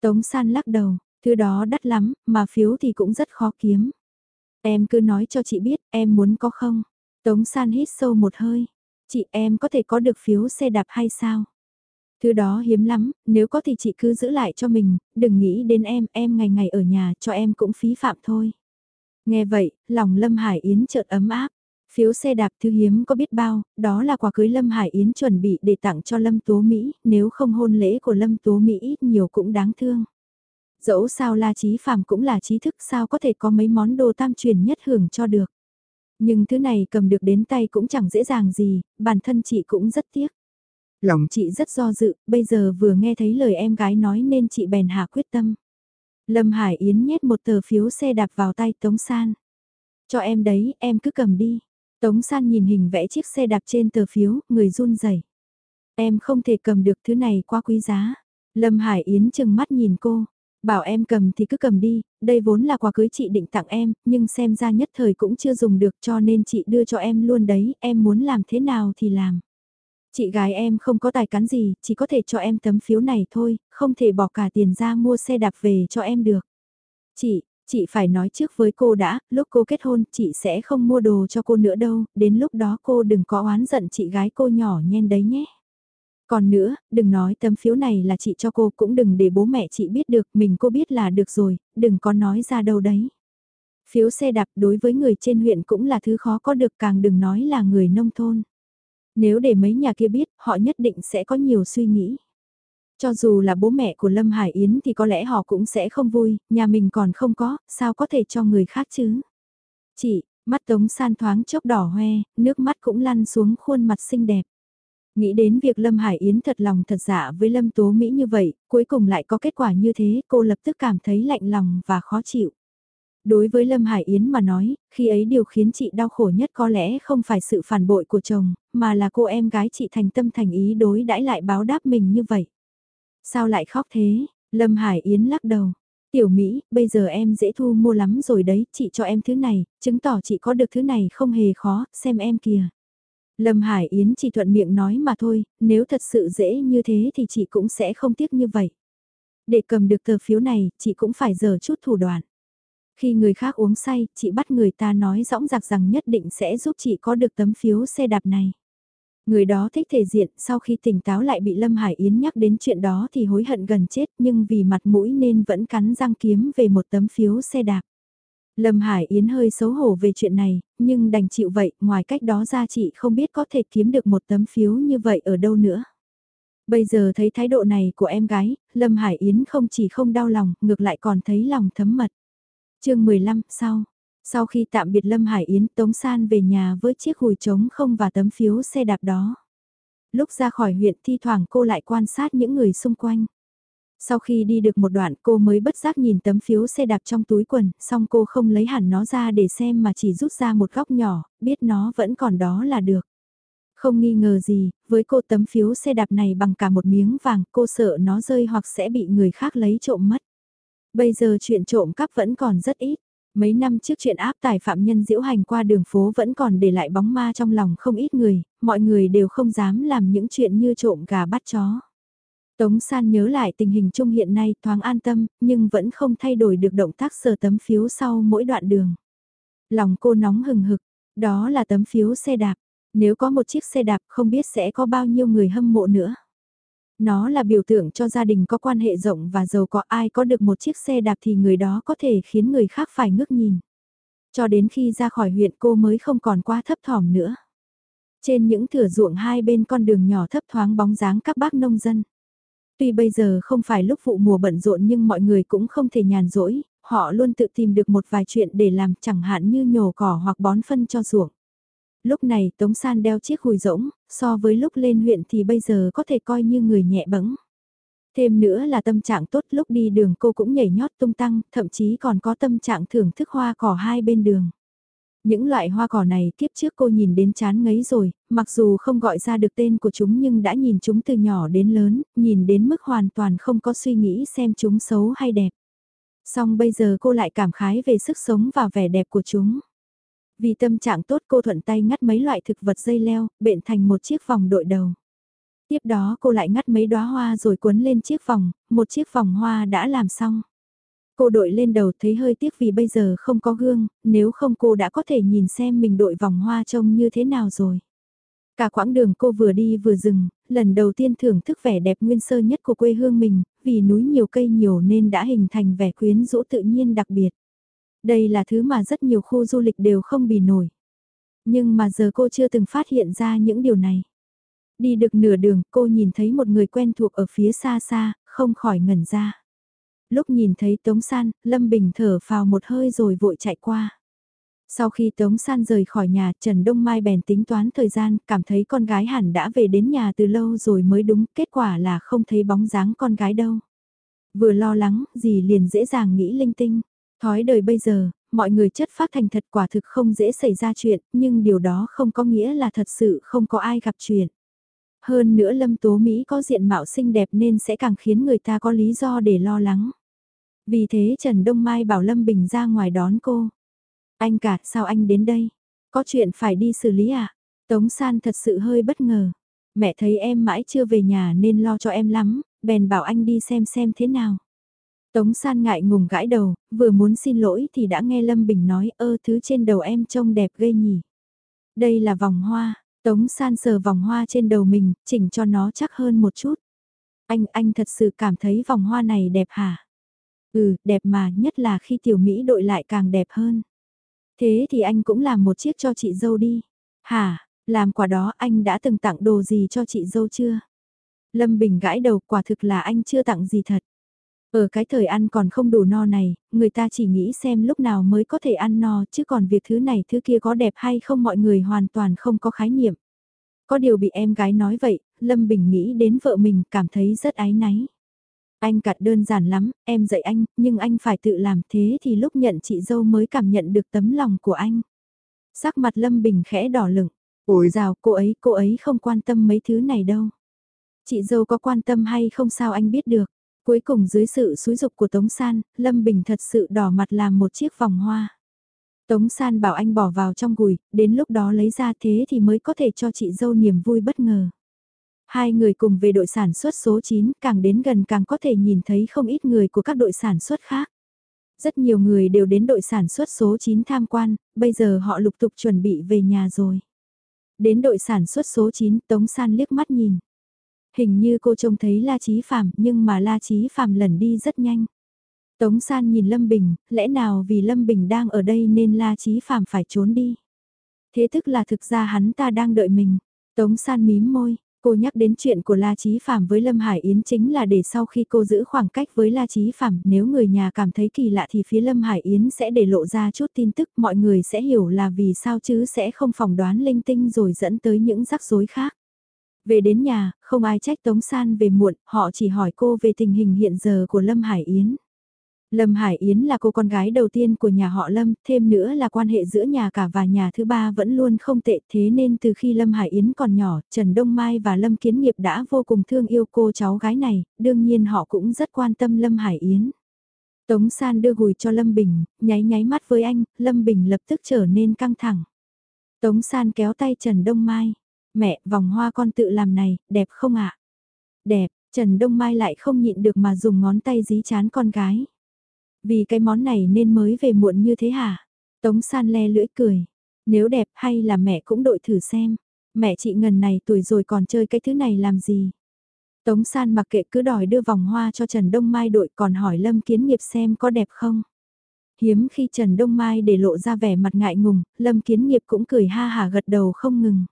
Tống san lắc đầu, thứ đó đắt lắm, mà phiếu thì cũng rất khó kiếm. Em cứ nói cho chị biết, em muốn có không? Tống san hít sâu một hơi. Chị em có thể có được phiếu xe đạp hay sao? Thứ đó hiếm lắm, nếu có thì chị cứ giữ lại cho mình, đừng nghĩ đến em, em ngày ngày ở nhà cho em cũng phí phạm thôi. Nghe vậy, lòng Lâm Hải Yến chợt ấm áp. Phiếu xe đạp thứ hiếm có biết bao, đó là quà cưới Lâm Hải Yến chuẩn bị để tặng cho Lâm Tố Mỹ, nếu không hôn lễ của Lâm Tố Mỹ ít nhiều cũng đáng thương. Dẫu sao La Chí phạm cũng là trí thức sao có thể có mấy món đồ tam truyền nhất hưởng cho được. Nhưng thứ này cầm được đến tay cũng chẳng dễ dàng gì, bản thân chị cũng rất tiếc. Lòng chị rất do dự, bây giờ vừa nghe thấy lời em gái nói nên chị bèn hạ quyết tâm. Lâm Hải Yến nhét một tờ phiếu xe đạp vào tay Tống San. Cho em đấy, em cứ cầm đi. Tống San nhìn hình vẽ chiếc xe đạp trên tờ phiếu, người run rẩy. Em không thể cầm được thứ này quá quý giá. Lâm Hải Yến chừng mắt nhìn cô. Bảo em cầm thì cứ cầm đi, đây vốn là quà cưới chị định tặng em, nhưng xem ra nhất thời cũng chưa dùng được cho nên chị đưa cho em luôn đấy, em muốn làm thế nào thì làm. Chị gái em không có tài cán gì, chỉ có thể cho em tấm phiếu này thôi, không thể bỏ cả tiền ra mua xe đạp về cho em được. Chị, chị phải nói trước với cô đã, lúc cô kết hôn chị sẽ không mua đồ cho cô nữa đâu, đến lúc đó cô đừng có oán giận chị gái cô nhỏ nhen đấy nhé. Còn nữa, đừng nói tấm phiếu này là chị cho cô cũng đừng để bố mẹ chị biết được, mình cô biết là được rồi, đừng có nói ra đâu đấy. Phiếu xe đạp đối với người trên huyện cũng là thứ khó có được càng đừng nói là người nông thôn. Nếu để mấy nhà kia biết, họ nhất định sẽ có nhiều suy nghĩ. Cho dù là bố mẹ của Lâm Hải Yến thì có lẽ họ cũng sẽ không vui, nhà mình còn không có, sao có thể cho người khác chứ? Chị, mắt Tống San thoáng chốc đỏ hoe, nước mắt cũng lăn xuống khuôn mặt xinh đẹp. Nghĩ đến việc Lâm Hải Yến thật lòng thật dạ với Lâm Tố Mỹ như vậy, cuối cùng lại có kết quả như thế, cô lập tức cảm thấy lạnh lòng và khó chịu. Đối với Lâm Hải Yến mà nói, khi ấy điều khiến chị đau khổ nhất có lẽ không phải sự phản bội của chồng, mà là cô em gái chị thành tâm thành ý đối đãi lại báo đáp mình như vậy. Sao lại khóc thế? Lâm Hải Yến lắc đầu. Tiểu Mỹ, bây giờ em dễ thu mua lắm rồi đấy, chị cho em thứ này, chứng tỏ chị có được thứ này không hề khó, xem em kìa. Lâm Hải Yến chỉ thuận miệng nói mà thôi, nếu thật sự dễ như thế thì chị cũng sẽ không tiếc như vậy. Để cầm được tờ phiếu này, chị cũng phải giờ chút thủ đoạn. Khi người khác uống say, chị bắt người ta nói rõng rạc rằng nhất định sẽ giúp chị có được tấm phiếu xe đạp này. Người đó thích thể diện, sau khi tỉnh táo lại bị Lâm Hải Yến nhắc đến chuyện đó thì hối hận gần chết nhưng vì mặt mũi nên vẫn cắn răng kiếm về một tấm phiếu xe đạp. Lâm Hải Yến hơi xấu hổ về chuyện này, nhưng đành chịu vậy, ngoài cách đó ra chị không biết có thể kiếm được một tấm phiếu như vậy ở đâu nữa. Bây giờ thấy thái độ này của em gái, Lâm Hải Yến không chỉ không đau lòng, ngược lại còn thấy lòng thấm mật. chương 15, sau. Sau khi tạm biệt Lâm Hải Yến, Tống San về nhà với chiếc hùi trống không và tấm phiếu xe đạp đó. Lúc ra khỏi huyện thi thoảng cô lại quan sát những người xung quanh. Sau khi đi được một đoạn cô mới bất giác nhìn tấm phiếu xe đạp trong túi quần, xong cô không lấy hẳn nó ra để xem mà chỉ rút ra một góc nhỏ, biết nó vẫn còn đó là được. Không nghi ngờ gì, với cô tấm phiếu xe đạp này bằng cả một miếng vàng, cô sợ nó rơi hoặc sẽ bị người khác lấy trộm mất. Bây giờ chuyện trộm cắp vẫn còn rất ít. Mấy năm trước chuyện áp tải phạm nhân diễu hành qua đường phố vẫn còn để lại bóng ma trong lòng không ít người, mọi người đều không dám làm những chuyện như trộm gà bắt chó. Tống San nhớ lại tình hình chung hiện nay thoáng an tâm, nhưng vẫn không thay đổi được động tác sờ tấm phiếu sau mỗi đoạn đường. Lòng cô nóng hừng hực, đó là tấm phiếu xe đạp. Nếu có một chiếc xe đạp không biết sẽ có bao nhiêu người hâm mộ nữa. Nó là biểu tượng cho gia đình có quan hệ rộng và giàu có ai có được một chiếc xe đạp thì người đó có thể khiến người khác phải ngước nhìn. Cho đến khi ra khỏi huyện cô mới không còn quá thấp thỏm nữa. Trên những thửa ruộng hai bên con đường nhỏ thấp thoáng bóng dáng các bác nông dân. Tuy bây giờ không phải lúc vụ mùa bận rộn nhưng mọi người cũng không thể nhàn rỗi, họ luôn tự tìm được một vài chuyện để làm chẳng hạn như nhổ cỏ hoặc bón phân cho ruộng. Lúc này Tống San đeo chiếc hùi rỗng, so với lúc lên huyện thì bây giờ có thể coi như người nhẹ bẫng. Thêm nữa là tâm trạng tốt lúc đi đường cô cũng nhảy nhót tung tăng, thậm chí còn có tâm trạng thưởng thức hoa cỏ hai bên đường. Những loại hoa cỏ này kiếp trước cô nhìn đến chán ngấy rồi, mặc dù không gọi ra được tên của chúng nhưng đã nhìn chúng từ nhỏ đến lớn, nhìn đến mức hoàn toàn không có suy nghĩ xem chúng xấu hay đẹp. Xong bây giờ cô lại cảm khái về sức sống và vẻ đẹp của chúng. Vì tâm trạng tốt cô thuận tay ngắt mấy loại thực vật dây leo, bện thành một chiếc vòng đội đầu. Tiếp đó cô lại ngắt mấy đóa hoa rồi cuốn lên chiếc vòng, một chiếc vòng hoa đã làm xong. Cô đội lên đầu thấy hơi tiếc vì bây giờ không có gương, nếu không cô đã có thể nhìn xem mình đội vòng hoa trông như thế nào rồi. Cả quãng đường cô vừa đi vừa dừng, lần đầu tiên thưởng thức vẻ đẹp nguyên sơ nhất của quê hương mình, vì núi nhiều cây nhiều nên đã hình thành vẻ quyến rũ tự nhiên đặc biệt. Đây là thứ mà rất nhiều khu du lịch đều không bì nổi. Nhưng mà giờ cô chưa từng phát hiện ra những điều này. Đi được nửa đường cô nhìn thấy một người quen thuộc ở phía xa xa, không khỏi ngẩn ra. Lúc nhìn thấy Tống San, Lâm Bình thở vào một hơi rồi vội chạy qua. Sau khi Tống San rời khỏi nhà, Trần Đông Mai bèn tính toán thời gian, cảm thấy con gái hẳn đã về đến nhà từ lâu rồi mới đúng, kết quả là không thấy bóng dáng con gái đâu. Vừa lo lắng, gì liền dễ dàng nghĩ linh tinh. Thói đời bây giờ, mọi người chất phát thành thật quả thực không dễ xảy ra chuyện, nhưng điều đó không có nghĩa là thật sự không có ai gặp chuyện. Hơn nữa Lâm Tố Mỹ có diện mạo xinh đẹp nên sẽ càng khiến người ta có lý do để lo lắng. Vì thế Trần Đông Mai bảo Lâm Bình ra ngoài đón cô. Anh cả, sao anh đến đây? Có chuyện phải đi xử lý à? Tống San thật sự hơi bất ngờ. Mẹ thấy em mãi chưa về nhà nên lo cho em lắm, bèn bảo anh đi xem xem thế nào. Tống San ngại ngùng gãi đầu, vừa muốn xin lỗi thì đã nghe Lâm Bình nói ơ thứ trên đầu em trông đẹp ghê nhỉ. Đây là vòng hoa, Tống San sờ vòng hoa trên đầu mình, chỉnh cho nó chắc hơn một chút. Anh, anh thật sự cảm thấy vòng hoa này đẹp hả? Ừ, đẹp mà, nhất là khi tiểu Mỹ đội lại càng đẹp hơn. Thế thì anh cũng làm một chiếc cho chị dâu đi. Hả, làm quả đó anh đã từng tặng đồ gì cho chị dâu chưa? Lâm Bình gãi đầu quả thực là anh chưa tặng gì thật. Ở cái thời ăn còn không đủ no này, người ta chỉ nghĩ xem lúc nào mới có thể ăn no chứ còn việc thứ này thứ kia có đẹp hay không mọi người hoàn toàn không có khái niệm. Có điều bị em gái nói vậy, Lâm Bình nghĩ đến vợ mình cảm thấy rất ái náy. Anh cặt đơn giản lắm, em dạy anh, nhưng anh phải tự làm thế thì lúc nhận chị dâu mới cảm nhận được tấm lòng của anh. Sắc mặt Lâm Bình khẽ đỏ lửng. Ôi rào, cô ấy, cô ấy không quan tâm mấy thứ này đâu. Chị dâu có quan tâm hay không sao anh biết được. Cuối cùng dưới sự xúi dục của Tống San, Lâm Bình thật sự đỏ mặt làm một chiếc vòng hoa. Tống San bảo anh bỏ vào trong gùi, đến lúc đó lấy ra thế thì mới có thể cho chị dâu niềm vui bất ngờ. Hai người cùng về đội sản xuất số 9, càng đến gần càng có thể nhìn thấy không ít người của các đội sản xuất khác. Rất nhiều người đều đến đội sản xuất số 9 tham quan, bây giờ họ lục tục chuẩn bị về nhà rồi. Đến đội sản xuất số 9, Tống San liếc mắt nhìn. Hình như cô trông thấy La Chí Phạm, nhưng mà La Chí Phạm lần đi rất nhanh. Tống San nhìn Lâm Bình, lẽ nào vì Lâm Bình đang ở đây nên La Chí Phạm phải trốn đi. Thế tức là thực ra hắn ta đang đợi mình. Tống San mím môi, Cô nhắc đến chuyện của La Chí Phạm với Lâm Hải Yến chính là để sau khi cô giữ khoảng cách với La Chí Phạm, nếu người nhà cảm thấy kỳ lạ thì phía Lâm Hải Yến sẽ để lộ ra chút tin tức, mọi người sẽ hiểu là vì sao chứ sẽ không phỏng đoán linh tinh rồi dẫn tới những rắc rối khác. Về đến nhà, không ai trách Tống San về muộn, họ chỉ hỏi cô về tình hình hiện giờ của Lâm Hải Yến. Lâm Hải Yến là cô con gái đầu tiên của nhà họ Lâm, thêm nữa là quan hệ giữa nhà cả và nhà thứ ba vẫn luôn không tệ thế nên từ khi Lâm Hải Yến còn nhỏ, Trần Đông Mai và Lâm Kiến Nghiệp đã vô cùng thương yêu cô cháu gái này, đương nhiên họ cũng rất quan tâm Lâm Hải Yến. Tống San đưa gùi cho Lâm Bình, nháy nháy mắt với anh, Lâm Bình lập tức trở nên căng thẳng. Tống San kéo tay Trần Đông Mai, mẹ, vòng hoa con tự làm này, đẹp không ạ? Đẹp, Trần Đông Mai lại không nhịn được mà dùng ngón tay dí chán con gái. Vì cái món này nên mới về muộn như thế hả? Tống san le lưỡi cười. Nếu đẹp hay là mẹ cũng đội thử xem. Mẹ chị ngần này tuổi rồi còn chơi cái thứ này làm gì? Tống san mặc kệ cứ đòi đưa vòng hoa cho Trần Đông Mai đội còn hỏi Lâm Kiến Nghiệp xem có đẹp không? Hiếm khi Trần Đông Mai để lộ ra vẻ mặt ngại ngùng, Lâm Kiến Nghiệp cũng cười ha hà gật đầu không ngừng.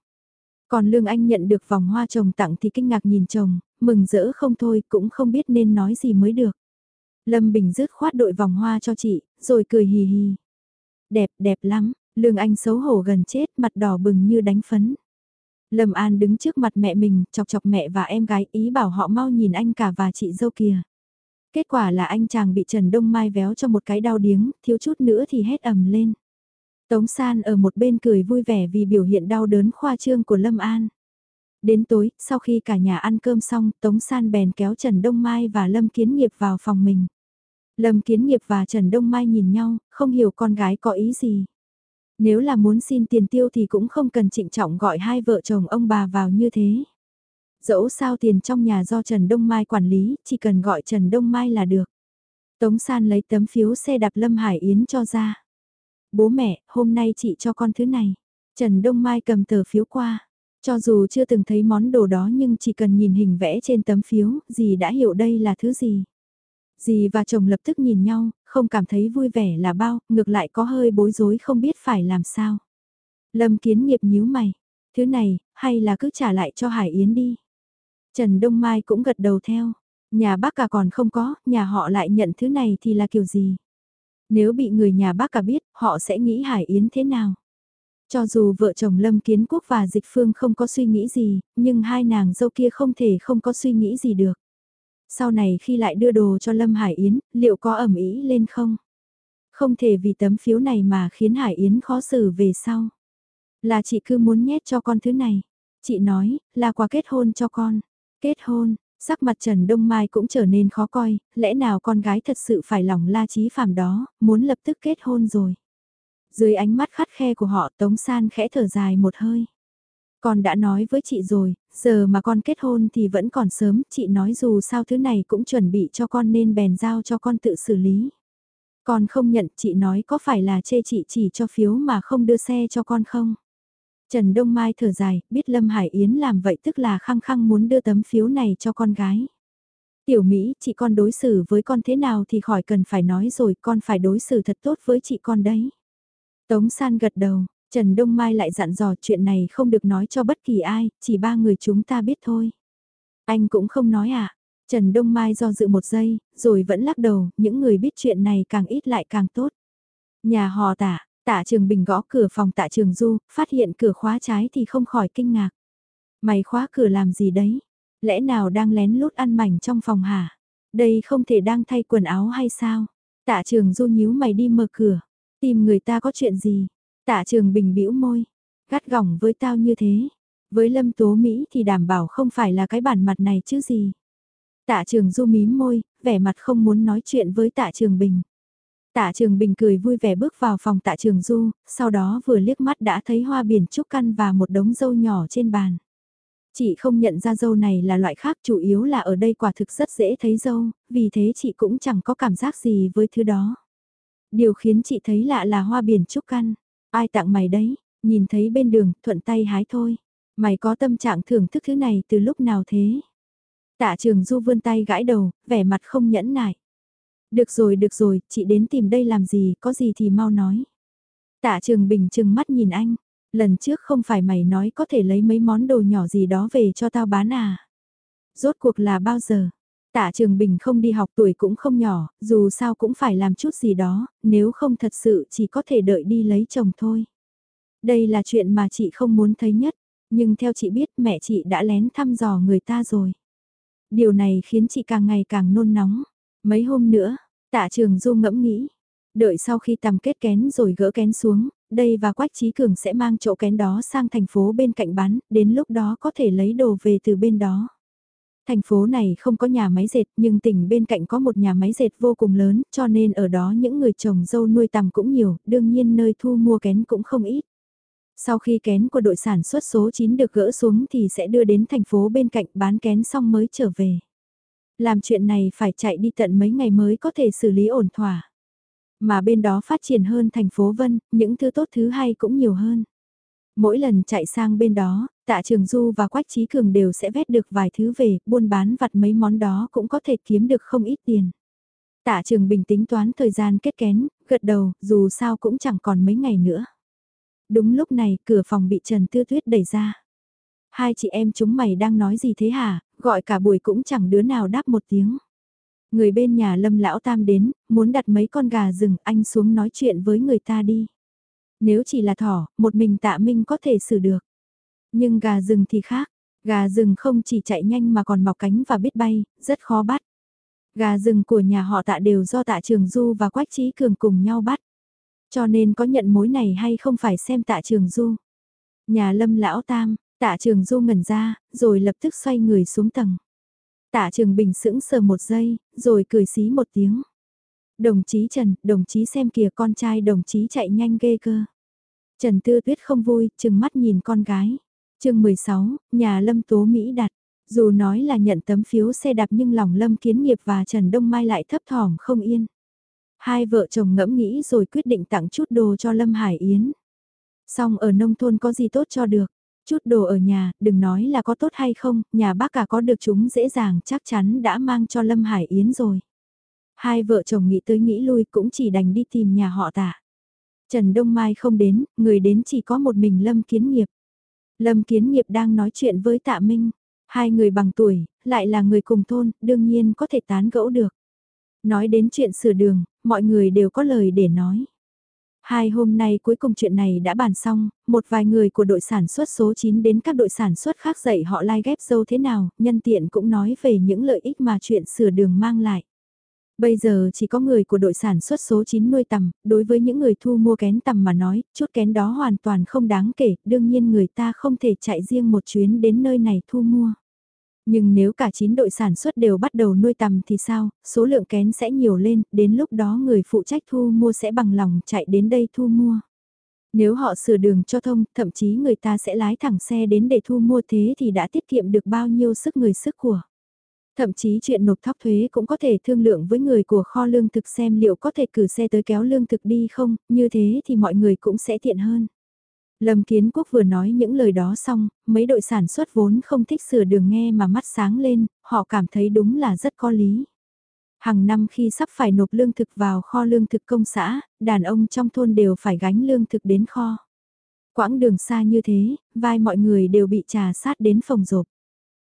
Còn Lương Anh nhận được vòng hoa chồng tặng thì kinh ngạc nhìn chồng, mừng rỡ không thôi cũng không biết nên nói gì mới được. Lâm Bình rứt khoát đội vòng hoa cho chị, rồi cười hì hì. Đẹp, đẹp lắm, Lương Anh xấu hổ gần chết, mặt đỏ bừng như đánh phấn. Lâm An đứng trước mặt mẹ mình, chọc chọc mẹ và em gái, ý bảo họ mau nhìn anh cả và chị dâu kìa. Kết quả là anh chàng bị Trần Đông Mai véo cho một cái đau điếng, thiếu chút nữa thì hét ầm lên. Tống San ở một bên cười vui vẻ vì biểu hiện đau đớn khoa trương của Lâm An. Đến tối, sau khi cả nhà ăn cơm xong, Tống San bèn kéo Trần Đông Mai và Lâm Kiến Nghiệp vào phòng mình. Lâm Kiến Nghiệp và Trần Đông Mai nhìn nhau, không hiểu con gái có ý gì. Nếu là muốn xin tiền tiêu thì cũng không cần trịnh trọng gọi hai vợ chồng ông bà vào như thế. Dẫu sao tiền trong nhà do Trần Đông Mai quản lý, chỉ cần gọi Trần Đông Mai là được. Tống San lấy tấm phiếu xe đạp Lâm Hải Yến cho ra. Bố mẹ, hôm nay chị cho con thứ này. Trần Đông Mai cầm tờ phiếu qua. Cho dù chưa từng thấy món đồ đó nhưng chỉ cần nhìn hình vẽ trên tấm phiếu, dì đã hiểu đây là thứ gì. Dì và chồng lập tức nhìn nhau, không cảm thấy vui vẻ là bao, ngược lại có hơi bối rối không biết phải làm sao. Lâm kiến nghiệp nhíu mày, thứ này, hay là cứ trả lại cho Hải Yến đi. Trần Đông Mai cũng gật đầu theo, nhà bác cả còn không có, nhà họ lại nhận thứ này thì là kiểu gì. Nếu bị người nhà bác cả biết, họ sẽ nghĩ Hải Yến thế nào. Cho dù vợ chồng Lâm Kiến Quốc và Dịch Phương không có suy nghĩ gì, nhưng hai nàng dâu kia không thể không có suy nghĩ gì được. Sau này khi lại đưa đồ cho Lâm Hải Yến, liệu có ẩm ý lên không? Không thể vì tấm phiếu này mà khiến Hải Yến khó xử về sau. Là chị cứ muốn nhét cho con thứ này. Chị nói, là quà kết hôn cho con. Kết hôn, sắc mặt Trần Đông Mai cũng trở nên khó coi, lẽ nào con gái thật sự phải lòng la trí phàm đó, muốn lập tức kết hôn rồi. Dưới ánh mắt khắt khe của họ Tống San khẽ thở dài một hơi. Con đã nói với chị rồi, giờ mà con kết hôn thì vẫn còn sớm, chị nói dù sao thứ này cũng chuẩn bị cho con nên bèn giao cho con tự xử lý. Con không nhận chị nói có phải là chê chị chỉ cho phiếu mà không đưa xe cho con không? Trần Đông Mai thở dài, biết Lâm Hải Yến làm vậy tức là khăng khăng muốn đưa tấm phiếu này cho con gái. Tiểu Mỹ, chị con đối xử với con thế nào thì khỏi cần phải nói rồi, con phải đối xử thật tốt với chị con đấy. Tống San gật đầu, Trần Đông Mai lại dặn dò chuyện này không được nói cho bất kỳ ai, chỉ ba người chúng ta biết thôi. Anh cũng không nói à? Trần Đông Mai do dự một giây, rồi vẫn lắc đầu, những người biết chuyện này càng ít lại càng tốt. Nhà họ tả, Tạ trường bình gõ cửa phòng Tạ trường du, phát hiện cửa khóa trái thì không khỏi kinh ngạc. Mày khóa cửa làm gì đấy? Lẽ nào đang lén lút ăn mảnh trong phòng hả? Đây không thể đang thay quần áo hay sao? Tạ trường du nhíu mày đi mở cửa. Tìm người ta có chuyện gì? Tạ trường bình bĩu môi. Gắt gỏng với tao như thế. Với lâm tố Mỹ thì đảm bảo không phải là cái bản mặt này chứ gì. Tạ trường du mím môi, vẻ mặt không muốn nói chuyện với tạ trường bình. Tạ trường bình cười vui vẻ bước vào phòng tạ trường du, sau đó vừa liếc mắt đã thấy hoa biển trúc căn và một đống dâu nhỏ trên bàn. Chị không nhận ra dâu này là loại khác chủ yếu là ở đây quả thực rất dễ thấy dâu, vì thế chị cũng chẳng có cảm giác gì với thứ đó. Điều khiến chị thấy lạ là hoa biển trúc căn. Ai tặng mày đấy, nhìn thấy bên đường, thuận tay hái thôi. Mày có tâm trạng thưởng thức thứ này từ lúc nào thế? Tạ trường du vươn tay gãi đầu, vẻ mặt không nhẫn nại. Được rồi, được rồi, chị đến tìm đây làm gì, có gì thì mau nói. Tạ trường bình chừng mắt nhìn anh, lần trước không phải mày nói có thể lấy mấy món đồ nhỏ gì đó về cho tao bán à? Rốt cuộc là bao giờ? Tạ Trường Bình không đi học tuổi cũng không nhỏ, dù sao cũng phải làm chút gì đó, nếu không thật sự chỉ có thể đợi đi lấy chồng thôi. Đây là chuyện mà chị không muốn thấy nhất, nhưng theo chị biết mẹ chị đã lén thăm dò người ta rồi. Điều này khiến chị càng ngày càng nôn nóng. Mấy hôm nữa, tạ trường du ngẫm nghĩ. Đợi sau khi tầm kết kén rồi gỡ kén xuống, đây và Quách Trí Cường sẽ mang chỗ kén đó sang thành phố bên cạnh bán, đến lúc đó có thể lấy đồ về từ bên đó. Thành phố này không có nhà máy dệt nhưng tỉnh bên cạnh có một nhà máy dệt vô cùng lớn cho nên ở đó những người trồng dâu nuôi tằm cũng nhiều, đương nhiên nơi thu mua kén cũng không ít. Sau khi kén của đội sản xuất số 9 được gỡ xuống thì sẽ đưa đến thành phố bên cạnh bán kén xong mới trở về. Làm chuyện này phải chạy đi tận mấy ngày mới có thể xử lý ổn thỏa. Mà bên đó phát triển hơn thành phố Vân, những thứ tốt thứ hay cũng nhiều hơn. Mỗi lần chạy sang bên đó, tạ trường du và quách trí cường đều sẽ vét được vài thứ về, buôn bán vặt mấy món đó cũng có thể kiếm được không ít tiền. Tạ trường bình tính toán thời gian kết kén, gật đầu, dù sao cũng chẳng còn mấy ngày nữa. Đúng lúc này, cửa phòng bị Trần Tư Tuyết đẩy ra. Hai chị em chúng mày đang nói gì thế hả, gọi cả buổi cũng chẳng đứa nào đáp một tiếng. Người bên nhà lâm lão tam đến, muốn đặt mấy con gà rừng, anh xuống nói chuyện với người ta đi. Nếu chỉ là thỏ, một mình tạ minh có thể xử được. Nhưng gà rừng thì khác, gà rừng không chỉ chạy nhanh mà còn mọc cánh và biết bay, rất khó bắt. Gà rừng của nhà họ tạ đều do tạ trường du và quách trí cường cùng nhau bắt. Cho nên có nhận mối này hay không phải xem tạ trường du. Nhà lâm lão tam, tạ trường du ngẩn ra, rồi lập tức xoay người xuống tầng. Tạ trường bình sững sờ một giây, rồi cười xí một tiếng. Đồng chí Trần, đồng chí xem kìa con trai đồng chí chạy nhanh ghê cơ. Trần Tư Tuyết không vui, chừng mắt nhìn con gái. chương 16, nhà Lâm Tố Mỹ đặt. Dù nói là nhận tấm phiếu xe đạp nhưng lòng Lâm Kiến Nghiệp và Trần Đông Mai lại thấp thỏm không yên. Hai vợ chồng ngẫm nghĩ rồi quyết định tặng chút đồ cho Lâm Hải Yến. Xong ở nông thôn có gì tốt cho được. Chút đồ ở nhà, đừng nói là có tốt hay không, nhà bác cả có được chúng dễ dàng chắc chắn đã mang cho Lâm Hải Yến rồi. Hai vợ chồng nghĩ tới nghĩ lui cũng chỉ đành đi tìm nhà họ tạ. Trần Đông Mai không đến, người đến chỉ có một mình Lâm Kiến Nghiệp. Lâm Kiến Nghiệp đang nói chuyện với Tạ Minh. Hai người bằng tuổi, lại là người cùng thôn, đương nhiên có thể tán gẫu được. Nói đến chuyện sửa đường, mọi người đều có lời để nói. Hai hôm nay cuối cùng chuyện này đã bàn xong, một vài người của đội sản xuất số 9 đến các đội sản xuất khác dạy họ lai ghép dâu thế nào, nhân tiện cũng nói về những lợi ích mà chuyện sửa đường mang lại. Bây giờ chỉ có người của đội sản xuất số 9 nuôi tầm, đối với những người thu mua kén tầm mà nói, chút kén đó hoàn toàn không đáng kể, đương nhiên người ta không thể chạy riêng một chuyến đến nơi này thu mua. Nhưng nếu cả 9 đội sản xuất đều bắt đầu nuôi tầm thì sao, số lượng kén sẽ nhiều lên, đến lúc đó người phụ trách thu mua sẽ bằng lòng chạy đến đây thu mua. Nếu họ sửa đường cho thông, thậm chí người ta sẽ lái thẳng xe đến để thu mua thế thì đã tiết kiệm được bao nhiêu sức người sức của. Thậm chí chuyện nộp thóc thuế cũng có thể thương lượng với người của kho lương thực xem liệu có thể cử xe tới kéo lương thực đi không, như thế thì mọi người cũng sẽ tiện hơn. Lâm Kiến Quốc vừa nói những lời đó xong, mấy đội sản xuất vốn không thích sửa đường nghe mà mắt sáng lên, họ cảm thấy đúng là rất có lý. Hàng năm khi sắp phải nộp lương thực vào kho lương thực công xã, đàn ông trong thôn đều phải gánh lương thực đến kho. Quãng đường xa như thế, vai mọi người đều bị trà sát đến phòng rộp.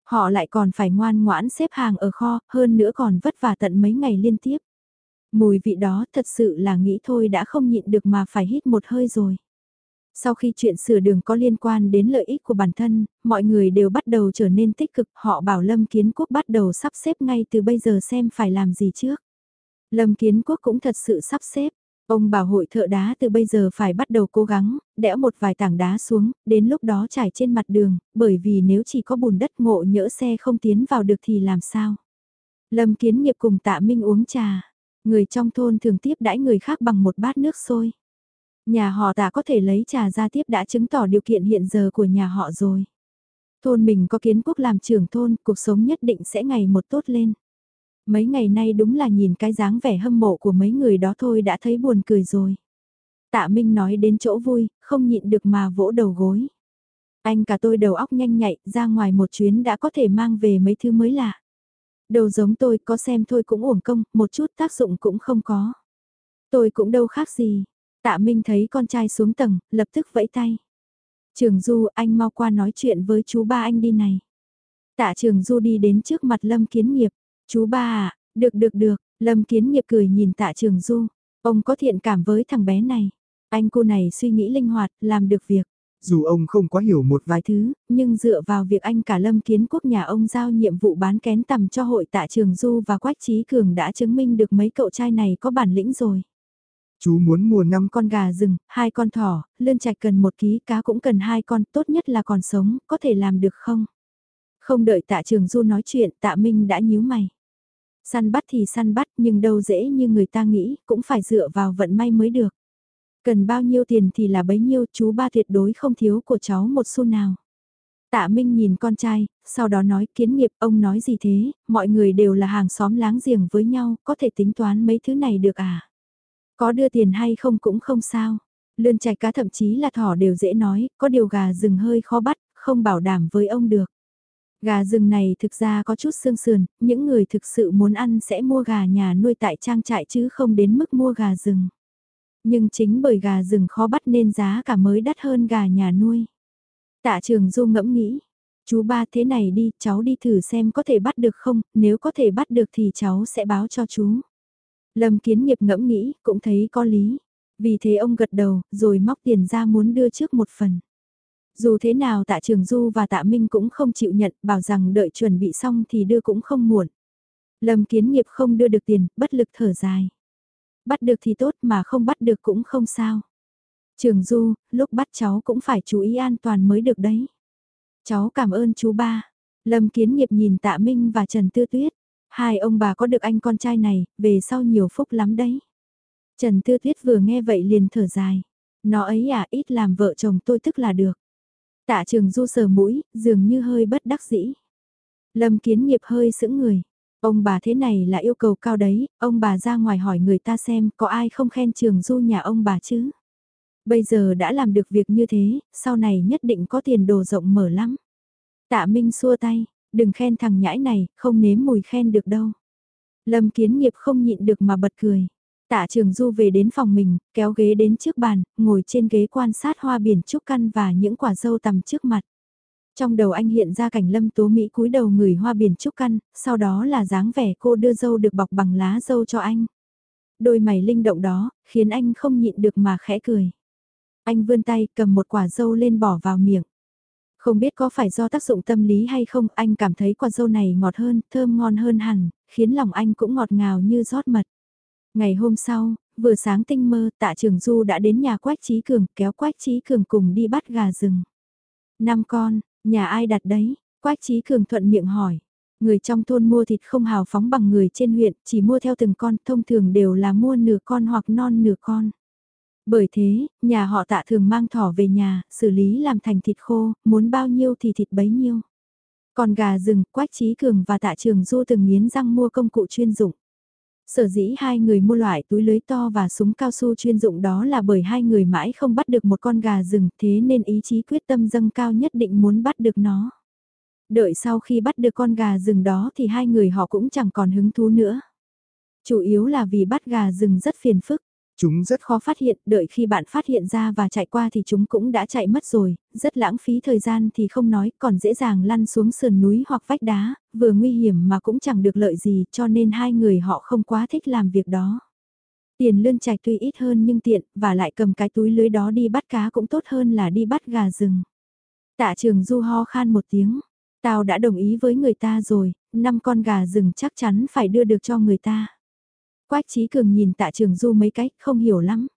Họ lại còn phải ngoan ngoãn xếp hàng ở kho, hơn nữa còn vất vả tận mấy ngày liên tiếp. Mùi vị đó thật sự là nghĩ thôi đã không nhịn được mà phải hít một hơi rồi. Sau khi chuyện sửa đường có liên quan đến lợi ích của bản thân, mọi người đều bắt đầu trở nên tích cực, họ bảo Lâm Kiến Quốc bắt đầu sắp xếp ngay từ bây giờ xem phải làm gì trước. Lâm Kiến Quốc cũng thật sự sắp xếp, Ông bảo hội thợ đá từ bây giờ phải bắt đầu cố gắng, đẽo một vài tảng đá xuống, đến lúc đó trải trên mặt đường, bởi vì nếu chỉ có bùn đất ngộ nhỡ xe không tiến vào được thì làm sao. Lâm kiến nghiệp cùng tạ minh uống trà, người trong thôn thường tiếp đãi người khác bằng một bát nước sôi. Nhà họ tạ có thể lấy trà ra tiếp đã chứng tỏ điều kiện hiện giờ của nhà họ rồi. Thôn mình có kiến quốc làm trưởng thôn, cuộc sống nhất định sẽ ngày một tốt lên. Mấy ngày nay đúng là nhìn cái dáng vẻ hâm mộ của mấy người đó thôi đã thấy buồn cười rồi. Tạ Minh nói đến chỗ vui, không nhịn được mà vỗ đầu gối. Anh cả tôi đầu óc nhanh nhạy, ra ngoài một chuyến đã có thể mang về mấy thứ mới lạ. Đầu giống tôi có xem thôi cũng uổng công, một chút tác dụng cũng không có. Tôi cũng đâu khác gì. Tạ Minh thấy con trai xuống tầng, lập tức vẫy tay. Trường Du, anh mau qua nói chuyện với chú ba anh đi này. Tạ Trường Du đi đến trước mặt Lâm Kiến Nghiệp. Chú ba à, được được được, Lâm Kiến Nghiệp cười nhìn tạ trường du, ông có thiện cảm với thằng bé này. Anh cô này suy nghĩ linh hoạt, làm được việc. Dù ông không quá hiểu một vài thứ, nhưng dựa vào việc anh cả Lâm Kiến Quốc nhà ông giao nhiệm vụ bán kén tầm cho hội tạ trường du và Quách Trí Cường đã chứng minh được mấy cậu trai này có bản lĩnh rồi. Chú muốn mua 5 con gà rừng, hai con thỏ, lươn chạch cần một ký cá cũng cần hai con, tốt nhất là còn sống, có thể làm được không? Không đợi tạ trường du nói chuyện, tạ Minh đã nhíu mày. Săn bắt thì săn bắt nhưng đâu dễ như người ta nghĩ, cũng phải dựa vào vận may mới được. Cần bao nhiêu tiền thì là bấy nhiêu, chú ba tuyệt đối không thiếu của cháu một xu nào. Tạ Minh nhìn con trai, sau đó nói kiến nghiệp ông nói gì thế, mọi người đều là hàng xóm láng giềng với nhau, có thể tính toán mấy thứ này được à? Có đưa tiền hay không cũng không sao. Lươn chạch cá thậm chí là thỏ đều dễ nói, có điều gà rừng hơi khó bắt, không bảo đảm với ông được. Gà rừng này thực ra có chút xương sườn, những người thực sự muốn ăn sẽ mua gà nhà nuôi tại trang trại chứ không đến mức mua gà rừng. Nhưng chính bởi gà rừng khó bắt nên giá cả mới đắt hơn gà nhà nuôi. Tạ trường du ngẫm nghĩ, chú ba thế này đi, cháu đi thử xem có thể bắt được không, nếu có thể bắt được thì cháu sẽ báo cho chú. Lâm kiến nghiệp ngẫm nghĩ, cũng thấy có lý. Vì thế ông gật đầu, rồi móc tiền ra muốn đưa trước một phần. Dù thế nào tạ Trường Du và tạ Minh cũng không chịu nhận, bảo rằng đợi chuẩn bị xong thì đưa cũng không muộn. Lâm kiến nghiệp không đưa được tiền, bất lực thở dài. Bắt được thì tốt mà không bắt được cũng không sao. Trường Du, lúc bắt cháu cũng phải chú ý an toàn mới được đấy. Cháu cảm ơn chú ba. Lâm kiến nghiệp nhìn tạ Minh và Trần Tư Tuyết. Hai ông bà có được anh con trai này, về sau nhiều phúc lắm đấy. Trần Tư Tuyết vừa nghe vậy liền thở dài. Nó ấy à, ít làm vợ chồng tôi tức là được. Tạ trường du sờ mũi, dường như hơi bất đắc dĩ. Lâm kiến nghiệp hơi sững người. Ông bà thế này là yêu cầu cao đấy, ông bà ra ngoài hỏi người ta xem có ai không khen trường du nhà ông bà chứ. Bây giờ đã làm được việc như thế, sau này nhất định có tiền đồ rộng mở lắm. Tạ Minh xua tay, đừng khen thằng nhãi này, không nếm mùi khen được đâu. Lâm kiến nghiệp không nhịn được mà bật cười. Tạ Trường Du về đến phòng mình, kéo ghế đến trước bàn, ngồi trên ghế quan sát hoa biển trúc căn và những quả dâu tầm trước mặt. Trong đầu anh hiện ra cảnh Lâm Tố Mỹ cúi đầu người hoa biển trúc căn, sau đó là dáng vẻ cô đưa dâu được bọc bằng lá dâu cho anh. Đôi mày linh động đó, khiến anh không nhịn được mà khẽ cười. Anh vươn tay cầm một quả dâu lên bỏ vào miệng. Không biết có phải do tác dụng tâm lý hay không, anh cảm thấy quả dâu này ngọt hơn, thơm ngon hơn hẳn, khiến lòng anh cũng ngọt ngào như rót mật. Ngày hôm sau, vừa sáng tinh mơ, tạ trường du đã đến nhà Quách Trí Cường, kéo Quách Trí Cường cùng đi bắt gà rừng. Năm con, nhà ai đặt đấy? Quách Trí Cường thuận miệng hỏi. Người trong thôn mua thịt không hào phóng bằng người trên huyện, chỉ mua theo từng con, thông thường đều là mua nửa con hoặc non nửa con. Bởi thế, nhà họ tạ thường mang thỏ về nhà, xử lý làm thành thịt khô, muốn bao nhiêu thì thịt bấy nhiêu. Còn gà rừng, Quách Trí Cường và tạ trường du từng nghiến răng mua công cụ chuyên dụng. Sở dĩ hai người mua loại túi lưới to và súng cao su chuyên dụng đó là bởi hai người mãi không bắt được một con gà rừng thế nên ý chí quyết tâm dâng cao nhất định muốn bắt được nó. Đợi sau khi bắt được con gà rừng đó thì hai người họ cũng chẳng còn hứng thú nữa. Chủ yếu là vì bắt gà rừng rất phiền phức. Chúng rất khó phát hiện, đợi khi bạn phát hiện ra và chạy qua thì chúng cũng đã chạy mất rồi, rất lãng phí thời gian thì không nói, còn dễ dàng lăn xuống sườn núi hoặc vách đá, vừa nguy hiểm mà cũng chẳng được lợi gì cho nên hai người họ không quá thích làm việc đó. Tiền lương chạy tuy ít hơn nhưng tiện, và lại cầm cái túi lưới đó đi bắt cá cũng tốt hơn là đi bắt gà rừng. Tạ trường du ho khan một tiếng, tao đã đồng ý với người ta rồi, năm con gà rừng chắc chắn phải đưa được cho người ta. Quách Trí Cường nhìn tạ trường du mấy cách, không hiểu lắm.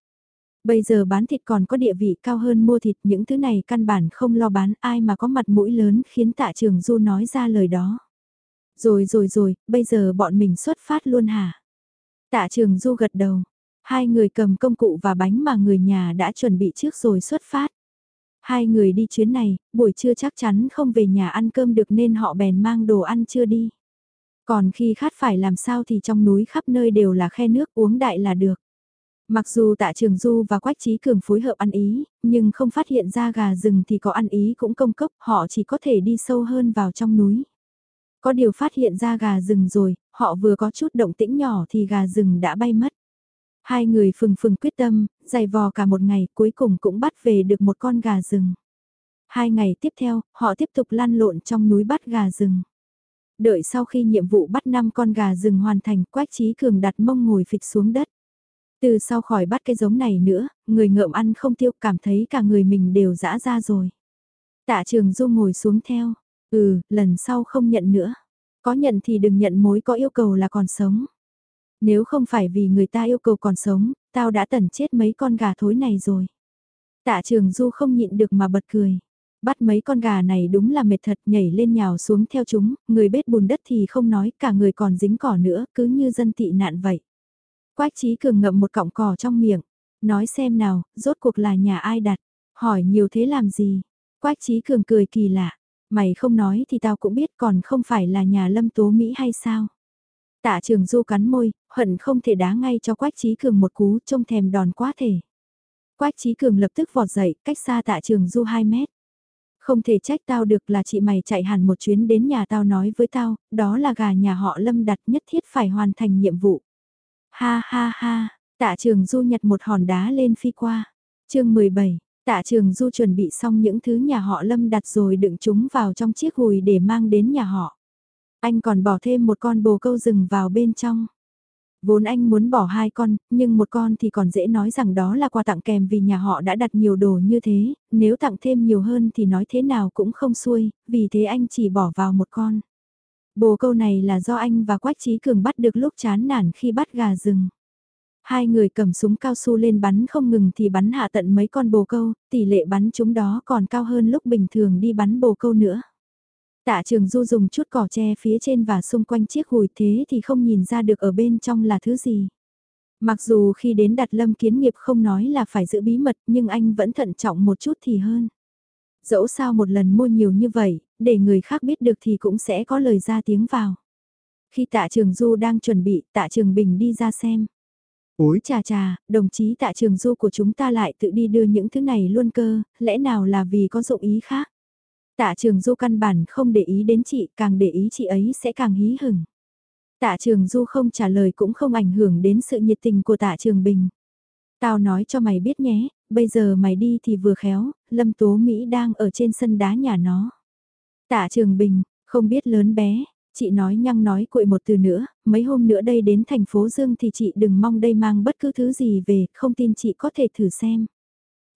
Bây giờ bán thịt còn có địa vị cao hơn mua thịt, những thứ này căn bản không lo bán ai mà có mặt mũi lớn khiến tạ trường du nói ra lời đó. Rồi rồi rồi, bây giờ bọn mình xuất phát luôn hả? Tạ trường du gật đầu. Hai người cầm công cụ và bánh mà người nhà đã chuẩn bị trước rồi xuất phát. Hai người đi chuyến này, buổi trưa chắc chắn không về nhà ăn cơm được nên họ bèn mang đồ ăn chưa đi. Còn khi khát phải làm sao thì trong núi khắp nơi đều là khe nước uống đại là được. Mặc dù tạ trường du và quách trí cường phối hợp ăn ý, nhưng không phát hiện ra gà rừng thì có ăn ý cũng công cốc, họ chỉ có thể đi sâu hơn vào trong núi. Có điều phát hiện ra gà rừng rồi, họ vừa có chút động tĩnh nhỏ thì gà rừng đã bay mất. Hai người phừng phừng quyết tâm, dày vò cả một ngày cuối cùng cũng bắt về được một con gà rừng. Hai ngày tiếp theo, họ tiếp tục lăn lộn trong núi bắt gà rừng. Đợi sau khi nhiệm vụ bắt 5 con gà rừng hoàn thành, Quách Trí Cường đặt mông ngồi phịch xuống đất. Từ sau khỏi bắt cái giống này nữa, người ngợm ăn không tiêu cảm thấy cả người mình đều dã ra rồi. Tạ trường du ngồi xuống theo, ừ, lần sau không nhận nữa. Có nhận thì đừng nhận mối có yêu cầu là còn sống. Nếu không phải vì người ta yêu cầu còn sống, tao đã tẩn chết mấy con gà thối này rồi. Tạ trường du không nhịn được mà bật cười. Bắt mấy con gà này đúng là mệt thật nhảy lên nhào xuống theo chúng, người bết bùn đất thì không nói, cả người còn dính cỏ nữa, cứ như dân tị nạn vậy. Quách trí cường ngậm một cọng cỏ trong miệng, nói xem nào, rốt cuộc là nhà ai đặt, hỏi nhiều thế làm gì. Quách trí cường cười kỳ lạ, mày không nói thì tao cũng biết còn không phải là nhà lâm tố Mỹ hay sao. Tạ trường du cắn môi, hận không thể đá ngay cho Quách trí cường một cú trông thèm đòn quá thể. Quách trí cường lập tức vọt dậy, cách xa tạ trường du 2 mét. Không thể trách tao được là chị mày chạy hẳn một chuyến đến nhà tao nói với tao, đó là gà nhà họ Lâm đặt nhất thiết phải hoàn thành nhiệm vụ. Ha ha ha, tạ trường du nhặt một hòn đá lên phi qua. chương 17, tạ trường du chuẩn bị xong những thứ nhà họ Lâm đặt rồi đựng chúng vào trong chiếc gùi để mang đến nhà họ. Anh còn bỏ thêm một con bồ câu rừng vào bên trong. Vốn anh muốn bỏ hai con, nhưng một con thì còn dễ nói rằng đó là quà tặng kèm vì nhà họ đã đặt nhiều đồ như thế, nếu tặng thêm nhiều hơn thì nói thế nào cũng không xuôi, vì thế anh chỉ bỏ vào một con. Bồ câu này là do anh và Quách Trí Cường bắt được lúc chán nản khi bắt gà rừng. Hai người cầm súng cao su lên bắn không ngừng thì bắn hạ tận mấy con bồ câu, tỷ lệ bắn chúng đó còn cao hơn lúc bình thường đi bắn bồ câu nữa. Tạ trường du dùng chút cỏ tre phía trên và xung quanh chiếc hùi thế thì không nhìn ra được ở bên trong là thứ gì. Mặc dù khi đến đặt lâm kiến nghiệp không nói là phải giữ bí mật nhưng anh vẫn thận trọng một chút thì hơn. Dẫu sao một lần mua nhiều như vậy, để người khác biết được thì cũng sẽ có lời ra tiếng vào. Khi tạ trường du đang chuẩn bị tạ trường bình đi ra xem. Ôi chà chà, đồng chí tạ trường du của chúng ta lại tự đi đưa những thứ này luôn cơ, lẽ nào là vì có dụng ý khác? Tạ trường du căn bản không để ý đến chị, càng để ý chị ấy sẽ càng hí hửng. Tạ trường du không trả lời cũng không ảnh hưởng đến sự nhiệt tình của tạ trường bình. Tao nói cho mày biết nhé, bây giờ mày đi thì vừa khéo, Lâm Tố Mỹ đang ở trên sân đá nhà nó. Tạ trường bình, không biết lớn bé, chị nói nhăng nói cuội một từ nữa, mấy hôm nữa đây đến thành phố Dương thì chị đừng mong đây mang bất cứ thứ gì về, không tin chị có thể thử xem.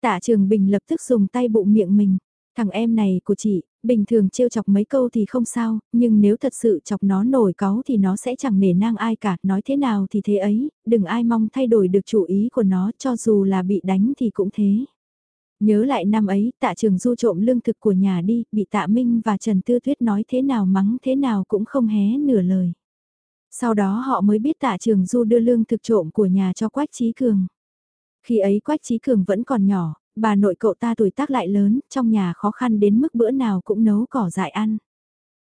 Tạ Trường Bình lập tức dùng tay bụng miệng mình, thằng em này của chị, bình thường trêu chọc mấy câu thì không sao, nhưng nếu thật sự chọc nó nổi cáu thì nó sẽ chẳng nể nang ai cả, nói thế nào thì thế ấy, đừng ai mong thay đổi được chủ ý của nó cho dù là bị đánh thì cũng thế. Nhớ lại năm ấy, tạ trường du trộm lương thực của nhà đi, bị tạ Minh và Trần Tư thuyết nói thế nào mắng thế nào cũng không hé nửa lời. Sau đó họ mới biết tạ trường du đưa lương thực trộm của nhà cho Quách Trí Cường. Khi ấy Quách Trí Cường vẫn còn nhỏ, bà nội cậu ta tuổi tác lại lớn, trong nhà khó khăn đến mức bữa nào cũng nấu cỏ dại ăn.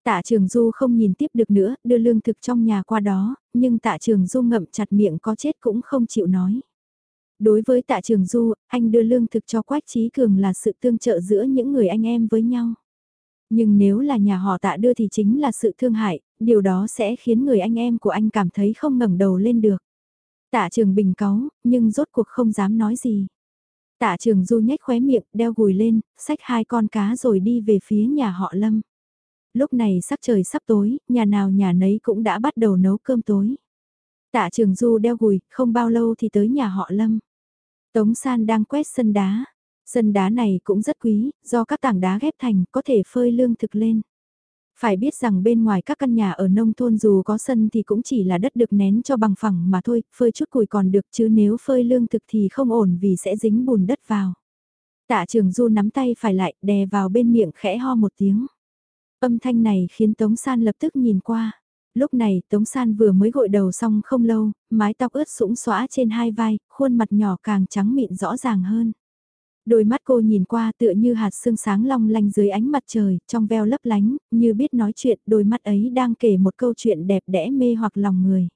Tạ Trường Du không nhìn tiếp được nữa, đưa lương thực trong nhà qua đó, nhưng Tạ Trường Du ngậm chặt miệng có chết cũng không chịu nói. Đối với tạ trường du, anh đưa lương thực cho Quách Trí Cường là sự tương trợ giữa những người anh em với nhau. Nhưng nếu là nhà họ tạ đưa thì chính là sự thương hại, điều đó sẽ khiến người anh em của anh cảm thấy không ngẩng đầu lên được. Tạ trường bình cáu, nhưng rốt cuộc không dám nói gì. Tạ trường du nhếch khóe miệng, đeo gùi lên, xách hai con cá rồi đi về phía nhà họ Lâm. Lúc này sắc trời sắp tối, nhà nào nhà nấy cũng đã bắt đầu nấu cơm tối. Tạ trường du đeo gùi, không bao lâu thì tới nhà họ Lâm. Tống San đang quét sân đá. Sân đá này cũng rất quý, do các tảng đá ghép thành có thể phơi lương thực lên. Phải biết rằng bên ngoài các căn nhà ở nông thôn dù có sân thì cũng chỉ là đất được nén cho bằng phẳng mà thôi, phơi chút củi còn được chứ nếu phơi lương thực thì không ổn vì sẽ dính bùn đất vào. Tạ trường du nắm tay phải lại đè vào bên miệng khẽ ho một tiếng. Âm thanh này khiến Tống San lập tức nhìn qua. Lúc này Tống San vừa mới gội đầu xong không lâu, mái tóc ướt sũng xóa trên hai vai, khuôn mặt nhỏ càng trắng mịn rõ ràng hơn. Đôi mắt cô nhìn qua tựa như hạt sương sáng long lanh dưới ánh mặt trời, trong veo lấp lánh, như biết nói chuyện, đôi mắt ấy đang kể một câu chuyện đẹp đẽ mê hoặc lòng người.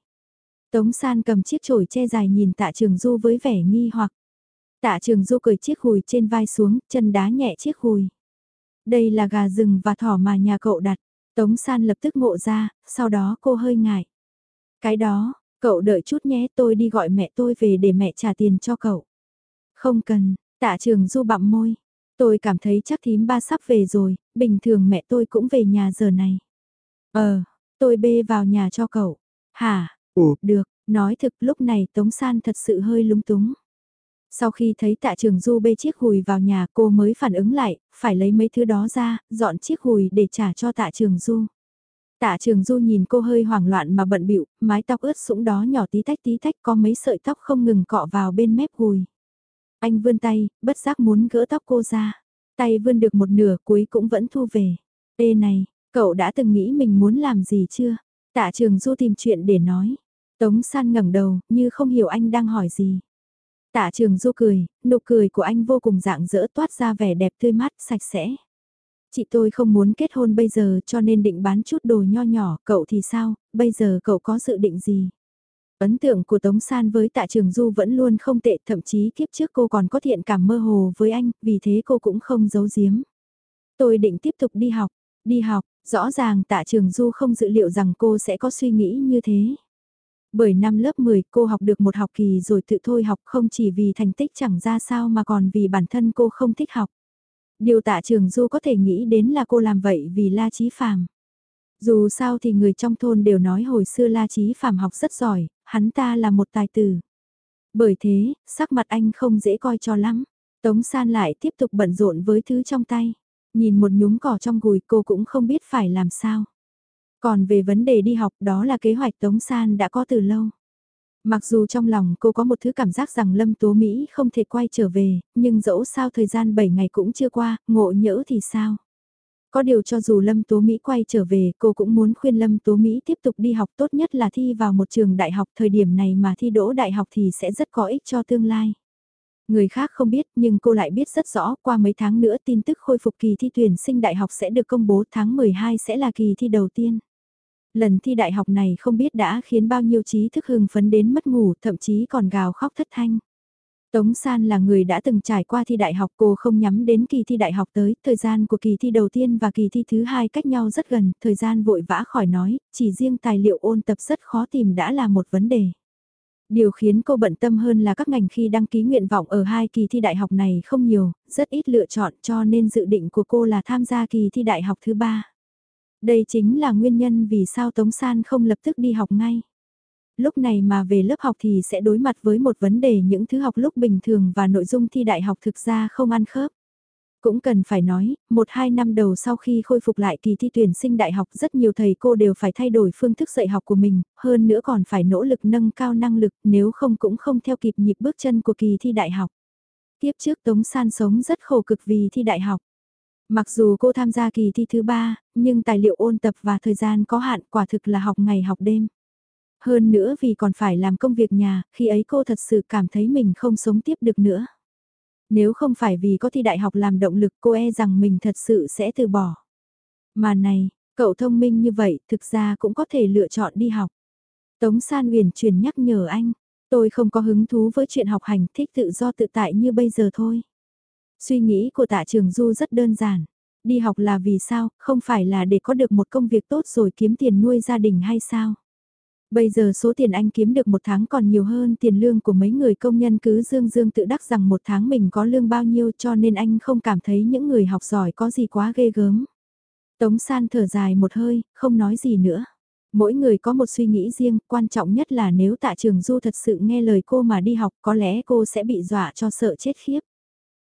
Tống San cầm chiếc chổi che dài nhìn tạ trường du với vẻ nghi hoặc. Tạ trường du cởi chiếc hùi trên vai xuống, chân đá nhẹ chiếc hùi. Đây là gà rừng và thỏ mà nhà cậu đặt. Tống San lập tức ngộ ra, sau đó cô hơi ngại. Cái đó, cậu đợi chút nhé tôi đi gọi mẹ tôi về để mẹ trả tiền cho cậu. Không cần, tạ trường du bặm môi. Tôi cảm thấy chắc thím ba sắp về rồi, bình thường mẹ tôi cũng về nhà giờ này. Ờ, tôi bê vào nhà cho cậu. Hả? Ồ, được, nói thực lúc này Tống San thật sự hơi lúng túng. Sau khi thấy tạ trường du bê chiếc hùi vào nhà cô mới phản ứng lại, phải lấy mấy thứ đó ra, dọn chiếc hùi để trả cho tạ trường du. Tạ trường du nhìn cô hơi hoảng loạn mà bận bịu mái tóc ướt sũng đó nhỏ tí tách tí tách có mấy sợi tóc không ngừng cọ vào bên mép hùi. Anh vươn tay, bất giác muốn gỡ tóc cô ra. Tay vươn được một nửa cuối cũng vẫn thu về. Ê này, cậu đã từng nghĩ mình muốn làm gì chưa? Tạ trường du tìm chuyện để nói. Tống san ngẩng đầu, như không hiểu anh đang hỏi gì. Tạ trường du cười, nụ cười của anh vô cùng dạng dỡ toát ra vẻ đẹp tươi mát, sạch sẽ. Chị tôi không muốn kết hôn bây giờ cho nên định bán chút đồ nho nhỏ, cậu thì sao, bây giờ cậu có dự định gì? Ấn tượng của Tống San với tạ trường du vẫn luôn không tệ, thậm chí kiếp trước cô còn có thiện cảm mơ hồ với anh, vì thế cô cũng không giấu giếm. Tôi định tiếp tục đi học, đi học, rõ ràng tạ trường du không dự liệu rằng cô sẽ có suy nghĩ như thế. Bởi năm lớp 10 cô học được một học kỳ rồi tự thôi học không chỉ vì thành tích chẳng ra sao mà còn vì bản thân cô không thích học. Điều tạ trường Du có thể nghĩ đến là cô làm vậy vì La Chí Phàm. Dù sao thì người trong thôn đều nói hồi xưa La Chí Phàm học rất giỏi, hắn ta là một tài tử. Bởi thế, sắc mặt anh không dễ coi cho lắm. Tống San lại tiếp tục bận rộn với thứ trong tay. Nhìn một nhúm cỏ trong gùi cô cũng không biết phải làm sao. Còn về vấn đề đi học đó là kế hoạch Tống San đã có từ lâu. Mặc dù trong lòng cô có một thứ cảm giác rằng Lâm Tố Mỹ không thể quay trở về, nhưng dẫu sao thời gian 7 ngày cũng chưa qua, ngộ nhỡ thì sao? Có điều cho dù Lâm Tố Mỹ quay trở về, cô cũng muốn khuyên Lâm Tố Mỹ tiếp tục đi học tốt nhất là thi vào một trường đại học thời điểm này mà thi đỗ đại học thì sẽ rất có ích cho tương lai. Người khác không biết nhưng cô lại biết rất rõ qua mấy tháng nữa tin tức khôi phục kỳ thi tuyển sinh đại học sẽ được công bố tháng 12 sẽ là kỳ thi đầu tiên. Lần thi đại học này không biết đã khiến bao nhiêu trí thức hưng phấn đến mất ngủ thậm chí còn gào khóc thất thanh. Tống San là người đã từng trải qua thi đại học cô không nhắm đến kỳ thi đại học tới, thời gian của kỳ thi đầu tiên và kỳ thi thứ hai cách nhau rất gần, thời gian vội vã khỏi nói, chỉ riêng tài liệu ôn tập rất khó tìm đã là một vấn đề. Điều khiến cô bận tâm hơn là các ngành khi đăng ký nguyện vọng ở hai kỳ thi đại học này không nhiều, rất ít lựa chọn cho nên dự định của cô là tham gia kỳ thi đại học thứ ba. Đây chính là nguyên nhân vì sao Tống San không lập tức đi học ngay. Lúc này mà về lớp học thì sẽ đối mặt với một vấn đề những thứ học lúc bình thường và nội dung thi đại học thực ra không ăn khớp. Cũng cần phải nói, một hai năm đầu sau khi khôi phục lại kỳ thi tuyển sinh đại học rất nhiều thầy cô đều phải thay đổi phương thức dạy học của mình, hơn nữa còn phải nỗ lực nâng cao năng lực nếu không cũng không theo kịp nhịp bước chân của kỳ thi đại học. Tiếp trước Tống San sống rất khổ cực vì thi đại học. Mặc dù cô tham gia kỳ thi thứ ba, nhưng tài liệu ôn tập và thời gian có hạn quả thực là học ngày học đêm. Hơn nữa vì còn phải làm công việc nhà, khi ấy cô thật sự cảm thấy mình không sống tiếp được nữa. Nếu không phải vì có thi đại học làm động lực cô e rằng mình thật sự sẽ từ bỏ. Mà này, cậu thông minh như vậy thực ra cũng có thể lựa chọn đi học. Tống San Huyền truyền nhắc nhở anh, tôi không có hứng thú với chuyện học hành thích tự do tự tại như bây giờ thôi. Suy nghĩ của tạ trường Du rất đơn giản. Đi học là vì sao, không phải là để có được một công việc tốt rồi kiếm tiền nuôi gia đình hay sao? Bây giờ số tiền anh kiếm được một tháng còn nhiều hơn tiền lương của mấy người công nhân cứ dương dương tự đắc rằng một tháng mình có lương bao nhiêu cho nên anh không cảm thấy những người học giỏi có gì quá ghê gớm. Tống san thở dài một hơi, không nói gì nữa. Mỗi người có một suy nghĩ riêng, quan trọng nhất là nếu tạ trường du thật sự nghe lời cô mà đi học có lẽ cô sẽ bị dọa cho sợ chết khiếp.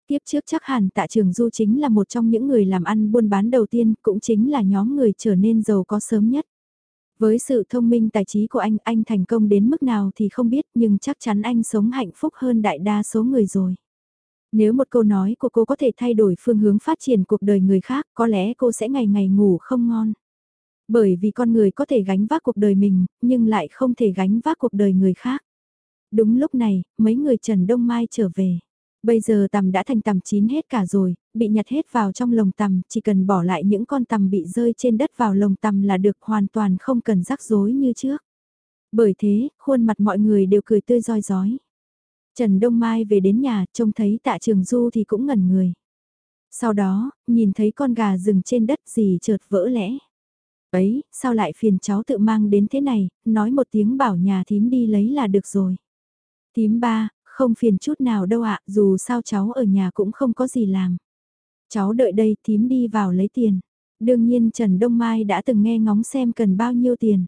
Tiếp trước chắc hẳn tạ trường du chính là một trong những người làm ăn buôn bán đầu tiên, cũng chính là nhóm người trở nên giàu có sớm nhất. Với sự thông minh tài trí của anh, anh thành công đến mức nào thì không biết nhưng chắc chắn anh sống hạnh phúc hơn đại đa số người rồi. Nếu một câu nói của cô có thể thay đổi phương hướng phát triển cuộc đời người khác, có lẽ cô sẽ ngày ngày ngủ không ngon. Bởi vì con người có thể gánh vác cuộc đời mình, nhưng lại không thể gánh vác cuộc đời người khác. Đúng lúc này, mấy người Trần Đông Mai trở về. Bây giờ tằm đã thành tằm chín hết cả rồi, bị nhặt hết vào trong lồng tằm, chỉ cần bỏ lại những con tằm bị rơi trên đất vào lồng tằm là được hoàn toàn không cần rắc rối như trước. Bởi thế, khuôn mặt mọi người đều cười tươi roi rói. Trần Đông Mai về đến nhà, trông thấy tạ trường du thì cũng ngẩn người. Sau đó, nhìn thấy con gà rừng trên đất gì chợt vỡ lẽ. Ấy, sao lại phiền cháu tự mang đến thế này, nói một tiếng bảo nhà thím đi lấy là được rồi. Thím ba, không phiền chút nào đâu ạ, dù sao cháu ở nhà cũng không có gì làm. Cháu đợi đây thím đi vào lấy tiền. Đương nhiên Trần Đông Mai đã từng nghe ngóng xem cần bao nhiêu tiền.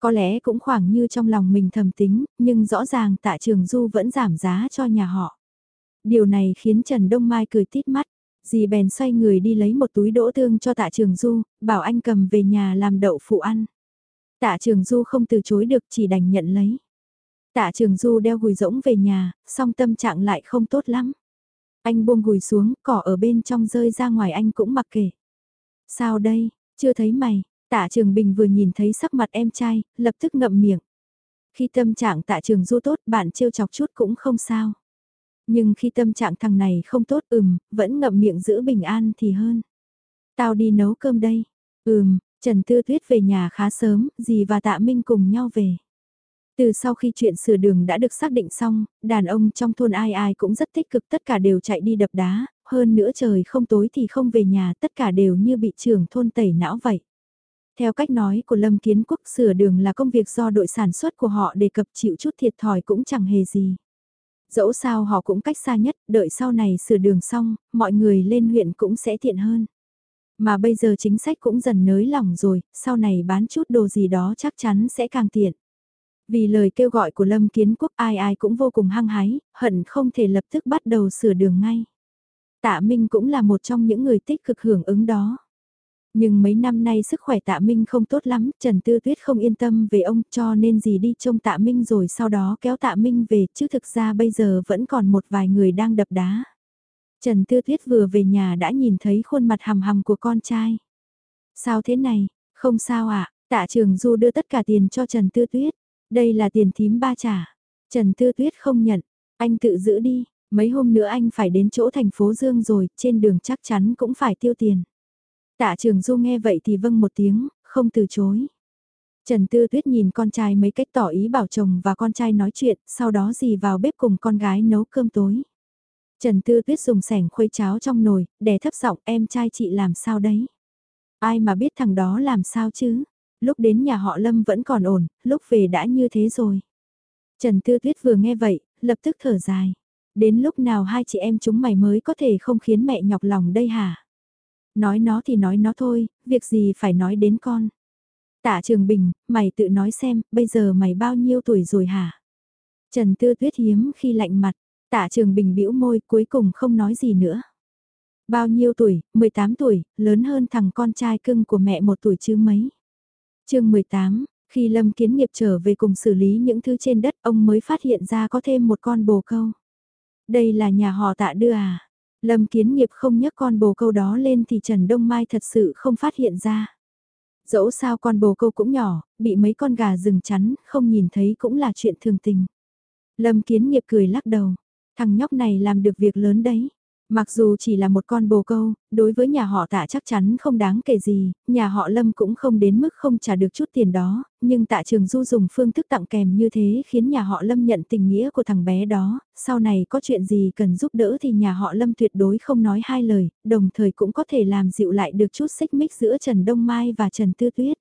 Có lẽ cũng khoảng như trong lòng mình thầm tính, nhưng rõ ràng tạ trường du vẫn giảm giá cho nhà họ. Điều này khiến Trần Đông Mai cười tít mắt, dì bèn xoay người đi lấy một túi đỗ tương cho tạ trường du, bảo anh cầm về nhà làm đậu phụ ăn. Tạ trường du không từ chối được chỉ đành nhận lấy. Tạ trường du đeo gùi rỗng về nhà, song tâm trạng lại không tốt lắm. Anh buông gùi xuống, cỏ ở bên trong rơi ra ngoài anh cũng mặc kệ. Sao đây, chưa thấy mày, tạ trường bình vừa nhìn thấy sắc mặt em trai, lập tức ngậm miệng. Khi tâm trạng tạ trường du tốt bạn trêu chọc chút cũng không sao. Nhưng khi tâm trạng thằng này không tốt ừm, vẫn ngậm miệng giữ bình an thì hơn. Tao đi nấu cơm đây. Ừm, Trần Tư Tuyết về nhà khá sớm, dì và tạ Minh cùng nhau về. Từ sau khi chuyện sửa đường đã được xác định xong, đàn ông trong thôn ai ai cũng rất tích cực tất cả đều chạy đi đập đá, hơn nữa trời không tối thì không về nhà tất cả đều như bị trưởng thôn tẩy não vậy. Theo cách nói của Lâm Kiến Quốc sửa đường là công việc do đội sản xuất của họ đề cập chịu chút thiệt thòi cũng chẳng hề gì. Dẫu sao họ cũng cách xa nhất, đợi sau này sửa đường xong, mọi người lên huyện cũng sẽ tiện hơn. Mà bây giờ chính sách cũng dần nới lỏng rồi, sau này bán chút đồ gì đó chắc chắn sẽ càng tiện. Vì lời kêu gọi của Lâm Kiến Quốc ai ai cũng vô cùng hăng hái, hận không thể lập tức bắt đầu sửa đường ngay. Tạ Minh cũng là một trong những người tích cực hưởng ứng đó. Nhưng mấy năm nay sức khỏe Tạ Minh không tốt lắm, Trần Tư Tuyết không yên tâm về ông cho nên gì đi trông Tạ Minh rồi sau đó kéo Tạ Minh về chứ thực ra bây giờ vẫn còn một vài người đang đập đá. Trần Tư Tuyết vừa về nhà đã nhìn thấy khuôn mặt hầm hầm của con trai. Sao thế này, không sao ạ, tạ trường Du đưa tất cả tiền cho Trần Tư Tuyết. Đây là tiền thím ba trả. Trần Tư Tuyết không nhận, anh tự giữ đi, mấy hôm nữa anh phải đến chỗ thành phố Dương rồi, trên đường chắc chắn cũng phải tiêu tiền. Tạ trường Du nghe vậy thì vâng một tiếng, không từ chối. Trần Tư Tuyết nhìn con trai mấy cách tỏ ý bảo chồng và con trai nói chuyện, sau đó dì vào bếp cùng con gái nấu cơm tối. Trần Tư Tuyết dùng sẻng khuấy cháo trong nồi, đè thấp giọng em trai chị làm sao đấy. Ai mà biết thằng đó làm sao chứ, lúc đến nhà họ Lâm vẫn còn ổn, lúc về đã như thế rồi. Trần Tư Tuyết vừa nghe vậy, lập tức thở dài. Đến lúc nào hai chị em chúng mày mới có thể không khiến mẹ nhọc lòng đây hả? Nói nó thì nói nó thôi, việc gì phải nói đến con. Tạ Trường Bình, mày tự nói xem, bây giờ mày bao nhiêu tuổi rồi hả? Trần Tư Tuyết hiếm khi lạnh mặt, Tạ Trường Bình bĩu môi cuối cùng không nói gì nữa. Bao nhiêu tuổi, 18 tuổi, lớn hơn thằng con trai cưng của mẹ một tuổi chứ mấy chương 18, khi Lâm Kiến Nghiệp trở về cùng xử lý những thứ trên đất ông mới phát hiện ra có thêm một con bồ câu. Đây là nhà họ tạ đưa à? Lâm Kiến Nghiệp không nhấc con bồ câu đó lên thì Trần Đông Mai thật sự không phát hiện ra. Dẫu sao con bồ câu cũng nhỏ, bị mấy con gà rừng chắn, không nhìn thấy cũng là chuyện thường tình. Lâm Kiến Nghiệp cười lắc đầu, thằng nhóc này làm được việc lớn đấy. Mặc dù chỉ là một con bồ câu, đối với nhà họ tạ chắc chắn không đáng kể gì, nhà họ Lâm cũng không đến mức không trả được chút tiền đó, nhưng tạ trường du dùng phương thức tặng kèm như thế khiến nhà họ Lâm nhận tình nghĩa của thằng bé đó, sau này có chuyện gì cần giúp đỡ thì nhà họ Lâm tuyệt đối không nói hai lời, đồng thời cũng có thể làm dịu lại được chút xích mích giữa Trần Đông Mai và Trần Tư Tuyết.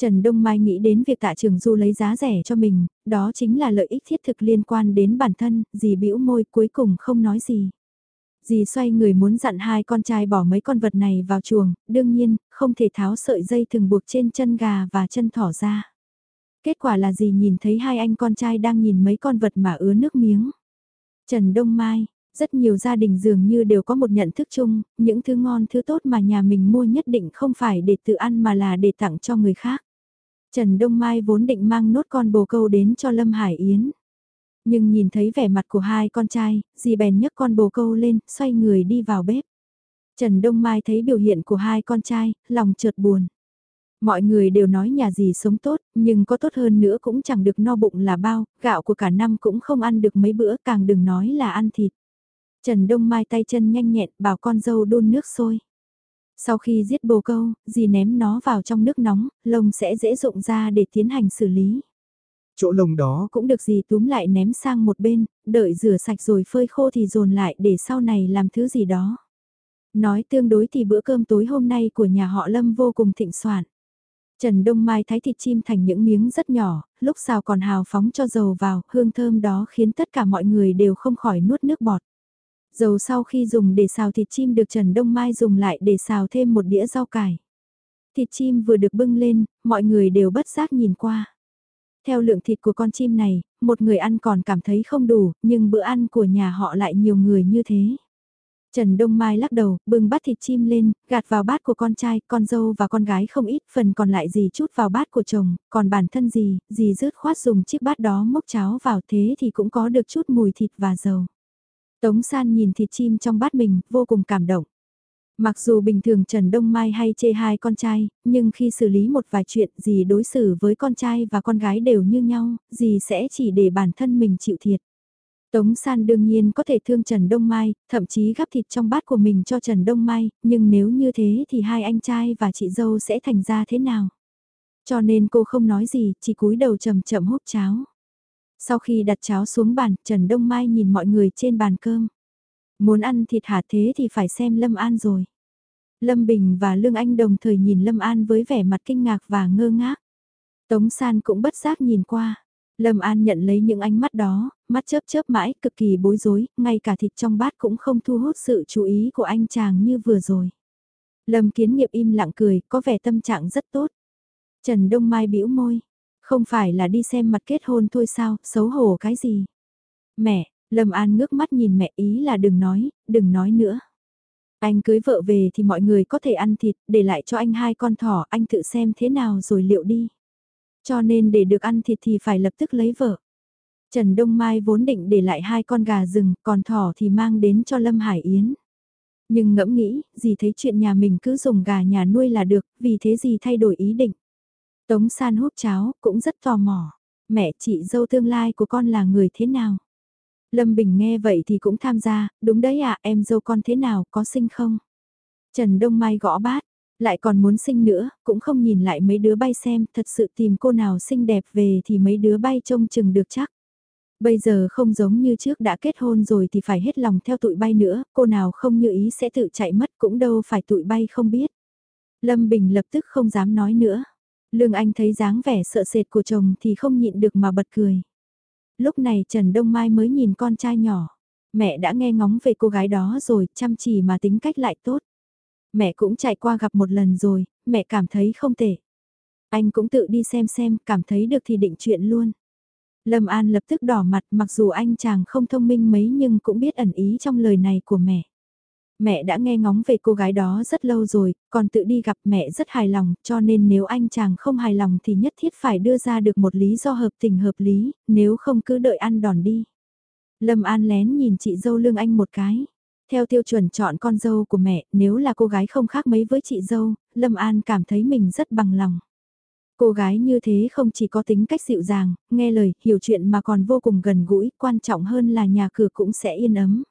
Trần Đông Mai nghĩ đến việc tạ trường du lấy giá rẻ cho mình, đó chính là lợi ích thiết thực liên quan đến bản thân, dì bĩu môi cuối cùng không nói gì. Dì xoay người muốn dặn hai con trai bỏ mấy con vật này vào chuồng, đương nhiên, không thể tháo sợi dây thường buộc trên chân gà và chân thỏ ra. Kết quả là dì nhìn thấy hai anh con trai đang nhìn mấy con vật mà ứa nước miếng. Trần Đông Mai, rất nhiều gia đình dường như đều có một nhận thức chung, những thứ ngon thứ tốt mà nhà mình mua nhất định không phải để tự ăn mà là để tặng cho người khác. Trần Đông Mai vốn định mang nốt con bồ câu đến cho Lâm Hải Yến. Nhưng nhìn thấy vẻ mặt của hai con trai, dì bèn nhấc con bồ câu lên, xoay người đi vào bếp. Trần Đông Mai thấy biểu hiện của hai con trai, lòng chợt buồn. Mọi người đều nói nhà gì sống tốt, nhưng có tốt hơn nữa cũng chẳng được no bụng là bao, gạo của cả năm cũng không ăn được mấy bữa càng đừng nói là ăn thịt. Trần Đông Mai tay chân nhanh nhẹn bảo con dâu đun nước sôi. Sau khi giết bồ câu, dì ném nó vào trong nước nóng, lông sẽ dễ rụng ra để tiến hành xử lý. Chỗ lông đó cũng được dì túm lại ném sang một bên, đợi rửa sạch rồi phơi khô thì dồn lại để sau này làm thứ gì đó. Nói tương đối thì bữa cơm tối hôm nay của nhà họ Lâm vô cùng thịnh soạn. Trần Đông Mai thái thịt chim thành những miếng rất nhỏ, lúc xào còn hào phóng cho dầu vào, hương thơm đó khiến tất cả mọi người đều không khỏi nuốt nước bọt. Dầu sau khi dùng để xào thịt chim được Trần Đông Mai dùng lại để xào thêm một đĩa rau cải. Thịt chim vừa được bưng lên, mọi người đều bất giác nhìn qua. Theo lượng thịt của con chim này, một người ăn còn cảm thấy không đủ, nhưng bữa ăn của nhà họ lại nhiều người như thế. Trần Đông Mai lắc đầu, bưng bát thịt chim lên, gạt vào bát của con trai, con dâu và con gái không ít, phần còn lại gì chút vào bát của chồng, còn bản thân gì, gì rớt khoát dùng chiếc bát đó mốc cháo vào thế thì cũng có được chút mùi thịt và dầu. Tống San nhìn thịt chim trong bát mình, vô cùng cảm động. Mặc dù bình thường Trần Đông Mai hay chê hai con trai, nhưng khi xử lý một vài chuyện gì đối xử với con trai và con gái đều như nhau, gì sẽ chỉ để bản thân mình chịu thiệt. Tống San đương nhiên có thể thương Trần Đông Mai, thậm chí gắp thịt trong bát của mình cho Trần Đông Mai, nhưng nếu như thế thì hai anh trai và chị dâu sẽ thành ra thế nào? Cho nên cô không nói gì, chỉ cúi đầu chậm chậm hút cháo. Sau khi đặt cháo xuống bàn, Trần Đông Mai nhìn mọi người trên bàn cơm. Muốn ăn thịt hả thế thì phải xem Lâm An rồi. Lâm Bình và Lương Anh đồng thời nhìn Lâm An với vẻ mặt kinh ngạc và ngơ ngác. Tống San cũng bất giác nhìn qua. Lâm An nhận lấy những ánh mắt đó, mắt chớp chớp mãi, cực kỳ bối rối, ngay cả thịt trong bát cũng không thu hút sự chú ý của anh chàng như vừa rồi. Lâm Kiến Nghiệp im lặng cười, có vẻ tâm trạng rất tốt. Trần Đông Mai bĩu môi, không phải là đi xem mặt kết hôn thôi sao, xấu hổ cái gì. Mẹ, Lâm An ngước mắt nhìn mẹ ý là đừng nói, đừng nói nữa. Anh cưới vợ về thì mọi người có thể ăn thịt, để lại cho anh hai con thỏ, anh tự xem thế nào rồi liệu đi. Cho nên để được ăn thịt thì phải lập tức lấy vợ. Trần Đông Mai vốn định để lại hai con gà rừng, còn thỏ thì mang đến cho Lâm Hải Yến. Nhưng ngẫm nghĩ, gì thấy chuyện nhà mình cứ dùng gà nhà nuôi là được, vì thế gì thay đổi ý định. Tống san hút cháo, cũng rất tò mò. Mẹ chị dâu tương lai của con là người thế nào? Lâm Bình nghe vậy thì cũng tham gia, đúng đấy à, em dâu con thế nào, có sinh không? Trần Đông Mai gõ bát, lại còn muốn sinh nữa, cũng không nhìn lại mấy đứa bay xem, thật sự tìm cô nào xinh đẹp về thì mấy đứa bay trông chừng được chắc. Bây giờ không giống như trước đã kết hôn rồi thì phải hết lòng theo tụi bay nữa, cô nào không như ý sẽ tự chạy mất cũng đâu phải tụi bay không biết. Lâm Bình lập tức không dám nói nữa. Lương Anh thấy dáng vẻ sợ sệt của chồng thì không nhịn được mà bật cười. Lúc này Trần Đông Mai mới nhìn con trai nhỏ. Mẹ đã nghe ngóng về cô gái đó rồi, chăm chỉ mà tính cách lại tốt. Mẹ cũng chạy qua gặp một lần rồi, mẹ cảm thấy không tệ. Anh cũng tự đi xem xem, cảm thấy được thì định chuyện luôn. Lâm An lập tức đỏ mặt mặc dù anh chàng không thông minh mấy nhưng cũng biết ẩn ý trong lời này của mẹ. Mẹ đã nghe ngóng về cô gái đó rất lâu rồi, còn tự đi gặp mẹ rất hài lòng, cho nên nếu anh chàng không hài lòng thì nhất thiết phải đưa ra được một lý do hợp tình hợp lý, nếu không cứ đợi ăn đòn đi. Lâm An lén nhìn chị dâu lương anh một cái. Theo tiêu chuẩn chọn con dâu của mẹ, nếu là cô gái không khác mấy với chị dâu, Lâm An cảm thấy mình rất bằng lòng. Cô gái như thế không chỉ có tính cách dịu dàng, nghe lời, hiểu chuyện mà còn vô cùng gần gũi, quan trọng hơn là nhà cửa cũng sẽ yên ấm.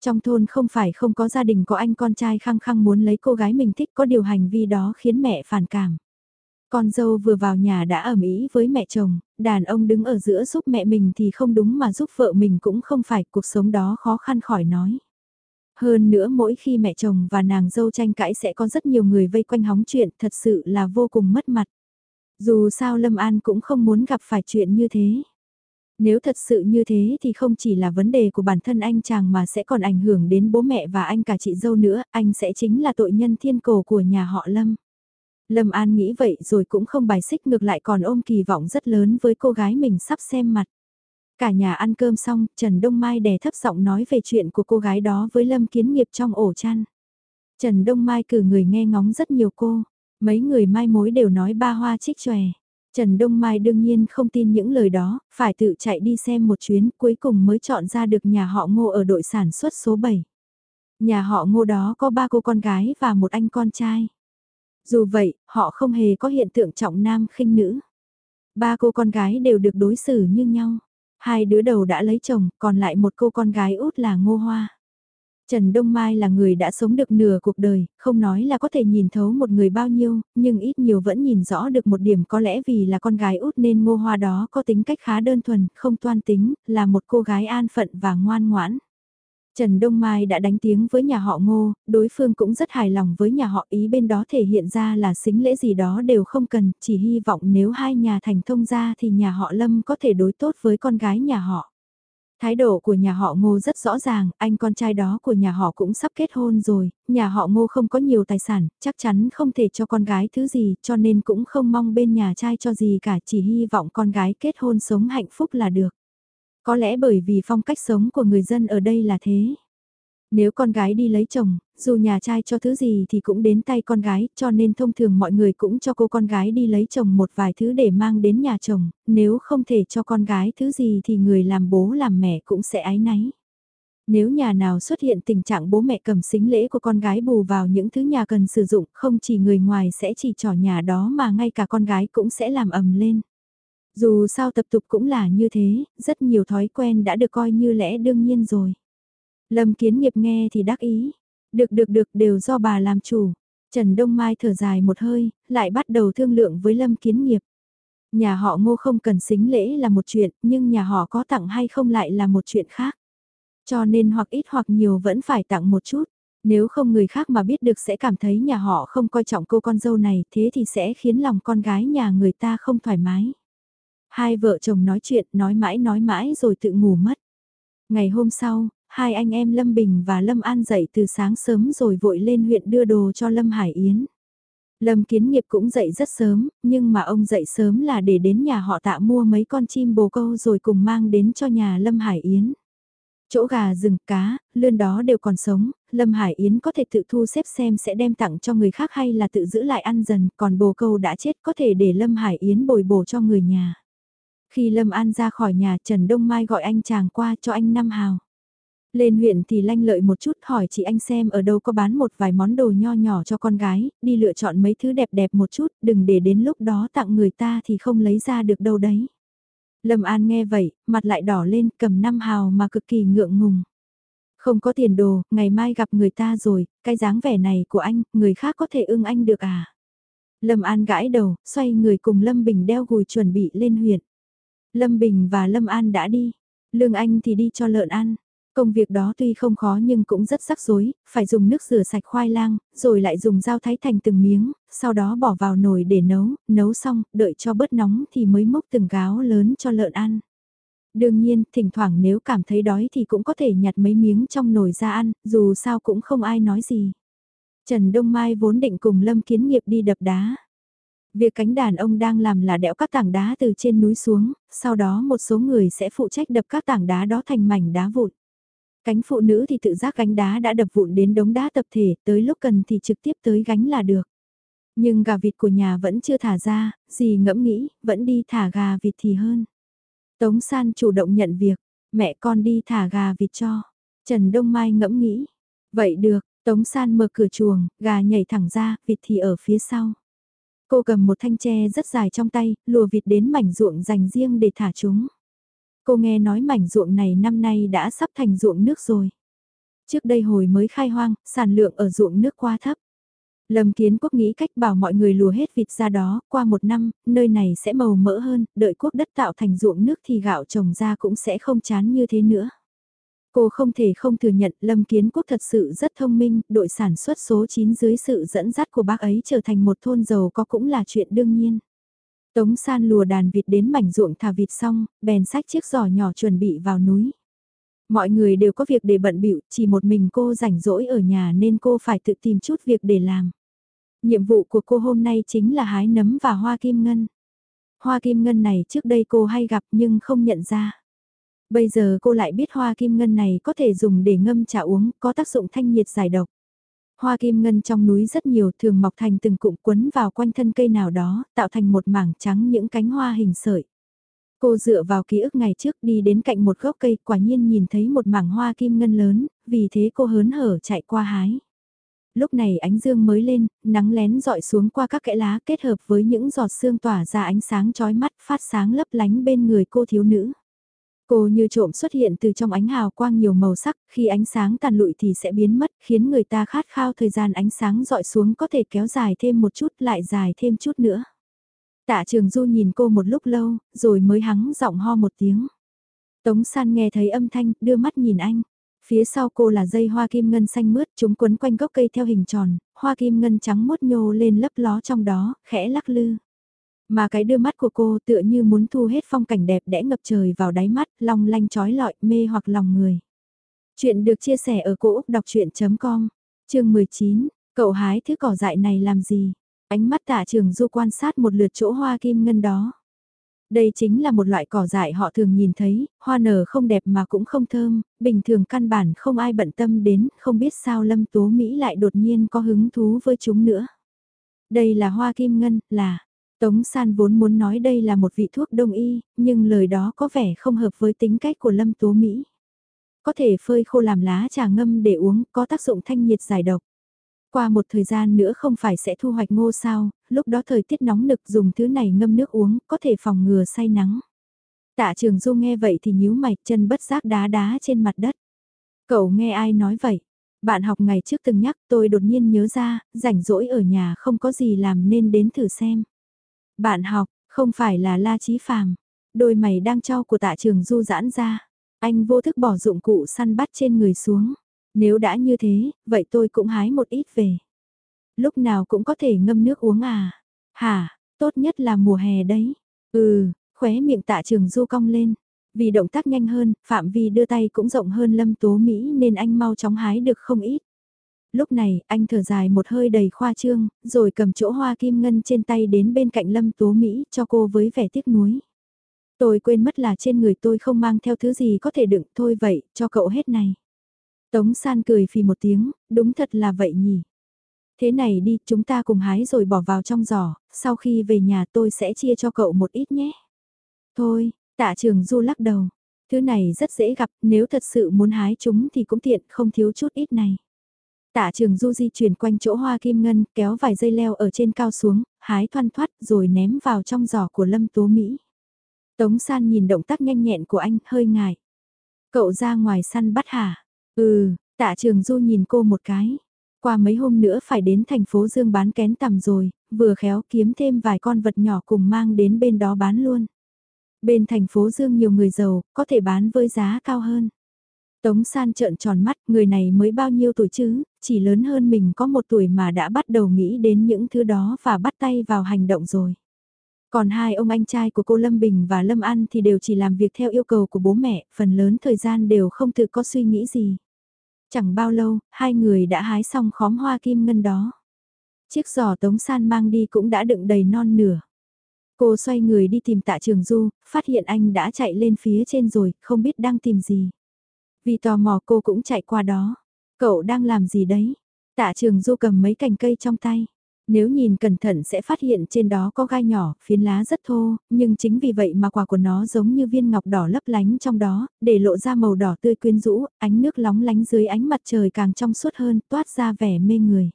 Trong thôn không phải không có gia đình có anh con trai khăng khăng muốn lấy cô gái mình thích có điều hành vi đó khiến mẹ phản cảm. Con dâu vừa vào nhà đã ở ý với mẹ chồng, đàn ông đứng ở giữa giúp mẹ mình thì không đúng mà giúp vợ mình cũng không phải cuộc sống đó khó khăn khỏi nói. Hơn nữa mỗi khi mẹ chồng và nàng dâu tranh cãi sẽ có rất nhiều người vây quanh hóng chuyện thật sự là vô cùng mất mặt. Dù sao Lâm An cũng không muốn gặp phải chuyện như thế. Nếu thật sự như thế thì không chỉ là vấn đề của bản thân anh chàng mà sẽ còn ảnh hưởng đến bố mẹ và anh cả chị dâu nữa, anh sẽ chính là tội nhân thiên cổ của nhà họ Lâm. Lâm An nghĩ vậy rồi cũng không bài xích ngược lại còn ôm kỳ vọng rất lớn với cô gái mình sắp xem mặt. Cả nhà ăn cơm xong, Trần Đông Mai đè thấp giọng nói về chuyện của cô gái đó với Lâm Kiến Nghiệp trong ổ chăn. Trần Đông Mai cử người nghe ngóng rất nhiều cô, mấy người mai mối đều nói ba hoa trích chòe. Trần Đông Mai đương nhiên không tin những lời đó, phải tự chạy đi xem một chuyến cuối cùng mới chọn ra được nhà họ ngô ở đội sản xuất số 7. Nhà họ ngô đó có ba cô con gái và một anh con trai. Dù vậy, họ không hề có hiện tượng trọng nam khinh nữ. Ba cô con gái đều được đối xử như nhau. Hai đứa đầu đã lấy chồng, còn lại một cô con gái út là Ngô Hoa. Trần Đông Mai là người đã sống được nửa cuộc đời, không nói là có thể nhìn thấu một người bao nhiêu, nhưng ít nhiều vẫn nhìn rõ được một điểm có lẽ vì là con gái út nên Ngô Hoa đó có tính cách khá đơn thuần, không toan tính, là một cô gái an phận và ngoan ngoãn. Trần Đông Mai đã đánh tiếng với nhà họ Ngô, đối phương cũng rất hài lòng với nhà họ ý bên đó thể hiện ra là xính lễ gì đó đều không cần, chỉ hy vọng nếu hai nhà thành thông ra thì nhà họ Lâm có thể đối tốt với con gái nhà họ. Thái độ của nhà họ Ngô rất rõ ràng, anh con trai đó của nhà họ cũng sắp kết hôn rồi, nhà họ Ngô không có nhiều tài sản, chắc chắn không thể cho con gái thứ gì, cho nên cũng không mong bên nhà trai cho gì cả, chỉ hy vọng con gái kết hôn sống hạnh phúc là được. Có lẽ bởi vì phong cách sống của người dân ở đây là thế. Nếu con gái đi lấy chồng, dù nhà trai cho thứ gì thì cũng đến tay con gái, cho nên thông thường mọi người cũng cho cô con gái đi lấy chồng một vài thứ để mang đến nhà chồng, nếu không thể cho con gái thứ gì thì người làm bố làm mẹ cũng sẽ ái náy. Nếu nhà nào xuất hiện tình trạng bố mẹ cầm xính lễ của con gái bù vào những thứ nhà cần sử dụng, không chỉ người ngoài sẽ chỉ trỏ nhà đó mà ngay cả con gái cũng sẽ làm ầm lên. Dù sao tập tục cũng là như thế, rất nhiều thói quen đã được coi như lẽ đương nhiên rồi. Lâm kiến nghiệp nghe thì đắc ý. Được được được đều do bà làm chủ. Trần Đông Mai thở dài một hơi, lại bắt đầu thương lượng với Lâm kiến nghiệp. Nhà họ ngô không cần xính lễ là một chuyện, nhưng nhà họ có tặng hay không lại là một chuyện khác. Cho nên hoặc ít hoặc nhiều vẫn phải tặng một chút. Nếu không người khác mà biết được sẽ cảm thấy nhà họ không coi trọng cô con dâu này, thế thì sẽ khiến lòng con gái nhà người ta không thoải mái. Hai vợ chồng nói chuyện, nói mãi nói mãi rồi tự ngủ mất. Ngày hôm sau, hai anh em Lâm Bình và Lâm An dậy từ sáng sớm rồi vội lên huyện đưa đồ cho Lâm Hải Yến. Lâm Kiến Nghiệp cũng dậy rất sớm, nhưng mà ông dậy sớm là để đến nhà họ tạ mua mấy con chim bồ câu rồi cùng mang đến cho nhà Lâm Hải Yến. Chỗ gà rừng cá, lươn đó đều còn sống, Lâm Hải Yến có thể tự thu xếp xem sẽ đem tặng cho người khác hay là tự giữ lại ăn dần, còn bồ câu đã chết có thể để Lâm Hải Yến bồi bổ cho người nhà. Khi Lâm An ra khỏi nhà Trần Đông Mai gọi anh chàng qua cho anh năm hào. Lên huyện thì lanh lợi một chút hỏi chị anh xem ở đâu có bán một vài món đồ nho nhỏ cho con gái, đi lựa chọn mấy thứ đẹp đẹp một chút, đừng để đến lúc đó tặng người ta thì không lấy ra được đâu đấy. Lâm An nghe vậy, mặt lại đỏ lên cầm năm hào mà cực kỳ ngượng ngùng. Không có tiền đồ, ngày mai gặp người ta rồi, cái dáng vẻ này của anh, người khác có thể ưng anh được à? Lâm An gãi đầu, xoay người cùng Lâm Bình đeo gùi chuẩn bị lên huyện. Lâm Bình và Lâm An đã đi, Lương Anh thì đi cho lợn ăn. Công việc đó tuy không khó nhưng cũng rất rắc rối, phải dùng nước rửa sạch khoai lang, rồi lại dùng dao thái thành từng miếng, sau đó bỏ vào nồi để nấu, nấu xong, đợi cho bớt nóng thì mới mốc từng gáo lớn cho lợn ăn. Đương nhiên, thỉnh thoảng nếu cảm thấy đói thì cũng có thể nhặt mấy miếng trong nồi ra ăn, dù sao cũng không ai nói gì. Trần Đông Mai vốn định cùng Lâm Kiến Nghiệp đi đập đá. Việc cánh đàn ông đang làm là đẽo các tảng đá từ trên núi xuống, sau đó một số người sẽ phụ trách đập các tảng đá đó thành mảnh đá vụn. Cánh phụ nữ thì tự giác gánh đá đã đập vụn đến đống đá tập thể, tới lúc cần thì trực tiếp tới gánh là được. Nhưng gà vịt của nhà vẫn chưa thả ra, gì ngẫm nghĩ, vẫn đi thả gà vịt thì hơn. Tống San chủ động nhận việc, mẹ con đi thả gà vịt cho. Trần Đông Mai ngẫm nghĩ, vậy được, Tống San mở cửa chuồng, gà nhảy thẳng ra, vịt thì ở phía sau. Cô cầm một thanh tre rất dài trong tay, lùa vịt đến mảnh ruộng dành riêng để thả chúng. Cô nghe nói mảnh ruộng này năm nay đã sắp thành ruộng nước rồi. Trước đây hồi mới khai hoang, sản lượng ở ruộng nước quá thấp. Lâm Kiến Quốc nghĩ cách bảo mọi người lùa hết vịt ra đó, qua một năm, nơi này sẽ màu mỡ hơn, đợi quốc đất tạo thành ruộng nước thì gạo trồng ra cũng sẽ không chán như thế nữa. Cô không thể không thừa nhận Lâm Kiến Quốc thật sự rất thông minh, đội sản xuất số 9 dưới sự dẫn dắt của bác ấy trở thành một thôn giàu có cũng là chuyện đương nhiên. Tống san lùa đàn vịt đến mảnh ruộng thả vịt xong, bèn sách chiếc giỏ nhỏ chuẩn bị vào núi. Mọi người đều có việc để bận bịu, chỉ một mình cô rảnh rỗi ở nhà nên cô phải tự tìm chút việc để làm. Nhiệm vụ của cô hôm nay chính là hái nấm và hoa kim ngân. Hoa kim ngân này trước đây cô hay gặp nhưng không nhận ra. Bây giờ cô lại biết hoa kim ngân này có thể dùng để ngâm trà uống, có tác dụng thanh nhiệt giải độc. Hoa kim ngân trong núi rất nhiều thường mọc thành từng cụm quấn vào quanh thân cây nào đó, tạo thành một mảng trắng những cánh hoa hình sợi. Cô dựa vào ký ức ngày trước đi đến cạnh một gốc cây quả nhiên nhìn thấy một mảng hoa kim ngân lớn, vì thế cô hớn hở chạy qua hái. Lúc này ánh dương mới lên, nắng lén dọi xuống qua các kẽ lá kết hợp với những giọt sương tỏa ra ánh sáng chói mắt phát sáng lấp lánh bên người cô thiếu nữ. Cô như trộm xuất hiện từ trong ánh hào quang nhiều màu sắc, khi ánh sáng tàn lụi thì sẽ biến mất, khiến người ta khát khao thời gian ánh sáng dọi xuống có thể kéo dài thêm một chút lại dài thêm chút nữa. Tạ trường du nhìn cô một lúc lâu, rồi mới hắng giọng ho một tiếng. Tống san nghe thấy âm thanh, đưa mắt nhìn anh. Phía sau cô là dây hoa kim ngân xanh mướt, chúng quấn quanh gốc cây theo hình tròn, hoa kim ngân trắng mốt nhô lên lấp ló trong đó, khẽ lắc lư. Mà cái đưa mắt của cô tựa như muốn thu hết phong cảnh đẹp đẽ ngập trời vào đáy mắt, long lanh trói lọi, mê hoặc lòng người. Chuyện được chia sẻ ở cỗ đọc chuyện.com, chương 19, cậu hái thứ cỏ dại này làm gì? Ánh mắt tạ trường du quan sát một lượt chỗ hoa kim ngân đó. Đây chính là một loại cỏ dại họ thường nhìn thấy, hoa nở không đẹp mà cũng không thơm, bình thường căn bản không ai bận tâm đến, không biết sao Lâm Tố Mỹ lại đột nhiên có hứng thú với chúng nữa. Đây là hoa kim ngân, là, Tống San vốn muốn nói đây là một vị thuốc đông y, nhưng lời đó có vẻ không hợp với tính cách của Lâm Tố Mỹ. Có thể phơi khô làm lá trà ngâm để uống, có tác dụng thanh nhiệt giải độc. Qua một thời gian nữa không phải sẽ thu hoạch ngô sao, lúc đó thời tiết nóng nực dùng thứ này ngâm nước uống, có thể phòng ngừa say nắng. Tạ trường du nghe vậy thì nhíu mày chân bất giác đá đá trên mặt đất. Cậu nghe ai nói vậy? Bạn học ngày trước từng nhắc tôi đột nhiên nhớ ra, rảnh rỗi ở nhà không có gì làm nên đến thử xem. Bạn học, không phải là La Chí Phàm. Đôi mày đang cho của tạ trường du giãn ra. Anh vô thức bỏ dụng cụ săn bắt trên người xuống. Nếu đã như thế, vậy tôi cũng hái một ít về. Lúc nào cũng có thể ngâm nước uống à? Hả, tốt nhất là mùa hè đấy. Ừ, khóe miệng tạ trường du cong lên. Vì động tác nhanh hơn, phạm vi đưa tay cũng rộng hơn lâm tố Mỹ nên anh mau chóng hái được không ít lúc này anh thở dài một hơi đầy khoa trương, rồi cầm chỗ hoa kim ngân trên tay đến bên cạnh Lâm Tố Mỹ cho cô với vẻ tiếc nuối. Tôi quên mất là trên người tôi không mang theo thứ gì có thể đựng thôi vậy, cho cậu hết này. Tống San cười phì một tiếng, đúng thật là vậy nhỉ. Thế này đi, chúng ta cùng hái rồi bỏ vào trong giỏ, sau khi về nhà tôi sẽ chia cho cậu một ít nhé. Thôi, Tạ trường du lắc đầu. Thứ này rất dễ gặp, nếu thật sự muốn hái chúng thì cũng tiện, không thiếu chút ít này. Tạ trường du di chuyển quanh chỗ hoa kim ngân, kéo vài dây leo ở trên cao xuống, hái thoăn thoát rồi ném vào trong giỏ của Lâm Tố Mỹ. Tống San nhìn động tác nhanh nhẹn của anh, hơi ngại. Cậu ra ngoài săn bắt hả? Ừ, tạ trường du nhìn cô một cái. Qua mấy hôm nữa phải đến thành phố Dương bán kén tầm rồi, vừa khéo kiếm thêm vài con vật nhỏ cùng mang đến bên đó bán luôn. Bên thành phố Dương nhiều người giàu, có thể bán với giá cao hơn. Tống San trợn tròn mắt, người này mới bao nhiêu tuổi chứ, chỉ lớn hơn mình có một tuổi mà đã bắt đầu nghĩ đến những thứ đó và bắt tay vào hành động rồi. Còn hai ông anh trai của cô Lâm Bình và Lâm An thì đều chỉ làm việc theo yêu cầu của bố mẹ, phần lớn thời gian đều không tự có suy nghĩ gì. Chẳng bao lâu, hai người đã hái xong khóm hoa kim ngân đó. Chiếc giỏ Tống San mang đi cũng đã đựng đầy non nửa. Cô xoay người đi tìm tạ trường du, phát hiện anh đã chạy lên phía trên rồi, không biết đang tìm gì. Vì tò mò cô cũng chạy qua đó. Cậu đang làm gì đấy? Tạ trường du cầm mấy cành cây trong tay. Nếu nhìn cẩn thận sẽ phát hiện trên đó có gai nhỏ, phiến lá rất thô, nhưng chính vì vậy mà quả của nó giống như viên ngọc đỏ lấp lánh trong đó, để lộ ra màu đỏ tươi quyến rũ, ánh nước lóng lánh dưới ánh mặt trời càng trong suốt hơn, toát ra vẻ mê người.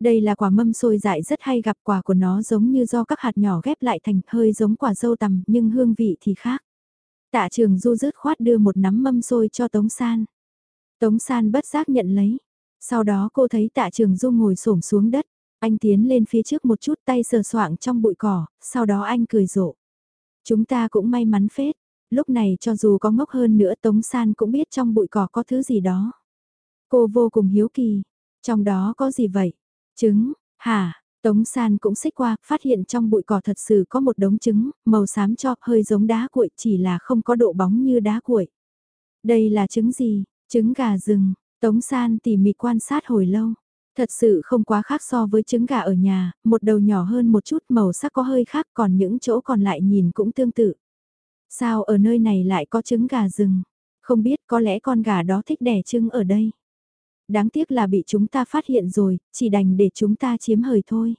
Đây là quả mâm xôi dại rất hay gặp quả của nó giống như do các hạt nhỏ ghép lại thành hơi giống quả dâu tằm nhưng hương vị thì khác. Tạ trường du rứt khoát đưa một nắm mâm xôi cho Tống San. Tống San bất giác nhận lấy. Sau đó cô thấy tạ trường du ngồi xổm xuống đất. Anh tiến lên phía trước một chút tay sờ soạng trong bụi cỏ, sau đó anh cười rộ. Chúng ta cũng may mắn phết. Lúc này cho dù có ngốc hơn nữa Tống San cũng biết trong bụi cỏ có thứ gì đó. Cô vô cùng hiếu kỳ. Trong đó có gì vậy? Trứng, hả? Tống San cũng xích qua, phát hiện trong bụi cỏ thật sự có một đống trứng, màu xám cho, hơi giống đá cuội, chỉ là không có độ bóng như đá cuội. Đây là trứng gì? Trứng gà rừng. Tống San tỉ mỉ quan sát hồi lâu. Thật sự không quá khác so với trứng gà ở nhà, một đầu nhỏ hơn một chút màu sắc có hơi khác còn những chỗ còn lại nhìn cũng tương tự. Sao ở nơi này lại có trứng gà rừng? Không biết có lẽ con gà đó thích đẻ trứng ở đây. Đáng tiếc là bị chúng ta phát hiện rồi, chỉ đành để chúng ta chiếm hời thôi.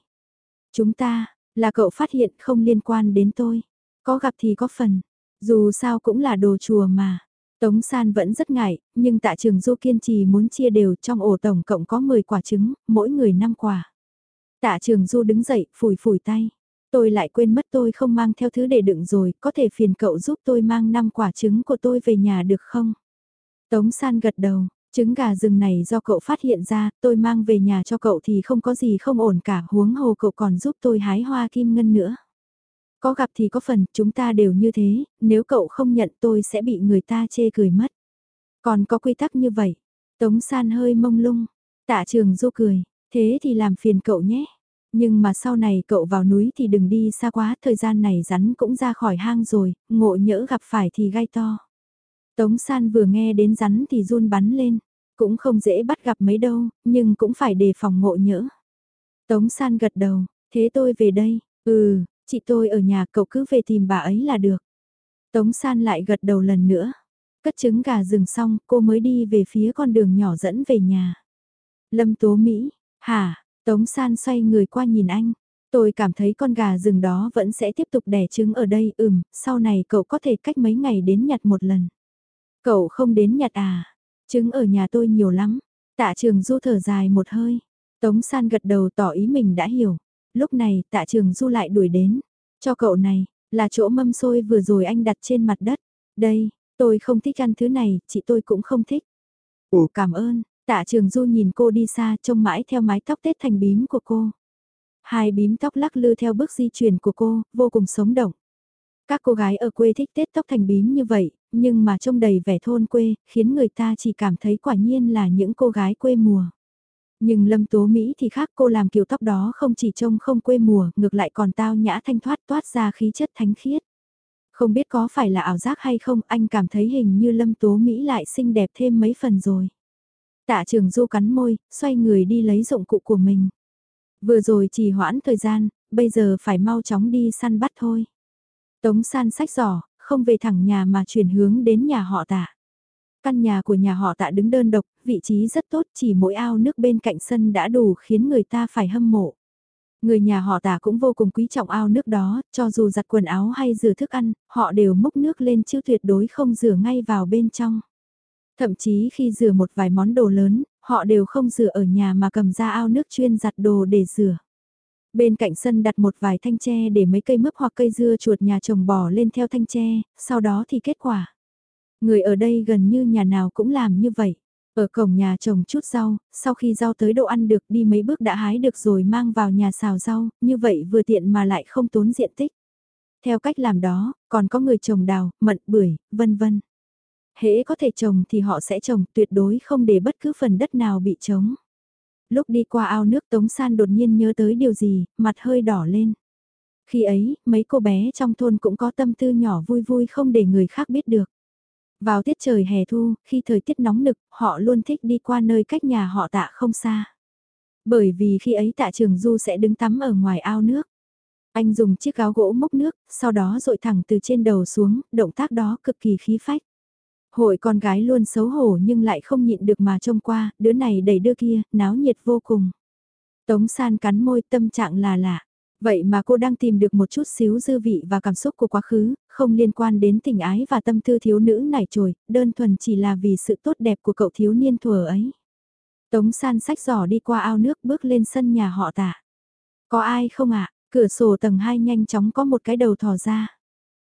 Chúng ta, là cậu phát hiện không liên quan đến tôi. Có gặp thì có phần, dù sao cũng là đồ chùa mà. Tống San vẫn rất ngại, nhưng tạ trường Du kiên trì muốn chia đều trong ổ tổng cộng có 10 quả trứng, mỗi người 5 quả. Tạ trường Du đứng dậy, phủi phủi tay. Tôi lại quên mất tôi không mang theo thứ để đựng rồi, có thể phiền cậu giúp tôi mang 5 quả trứng của tôi về nhà được không? Tống San gật đầu, trứng gà rừng này do cậu phát hiện ra, tôi mang về nhà cho cậu thì không có gì không ổn cả, huống hồ cậu còn giúp tôi hái hoa kim ngân nữa. Có gặp thì có phần, chúng ta đều như thế, nếu cậu không nhận tôi sẽ bị người ta chê cười mất. Còn có quy tắc như vậy. Tống san hơi mông lung. Tạ trường du cười, thế thì làm phiền cậu nhé. Nhưng mà sau này cậu vào núi thì đừng đi xa quá, thời gian này rắn cũng ra khỏi hang rồi, ngộ nhỡ gặp phải thì gai to. Tống san vừa nghe đến rắn thì run bắn lên, cũng không dễ bắt gặp mấy đâu, nhưng cũng phải đề phòng ngộ nhỡ. Tống san gật đầu, thế tôi về đây, ừ, Chị tôi ở nhà cậu cứ về tìm bà ấy là được. Tống san lại gật đầu lần nữa. Cất trứng gà rừng xong cô mới đi về phía con đường nhỏ dẫn về nhà. Lâm Tố Mỹ, hả, Tống san xoay người qua nhìn anh. Tôi cảm thấy con gà rừng đó vẫn sẽ tiếp tục đẻ trứng ở đây, ừm, sau này cậu có thể cách mấy ngày đến nhặt một lần. Cậu không đến nhặt à? Trứng ở nhà tôi nhiều lắm. Tạ trường du thở dài một hơi. Tống san gật đầu tỏ ý mình đã hiểu lúc này tạ trường du lại đuổi đến. Cho cậu này, là chỗ mâm xôi vừa rồi anh đặt trên mặt đất. Đây, tôi không thích ăn thứ này, chị tôi cũng không thích. Ồ cảm ơn, tạ trường du nhìn cô đi xa trông mãi theo mái tóc tết thành bím của cô. Hai bím tóc lắc lư theo bước di chuyển của cô, vô cùng sống động. Các cô gái ở quê thích tết tóc thành bím như vậy, nhưng mà trông đầy vẻ thôn quê, khiến người ta chỉ cảm thấy quả nhiên là những cô gái quê mùa. Nhưng Lâm Tố Mỹ thì khác cô làm kiểu tóc đó không chỉ trông không quê mùa, ngược lại còn tao nhã thanh thoát toát ra khí chất thánh khiết. Không biết có phải là ảo giác hay không, anh cảm thấy hình như Lâm Tố Mỹ lại xinh đẹp thêm mấy phần rồi. Tạ trường du cắn môi, xoay người đi lấy dụng cụ của mình. Vừa rồi chỉ hoãn thời gian, bây giờ phải mau chóng đi săn bắt thôi. Tống san sách giỏ, không về thẳng nhà mà chuyển hướng đến nhà họ tạ. Căn nhà của nhà họ tạ đứng đơn độc, vị trí rất tốt chỉ mỗi ao nước bên cạnh sân đã đủ khiến người ta phải hâm mộ. Người nhà họ tả cũng vô cùng quý trọng ao nước đó, cho dù giặt quần áo hay rửa thức ăn, họ đều múc nước lên chứ tuyệt đối không rửa ngay vào bên trong. Thậm chí khi rửa một vài món đồ lớn, họ đều không rửa ở nhà mà cầm ra ao nước chuyên giặt đồ để rửa. Bên cạnh sân đặt một vài thanh tre để mấy cây mướp hoặc cây dưa chuột nhà chồng bỏ lên theo thanh tre, sau đó thì kết quả. Người ở đây gần như nhà nào cũng làm như vậy. Ở cổng nhà trồng chút rau, sau khi rau tới độ ăn được đi mấy bước đã hái được rồi mang vào nhà xào rau, như vậy vừa tiện mà lại không tốn diện tích. Theo cách làm đó, còn có người trồng đào, mận, bưởi, vân vân. Hễ có thể trồng thì họ sẽ trồng, tuyệt đối không để bất cứ phần đất nào bị trống. Lúc đi qua ao nước Tống San đột nhiên nhớ tới điều gì, mặt hơi đỏ lên. Khi ấy, mấy cô bé trong thôn cũng có tâm tư nhỏ vui vui không để người khác biết được. Vào tiết trời hè thu, khi thời tiết nóng nực, họ luôn thích đi qua nơi cách nhà họ tạ không xa. Bởi vì khi ấy tạ trường du sẽ đứng tắm ở ngoài ao nước. Anh dùng chiếc gáo gỗ mốc nước, sau đó rội thẳng từ trên đầu xuống, động tác đó cực kỳ khí phách. Hội con gái luôn xấu hổ nhưng lại không nhịn được mà trông qua, đứa này đẩy đứa kia, náo nhiệt vô cùng. Tống san cắn môi tâm trạng là lạ. Vậy mà cô đang tìm được một chút xíu dư vị và cảm xúc của quá khứ, không liên quan đến tình ái và tâm tư thiếu nữ nảy trồi, đơn thuần chỉ là vì sự tốt đẹp của cậu thiếu niên thuở ấy. Tống san sách giỏ đi qua ao nước bước lên sân nhà họ tạ. Có ai không ạ? Cửa sổ tầng 2 nhanh chóng có một cái đầu thò ra.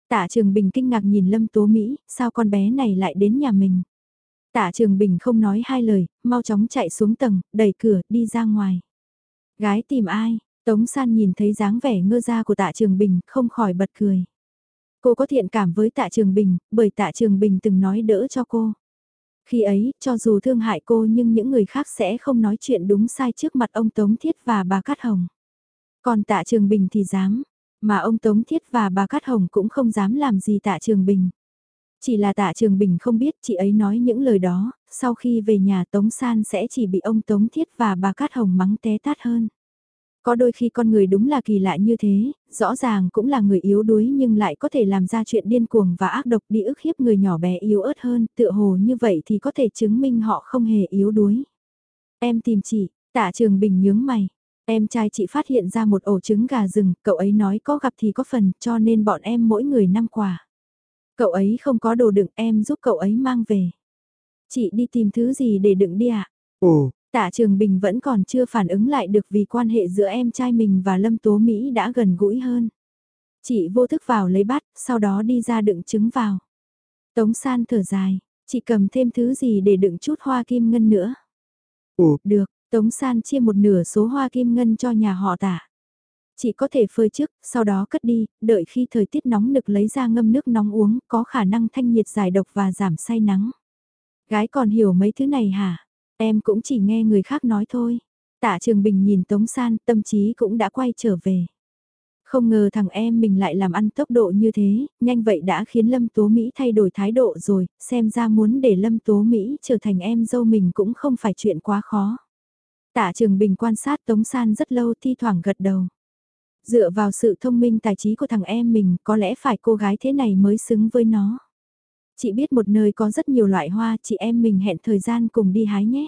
Tạ Trường Bình kinh ngạc nhìn Lâm Tố Mỹ, sao con bé này lại đến nhà mình? Tạ Trường Bình không nói hai lời, mau chóng chạy xuống tầng, đẩy cửa, đi ra ngoài. Gái tìm ai? Tống San nhìn thấy dáng vẻ ngơ ra của Tạ Trường Bình, không khỏi bật cười. Cô có thiện cảm với Tạ Trường Bình, bởi Tạ Trường Bình từng nói đỡ cho cô. Khi ấy, cho dù thương hại cô nhưng những người khác sẽ không nói chuyện đúng sai trước mặt ông Tống Thiết và bà Cát Hồng. Còn Tạ Trường Bình thì dám, mà ông Tống Thiết và bà Cát Hồng cũng không dám làm gì Tạ Trường Bình. Chỉ là Tạ Trường Bình không biết chị ấy nói những lời đó, sau khi về nhà Tống San sẽ chỉ bị ông Tống Thiết và bà Cát Hồng mắng té tát hơn. Có đôi khi con người đúng là kỳ lạ như thế, rõ ràng cũng là người yếu đuối nhưng lại có thể làm ra chuyện điên cuồng và ác độc đi ức hiếp người nhỏ bé yếu ớt hơn, tựa hồ như vậy thì có thể chứng minh họ không hề yếu đuối. Em tìm chị, tạ trường bình nhướng mày. Em trai chị phát hiện ra một ổ trứng gà rừng, cậu ấy nói có gặp thì có phần, cho nên bọn em mỗi người năm quà. Cậu ấy không có đồ đựng em giúp cậu ấy mang về. Chị đi tìm thứ gì để đựng đi ạ? À? Ồ, Tạ Trường Bình vẫn còn chưa phản ứng lại được vì quan hệ giữa em trai mình và Lâm Tố Mỹ đã gần gũi hơn. Chị vô thức vào lấy bát, sau đó đi ra đựng trứng vào. Tống San thở dài, chị cầm thêm thứ gì để đựng chút hoa kim ngân nữa. Ồ, được, Tống San chia một nửa số hoa kim ngân cho nhà họ tạ. Chị có thể phơi trước, sau đó cất đi, đợi khi thời tiết nóng nực lấy ra ngâm nước nóng uống, có khả năng thanh nhiệt giải độc và giảm say nắng. Gái còn hiểu mấy thứ này hả? Em cũng chỉ nghe người khác nói thôi. Tạ Trường Bình nhìn Tống San, tâm trí cũng đã quay trở về. Không ngờ thằng em mình lại làm ăn tốc độ như thế, nhanh vậy đã khiến Lâm Tố Mỹ thay đổi thái độ rồi, xem ra muốn để Lâm Tố Mỹ trở thành em dâu mình cũng không phải chuyện quá khó. Tạ Trường Bình quan sát Tống San rất lâu thi thoảng gật đầu. Dựa vào sự thông minh tài trí của thằng em mình có lẽ phải cô gái thế này mới xứng với nó. Chị biết một nơi có rất nhiều loại hoa, chị em mình hẹn thời gian cùng đi hái nhé.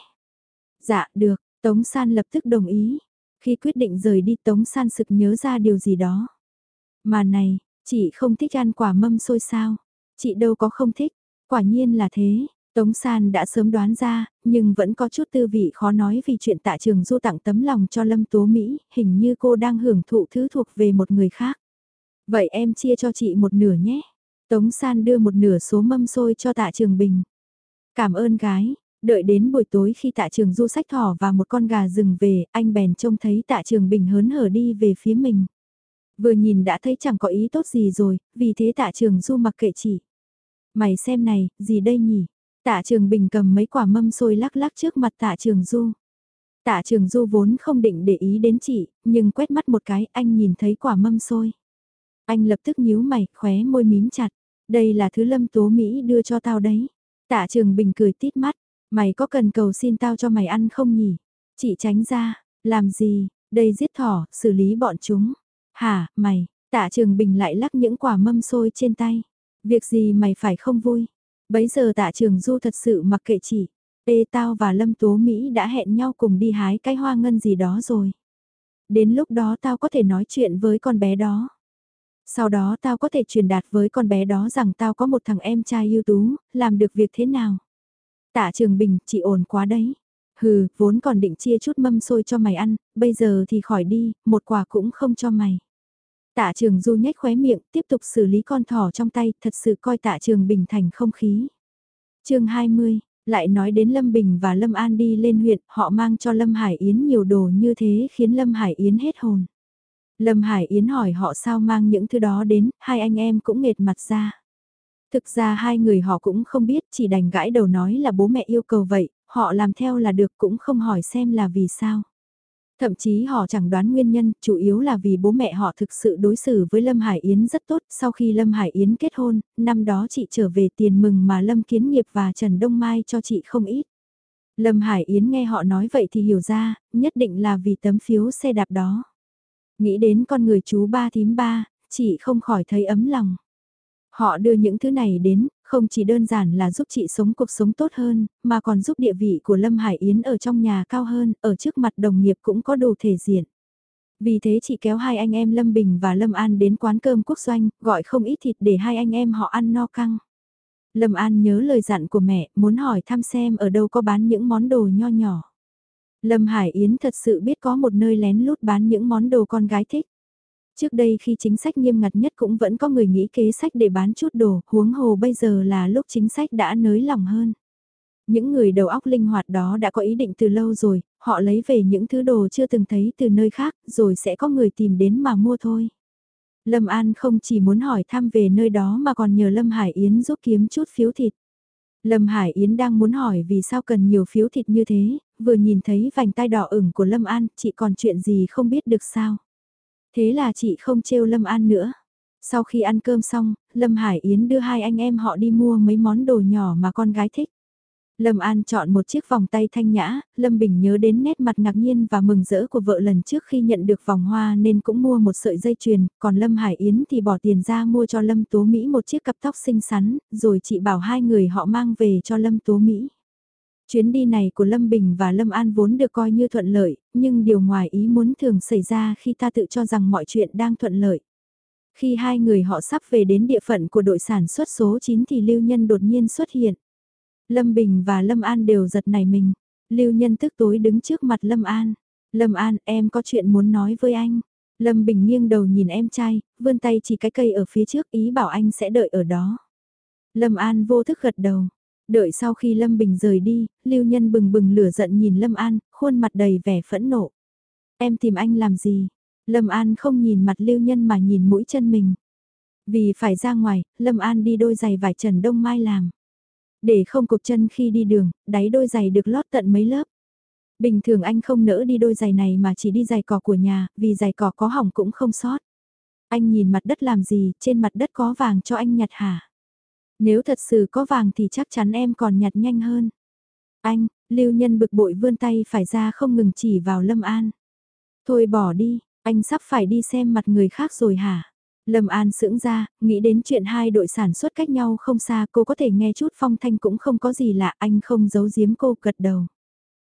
Dạ, được, Tống San lập tức đồng ý. Khi quyết định rời đi Tống San sực nhớ ra điều gì đó. Mà này, chị không thích ăn quả mâm xôi sao? Chị đâu có không thích, quả nhiên là thế. Tống San đã sớm đoán ra, nhưng vẫn có chút tư vị khó nói vì chuyện tạ trường du tặng tấm lòng cho Lâm Tố Mỹ, hình như cô đang hưởng thụ thứ thuộc về một người khác. Vậy em chia cho chị một nửa nhé. Tống San đưa một nửa số mâm xôi cho tạ trường bình. Cảm ơn gái, đợi đến buổi tối khi tạ trường du sách thỏ và một con gà rừng về, anh bèn trông thấy tạ trường bình hớn hở đi về phía mình. Vừa nhìn đã thấy chẳng có ý tốt gì rồi, vì thế tạ trường du mặc kệ chỉ. Mày xem này, gì đây nhỉ? Tạ trường bình cầm mấy quả mâm xôi lắc lắc trước mặt tạ trường du. Tạ trường du vốn không định để ý đến chị, nhưng quét mắt một cái anh nhìn thấy quả mâm xôi. Anh lập tức nhíu mày, khóe môi mím chặt. Đây là thứ lâm tố Mỹ đưa cho tao đấy. Tạ trường bình cười tít mắt. Mày có cần cầu xin tao cho mày ăn không nhỉ? Chị tránh ra. Làm gì? Đây giết thỏ, xử lý bọn chúng. Hả, mày? Tạ trường bình lại lắc những quả mâm xôi trên tay. Việc gì mày phải không vui? Bấy giờ tạ trường du thật sự mặc kệ chị. Ê tao và Lâm Tố Mỹ đã hẹn nhau cùng đi hái cái hoa ngân gì đó rồi. Đến lúc đó tao có thể nói chuyện với con bé đó. Sau đó tao có thể truyền đạt với con bé đó rằng tao có một thằng em trai ưu tú, làm được việc thế nào. Tạ Trường Bình, chị ổn quá đấy. Hừ, vốn còn định chia chút mâm xôi cho mày ăn, bây giờ thì khỏi đi, một quả cũng không cho mày. Tạ Trường Du nhếch khóe miệng, tiếp tục xử lý con thỏ trong tay, thật sự coi Tạ Trường Bình thành không khí. chương 20, lại nói đến Lâm Bình và Lâm An đi lên huyện, họ mang cho Lâm Hải Yến nhiều đồ như thế khiến Lâm Hải Yến hết hồn. Lâm Hải Yến hỏi họ sao mang những thứ đó đến, hai anh em cũng nghệt mặt ra. Thực ra hai người họ cũng không biết, chỉ đành gãi đầu nói là bố mẹ yêu cầu vậy, họ làm theo là được cũng không hỏi xem là vì sao. Thậm chí họ chẳng đoán nguyên nhân, chủ yếu là vì bố mẹ họ thực sự đối xử với Lâm Hải Yến rất tốt. Sau khi Lâm Hải Yến kết hôn, năm đó chị trở về tiền mừng mà Lâm Kiến Nghiệp và Trần Đông Mai cho chị không ít. Lâm Hải Yến nghe họ nói vậy thì hiểu ra, nhất định là vì tấm phiếu xe đạp đó. Nghĩ đến con người chú ba thím ba, chị không khỏi thấy ấm lòng. Họ đưa những thứ này đến, không chỉ đơn giản là giúp chị sống cuộc sống tốt hơn, mà còn giúp địa vị của Lâm Hải Yến ở trong nhà cao hơn, ở trước mặt đồng nghiệp cũng có đủ thể diện. Vì thế chị kéo hai anh em Lâm Bình và Lâm An đến quán cơm quốc doanh, gọi không ít thịt để hai anh em họ ăn no căng. Lâm An nhớ lời dặn của mẹ, muốn hỏi thăm xem ở đâu có bán những món đồ nho nhỏ. Lâm Hải Yến thật sự biết có một nơi lén lút bán những món đồ con gái thích. Trước đây khi chính sách nghiêm ngặt nhất cũng vẫn có người nghĩ kế sách để bán chút đồ, huống hồ bây giờ là lúc chính sách đã nới lỏng hơn. Những người đầu óc linh hoạt đó đã có ý định từ lâu rồi, họ lấy về những thứ đồ chưa từng thấy từ nơi khác, rồi sẽ có người tìm đến mà mua thôi. Lâm An không chỉ muốn hỏi thăm về nơi đó mà còn nhờ Lâm Hải Yến giúp kiếm chút phiếu thịt. Lâm Hải Yến đang muốn hỏi vì sao cần nhiều phiếu thịt như thế, vừa nhìn thấy vành tai đỏ ửng của Lâm An, chị còn chuyện gì không biết được sao. Thế là chị không trêu Lâm An nữa. Sau khi ăn cơm xong, Lâm Hải Yến đưa hai anh em họ đi mua mấy món đồ nhỏ mà con gái thích. Lâm An chọn một chiếc vòng tay thanh nhã, Lâm Bình nhớ đến nét mặt ngạc nhiên và mừng rỡ của vợ lần trước khi nhận được vòng hoa nên cũng mua một sợi dây chuyền, còn Lâm Hải Yến thì bỏ tiền ra mua cho Lâm Tố Mỹ một chiếc cặp tóc xinh xắn, rồi chị bảo hai người họ mang về cho Lâm Tố Mỹ. Chuyến đi này của Lâm Bình và Lâm An vốn được coi như thuận lợi, nhưng điều ngoài ý muốn thường xảy ra khi ta tự cho rằng mọi chuyện đang thuận lợi. Khi hai người họ sắp về đến địa phận của đội sản xuất số 9 thì Lưu Nhân đột nhiên xuất hiện. Lâm Bình và Lâm An đều giật nảy mình. Lưu Nhân tức tối đứng trước mặt Lâm An. Lâm An, em có chuyện muốn nói với anh. Lâm Bình nghiêng đầu nhìn em trai, vươn tay chỉ cái cây ở phía trước ý bảo anh sẽ đợi ở đó. Lâm An vô thức gật đầu. Đợi sau khi Lâm Bình rời đi, Lưu Nhân bừng bừng lửa giận nhìn Lâm An, khuôn mặt đầy vẻ phẫn nộ. Em tìm anh làm gì? Lâm An không nhìn mặt Lưu Nhân mà nhìn mũi chân mình. Vì phải ra ngoài, Lâm An đi đôi giày vải Trần Đông Mai làm. Để không cục chân khi đi đường, đáy đôi giày được lót tận mấy lớp. Bình thường anh không nỡ đi đôi giày này mà chỉ đi giày cỏ của nhà, vì giày cỏ có hỏng cũng không sót. Anh nhìn mặt đất làm gì, trên mặt đất có vàng cho anh nhặt hả? Nếu thật sự có vàng thì chắc chắn em còn nhặt nhanh hơn. Anh, lưu nhân bực bội vươn tay phải ra không ngừng chỉ vào Lâm An. Thôi bỏ đi, anh sắp phải đi xem mặt người khác rồi hả? Lâm An sững ra, nghĩ đến chuyện hai đội sản xuất cách nhau không xa cô có thể nghe chút phong thanh cũng không có gì lạ anh không giấu giếm cô gật đầu.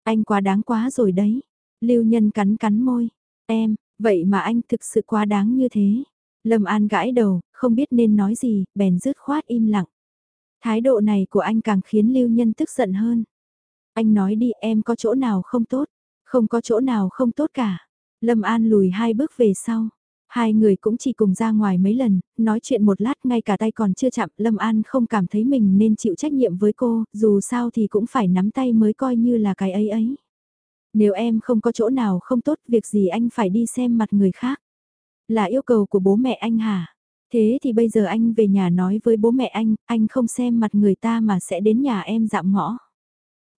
Anh quá đáng quá rồi đấy. Lưu nhân cắn cắn môi. Em, vậy mà anh thực sự quá đáng như thế. Lâm An gãi đầu, không biết nên nói gì, bèn dứt khoát im lặng. Thái độ này của anh càng khiến Lưu Nhân tức giận hơn. Anh nói đi em có chỗ nào không tốt, không có chỗ nào không tốt cả. Lâm An lùi hai bước về sau. Hai người cũng chỉ cùng ra ngoài mấy lần, nói chuyện một lát ngay cả tay còn chưa chạm, Lâm An không cảm thấy mình nên chịu trách nhiệm với cô, dù sao thì cũng phải nắm tay mới coi như là cái ấy ấy. Nếu em không có chỗ nào không tốt, việc gì anh phải đi xem mặt người khác? Là yêu cầu của bố mẹ anh hả? Thế thì bây giờ anh về nhà nói với bố mẹ anh, anh không xem mặt người ta mà sẽ đến nhà em dạm ngõ.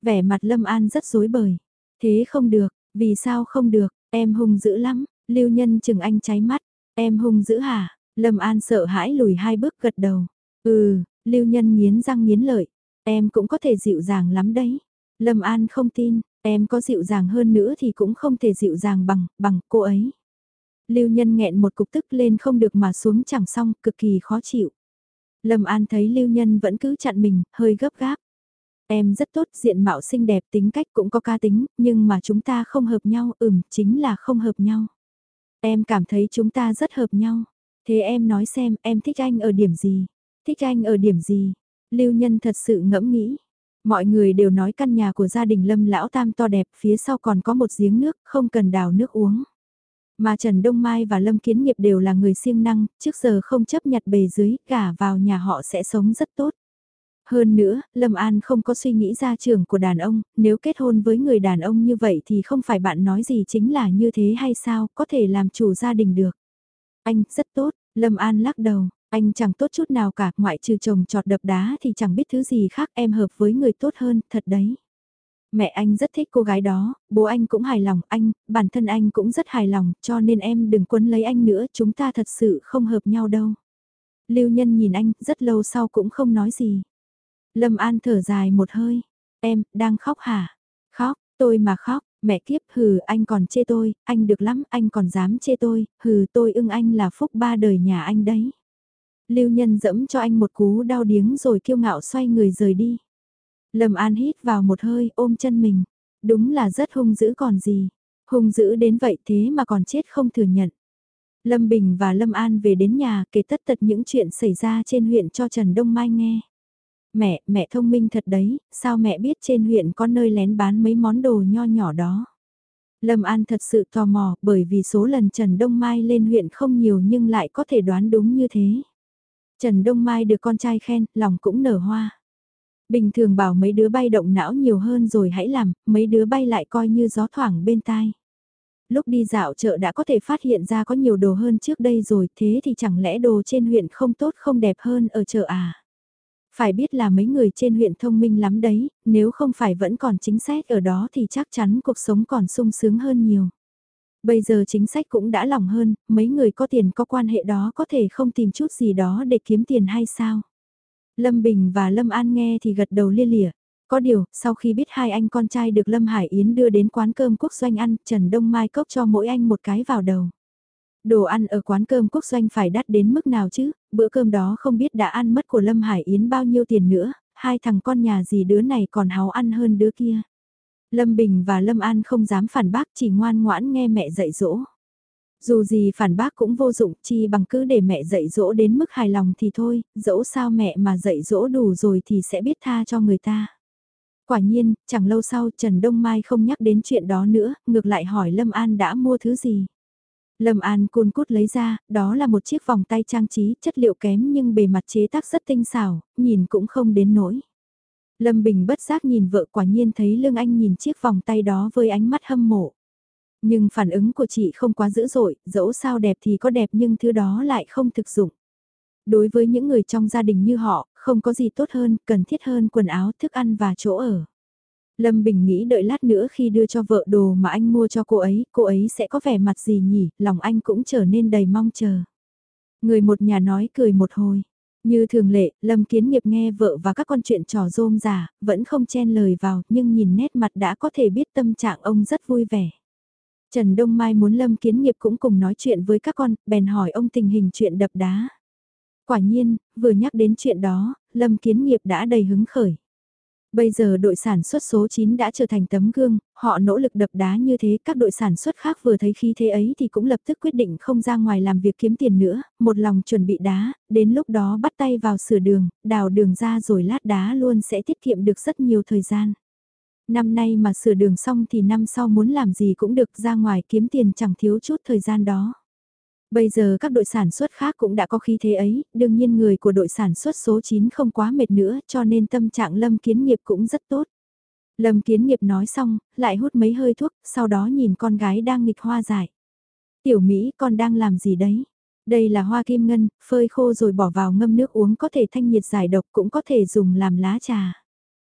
Vẻ mặt Lâm An rất dối bời. Thế không được, vì sao không được, em hung dữ lắm, lưu nhân chừng anh cháy mắt, em hung dữ hả? Lâm An sợ hãi lùi hai bước gật đầu. Ừ, lưu nhân nghiến răng nghiến lợi, em cũng có thể dịu dàng lắm đấy. Lâm An không tin, em có dịu dàng hơn nữa thì cũng không thể dịu dàng bằng, bằng cô ấy. Lưu Nhân nghẹn một cục tức lên không được mà xuống chẳng xong, cực kỳ khó chịu. Lâm An thấy Lưu Nhân vẫn cứ chặn mình, hơi gấp gáp. Em rất tốt, diện mạo xinh đẹp, tính cách cũng có ca tính, nhưng mà chúng ta không hợp nhau, ừm, chính là không hợp nhau. Em cảm thấy chúng ta rất hợp nhau. Thế em nói xem em thích anh ở điểm gì? Thích anh ở điểm gì? Lưu Nhân thật sự ngẫm nghĩ. Mọi người đều nói căn nhà của gia đình Lâm Lão Tam to đẹp, phía sau còn có một giếng nước, không cần đào nước uống. Mà Trần Đông Mai và Lâm Kiến Nghiệp đều là người siêng năng, trước giờ không chấp nhặt bề dưới, cả vào nhà họ sẽ sống rất tốt. Hơn nữa, Lâm An không có suy nghĩ ra trường của đàn ông, nếu kết hôn với người đàn ông như vậy thì không phải bạn nói gì chính là như thế hay sao, có thể làm chủ gia đình được. Anh, rất tốt, Lâm An lắc đầu, anh chẳng tốt chút nào cả, ngoại trừ chồng trọt đập đá thì chẳng biết thứ gì khác em hợp với người tốt hơn, thật đấy. Mẹ anh rất thích cô gái đó, bố anh cũng hài lòng, anh, bản thân anh cũng rất hài lòng, cho nên em đừng quấn lấy anh nữa, chúng ta thật sự không hợp nhau đâu. Lưu Nhân nhìn anh, rất lâu sau cũng không nói gì. Lâm An thở dài một hơi, em, đang khóc hả? Khóc, tôi mà khóc, mẹ kiếp hừ anh còn chê tôi, anh được lắm, anh còn dám chê tôi, hừ tôi ưng anh là phúc ba đời nhà anh đấy. Lưu Nhân dẫm cho anh một cú đau điếng rồi kiêu ngạo xoay người rời đi. Lâm An hít vào một hơi ôm chân mình. Đúng là rất hung dữ còn gì. Hung dữ đến vậy thế mà còn chết không thừa nhận. Lâm Bình và Lâm An về đến nhà kể tất tật những chuyện xảy ra trên huyện cho Trần Đông Mai nghe. Mẹ, mẹ thông minh thật đấy, sao mẹ biết trên huyện có nơi lén bán mấy món đồ nho nhỏ đó. Lâm An thật sự tò mò bởi vì số lần Trần Đông Mai lên huyện không nhiều nhưng lại có thể đoán đúng như thế. Trần Đông Mai được con trai khen, lòng cũng nở hoa. Bình thường bảo mấy đứa bay động não nhiều hơn rồi hãy làm, mấy đứa bay lại coi như gió thoảng bên tai. Lúc đi dạo chợ đã có thể phát hiện ra có nhiều đồ hơn trước đây rồi, thế thì chẳng lẽ đồ trên huyện không tốt không đẹp hơn ở chợ à? Phải biết là mấy người trên huyện thông minh lắm đấy, nếu không phải vẫn còn chính sách ở đó thì chắc chắn cuộc sống còn sung sướng hơn nhiều. Bây giờ chính sách cũng đã lòng hơn, mấy người có tiền có quan hệ đó có thể không tìm chút gì đó để kiếm tiền hay sao? Lâm Bình và Lâm An nghe thì gật đầu lia lịa. Có điều, sau khi biết hai anh con trai được Lâm Hải Yến đưa đến quán cơm quốc doanh ăn, Trần Đông Mai cốc cho mỗi anh một cái vào đầu. Đồ ăn ở quán cơm quốc doanh phải đắt đến mức nào chứ, bữa cơm đó không biết đã ăn mất của Lâm Hải Yến bao nhiêu tiền nữa, hai thằng con nhà gì đứa này còn háo ăn hơn đứa kia. Lâm Bình và Lâm An không dám phản bác chỉ ngoan ngoãn nghe mẹ dạy dỗ. Dù gì phản bác cũng vô dụng chi bằng cứ để mẹ dạy dỗ đến mức hài lòng thì thôi, dẫu sao mẹ mà dạy dỗ đủ rồi thì sẽ biết tha cho người ta. Quả nhiên, chẳng lâu sau Trần Đông Mai không nhắc đến chuyện đó nữa, ngược lại hỏi Lâm An đã mua thứ gì. Lâm An côn cút lấy ra, đó là một chiếc vòng tay trang trí, chất liệu kém nhưng bề mặt chế tác rất tinh xảo, nhìn cũng không đến nỗi. Lâm Bình bất giác nhìn vợ quả nhiên thấy Lương Anh nhìn chiếc vòng tay đó với ánh mắt hâm mộ. Nhưng phản ứng của chị không quá dữ dội, dẫu sao đẹp thì có đẹp nhưng thứ đó lại không thực dụng. Đối với những người trong gia đình như họ, không có gì tốt hơn, cần thiết hơn quần áo, thức ăn và chỗ ở. Lâm Bình nghĩ đợi lát nữa khi đưa cho vợ đồ mà anh mua cho cô ấy, cô ấy sẽ có vẻ mặt gì nhỉ, lòng anh cũng trở nên đầy mong chờ. Người một nhà nói cười một hồi. Như thường lệ, Lâm Kiến Nghiệp nghe vợ và các con chuyện trò rôm giả, vẫn không chen lời vào, nhưng nhìn nét mặt đã có thể biết tâm trạng ông rất vui vẻ. Trần Đông Mai muốn Lâm Kiến Nghiệp cũng cùng nói chuyện với các con, bèn hỏi ông tình hình chuyện đập đá. Quả nhiên, vừa nhắc đến chuyện đó, Lâm Kiến Nghiệp đã đầy hứng khởi. Bây giờ đội sản xuất số 9 đã trở thành tấm gương, họ nỗ lực đập đá như thế, các đội sản xuất khác vừa thấy khí thế ấy thì cũng lập tức quyết định không ra ngoài làm việc kiếm tiền nữa, một lòng chuẩn bị đá, đến lúc đó bắt tay vào sửa đường, đào đường ra rồi lát đá luôn sẽ tiết kiệm được rất nhiều thời gian. Năm nay mà sửa đường xong thì năm sau muốn làm gì cũng được ra ngoài kiếm tiền chẳng thiếu chút thời gian đó. Bây giờ các đội sản xuất khác cũng đã có khí thế ấy, đương nhiên người của đội sản xuất số 9 không quá mệt nữa cho nên tâm trạng Lâm Kiến Nghiệp cũng rất tốt. Lâm Kiến Nghiệp nói xong, lại hút mấy hơi thuốc, sau đó nhìn con gái đang nghịch hoa giải. Tiểu Mỹ con đang làm gì đấy? Đây là hoa kim ngân, phơi khô rồi bỏ vào ngâm nước uống có thể thanh nhiệt giải độc cũng có thể dùng làm lá trà.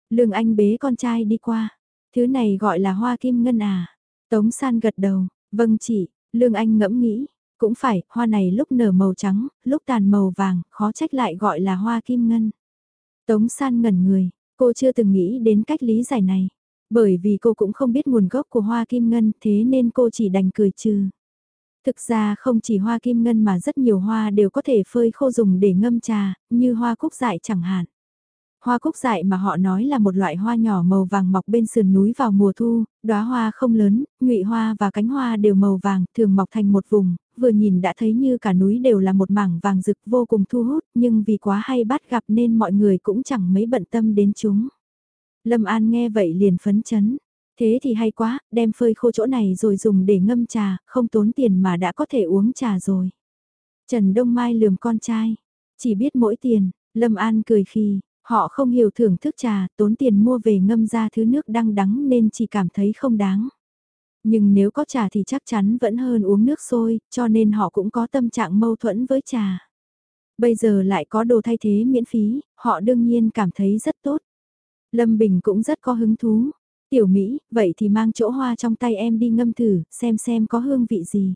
Lương Anh bế con trai đi qua. Thứ này gọi là hoa kim ngân à? Tống San gật đầu, vâng chị, Lương Anh ngẫm nghĩ, cũng phải, hoa này lúc nở màu trắng, lúc tàn màu vàng, khó trách lại gọi là hoa kim ngân. Tống san ngẩn người, cô chưa từng nghĩ đến cách lý giải này. Bởi vì cô cũng không biết nguồn gốc của hoa kim ngân thế nên cô chỉ đành cười trừ. Thực ra không chỉ hoa kim ngân mà rất nhiều hoa đều có thể phơi khô dùng để ngâm trà, như hoa cúc dại chẳng hạn. Hoa cúc dại mà họ nói là một loại hoa nhỏ màu vàng mọc bên sườn núi vào mùa thu, đóa hoa không lớn, nhụy hoa và cánh hoa đều màu vàng, thường mọc thành một vùng, vừa nhìn đã thấy như cả núi đều là một mảng vàng rực vô cùng thu hút, nhưng vì quá hay bắt gặp nên mọi người cũng chẳng mấy bận tâm đến chúng. Lâm An nghe vậy liền phấn chấn. Thế thì hay quá, đem phơi khô chỗ này rồi dùng để ngâm trà, không tốn tiền mà đã có thể uống trà rồi. Trần Đông Mai lườm con trai, chỉ biết mỗi tiền, Lâm An cười khi, họ không hiểu thưởng thức trà, tốn tiền mua về ngâm ra thứ nước đang đắng nên chỉ cảm thấy không đáng. Nhưng nếu có trà thì chắc chắn vẫn hơn uống nước sôi, cho nên họ cũng có tâm trạng mâu thuẫn với trà. Bây giờ lại có đồ thay thế miễn phí, họ đương nhiên cảm thấy rất tốt. Lâm Bình cũng rất có hứng thú. Tiểu Mỹ, vậy thì mang chỗ hoa trong tay em đi ngâm thử, xem xem có hương vị gì.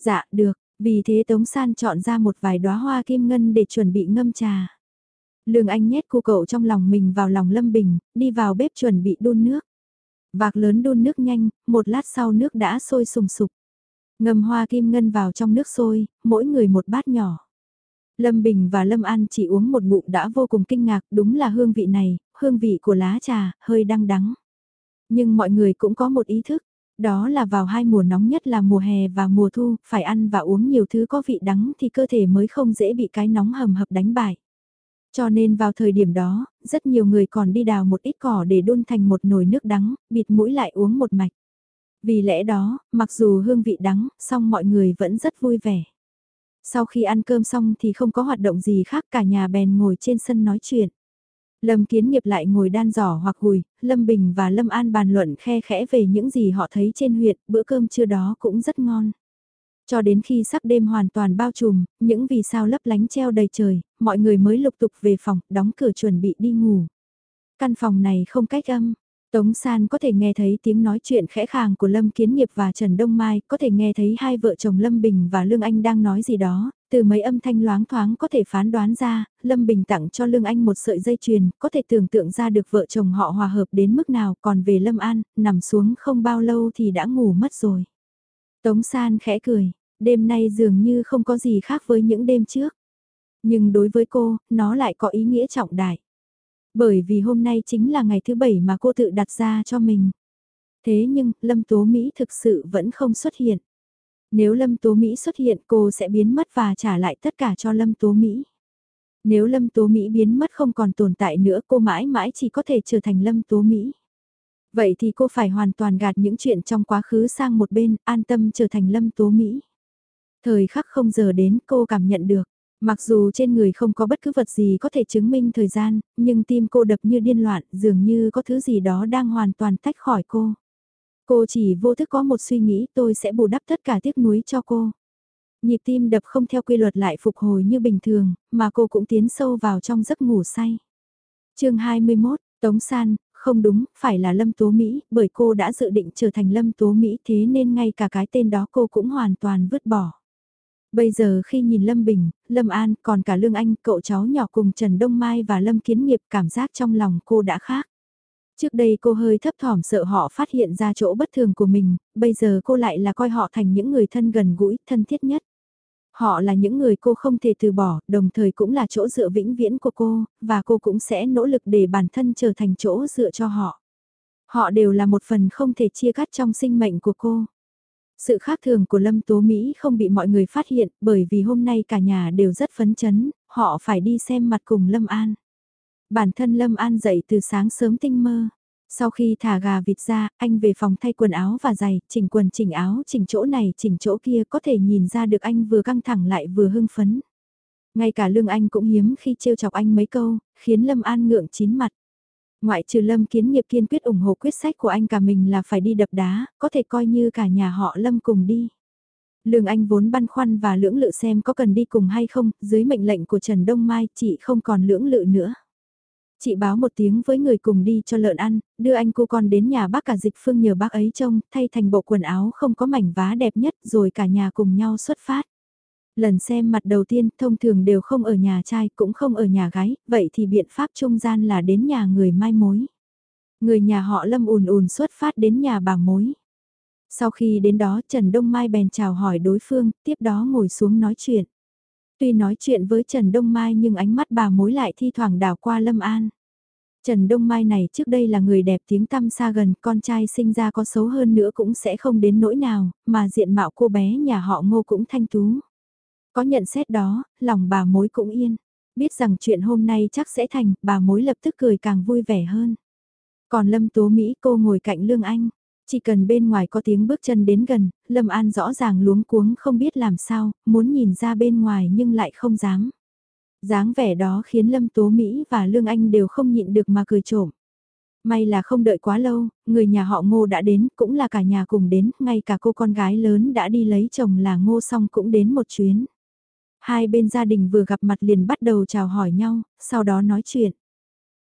Dạ, được, vì thế Tống San chọn ra một vài đóa hoa kim ngân để chuẩn bị ngâm trà. Lương Anh nhét cô cậu trong lòng mình vào lòng Lâm Bình, đi vào bếp chuẩn bị đun nước. Vạc lớn đun nước nhanh, một lát sau nước đã sôi sùng sục. Ngâm hoa kim ngân vào trong nước sôi, mỗi người một bát nhỏ. Lâm Bình và Lâm An chỉ uống một ngụm đã vô cùng kinh ngạc, đúng là hương vị này, hương vị của lá trà, hơi đăng đắng. Nhưng mọi người cũng có một ý thức, đó là vào hai mùa nóng nhất là mùa hè và mùa thu, phải ăn và uống nhiều thứ có vị đắng thì cơ thể mới không dễ bị cái nóng hầm hập đánh bại. Cho nên vào thời điểm đó, rất nhiều người còn đi đào một ít cỏ để đun thành một nồi nước đắng, bịt mũi lại uống một mạch. Vì lẽ đó, mặc dù hương vị đắng, song mọi người vẫn rất vui vẻ. Sau khi ăn cơm xong thì không có hoạt động gì khác cả nhà bèn ngồi trên sân nói chuyện. Lâm Kiến Nghiệp lại ngồi đan giỏ hoặc hùi, Lâm Bình và Lâm An bàn luận khe khẽ về những gì họ thấy trên huyện, bữa cơm trưa đó cũng rất ngon. Cho đến khi sắc đêm hoàn toàn bao trùm, những vì sao lấp lánh treo đầy trời, mọi người mới lục tục về phòng, đóng cửa chuẩn bị đi ngủ. Căn phòng này không cách âm. Tống San có thể nghe thấy tiếng nói chuyện khẽ khàng của Lâm Kiến Nghiệp và Trần Đông Mai, có thể nghe thấy hai vợ chồng Lâm Bình và Lương Anh đang nói gì đó, từ mấy âm thanh loáng thoáng có thể phán đoán ra, Lâm Bình tặng cho Lương Anh một sợi dây chuyền, có thể tưởng tượng ra được vợ chồng họ hòa hợp đến mức nào, còn về Lâm An, nằm xuống không bao lâu thì đã ngủ mất rồi. Tống San khẽ cười, đêm nay dường như không có gì khác với những đêm trước. Nhưng đối với cô, nó lại có ý nghĩa trọng đại. Bởi vì hôm nay chính là ngày thứ bảy mà cô tự đặt ra cho mình. Thế nhưng, Lâm Tố Mỹ thực sự vẫn không xuất hiện. Nếu Lâm Tố Mỹ xuất hiện cô sẽ biến mất và trả lại tất cả cho Lâm Tố Mỹ. Nếu Lâm Tố Mỹ biến mất không còn tồn tại nữa cô mãi mãi chỉ có thể trở thành Lâm Tố Mỹ. Vậy thì cô phải hoàn toàn gạt những chuyện trong quá khứ sang một bên, an tâm trở thành Lâm Tố Mỹ. Thời khắc không giờ đến cô cảm nhận được, mặc dù trên người không có bất cứ vật gì có thể chứng minh thời gian, nhưng tim cô đập như điên loạn, dường như có thứ gì đó đang hoàn toàn tách khỏi cô. Cô chỉ vô thức có một suy nghĩ tôi sẽ bù đắp tất cả tiếc nuối cho cô. Nhịp tim đập không theo quy luật lại phục hồi như bình thường, mà cô cũng tiến sâu vào trong giấc ngủ say. chương 21, Tống San, không đúng, phải là Lâm Tố Mỹ, bởi cô đã dự định trở thành Lâm Tố Mỹ thế nên ngay cả cái tên đó cô cũng hoàn toàn vứt bỏ. Bây giờ khi nhìn Lâm Bình, Lâm An, còn cả Lương Anh, cậu cháu nhỏ cùng Trần Đông Mai và Lâm Kiến Nghiệp cảm giác trong lòng cô đã khác. Trước đây cô hơi thấp thỏm sợ họ phát hiện ra chỗ bất thường của mình, bây giờ cô lại là coi họ thành những người thân gần gũi, thân thiết nhất. Họ là những người cô không thể từ bỏ, đồng thời cũng là chỗ dựa vĩnh viễn của cô, và cô cũng sẽ nỗ lực để bản thân trở thành chỗ dựa cho họ. Họ đều là một phần không thể chia cắt trong sinh mệnh của cô. Sự khác thường của Lâm Tố Mỹ không bị mọi người phát hiện bởi vì hôm nay cả nhà đều rất phấn chấn, họ phải đi xem mặt cùng Lâm An. Bản thân Lâm An dậy từ sáng sớm tinh mơ. Sau khi thả gà vịt ra, anh về phòng thay quần áo và giày, chỉnh quần chỉnh áo, chỉnh chỗ này, chỉnh chỗ kia, có thể nhìn ra được anh vừa căng thẳng lại vừa hưng phấn. Ngay cả lương anh cũng hiếm khi trêu chọc anh mấy câu, khiến Lâm An ngượng chín mặt. Ngoại trừ Lâm kiến nghiệp kiên quyết ủng hộ quyết sách của anh cả mình là phải đi đập đá, có thể coi như cả nhà họ Lâm cùng đi. Lương Anh vốn băn khoăn và lưỡng lự xem có cần đi cùng hay không, dưới mệnh lệnh của Trần Đông Mai chị không còn lưỡng lự nữa. Chị báo một tiếng với người cùng đi cho lợn ăn, đưa anh cô con đến nhà bác cả dịch phương nhờ bác ấy trông, thay thành bộ quần áo không có mảnh vá đẹp nhất rồi cả nhà cùng nhau xuất phát. Lần xem mặt đầu tiên thông thường đều không ở nhà trai cũng không ở nhà gái, vậy thì biện pháp trung gian là đến nhà người mai mối. Người nhà họ lâm ùn ùn xuất phát đến nhà bà mối. Sau khi đến đó Trần Đông Mai bèn chào hỏi đối phương, tiếp đó ngồi xuống nói chuyện. Tuy nói chuyện với Trần Đông Mai nhưng ánh mắt bà mối lại thi thoảng đảo qua Lâm An. Trần Đông Mai này trước đây là người đẹp tiếng tăm xa gần, con trai sinh ra có xấu hơn nữa cũng sẽ không đến nỗi nào, mà diện mạo cô bé nhà họ ngô cũng thanh tú. Có nhận xét đó, lòng bà mối cũng yên. Biết rằng chuyện hôm nay chắc sẽ thành, bà mối lập tức cười càng vui vẻ hơn. Còn Lâm Tố Mỹ cô ngồi cạnh Lương Anh. Chỉ cần bên ngoài có tiếng bước chân đến gần, Lâm An rõ ràng luống cuống không biết làm sao, muốn nhìn ra bên ngoài nhưng lại không dám dáng vẻ đó khiến Lâm Tố Mỹ và Lương Anh đều không nhịn được mà cười trộm. May là không đợi quá lâu, người nhà họ ngô đã đến, cũng là cả nhà cùng đến, ngay cả cô con gái lớn đã đi lấy chồng là ngô xong cũng đến một chuyến. Hai bên gia đình vừa gặp mặt liền bắt đầu chào hỏi nhau, sau đó nói chuyện.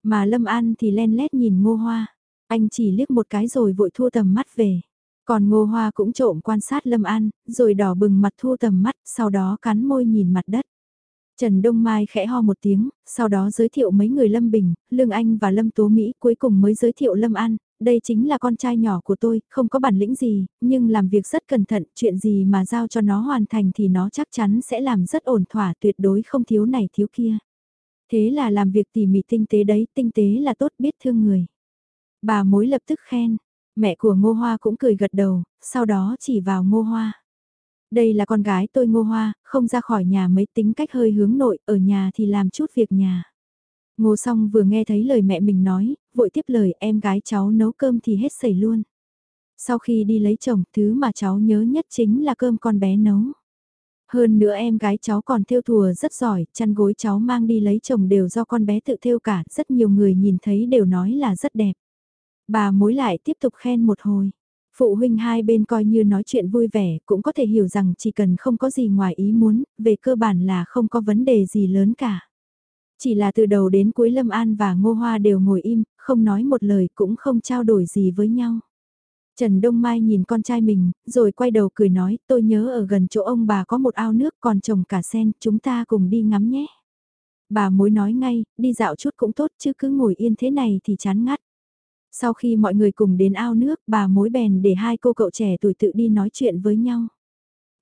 Mà Lâm An thì len lét nhìn ngô hoa, anh chỉ liếc một cái rồi vội thua tầm mắt về. Còn ngô hoa cũng trộm quan sát Lâm An, rồi đỏ bừng mặt thua tầm mắt, sau đó cắn môi nhìn mặt đất. Trần Đông Mai khẽ ho một tiếng, sau đó giới thiệu mấy người Lâm Bình, Lương Anh và Lâm Tố Mỹ cuối cùng mới giới thiệu Lâm An, đây chính là con trai nhỏ của tôi, không có bản lĩnh gì, nhưng làm việc rất cẩn thận, chuyện gì mà giao cho nó hoàn thành thì nó chắc chắn sẽ làm rất ổn thỏa tuyệt đối không thiếu này thiếu kia. Thế là làm việc tỉ mỉ tinh tế đấy, tinh tế là tốt biết thương người. Bà mối lập tức khen, mẹ của Ngô Hoa cũng cười gật đầu, sau đó chỉ vào Ngô Hoa. Đây là con gái tôi ngô hoa, không ra khỏi nhà mấy tính cách hơi hướng nội, ở nhà thì làm chút việc nhà. Ngô song vừa nghe thấy lời mẹ mình nói, vội tiếp lời em gái cháu nấu cơm thì hết sẩy luôn. Sau khi đi lấy chồng, thứ mà cháu nhớ nhất chính là cơm con bé nấu. Hơn nữa em gái cháu còn thêu thùa rất giỏi, chăn gối cháu mang đi lấy chồng đều do con bé tự thêu cả, rất nhiều người nhìn thấy đều nói là rất đẹp. Bà mối lại tiếp tục khen một hồi. Phụ huynh hai bên coi như nói chuyện vui vẻ, cũng có thể hiểu rằng chỉ cần không có gì ngoài ý muốn, về cơ bản là không có vấn đề gì lớn cả. Chỉ là từ đầu đến cuối Lâm An và Ngô Hoa đều ngồi im, không nói một lời cũng không trao đổi gì với nhau. Trần Đông Mai nhìn con trai mình, rồi quay đầu cười nói, tôi nhớ ở gần chỗ ông bà có một ao nước còn trồng cả sen, chúng ta cùng đi ngắm nhé. Bà mối nói ngay, đi dạo chút cũng tốt chứ cứ ngồi yên thế này thì chán ngắt. Sau khi mọi người cùng đến ao nước, bà mối bèn để hai cô cậu trẻ tuổi tự đi nói chuyện với nhau.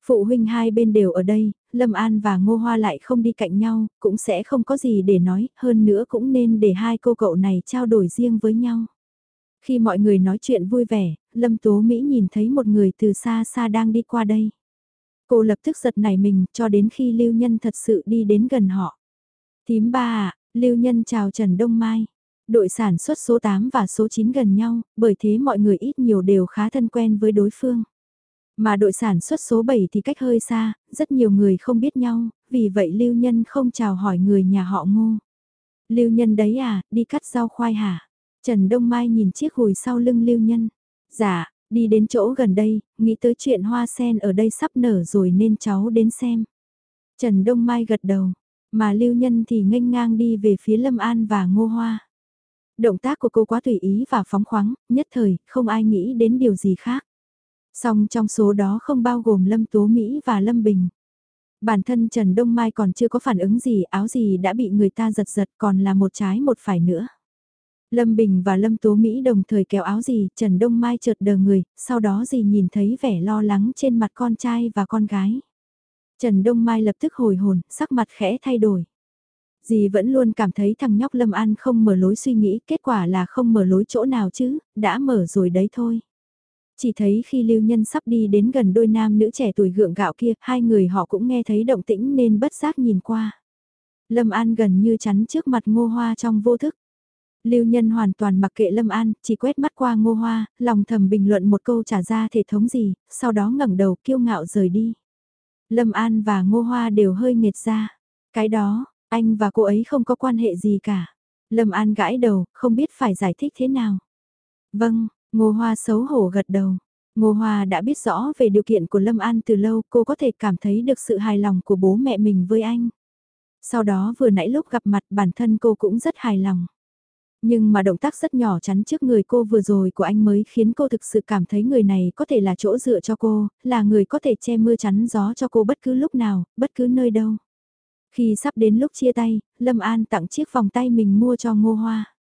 Phụ huynh hai bên đều ở đây, Lâm An và Ngô Hoa lại không đi cạnh nhau, cũng sẽ không có gì để nói, hơn nữa cũng nên để hai cô cậu này trao đổi riêng với nhau. Khi mọi người nói chuyện vui vẻ, Lâm Tố Mỹ nhìn thấy một người từ xa xa đang đi qua đây. Cô lập tức giật nảy mình cho đến khi Lưu Nhân thật sự đi đến gần họ. Tím ba à, Lưu Nhân chào Trần Đông Mai. Đội sản xuất số 8 và số 9 gần nhau, bởi thế mọi người ít nhiều đều khá thân quen với đối phương. Mà đội sản xuất số 7 thì cách hơi xa, rất nhiều người không biết nhau, vì vậy Lưu Nhân không chào hỏi người nhà họ ngô. Lưu Nhân đấy à, đi cắt rau khoai hả? Trần Đông Mai nhìn chiếc hùi sau lưng Lưu Nhân. Dạ, đi đến chỗ gần đây, nghĩ tới chuyện hoa sen ở đây sắp nở rồi nên cháu đến xem. Trần Đông Mai gật đầu, mà Lưu Nhân thì nghênh ngang đi về phía Lâm An và Ngô Hoa. Động tác của cô quá tùy ý và phóng khoáng, nhất thời, không ai nghĩ đến điều gì khác. Song trong số đó không bao gồm Lâm Tố Mỹ và Lâm Bình. Bản thân Trần Đông Mai còn chưa có phản ứng gì, áo gì đã bị người ta giật giật còn là một trái một phải nữa. Lâm Bình và Lâm Tố Mỹ đồng thời kéo áo gì, Trần Đông Mai chợt đờ người, sau đó gì nhìn thấy vẻ lo lắng trên mặt con trai và con gái. Trần Đông Mai lập tức hồi hồn, sắc mặt khẽ thay đổi. Dì vẫn luôn cảm thấy thằng nhóc Lâm An không mở lối suy nghĩ, kết quả là không mở lối chỗ nào chứ, đã mở rồi đấy thôi. Chỉ thấy khi lưu nhân sắp đi đến gần đôi nam nữ trẻ tuổi gượng gạo kia, hai người họ cũng nghe thấy động tĩnh nên bất giác nhìn qua. Lâm An gần như chắn trước mặt ngô hoa trong vô thức. Lưu nhân hoàn toàn mặc kệ Lâm An, chỉ quét mắt qua ngô hoa, lòng thầm bình luận một câu trả ra thể thống gì, sau đó ngẩng đầu kiêu ngạo rời đi. Lâm An và ngô hoa đều hơi nghệt ra. Cái đó, anh và cô ấy không có quan hệ gì cả. Lâm An gãi đầu, không biết phải giải thích thế nào. Vâng, Ngô Hoa xấu hổ gật đầu. Ngô Hoa đã biết rõ về điều kiện của Lâm An từ lâu, cô có thể cảm thấy được sự hài lòng của bố mẹ mình với anh. Sau đó vừa nãy lúc gặp mặt bản thân cô cũng rất hài lòng. Nhưng mà động tác rất nhỏ chắn trước người cô vừa rồi của anh mới khiến cô thực sự cảm thấy người này có thể là chỗ dựa cho cô, là người có thể che mưa chắn gió cho cô bất cứ lúc nào, bất cứ nơi đâu. Khi sắp đến lúc chia tay, Lâm An tặng chiếc vòng tay mình mua cho Ngô Hoa.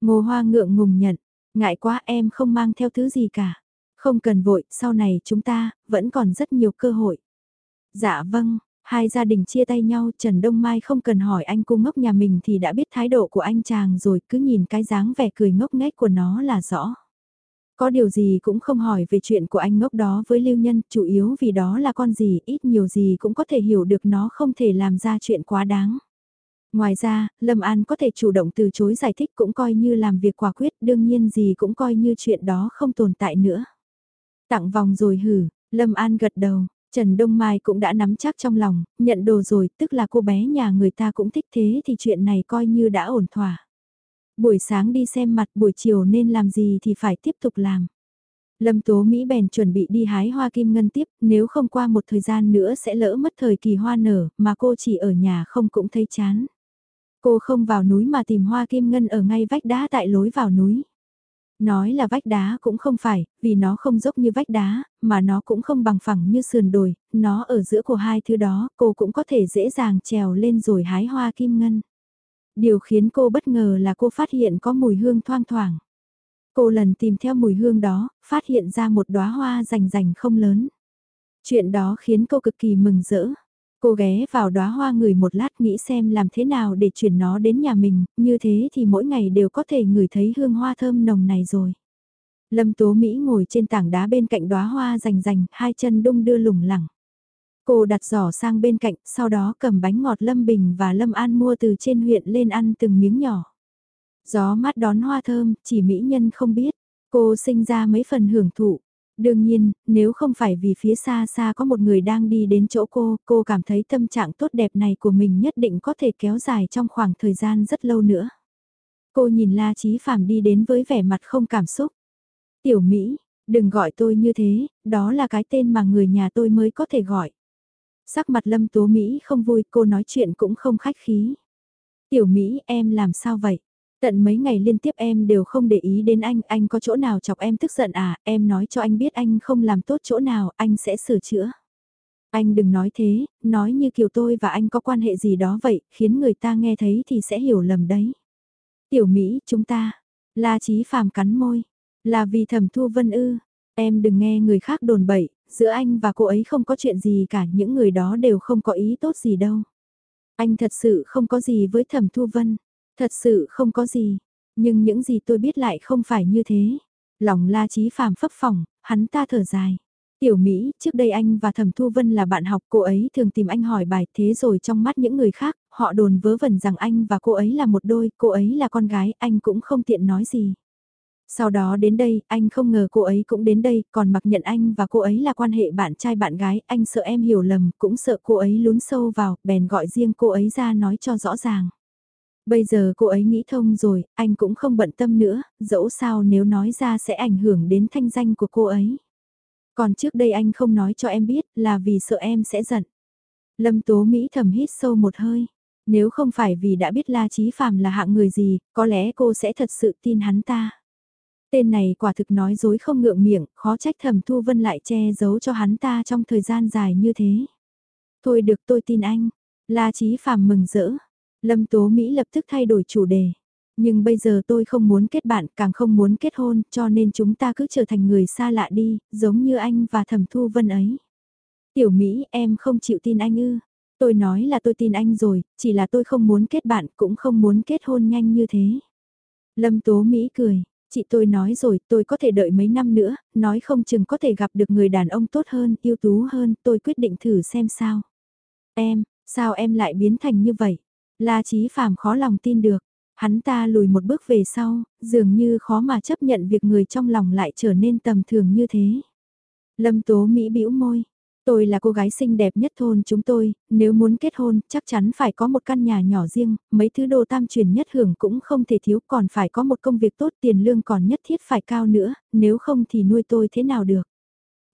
Ngô Hoa ngượng ngùng nhận, ngại quá em không mang theo thứ gì cả. Không cần vội, sau này chúng ta, vẫn còn rất nhiều cơ hội. Dạ vâng, Hai gia đình chia tay nhau, Trần Đông Mai không cần hỏi anh cô ngốc nhà mình thì đã biết thái độ của anh chàng rồi, cứ nhìn cái dáng vẻ cười ngốc nghếch của nó là rõ. Có điều gì cũng không hỏi về chuyện của anh ngốc đó với lưu nhân, chủ yếu vì đó là con gì, ít nhiều gì cũng có thể hiểu được nó không thể làm ra chuyện quá đáng. Ngoài ra, Lâm An có thể chủ động từ chối giải thích cũng coi như làm việc quả quyết, đương nhiên gì cũng coi như chuyện đó không tồn tại nữa. Tặng vòng rồi hử, Lâm An gật đầu, Trần Đông Mai cũng đã nắm chắc trong lòng, nhận đồ rồi, tức là cô bé nhà người ta cũng thích thế thì chuyện này coi như đã ổn thỏa. Buổi sáng đi xem mặt buổi chiều nên làm gì thì phải tiếp tục làm. Lâm Tố Mỹ bèn chuẩn bị đi hái hoa kim ngân tiếp, nếu không qua một thời gian nữa sẽ lỡ mất thời kỳ hoa nở, mà cô chỉ ở nhà không cũng thấy chán. Cô không vào núi mà tìm hoa kim ngân ở ngay vách đá tại lối vào núi. Nói là vách đá cũng không phải, vì nó không dốc như vách đá, mà nó cũng không bằng phẳng như sườn đồi, nó ở giữa của hai thứ đó, cô cũng có thể dễ dàng trèo lên rồi hái hoa kim ngân. Điều khiến cô bất ngờ là cô phát hiện có mùi hương thoang thoảng. Cô lần tìm theo mùi hương đó, phát hiện ra một đóa hoa rành rành không lớn. Chuyện đó khiến cô cực kỳ mừng rỡ. Cô ghé vào đóa hoa người một lát nghĩ xem làm thế nào để chuyển nó đến nhà mình, như thế thì mỗi ngày đều có thể ngửi thấy hương hoa thơm nồng này rồi. Lâm Tố Mỹ ngồi trên tảng đá bên cạnh đóa hoa rành rành, hai chân đung đưa lủng lẳng. Cô đặt giỏ sang bên cạnh, sau đó cầm bánh ngọt Lâm Bình và Lâm An mua từ trên huyện lên ăn từng miếng nhỏ. Gió mát đón hoa thơm, chỉ mỹ nhân không biết. Cô sinh ra mấy phần hưởng thụ. Đương nhiên, nếu không phải vì phía xa xa có một người đang đi đến chỗ cô, cô cảm thấy tâm trạng tốt đẹp này của mình nhất định có thể kéo dài trong khoảng thời gian rất lâu nữa. Cô nhìn La Chí Phạm đi đến với vẻ mặt không cảm xúc. Tiểu Mỹ, đừng gọi tôi như thế, đó là cái tên mà người nhà tôi mới có thể gọi. Sắc mặt Lâm Tố Mỹ không vui, cô nói chuyện cũng không khách khí. Tiểu Mỹ, em làm sao vậy? Tận mấy ngày liên tiếp em đều không để ý đến anh, anh có chỗ nào chọc em tức giận à, em nói cho anh biết anh không làm tốt chỗ nào, anh sẽ sửa chữa. Anh đừng nói thế, nói như kiểu tôi và anh có quan hệ gì đó vậy, khiến người ta nghe thấy thì sẽ hiểu lầm đấy. Tiểu Mỹ, chúng ta, La Chí Phàm cắn môi, là vì thẩm thu vân ư, em đừng nghe người khác đồn bậy, giữa anh và cô ấy không có chuyện gì cả, những người đó đều không có ý tốt gì đâu. Anh thật sự không có gì với thẩm thu vân. Thật sự không có gì, nhưng những gì tôi biết lại không phải như thế. Lòng la trí phàm phấp phỏng, hắn ta thở dài. Tiểu Mỹ, trước đây anh và Thẩm Thu Vân là bạn học, cô ấy thường tìm anh hỏi bài thế rồi trong mắt những người khác, họ đồn vớ vẩn rằng anh và cô ấy là một đôi, cô ấy là con gái, anh cũng không tiện nói gì. Sau đó đến đây, anh không ngờ cô ấy cũng đến đây, còn mặc nhận anh và cô ấy là quan hệ bạn trai bạn gái, anh sợ em hiểu lầm, cũng sợ cô ấy lún sâu vào, bèn gọi riêng cô ấy ra nói cho rõ ràng. Bây giờ cô ấy nghĩ thông rồi, anh cũng không bận tâm nữa, dẫu sao nếu nói ra sẽ ảnh hưởng đến thanh danh của cô ấy. Còn trước đây anh không nói cho em biết là vì sợ em sẽ giận. Lâm Tố Mỹ thầm hít sâu một hơi. Nếu không phải vì đã biết La Chí Phạm là hạng người gì, có lẽ cô sẽ thật sự tin hắn ta. Tên này quả thực nói dối không ngượng miệng, khó trách thầm Thu Vân lại che giấu cho hắn ta trong thời gian dài như thế. Thôi được tôi tin anh. La Chí Phạm mừng rỡ. Lâm Tố Mỹ lập tức thay đổi chủ đề. Nhưng bây giờ tôi không muốn kết bạn, càng không muốn kết hôn, cho nên chúng ta cứ trở thành người xa lạ đi, giống như anh và Thẩm Thu Vân ấy. Tiểu Mỹ, em không chịu tin anh ư. Tôi nói là tôi tin anh rồi, chỉ là tôi không muốn kết bạn, cũng không muốn kết hôn nhanh như thế. Lâm Tố Mỹ cười, chị tôi nói rồi, tôi có thể đợi mấy năm nữa, nói không chừng có thể gặp được người đàn ông tốt hơn, ưu tú hơn, tôi quyết định thử xem sao. Em, sao em lại biến thành như vậy? La Chí Phạm khó lòng tin được, hắn ta lùi một bước về sau, dường như khó mà chấp nhận việc người trong lòng lại trở nên tầm thường như thế. Lâm Tố Mỹ bĩu môi, tôi là cô gái xinh đẹp nhất thôn chúng tôi, nếu muốn kết hôn chắc chắn phải có một căn nhà nhỏ riêng, mấy thứ đồ tam truyền nhất hưởng cũng không thể thiếu còn phải có một công việc tốt tiền lương còn nhất thiết phải cao nữa, nếu không thì nuôi tôi thế nào được.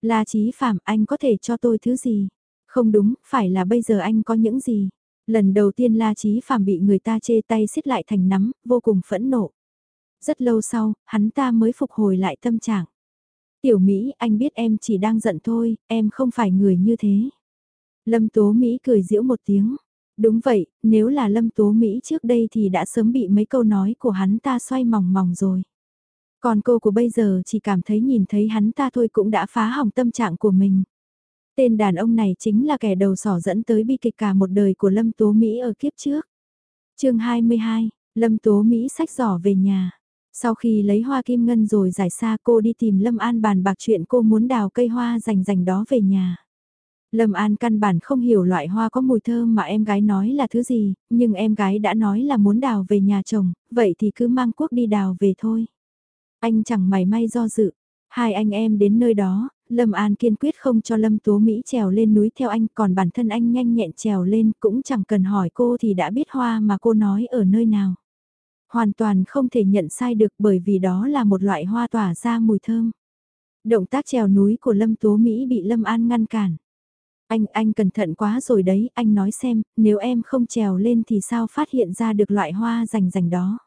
La Chí Phạm anh có thể cho tôi thứ gì? Không đúng, phải là bây giờ anh có những gì? Lần đầu tiên La Chí phạm bị người ta chê tay xiết lại thành nắm, vô cùng phẫn nộ. Rất lâu sau, hắn ta mới phục hồi lại tâm trạng. Tiểu Mỹ, anh biết em chỉ đang giận thôi, em không phải người như thế. Lâm Tố Mỹ cười giễu một tiếng. Đúng vậy, nếu là Lâm Tố Mỹ trước đây thì đã sớm bị mấy câu nói của hắn ta xoay mỏng mỏng rồi. Còn cô của bây giờ chỉ cảm thấy nhìn thấy hắn ta thôi cũng đã phá hỏng tâm trạng của mình. Tên đàn ông này chính là kẻ đầu sỏ dẫn tới bi kịch cả một đời của Lâm Tố Mỹ ở kiếp trước. chương 22, Lâm Tố Mỹ sách giỏ về nhà. Sau khi lấy hoa kim ngân rồi giải xa cô đi tìm Lâm An bàn bạc chuyện cô muốn đào cây hoa rành rành đó về nhà. Lâm An căn bản không hiểu loại hoa có mùi thơm mà em gái nói là thứ gì, nhưng em gái đã nói là muốn đào về nhà chồng, vậy thì cứ mang quốc đi đào về thôi. Anh chẳng mày may do dự. Hai anh em đến nơi đó, Lâm An kiên quyết không cho Lâm Tố Mỹ trèo lên núi theo anh, còn bản thân anh nhanh nhẹn trèo lên cũng chẳng cần hỏi cô thì đã biết hoa mà cô nói ở nơi nào. Hoàn toàn không thể nhận sai được bởi vì đó là một loại hoa tỏa ra mùi thơm. Động tác trèo núi của Lâm Tố Mỹ bị Lâm An ngăn cản. Anh, anh cẩn thận quá rồi đấy, anh nói xem, nếu em không trèo lên thì sao phát hiện ra được loại hoa rành rành đó.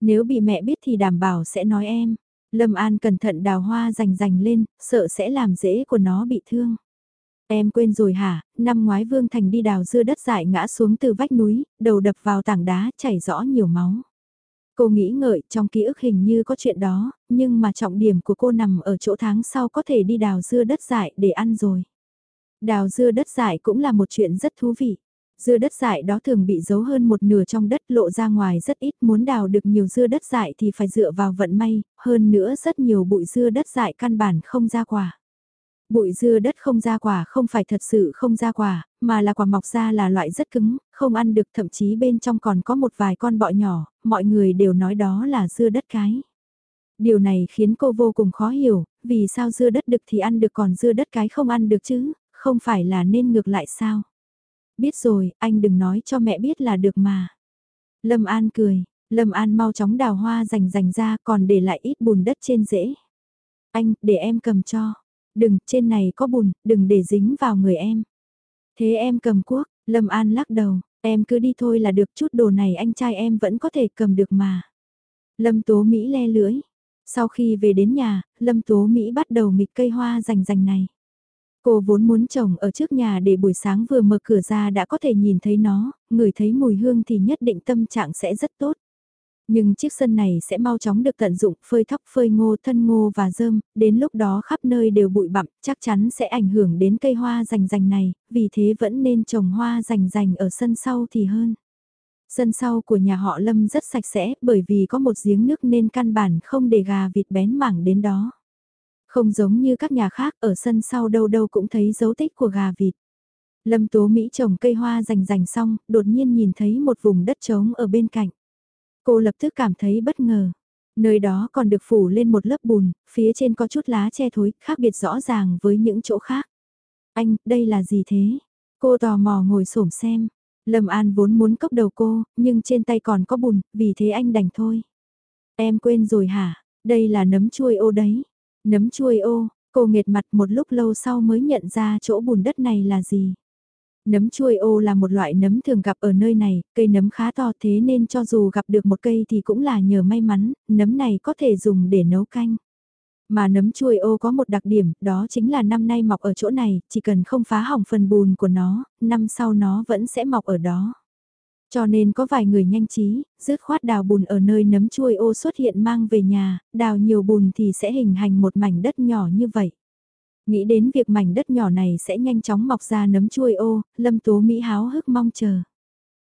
Nếu bị mẹ biết thì đảm bảo sẽ nói em. Lâm An cẩn thận đào hoa rành rành lên, sợ sẽ làm rễ của nó bị thương. Em quên rồi hả, năm ngoái Vương Thành đi đào dưa đất dại ngã xuống từ vách núi, đầu đập vào tảng đá chảy rõ nhiều máu. Cô nghĩ ngợi trong ký ức hình như có chuyện đó, nhưng mà trọng điểm của cô nằm ở chỗ tháng sau có thể đi đào dưa đất dại để ăn rồi. Đào dưa đất dại cũng là một chuyện rất thú vị. Dưa đất dại đó thường bị giấu hơn một nửa trong đất lộ ra ngoài rất ít muốn đào được nhiều dưa đất dại thì phải dựa vào vận may, hơn nữa rất nhiều bụi dưa đất dại căn bản không ra quả. Bụi dưa đất không ra quả không phải thật sự không ra quả, mà là quả mọc ra là loại rất cứng, không ăn được thậm chí bên trong còn có một vài con bọ nhỏ, mọi người đều nói đó là dưa đất cái. Điều này khiến cô vô cùng khó hiểu, vì sao dưa đất được thì ăn được còn dưa đất cái không ăn được chứ, không phải là nên ngược lại sao? Biết rồi, anh đừng nói cho mẹ biết là được mà. Lâm An cười, Lâm An mau chóng đào hoa rành rành ra còn để lại ít bùn đất trên rễ. Anh, để em cầm cho. Đừng, trên này có bùn, đừng để dính vào người em. Thế em cầm cuốc, Lâm An lắc đầu, em cứ đi thôi là được chút đồ này anh trai em vẫn có thể cầm được mà. Lâm Tố Mỹ le lưỡi. Sau khi về đến nhà, Lâm Tố Mỹ bắt đầu nghịch cây hoa rành rành này. Cô vốn muốn trồng ở trước nhà để buổi sáng vừa mở cửa ra đã có thể nhìn thấy nó, ngửi thấy mùi hương thì nhất định tâm trạng sẽ rất tốt. Nhưng chiếc sân này sẽ mau chóng được tận dụng phơi thóc phơi ngô thân ngô và rơm, đến lúc đó khắp nơi đều bụi bặm, chắc chắn sẽ ảnh hưởng đến cây hoa rành rành này, vì thế vẫn nên trồng hoa rành rành ở sân sau thì hơn. Sân sau của nhà họ Lâm rất sạch sẽ bởi vì có một giếng nước nên căn bản không để gà vịt bén mảng đến đó. Không giống như các nhà khác ở sân sau đâu đâu cũng thấy dấu tích của gà vịt. Lâm Tố Mỹ trồng cây hoa rành rành xong, đột nhiên nhìn thấy một vùng đất trống ở bên cạnh. Cô lập tức cảm thấy bất ngờ. Nơi đó còn được phủ lên một lớp bùn, phía trên có chút lá che thối, khác biệt rõ ràng với những chỗ khác. Anh, đây là gì thế? Cô tò mò ngồi xổm xem. Lâm An vốn muốn cốc đầu cô, nhưng trên tay còn có bùn, vì thế anh đành thôi. Em quên rồi hả? Đây là nấm chuôi ô đấy. Nấm chuôi ô, cô nghệt mặt một lúc lâu sau mới nhận ra chỗ bùn đất này là gì. Nấm chuôi ô là một loại nấm thường gặp ở nơi này, cây nấm khá to thế nên cho dù gặp được một cây thì cũng là nhờ may mắn, nấm này có thể dùng để nấu canh. Mà nấm chuôi ô có một đặc điểm, đó chính là năm nay mọc ở chỗ này, chỉ cần không phá hỏng phần bùn của nó, năm sau nó vẫn sẽ mọc ở đó. Cho nên có vài người nhanh trí, rứt khoát đào bùn ở nơi nấm chuôi ô xuất hiện mang về nhà, đào nhiều bùn thì sẽ hình thành một mảnh đất nhỏ như vậy. Nghĩ đến việc mảnh đất nhỏ này sẽ nhanh chóng mọc ra nấm chuôi ô, Lâm Tố Mỹ háo hức mong chờ.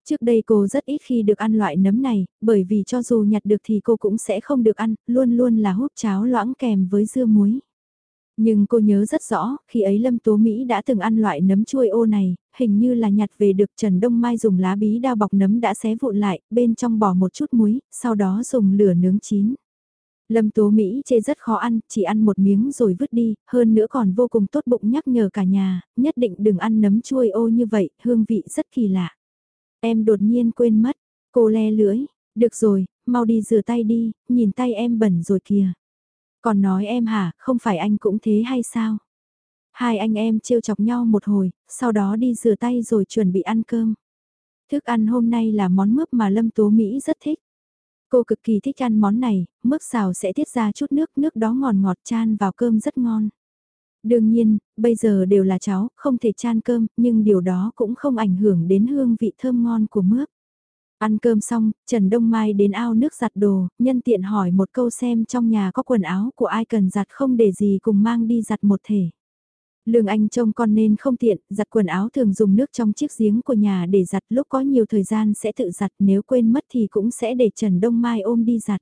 Trước đây cô rất ít khi được ăn loại nấm này, bởi vì cho dù nhặt được thì cô cũng sẽ không được ăn, luôn luôn là hút cháo loãng kèm với dưa muối. Nhưng cô nhớ rất rõ, khi ấy Lâm Tố Mỹ đã từng ăn loại nấm chuôi ô này, hình như là nhặt về được Trần Đông Mai dùng lá bí đao bọc nấm đã xé vụn lại, bên trong bỏ một chút muối, sau đó dùng lửa nướng chín. Lâm Tố Mỹ chê rất khó ăn, chỉ ăn một miếng rồi vứt đi, hơn nữa còn vô cùng tốt bụng nhắc nhở cả nhà, nhất định đừng ăn nấm chuôi ô như vậy, hương vị rất kỳ lạ. Em đột nhiên quên mất, cô le lưỡi, được rồi, mau đi rửa tay đi, nhìn tay em bẩn rồi kìa. Còn nói em hả, không phải anh cũng thế hay sao? Hai anh em trêu chọc nhau một hồi, sau đó đi rửa tay rồi chuẩn bị ăn cơm. Thức ăn hôm nay là món mướp mà Lâm Tố Mỹ rất thích. Cô cực kỳ thích ăn món này, mướp xào sẽ tiết ra chút nước, nước đó ngọt ngọt chan vào cơm rất ngon. Đương nhiên, bây giờ đều là cháu, không thể chan cơm, nhưng điều đó cũng không ảnh hưởng đến hương vị thơm ngon của mướp. Ăn cơm xong, Trần Đông Mai đến ao nước giặt đồ, nhân tiện hỏi một câu xem trong nhà có quần áo của ai cần giặt không để gì cùng mang đi giặt một thể. Lương Anh trông con nên không tiện, giặt quần áo thường dùng nước trong chiếc giếng của nhà để giặt lúc có nhiều thời gian sẽ tự giặt nếu quên mất thì cũng sẽ để Trần Đông Mai ôm đi giặt.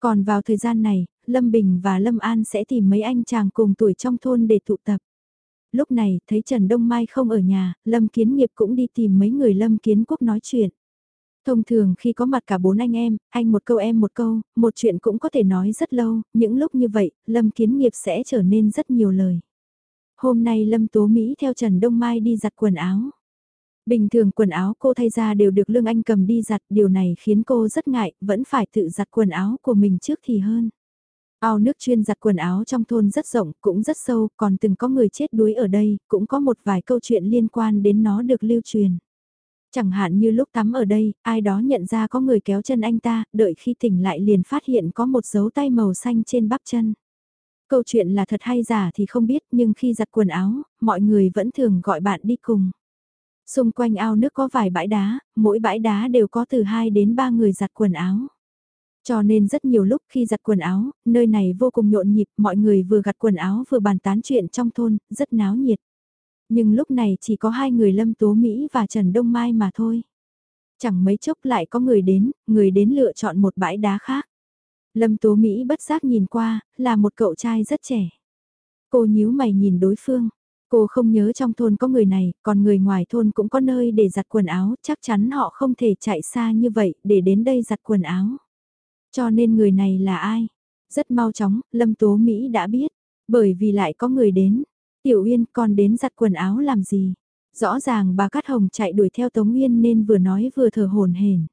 Còn vào thời gian này, Lâm Bình và Lâm An sẽ tìm mấy anh chàng cùng tuổi trong thôn để tụ tập. Lúc này, thấy Trần Đông Mai không ở nhà, Lâm Kiến Nghiệp cũng đi tìm mấy người Lâm Kiến Quốc nói chuyện. Thông thường khi có mặt cả bốn anh em, anh một câu em một câu, một chuyện cũng có thể nói rất lâu, những lúc như vậy, Lâm Kiến Nghiệp sẽ trở nên rất nhiều lời. Hôm nay Lâm Tố Mỹ theo Trần Đông Mai đi giặt quần áo. Bình thường quần áo cô thay ra đều được Lương Anh cầm đi giặt, điều này khiến cô rất ngại, vẫn phải tự giặt quần áo của mình trước thì hơn. Ao nước chuyên giặt quần áo trong thôn rất rộng, cũng rất sâu, còn từng có người chết đuối ở đây, cũng có một vài câu chuyện liên quan đến nó được lưu truyền. Chẳng hạn như lúc tắm ở đây, ai đó nhận ra có người kéo chân anh ta, đợi khi tỉnh lại liền phát hiện có một dấu tay màu xanh trên bắp chân. Câu chuyện là thật hay giả thì không biết nhưng khi giặt quần áo, mọi người vẫn thường gọi bạn đi cùng. Xung quanh ao nước có vài bãi đá, mỗi bãi đá đều có từ 2 đến 3 người giặt quần áo. Cho nên rất nhiều lúc khi giặt quần áo, nơi này vô cùng nhộn nhịp, mọi người vừa gặt quần áo vừa bàn tán chuyện trong thôn, rất náo nhiệt. Nhưng lúc này chỉ có hai người Lâm Tố Mỹ và Trần Đông Mai mà thôi. Chẳng mấy chốc lại có người đến, người đến lựa chọn một bãi đá khác. Lâm Tố Mỹ bất giác nhìn qua, là một cậu trai rất trẻ. Cô nhíu mày nhìn đối phương. Cô không nhớ trong thôn có người này, còn người ngoài thôn cũng có nơi để giặt quần áo, chắc chắn họ không thể chạy xa như vậy để đến đây giặt quần áo. Cho nên người này là ai? Rất mau chóng, Lâm Tố Mỹ đã biết, bởi vì lại có người đến. Tiểu Uyên còn đến giặt quần áo làm gì? Rõ ràng bà Cát Hồng chạy đuổi theo Tống Uyên nên vừa nói vừa thở hồn hển.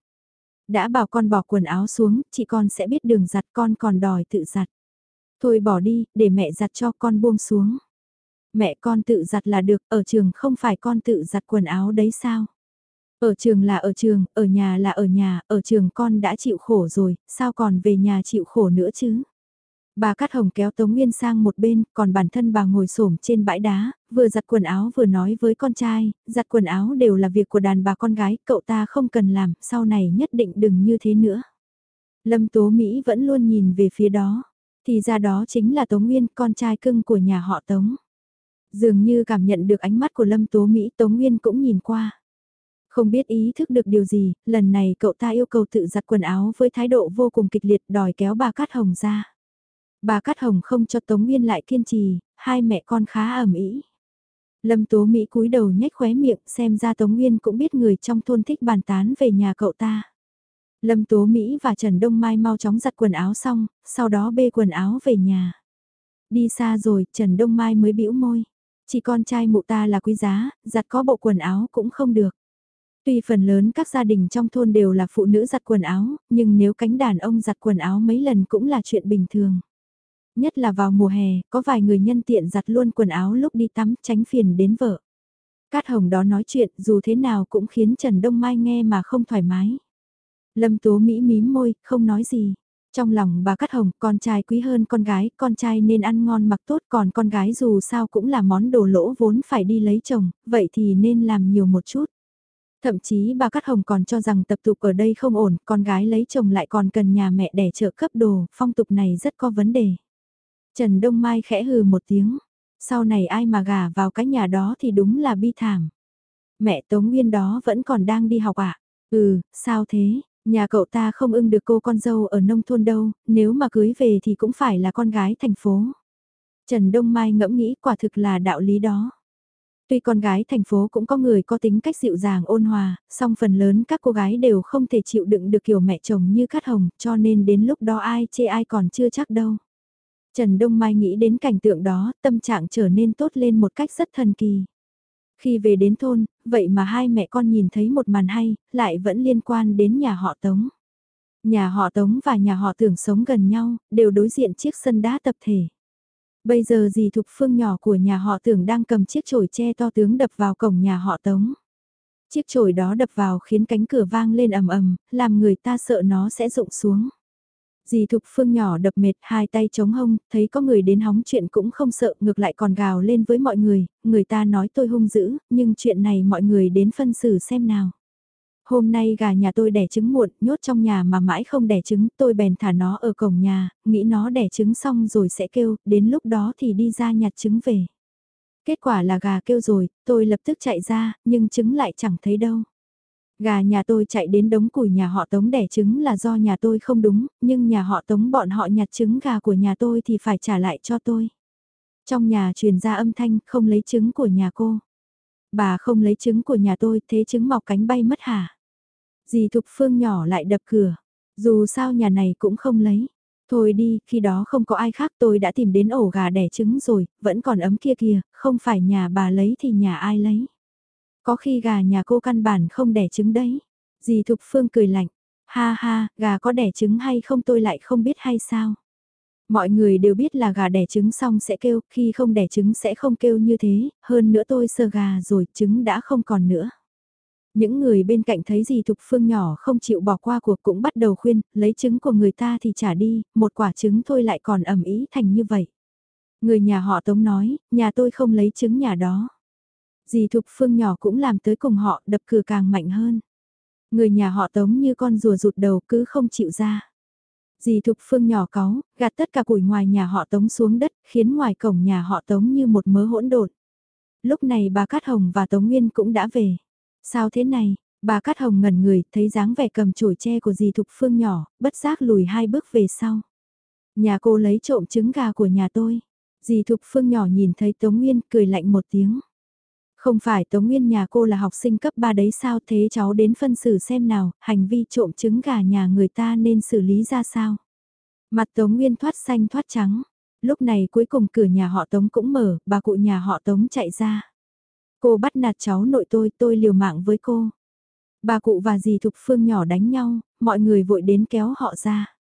Đã bảo con bỏ quần áo xuống, chị con sẽ biết đường giặt con còn đòi tự giặt. Thôi bỏ đi, để mẹ giặt cho con buông xuống. Mẹ con tự giặt là được, ở trường không phải con tự giặt quần áo đấy sao? Ở trường là ở trường, ở nhà là ở nhà, ở trường con đã chịu khổ rồi, sao còn về nhà chịu khổ nữa chứ? Bà Cát Hồng kéo Tống Nguyên sang một bên, còn bản thân bà ngồi xổm trên bãi đá, vừa giặt quần áo vừa nói với con trai, giặt quần áo đều là việc của đàn bà con gái, cậu ta không cần làm, sau này nhất định đừng như thế nữa. Lâm Tố Mỹ vẫn luôn nhìn về phía đó, thì ra đó chính là Tống Nguyên, con trai cưng của nhà họ Tống. Dường như cảm nhận được ánh mắt của Lâm Tố Mỹ, Tống Nguyên cũng nhìn qua. Không biết ý thức được điều gì, lần này cậu ta yêu cầu tự giặt quần áo với thái độ vô cùng kịch liệt đòi kéo bà Cát Hồng ra. Bà Cát Hồng không cho Tống Nguyên lại kiên trì, hai mẹ con khá ẩm ý. Lâm Tố Mỹ cúi đầu nhếch khóe miệng xem ra Tống Nguyên cũng biết người trong thôn thích bàn tán về nhà cậu ta. Lâm Tố Mỹ và Trần Đông Mai mau chóng giặt quần áo xong, sau đó bê quần áo về nhà. Đi xa rồi, Trần Đông Mai mới bĩu môi. Chỉ con trai mụ ta là quý giá, giặt có bộ quần áo cũng không được. Tuy phần lớn các gia đình trong thôn đều là phụ nữ giặt quần áo, nhưng nếu cánh đàn ông giặt quần áo mấy lần cũng là chuyện bình thường. Nhất là vào mùa hè, có vài người nhân tiện giặt luôn quần áo lúc đi tắm tránh phiền đến vợ. Cát Hồng đó nói chuyện dù thế nào cũng khiến Trần Đông Mai nghe mà không thoải mái. Lâm Tố Mỹ mím môi, không nói gì. Trong lòng bà Cát Hồng, con trai quý hơn con gái, con trai nên ăn ngon mặc tốt còn con gái dù sao cũng là món đồ lỗ vốn phải đi lấy chồng, vậy thì nên làm nhiều một chút. Thậm chí bà Cát Hồng còn cho rằng tập tục ở đây không ổn, con gái lấy chồng lại còn cần nhà mẹ đẻ trợ cấp đồ, phong tục này rất có vấn đề. Trần Đông Mai khẽ hừ một tiếng, sau này ai mà gả vào cái nhà đó thì đúng là bi thảm. Mẹ Tống Nguyên đó vẫn còn đang đi học ạ. À? Ừ, sao thế, nhà cậu ta không ưng được cô con dâu ở nông thôn đâu, nếu mà cưới về thì cũng phải là con gái thành phố. Trần Đông Mai ngẫm nghĩ quả thực là đạo lý đó. Tuy con gái thành phố cũng có người có tính cách dịu dàng ôn hòa, song phần lớn các cô gái đều không thể chịu đựng được kiểu mẹ chồng như Cát Hồng, cho nên đến lúc đó ai chê ai còn chưa chắc đâu. Trần Đông Mai nghĩ đến cảnh tượng đó, tâm trạng trở nên tốt lên một cách rất thần kỳ. Khi về đến thôn, vậy mà hai mẹ con nhìn thấy một màn hay, lại vẫn liên quan đến nhà họ Tống. Nhà họ Tống và nhà họ Tưởng sống gần nhau, đều đối diện chiếc sân đá tập thể. Bây giờ dì Thục Phương nhỏ của nhà họ Tưởng đang cầm chiếc chổi che to tướng đập vào cổng nhà họ Tống. Chiếc chổi đó đập vào khiến cánh cửa vang lên ầm ầm, làm người ta sợ nó sẽ rụng xuống. Dì Thục Phương nhỏ đập mệt hai tay chống hông, thấy có người đến hóng chuyện cũng không sợ ngược lại còn gào lên với mọi người, người ta nói tôi hung dữ, nhưng chuyện này mọi người đến phân xử xem nào. Hôm nay gà nhà tôi đẻ trứng muộn, nhốt trong nhà mà mãi không đẻ trứng, tôi bèn thả nó ở cổng nhà, nghĩ nó đẻ trứng xong rồi sẽ kêu, đến lúc đó thì đi ra nhặt trứng về. Kết quả là gà kêu rồi, tôi lập tức chạy ra, nhưng trứng lại chẳng thấy đâu. Gà nhà tôi chạy đến đống củi nhà họ tống đẻ trứng là do nhà tôi không đúng, nhưng nhà họ tống bọn họ nhặt trứng gà của nhà tôi thì phải trả lại cho tôi. Trong nhà truyền ra âm thanh không lấy trứng của nhà cô. Bà không lấy trứng của nhà tôi, thế trứng mọc cánh bay mất hả? Dì Thục Phương nhỏ lại đập cửa. Dù sao nhà này cũng không lấy. Thôi đi, khi đó không có ai khác tôi đã tìm đến ổ gà đẻ trứng rồi, vẫn còn ấm kia kìa, không phải nhà bà lấy thì nhà ai lấy. Có khi gà nhà cô căn bản không đẻ trứng đấy. Dì Thục Phương cười lạnh, ha ha, gà có đẻ trứng hay không tôi lại không biết hay sao. Mọi người đều biết là gà đẻ trứng xong sẽ kêu, khi không đẻ trứng sẽ không kêu như thế, hơn nữa tôi sờ gà rồi, trứng đã không còn nữa. Những người bên cạnh thấy gì Thục Phương nhỏ không chịu bỏ qua cuộc cũng bắt đầu khuyên, lấy trứng của người ta thì trả đi, một quả trứng thôi lại còn ẩm ý thành như vậy. Người nhà họ Tống nói, nhà tôi không lấy trứng nhà đó. Dì Thục Phương nhỏ cũng làm tới cùng họ đập cửa càng mạnh hơn. Người nhà họ Tống như con rùa rụt đầu cứ không chịu ra. Dì Thục Phương nhỏ cáu, gạt tất cả củi ngoài nhà họ Tống xuống đất, khiến ngoài cổng nhà họ Tống như một mớ hỗn độn. Lúc này bà Cát Hồng và Tống Nguyên cũng đã về. Sao thế này, bà Cát Hồng ngẩn người, thấy dáng vẻ cầm chổi tre của dì Thục Phương nhỏ, bất giác lùi hai bước về sau. Nhà cô lấy trộm trứng gà của nhà tôi. Dì Thục Phương nhỏ nhìn thấy Tống Nguyên cười lạnh một tiếng. Không phải Tống Nguyên nhà cô là học sinh cấp 3 đấy sao thế cháu đến phân xử xem nào, hành vi trộm trứng gà nhà người ta nên xử lý ra sao. Mặt Tống Nguyên thoát xanh thoát trắng. Lúc này cuối cùng cửa nhà họ Tống cũng mở, bà cụ nhà họ Tống chạy ra. Cô bắt nạt cháu nội tôi, tôi liều mạng với cô. Bà cụ và dì Thục Phương nhỏ đánh nhau, mọi người vội đến kéo họ ra.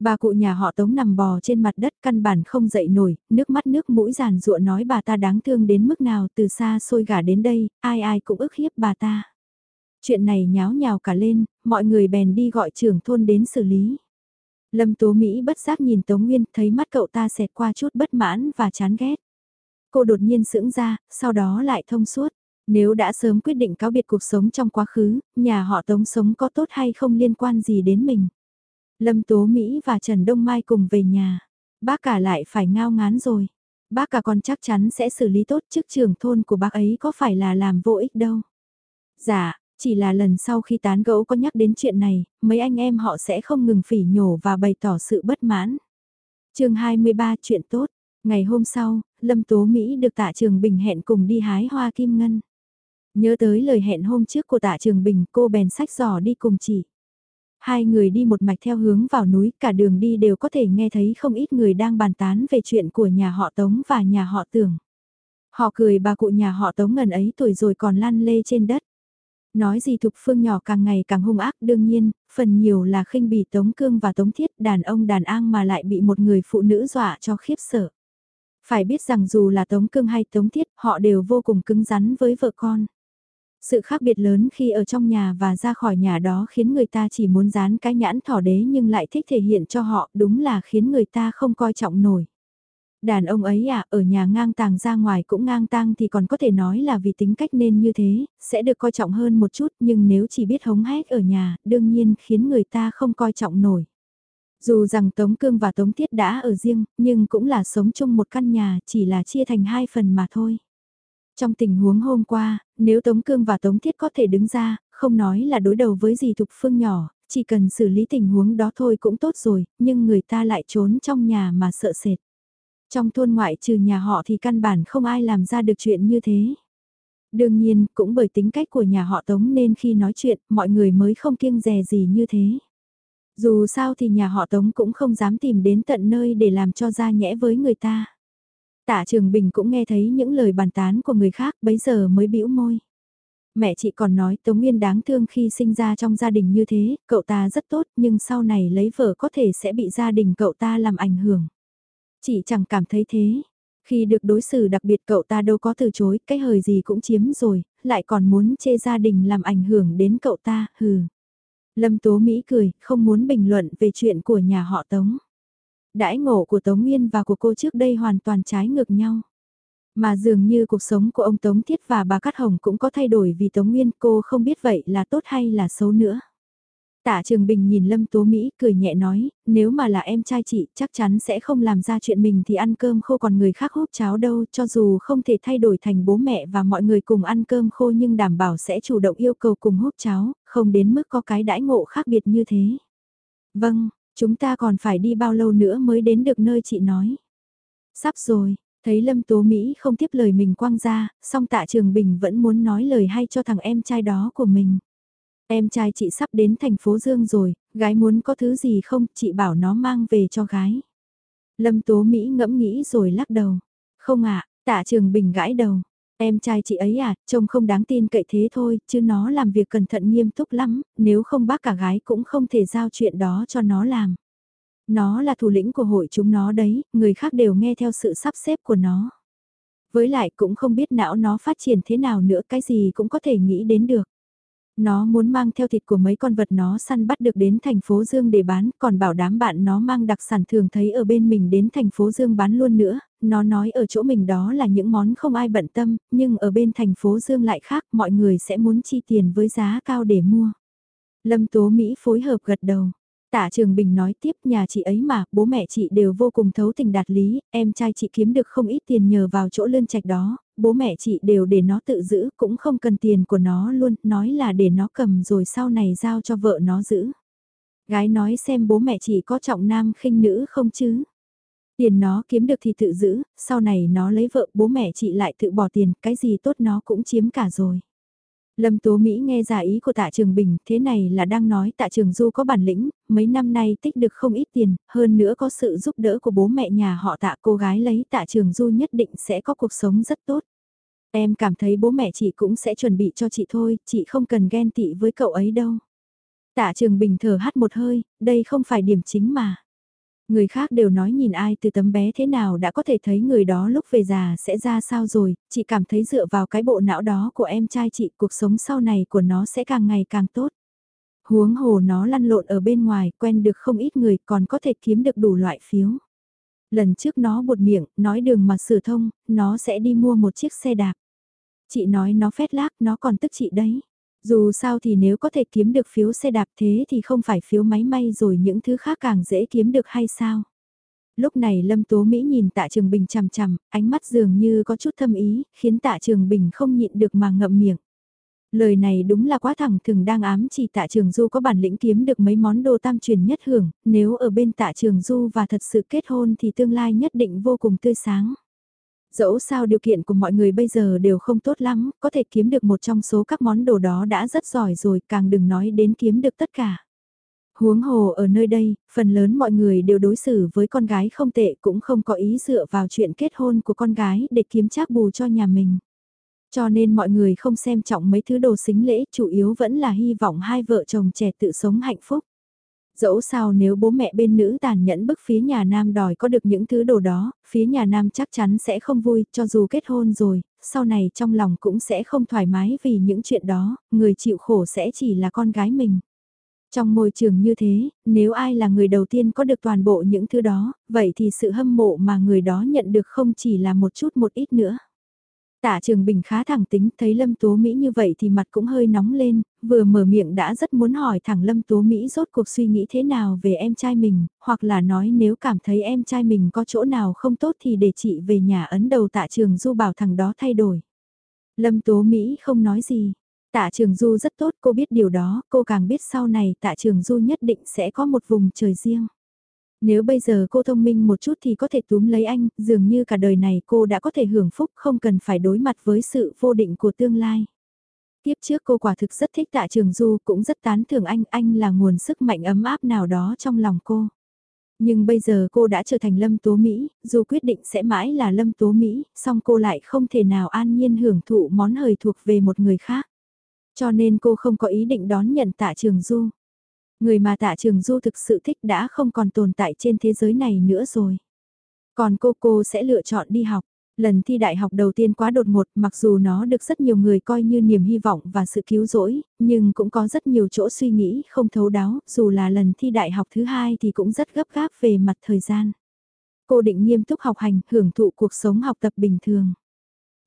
Bà cụ nhà họ Tống nằm bò trên mặt đất căn bản không dậy nổi, nước mắt nước mũi giàn rụa nói bà ta đáng thương đến mức nào từ xa xôi gả đến đây, ai ai cũng ức hiếp bà ta. Chuyện này nháo nhào cả lên, mọi người bèn đi gọi trưởng thôn đến xử lý. Lâm Tố Mỹ bất giác nhìn Tống Nguyên thấy mắt cậu ta xẹt qua chút bất mãn và chán ghét. Cô đột nhiên sững ra, sau đó lại thông suốt. Nếu đã sớm quyết định cáo biệt cuộc sống trong quá khứ, nhà họ Tống sống có tốt hay không liên quan gì đến mình. Lâm Tố Mỹ và Trần Đông Mai cùng về nhà. Bác cả lại phải ngao ngán rồi. Bác cả còn chắc chắn sẽ xử lý tốt chức trưởng thôn của bác ấy có phải là làm vô ích đâu. Dạ, chỉ là lần sau khi tán gẫu có nhắc đến chuyện này, mấy anh em họ sẽ không ngừng phỉ nhổ và bày tỏ sự bất mãn. chương 23 chuyện tốt. Ngày hôm sau, Lâm Tố Mỹ được tạ trường Bình hẹn cùng đi hái hoa kim ngân. Nhớ tới lời hẹn hôm trước của tạ trường Bình cô bèn sách giỏ đi cùng chị. Hai người đi một mạch theo hướng vào núi, cả đường đi đều có thể nghe thấy không ít người đang bàn tán về chuyện của nhà họ Tống và nhà họ Tưởng. Họ cười bà cụ nhà họ Tống ngần ấy tuổi rồi còn lăn lê trên đất. Nói gì Thục Phương nhỏ càng ngày càng hung ác đương nhiên, phần nhiều là khinh bỉ Tống Cương và Tống Thiết đàn ông đàn an mà lại bị một người phụ nữ dọa cho khiếp sợ. Phải biết rằng dù là Tống Cương hay Tống Thiết, họ đều vô cùng cứng rắn với vợ con. Sự khác biệt lớn khi ở trong nhà và ra khỏi nhà đó khiến người ta chỉ muốn dán cái nhãn thỏ đế nhưng lại thích thể hiện cho họ đúng là khiến người ta không coi trọng nổi. Đàn ông ấy à, ở nhà ngang tàng ra ngoài cũng ngang tang thì còn có thể nói là vì tính cách nên như thế, sẽ được coi trọng hơn một chút nhưng nếu chỉ biết hống hét ở nhà, đương nhiên khiến người ta không coi trọng nổi. Dù rằng Tống Cương và Tống Thiết đã ở riêng, nhưng cũng là sống chung một căn nhà, chỉ là chia thành hai phần mà thôi. Trong tình huống hôm qua, nếu Tống Cương và Tống Thiết có thể đứng ra, không nói là đối đầu với gì Thục Phương nhỏ, chỉ cần xử lý tình huống đó thôi cũng tốt rồi, nhưng người ta lại trốn trong nhà mà sợ sệt. Trong thôn ngoại trừ nhà họ thì căn bản không ai làm ra được chuyện như thế. Đương nhiên, cũng bởi tính cách của nhà họ Tống nên khi nói chuyện, mọi người mới không kiêng dè gì như thế. Dù sao thì nhà họ Tống cũng không dám tìm đến tận nơi để làm cho ra nhẽ với người ta. Tạ Trường Bình cũng nghe thấy những lời bàn tán của người khác bấy giờ mới bĩu môi. Mẹ chị còn nói Tống Nguyên đáng thương khi sinh ra trong gia đình như thế, cậu ta rất tốt nhưng sau này lấy vợ có thể sẽ bị gia đình cậu ta làm ảnh hưởng. Chị chẳng cảm thấy thế. Khi được đối xử đặc biệt cậu ta đâu có từ chối, cái hời gì cũng chiếm rồi, lại còn muốn chê gia đình làm ảnh hưởng đến cậu ta, hừ. Lâm Tố Mỹ cười, không muốn bình luận về chuyện của nhà họ Tống. Đãi ngộ của Tống Nguyên và của cô trước đây hoàn toàn trái ngược nhau. Mà dường như cuộc sống của ông Tống Thiết và bà Cát Hồng cũng có thay đổi vì Tống Nguyên cô không biết vậy là tốt hay là xấu nữa. Tạ Trường Bình nhìn Lâm Tố Mỹ cười nhẹ nói, nếu mà là em trai chị chắc chắn sẽ không làm ra chuyện mình thì ăn cơm khô còn người khác hút cháo đâu cho dù không thể thay đổi thành bố mẹ và mọi người cùng ăn cơm khô nhưng đảm bảo sẽ chủ động yêu cầu cùng hút cháo, không đến mức có cái đãi ngộ khác biệt như thế. Vâng, chúng ta còn phải đi bao lâu nữa mới đến được nơi chị nói. Sắp rồi, thấy Lâm Tố Mỹ không tiếp lời mình quăng ra, song Tạ Trường Bình vẫn muốn nói lời hay cho thằng em trai đó của mình. Em trai chị sắp đến thành phố Dương rồi, gái muốn có thứ gì không, chị bảo nó mang về cho gái. Lâm Tố Mỹ ngẫm nghĩ rồi lắc đầu. Không ạ, tạ trường bình gãi đầu. Em trai chị ấy à, trông không đáng tin cậy thế thôi, chứ nó làm việc cẩn thận nghiêm túc lắm, nếu không bác cả gái cũng không thể giao chuyện đó cho nó làm. Nó là thủ lĩnh của hội chúng nó đấy, người khác đều nghe theo sự sắp xếp của nó. Với lại cũng không biết não nó phát triển thế nào nữa, cái gì cũng có thể nghĩ đến được. Nó muốn mang theo thịt của mấy con vật nó săn bắt được đến thành phố Dương để bán, còn bảo đám bạn nó mang đặc sản thường thấy ở bên mình đến thành phố Dương bán luôn nữa, nó nói ở chỗ mình đó là những món không ai bận tâm, nhưng ở bên thành phố Dương lại khác, mọi người sẽ muốn chi tiền với giá cao để mua. Lâm Tố Mỹ phối hợp gật đầu. Tạ Trường Bình nói tiếp nhà chị ấy mà, bố mẹ chị đều vô cùng thấu tình đạt lý, em trai chị kiếm được không ít tiền nhờ vào chỗ lươn trạch đó, bố mẹ chị đều để nó tự giữ, cũng không cần tiền của nó luôn, nói là để nó cầm rồi sau này giao cho vợ nó giữ. Gái nói xem bố mẹ chị có trọng nam khinh nữ không chứ? Tiền nó kiếm được thì tự giữ, sau này nó lấy vợ bố mẹ chị lại tự bỏ tiền, cái gì tốt nó cũng chiếm cả rồi. Lâm Tố Mỹ nghe ra ý của tạ trường Bình, thế này là đang nói tạ trường Du có bản lĩnh, mấy năm nay tích được không ít tiền, hơn nữa có sự giúp đỡ của bố mẹ nhà họ tạ cô gái lấy tạ trường Du nhất định sẽ có cuộc sống rất tốt. Em cảm thấy bố mẹ chị cũng sẽ chuẩn bị cho chị thôi, chị không cần ghen tị với cậu ấy đâu. Tạ trường Bình thở hắt một hơi, đây không phải điểm chính mà. Người khác đều nói nhìn ai từ tấm bé thế nào đã có thể thấy người đó lúc về già sẽ ra sao rồi, chị cảm thấy dựa vào cái bộ não đó của em trai chị cuộc sống sau này của nó sẽ càng ngày càng tốt. Huống hồ nó lăn lộn ở bên ngoài, quen được không ít người còn có thể kiếm được đủ loại phiếu. Lần trước nó buột miệng, nói đường mà sửa thông, nó sẽ đi mua một chiếc xe đạp. Chị nói nó phét lác, nó còn tức chị đấy. Dù sao thì nếu có thể kiếm được phiếu xe đạp thế thì không phải phiếu máy may rồi những thứ khác càng dễ kiếm được hay sao? Lúc này Lâm Tố Mỹ nhìn tạ Trường Bình chằm chằm, ánh mắt dường như có chút thâm ý, khiến tạ Trường Bình không nhịn được mà ngậm miệng. Lời này đúng là quá thẳng thừng đang ám chỉ tạ Trường Du có bản lĩnh kiếm được mấy món đồ tam truyền nhất hưởng, nếu ở bên tạ Trường Du và thật sự kết hôn thì tương lai nhất định vô cùng tươi sáng. Dẫu sao điều kiện của mọi người bây giờ đều không tốt lắm, có thể kiếm được một trong số các món đồ đó đã rất giỏi rồi, càng đừng nói đến kiếm được tất cả. Huống hồ ở nơi đây, phần lớn mọi người đều đối xử với con gái không tệ cũng không có ý dựa vào chuyện kết hôn của con gái để kiếm trác bù cho nhà mình. Cho nên mọi người không xem trọng mấy thứ đồ xính lễ, chủ yếu vẫn là hy vọng hai vợ chồng trẻ tự sống hạnh phúc. Dẫu sao nếu bố mẹ bên nữ tàn nhẫn bức phía nhà nam đòi có được những thứ đồ đó, phía nhà nam chắc chắn sẽ không vui, cho dù kết hôn rồi, sau này trong lòng cũng sẽ không thoải mái vì những chuyện đó, người chịu khổ sẽ chỉ là con gái mình. Trong môi trường như thế, nếu ai là người đầu tiên có được toàn bộ những thứ đó, vậy thì sự hâm mộ mà người đó nhận được không chỉ là một chút một ít nữa. Tạ Trường Bình khá thẳng tính, thấy Lâm Tố Mỹ như vậy thì mặt cũng hơi nóng lên, vừa mở miệng đã rất muốn hỏi thẳng Lâm Tố Mỹ rốt cuộc suy nghĩ thế nào về em trai mình, hoặc là nói nếu cảm thấy em trai mình có chỗ nào không tốt thì để chị về nhà ấn đầu Tạ Trường Du bảo thằng đó thay đổi. Lâm Tố Mỹ không nói gì. Tạ Trường Du rất tốt, cô biết điều đó, cô càng biết sau này Tạ Trường Du nhất định sẽ có một vùng trời riêng. Nếu bây giờ cô thông minh một chút thì có thể túm lấy anh, dường như cả đời này cô đã có thể hưởng phúc không cần phải đối mặt với sự vô định của tương lai. Tiếp trước cô quả thực rất thích tạ trường du cũng rất tán thưởng anh, anh là nguồn sức mạnh ấm áp nào đó trong lòng cô. Nhưng bây giờ cô đã trở thành Lâm Tố Mỹ, dù quyết định sẽ mãi là Lâm Tố Mỹ, song cô lại không thể nào an nhiên hưởng thụ món hời thuộc về một người khác. Cho nên cô không có ý định đón nhận tạ trường du. Người mà tạ trường du thực sự thích đã không còn tồn tại trên thế giới này nữa rồi. Còn cô cô sẽ lựa chọn đi học. Lần thi đại học đầu tiên quá đột ngột mặc dù nó được rất nhiều người coi như niềm hy vọng và sự cứu rỗi, nhưng cũng có rất nhiều chỗ suy nghĩ không thấu đáo, dù là lần thi đại học thứ hai thì cũng rất gấp gáp về mặt thời gian. Cô định nghiêm túc học hành, hưởng thụ cuộc sống học tập bình thường.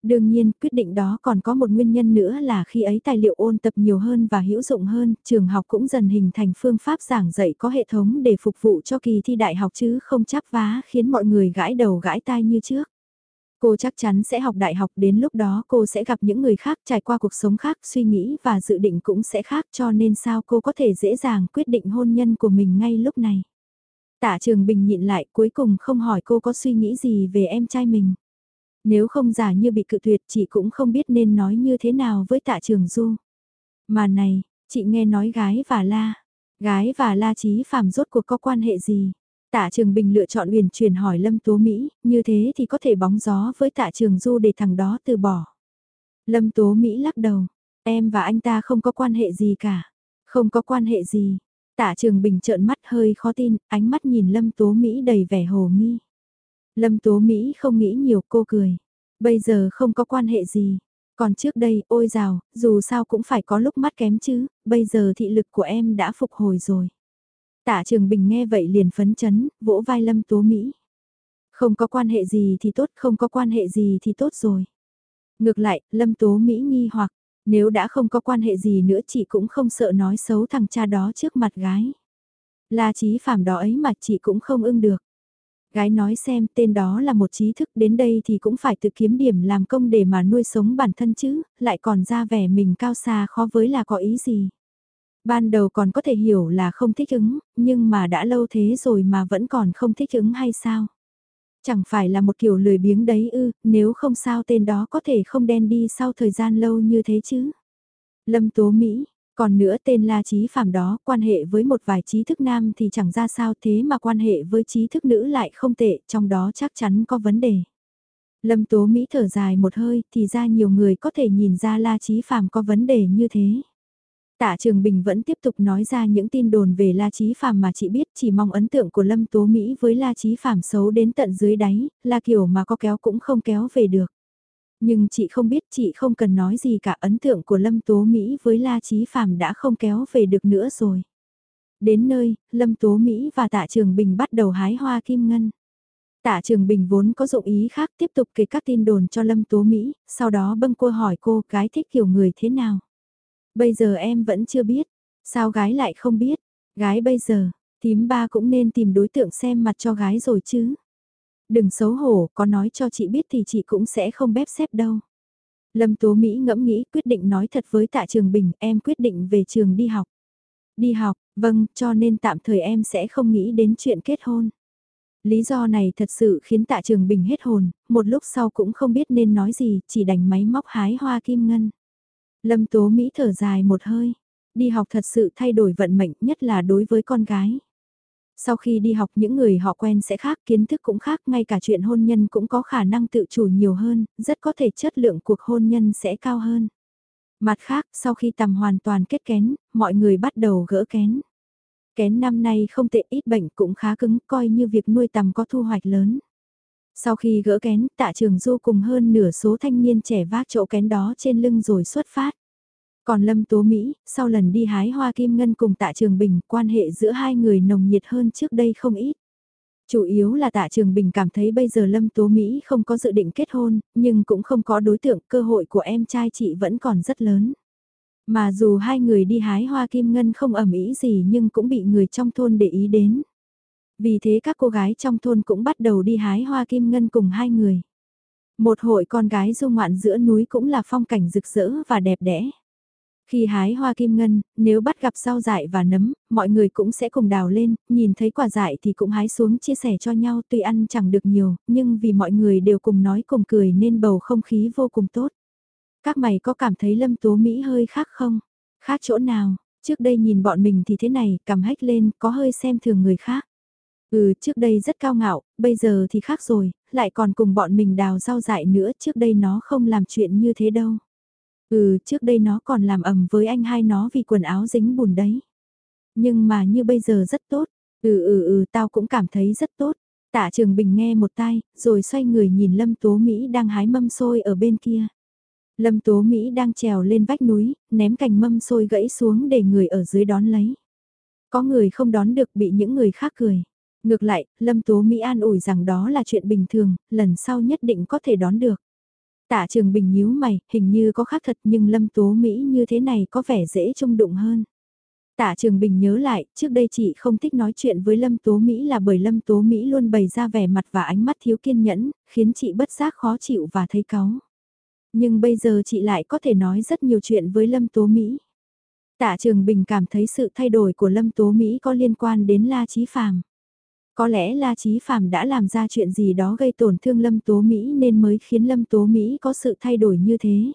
Đương nhiên, quyết định đó còn có một nguyên nhân nữa là khi ấy tài liệu ôn tập nhiều hơn và hữu dụng hơn, trường học cũng dần hình thành phương pháp giảng dạy có hệ thống để phục vụ cho kỳ thi đại học chứ không chắp vá khiến mọi người gãi đầu gãi tai như trước. Cô chắc chắn sẽ học đại học đến lúc đó cô sẽ gặp những người khác trải qua cuộc sống khác suy nghĩ và dự định cũng sẽ khác cho nên sao cô có thể dễ dàng quyết định hôn nhân của mình ngay lúc này. Tạ Trường Bình nhịn lại cuối cùng không hỏi cô có suy nghĩ gì về em trai mình. Nếu không giả như bị cự tuyệt chị cũng không biết nên nói như thế nào với Tạ Trường Du. Mà này, chị nghe nói gái và la. Gái và la trí phàm rốt cuộc có quan hệ gì? Tạ Trường Bình lựa chọn uyển chuyển hỏi Lâm Tố Mỹ, như thế thì có thể bóng gió với Tạ Trường Du để thằng đó từ bỏ. Lâm Tố Mỹ lắc đầu, em và anh ta không có quan hệ gì cả. Không có quan hệ gì. Tạ Trường Bình trợn mắt hơi khó tin, ánh mắt nhìn Lâm Tố Mỹ đầy vẻ hồ nghi. Lâm Tố Mỹ không nghĩ nhiều cô cười. Bây giờ không có quan hệ gì. Còn trước đây, ôi rào, dù sao cũng phải có lúc mắt kém chứ, bây giờ thị lực của em đã phục hồi rồi. Tạ Trường Bình nghe vậy liền phấn chấn, vỗ vai Lâm Tố Mỹ. Không có quan hệ gì thì tốt, không có quan hệ gì thì tốt rồi. Ngược lại, Lâm Tố Mỹ nghi hoặc, nếu đã không có quan hệ gì nữa chị cũng không sợ nói xấu thằng cha đó trước mặt gái. La trí phạm đó ấy mà chị cũng không ưng được. Gái nói xem tên đó là một trí thức đến đây thì cũng phải tự kiếm điểm làm công để mà nuôi sống bản thân chứ, lại còn ra vẻ mình cao xa khó với là có ý gì. Ban đầu còn có thể hiểu là không thích ứng, nhưng mà đã lâu thế rồi mà vẫn còn không thích ứng hay sao? Chẳng phải là một kiểu lười biếng đấy ư, nếu không sao tên đó có thể không đen đi sau thời gian lâu như thế chứ? Lâm Tố Mỹ, còn nữa tên La Trí Phạm đó, quan hệ với một vài trí thức nam thì chẳng ra sao thế mà quan hệ với trí thức nữ lại không tệ, trong đó chắc chắn có vấn đề. Lâm Tố Mỹ thở dài một hơi, thì ra nhiều người có thể nhìn ra La Trí Phạm có vấn đề như thế. Tạ Trường Bình vẫn tiếp tục nói ra những tin đồn về La Chí Phạm mà chị biết chỉ mong ấn tượng của Lâm Tố Mỹ với La Chí Phạm xấu đến tận dưới đáy, là kiểu mà có kéo cũng không kéo về được. Nhưng chị không biết chị không cần nói gì cả ấn tượng của Lâm Tố Mỹ với La Chí Phạm đã không kéo về được nữa rồi. Đến nơi, Lâm Tố Mỹ và Tạ Trường Bình bắt đầu hái hoa kim ngân. Tạ Trường Bình vốn có dụng ý khác tiếp tục kể các tin đồn cho Lâm Tố Mỹ, sau đó bâng cô hỏi cô gái thích kiểu người thế nào. Bây giờ em vẫn chưa biết. Sao gái lại không biết? Gái bây giờ, tím ba cũng nên tìm đối tượng xem mặt cho gái rồi chứ. Đừng xấu hổ, có nói cho chị biết thì chị cũng sẽ không bép xếp đâu. Lâm Tố Mỹ ngẫm nghĩ quyết định nói thật với Tạ Trường Bình, em quyết định về trường đi học. Đi học, vâng, cho nên tạm thời em sẽ không nghĩ đến chuyện kết hôn. Lý do này thật sự khiến Tạ Trường Bình hết hồn, một lúc sau cũng không biết nên nói gì, chỉ đành máy móc hái hoa kim ngân. Lâm Tố Mỹ thở dài một hơi, đi học thật sự thay đổi vận mệnh nhất là đối với con gái. Sau khi đi học những người họ quen sẽ khác, kiến thức cũng khác, ngay cả chuyện hôn nhân cũng có khả năng tự chủ nhiều hơn, rất có thể chất lượng cuộc hôn nhân sẽ cao hơn. Mặt khác, sau khi tầm hoàn toàn kết kén, mọi người bắt đầu gỡ kén. Kén năm nay không tệ ít bệnh cũng khá cứng, coi như việc nuôi tầm có thu hoạch lớn. Sau khi gỡ kén, tạ trường du cùng hơn nửa số thanh niên trẻ vác chỗ kén đó trên lưng rồi xuất phát. Còn Lâm Tố Mỹ, sau lần đi hái hoa kim ngân cùng tạ trường bình, quan hệ giữa hai người nồng nhiệt hơn trước đây không ít. Chủ yếu là tạ trường bình cảm thấy bây giờ Lâm Tố Mỹ không có dự định kết hôn, nhưng cũng không có đối tượng, cơ hội của em trai chị vẫn còn rất lớn. Mà dù hai người đi hái hoa kim ngân không ẩm ý gì nhưng cũng bị người trong thôn để ý đến. Vì thế các cô gái trong thôn cũng bắt đầu đi hái hoa kim ngân cùng hai người. Một hội con gái du ngoạn giữa núi cũng là phong cảnh rực rỡ và đẹp đẽ. Khi hái hoa kim ngân, nếu bắt gặp rau dại và nấm, mọi người cũng sẽ cùng đào lên, nhìn thấy quả dại thì cũng hái xuống chia sẻ cho nhau tuy ăn chẳng được nhiều, nhưng vì mọi người đều cùng nói cùng cười nên bầu không khí vô cùng tốt. Các mày có cảm thấy lâm tố Mỹ hơi khác không? Khác chỗ nào? Trước đây nhìn bọn mình thì thế này, cầm hách lên, có hơi xem thường người khác. Ừ, trước đây rất cao ngạo, bây giờ thì khác rồi, lại còn cùng bọn mình đào rau dại nữa, trước đây nó không làm chuyện như thế đâu. Ừ, trước đây nó còn làm ầm với anh hai nó vì quần áo dính bùn đấy. Nhưng mà như bây giờ rất tốt. Ừ ừ ừ, tao cũng cảm thấy rất tốt. Tạ Trường Bình nghe một tai, rồi xoay người nhìn Lâm Tố Mỹ đang hái mâm xôi ở bên kia. Lâm Tố Mỹ đang trèo lên vách núi, ném cành mâm xôi gãy xuống để người ở dưới đón lấy. Có người không đón được bị những người khác cười. Ngược lại, Lâm Tố Mỹ an ủi rằng đó là chuyện bình thường, lần sau nhất định có thể đón được. Tạ Trường Bình nhíu mày, hình như có khác thật nhưng Lâm Tố Mỹ như thế này có vẻ dễ trông đụng hơn. Tạ Trường Bình nhớ lại, trước đây chị không thích nói chuyện với Lâm Tố Mỹ là bởi Lâm Tố Mỹ luôn bày ra vẻ mặt và ánh mắt thiếu kiên nhẫn, khiến chị bất giác khó chịu và thấy cáu. Nhưng bây giờ chị lại có thể nói rất nhiều chuyện với Lâm Tố Mỹ. Tạ Trường Bình cảm thấy sự thay đổi của Lâm Tố Mỹ có liên quan đến La Chí Phàm. Có lẽ La Chí phạm đã làm ra chuyện gì đó gây tổn thương Lâm Tố Mỹ nên mới khiến Lâm Tố Mỹ có sự thay đổi như thế.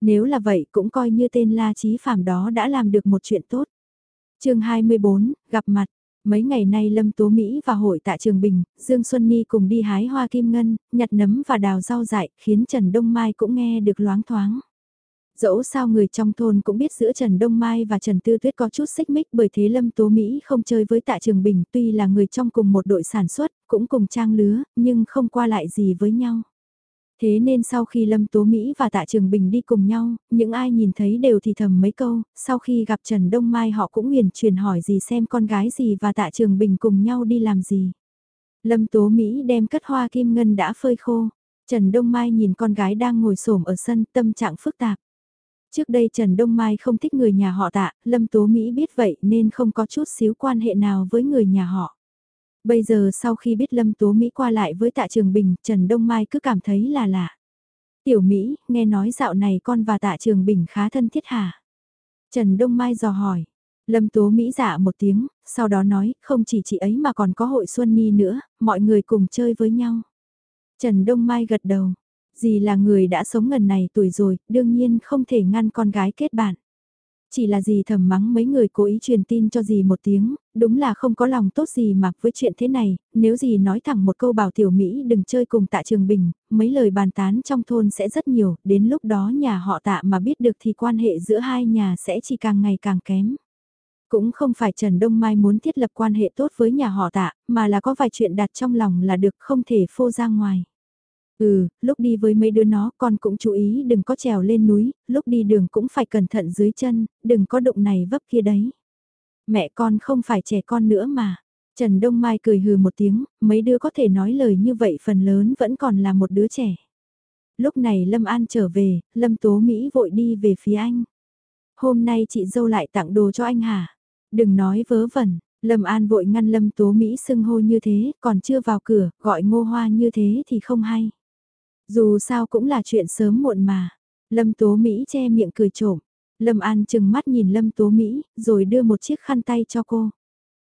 Nếu là vậy cũng coi như tên La Chí phạm đó đã làm được một chuyện tốt. chương 24, gặp mặt. Mấy ngày nay Lâm Tố Mỹ và hội tại Trường Bình, Dương Xuân Ni cùng đi hái hoa kim ngân, nhặt nấm và đào rau dại, khiến Trần Đông Mai cũng nghe được loáng thoáng. Dẫu sao người trong thôn cũng biết giữa Trần Đông Mai và Trần Tư Tuyết có chút xích mích bởi thế Lâm Tố Mỹ không chơi với Tạ Trường Bình tuy là người trong cùng một đội sản xuất, cũng cùng trang lứa, nhưng không qua lại gì với nhau. Thế nên sau khi Lâm Tố Mỹ và Tạ Trường Bình đi cùng nhau, những ai nhìn thấy đều thì thầm mấy câu, sau khi gặp Trần Đông Mai họ cũng nguyền truyền hỏi gì xem con gái gì và Tạ Trường Bình cùng nhau đi làm gì. Lâm Tố Mỹ đem cất hoa kim ngân đã phơi khô. Trần Đông Mai nhìn con gái đang ngồi xổm ở sân tâm trạng phức tạp. Trước đây Trần Đông Mai không thích người nhà họ tạ, Lâm Tố Mỹ biết vậy nên không có chút xíu quan hệ nào với người nhà họ. Bây giờ sau khi biết Lâm Tố Mỹ qua lại với tạ Trường Bình, Trần Đông Mai cứ cảm thấy là lạ. Tiểu Mỹ, nghe nói dạo này con và tạ Trường Bình khá thân thiết hả? Trần Đông Mai dò hỏi. Lâm Tố Mỹ dạ một tiếng, sau đó nói, không chỉ chị ấy mà còn có hội Xuân Ni nữa, mọi người cùng chơi với nhau. Trần Đông Mai gật đầu, Dì là người đã sống ngần này tuổi rồi, đương nhiên không thể ngăn con gái kết bạn. Chỉ là dì thầm mắng mấy người cố ý truyền tin cho dì một tiếng, đúng là không có lòng tốt gì mà với chuyện thế này, nếu dì nói thẳng một câu bảo tiểu Mỹ đừng chơi cùng tạ trường bình, mấy lời bàn tán trong thôn sẽ rất nhiều, đến lúc đó nhà họ tạ mà biết được thì quan hệ giữa hai nhà sẽ chỉ càng ngày càng kém. Cũng không phải Trần Đông Mai muốn thiết lập quan hệ tốt với nhà họ tạ, mà là có vài chuyện đặt trong lòng là được không thể phô ra ngoài. Ừ, lúc đi với mấy đứa nó con cũng chú ý đừng có trèo lên núi, lúc đi đường cũng phải cẩn thận dưới chân, đừng có đụng này vấp kia đấy. Mẹ con không phải trẻ con nữa mà. Trần Đông Mai cười hừ một tiếng, mấy đứa có thể nói lời như vậy phần lớn vẫn còn là một đứa trẻ. Lúc này Lâm An trở về, Lâm Tố Mỹ vội đi về phía anh. Hôm nay chị dâu lại tặng đồ cho anh hả? Đừng nói vớ vẩn, Lâm An vội ngăn Lâm Tố Mỹ xưng hô như thế, còn chưa vào cửa, gọi ngô hoa như thế thì không hay. Dù sao cũng là chuyện sớm muộn mà. Lâm Tố Mỹ che miệng cười trộm. Lâm An chừng mắt nhìn Lâm Tố Mỹ, rồi đưa một chiếc khăn tay cho cô.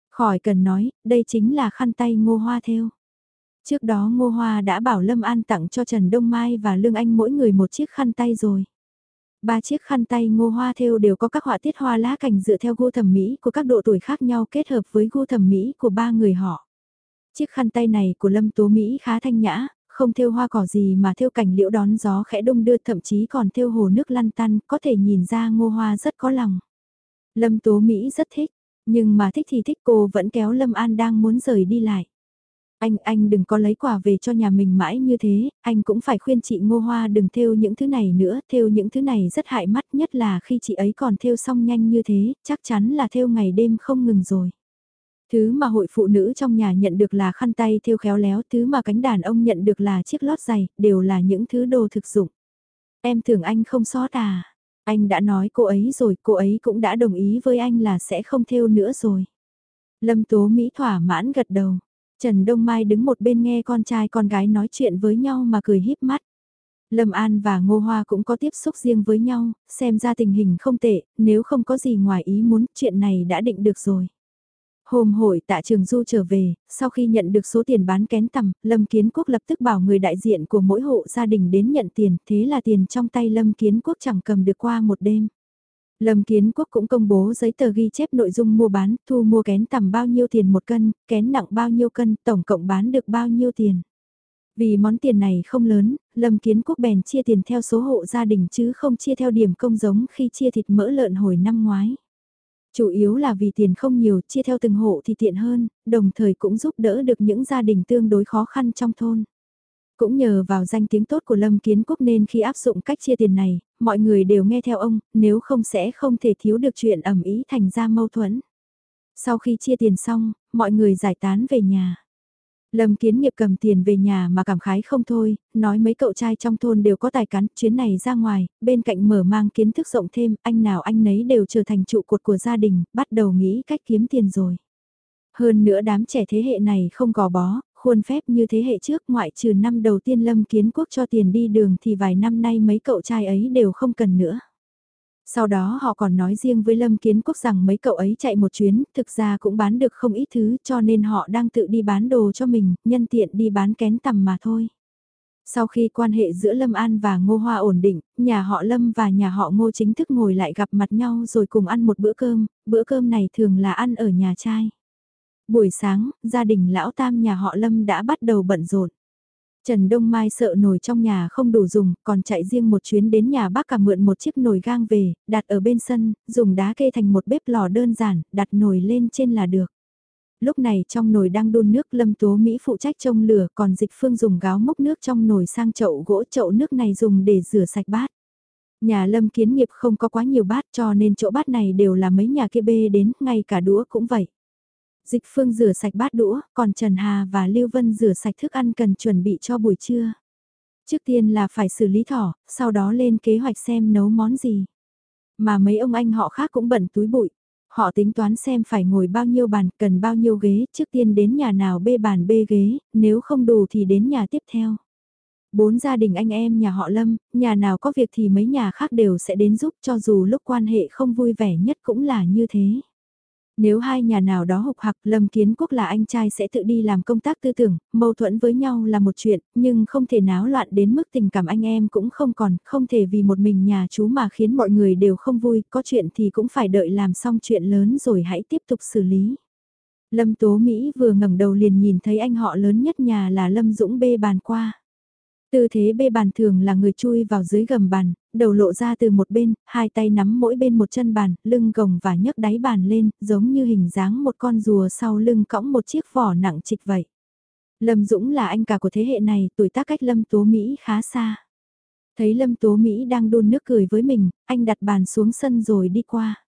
Khỏi cần nói, đây chính là khăn tay ngô hoa theo. Trước đó ngô hoa đã bảo Lâm An tặng cho Trần Đông Mai và Lương Anh mỗi người một chiếc khăn tay rồi. Ba chiếc khăn tay ngô hoa theo đều có các họa tiết hoa lá cành dựa theo gu thẩm mỹ của các độ tuổi khác nhau kết hợp với gu thẩm mỹ của ba người họ. Chiếc khăn tay này của Lâm Tố Mỹ khá thanh nhã, không thêu hoa cỏ gì mà thêu cảnh liễu đón gió khẽ đông đưa thậm chí còn thêu hồ nước lăn tăn, có thể nhìn ra ngô hoa rất có lòng. Lâm Tố Mỹ rất thích, nhưng mà thích thì thích cô vẫn kéo Lâm An đang muốn rời đi lại. Anh, anh đừng có lấy quà về cho nhà mình mãi như thế, anh cũng phải khuyên chị Ngô Hoa đừng thêu những thứ này nữa, thêu những thứ này rất hại mắt nhất là khi chị ấy còn thêu xong nhanh như thế, chắc chắn là thêu ngày đêm không ngừng rồi. Thứ mà hội phụ nữ trong nhà nhận được là khăn tay thêu khéo léo, thứ mà cánh đàn ông nhận được là chiếc lót giày, đều là những thứ đồ thực dụng. Em tưởng anh không sót à? Anh đã nói cô ấy rồi, cô ấy cũng đã đồng ý với anh là sẽ không thêu nữa rồi. Lâm Tố Mỹ thỏa mãn gật đầu. Trần Đông Mai đứng một bên nghe con trai con gái nói chuyện với nhau mà cười híp mắt. Lâm An và Ngô Hoa cũng có tiếp xúc riêng với nhau, xem ra tình hình không tệ, nếu không có gì ngoài ý muốn, chuyện này đã định được rồi. Hôm hội tạ trường du trở về, sau khi nhận được số tiền bán kén tầm, Lâm Kiến Quốc lập tức bảo người đại diện của mỗi hộ gia đình đến nhận tiền, thế là tiền trong tay Lâm Kiến Quốc chẳng cầm được qua một đêm. Lâm Kiến Quốc cũng công bố giấy tờ ghi chép nội dung mua bán, thu mua kén tầm bao nhiêu tiền một cân, kén nặng bao nhiêu cân, tổng cộng bán được bao nhiêu tiền. Vì món tiền này không lớn, Lâm Kiến Quốc bèn chia tiền theo số hộ gia đình chứ không chia theo điểm công giống khi chia thịt mỡ lợn hồi năm ngoái. Chủ yếu là vì tiền không nhiều, chia theo từng hộ thì tiện hơn, đồng thời cũng giúp đỡ được những gia đình tương đối khó khăn trong thôn. Cũng nhờ vào danh tiếng tốt của Lâm Kiến Quốc nên khi áp dụng cách chia tiền này, mọi người đều nghe theo ông, nếu không sẽ không thể thiếu được chuyện ẩm ý thành ra mâu thuẫn. Sau khi chia tiền xong, mọi người giải tán về nhà. Lâm Kiến Nghiệp cầm tiền về nhà mà cảm khái không thôi, nói mấy cậu trai trong thôn đều có tài cán, chuyến này ra ngoài, bên cạnh mở mang kiến thức rộng thêm, anh nào anh nấy đều trở thành trụ cột của gia đình, bắt đầu nghĩ cách kiếm tiền rồi. Hơn nữa đám trẻ thế hệ này không gò bó, khuôn phép như thế hệ trước ngoại trừ năm đầu tiên Lâm Kiến Quốc cho tiền đi đường thì vài năm nay mấy cậu trai ấy đều không cần nữa. Sau đó họ còn nói riêng với Lâm Kiến Quốc rằng mấy cậu ấy chạy một chuyến, thực ra cũng bán được không ít thứ cho nên họ đang tự đi bán đồ cho mình, nhân tiện đi bán kén tầm mà thôi. Sau khi quan hệ giữa Lâm An và Ngô Hoa ổn định, nhà họ Lâm và nhà họ Ngô chính thức ngồi lại gặp mặt nhau rồi cùng ăn một bữa cơm, bữa cơm này thường là ăn ở nhà trai. Buổi sáng, gia đình lão tam nhà họ Lâm đã bắt đầu bận rộn. Trần Đông Mai sợ nồi trong nhà không đủ dùng, còn chạy riêng một chuyến đến nhà bác cả mượn một chiếc nồi gang về, đặt ở bên sân, dùng đá kê thành một bếp lò đơn giản, đặt nồi lên trên là được. Lúc này trong nồi đang đun nước Lâm Tố Mỹ phụ trách trông lửa còn Dịch Phương dùng gáo múc nước trong nồi sang chậu gỗ chậu nước này dùng để rửa sạch bát. Nhà Lâm Kiến Nghiệp không có quá nhiều bát cho nên chỗ bát này đều là mấy nhà kia bê đến, ngay cả đũa cũng vậy. Dịch Phương rửa sạch bát đũa, còn Trần Hà và Lưu Vân rửa sạch thức ăn cần chuẩn bị cho buổi trưa. Trước tiên là phải xử lý thỏ, sau đó lên kế hoạch xem nấu món gì. Mà mấy ông anh họ khác cũng bận túi bụi. Họ tính toán xem phải ngồi bao nhiêu bàn, cần bao nhiêu ghế, trước tiên đến nhà nào bê bàn bê ghế, nếu không đủ thì đến nhà tiếp theo. Bốn gia đình anh em nhà họ Lâm, nhà nào có việc thì mấy nhà khác đều sẽ đến giúp cho dù lúc quan hệ không vui vẻ nhất cũng là như thế. Nếu hai nhà nào đó hục hạc Lâm Kiến Quốc là anh trai sẽ tự đi làm công tác tư tưởng, mâu thuẫn với nhau là một chuyện, nhưng không thể náo loạn đến mức tình cảm anh em cũng không còn, không thể vì một mình nhà chú mà khiến mọi người đều không vui, có chuyện thì cũng phải đợi làm xong chuyện lớn rồi hãy tiếp tục xử lý. Lâm Tố Mỹ vừa ngẩng đầu liền nhìn thấy anh họ lớn nhất nhà là Lâm Dũng bê bàn qua. Tư thế bê bàn thường là người chui vào dưới gầm bàn, đầu lộ ra từ một bên, hai tay nắm mỗi bên một chân bàn, lưng gồng và nhấc đáy bàn lên, giống như hình dáng một con rùa sau lưng cõng một chiếc vỏ nặng trịch vậy. Lâm Dũng là anh cả của thế hệ này, tuổi tác cách Lâm Tố Mỹ khá xa. Thấy Lâm Tố Mỹ đang đun nước cười với mình, anh đặt bàn xuống sân rồi đi qua.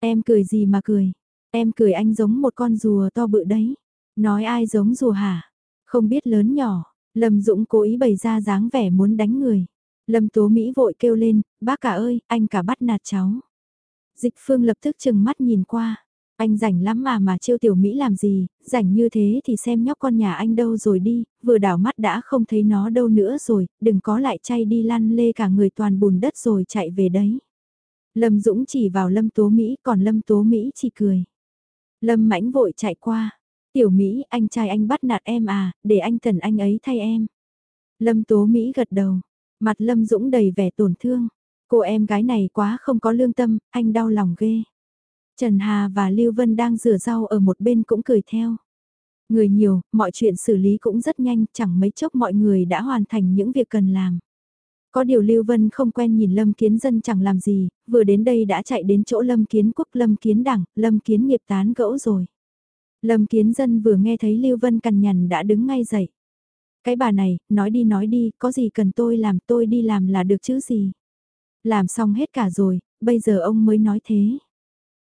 Em cười gì mà cười? Em cười anh giống một con rùa to bự đấy. Nói ai giống rùa hả? Không biết lớn nhỏ. Lâm Dũng cố ý bày ra dáng vẻ muốn đánh người. Lâm Tố Mỹ vội kêu lên, bác cả ơi, anh cả bắt nạt cháu. Dịch Phương lập tức chừng mắt nhìn qua. Anh rảnh lắm mà mà trêu tiểu Mỹ làm gì, rảnh như thế thì xem nhóc con nhà anh đâu rồi đi, vừa đảo mắt đã không thấy nó đâu nữa rồi, đừng có lại chay đi lăn lê cả người toàn bùn đất rồi chạy về đấy. Lâm Dũng chỉ vào Lâm Tố Mỹ còn Lâm Tố Mỹ chỉ cười. Lâm mãnh vội chạy qua, Tiểu Mỹ, anh trai anh bắt nạt em à, để anh tần anh ấy thay em. Lâm Tố Mỹ gật đầu, mặt Lâm Dũng đầy vẻ tổn thương. Cô em gái này quá không có lương tâm, anh đau lòng ghê. Trần Hà và Lưu Vân đang rửa rau ở một bên cũng cười theo. Người nhiều, mọi chuyện xử lý cũng rất nhanh, chẳng mấy chốc mọi người đã hoàn thành những việc cần làm. Có điều Lưu Vân không quen nhìn Lâm Kiến Dân chẳng làm gì, vừa đến đây đã chạy đến chỗ Lâm Kiến Quốc, Lâm Kiến Đảng, Lâm Kiến nghiệp tán gẫu rồi. Lâm Kiến Dân vừa nghe thấy Lưu Vân cằn nhằn đã đứng ngay dậy. Cái bà này, nói đi nói đi, có gì cần tôi làm tôi đi làm là được chứ gì. Làm xong hết cả rồi, bây giờ ông mới nói thế.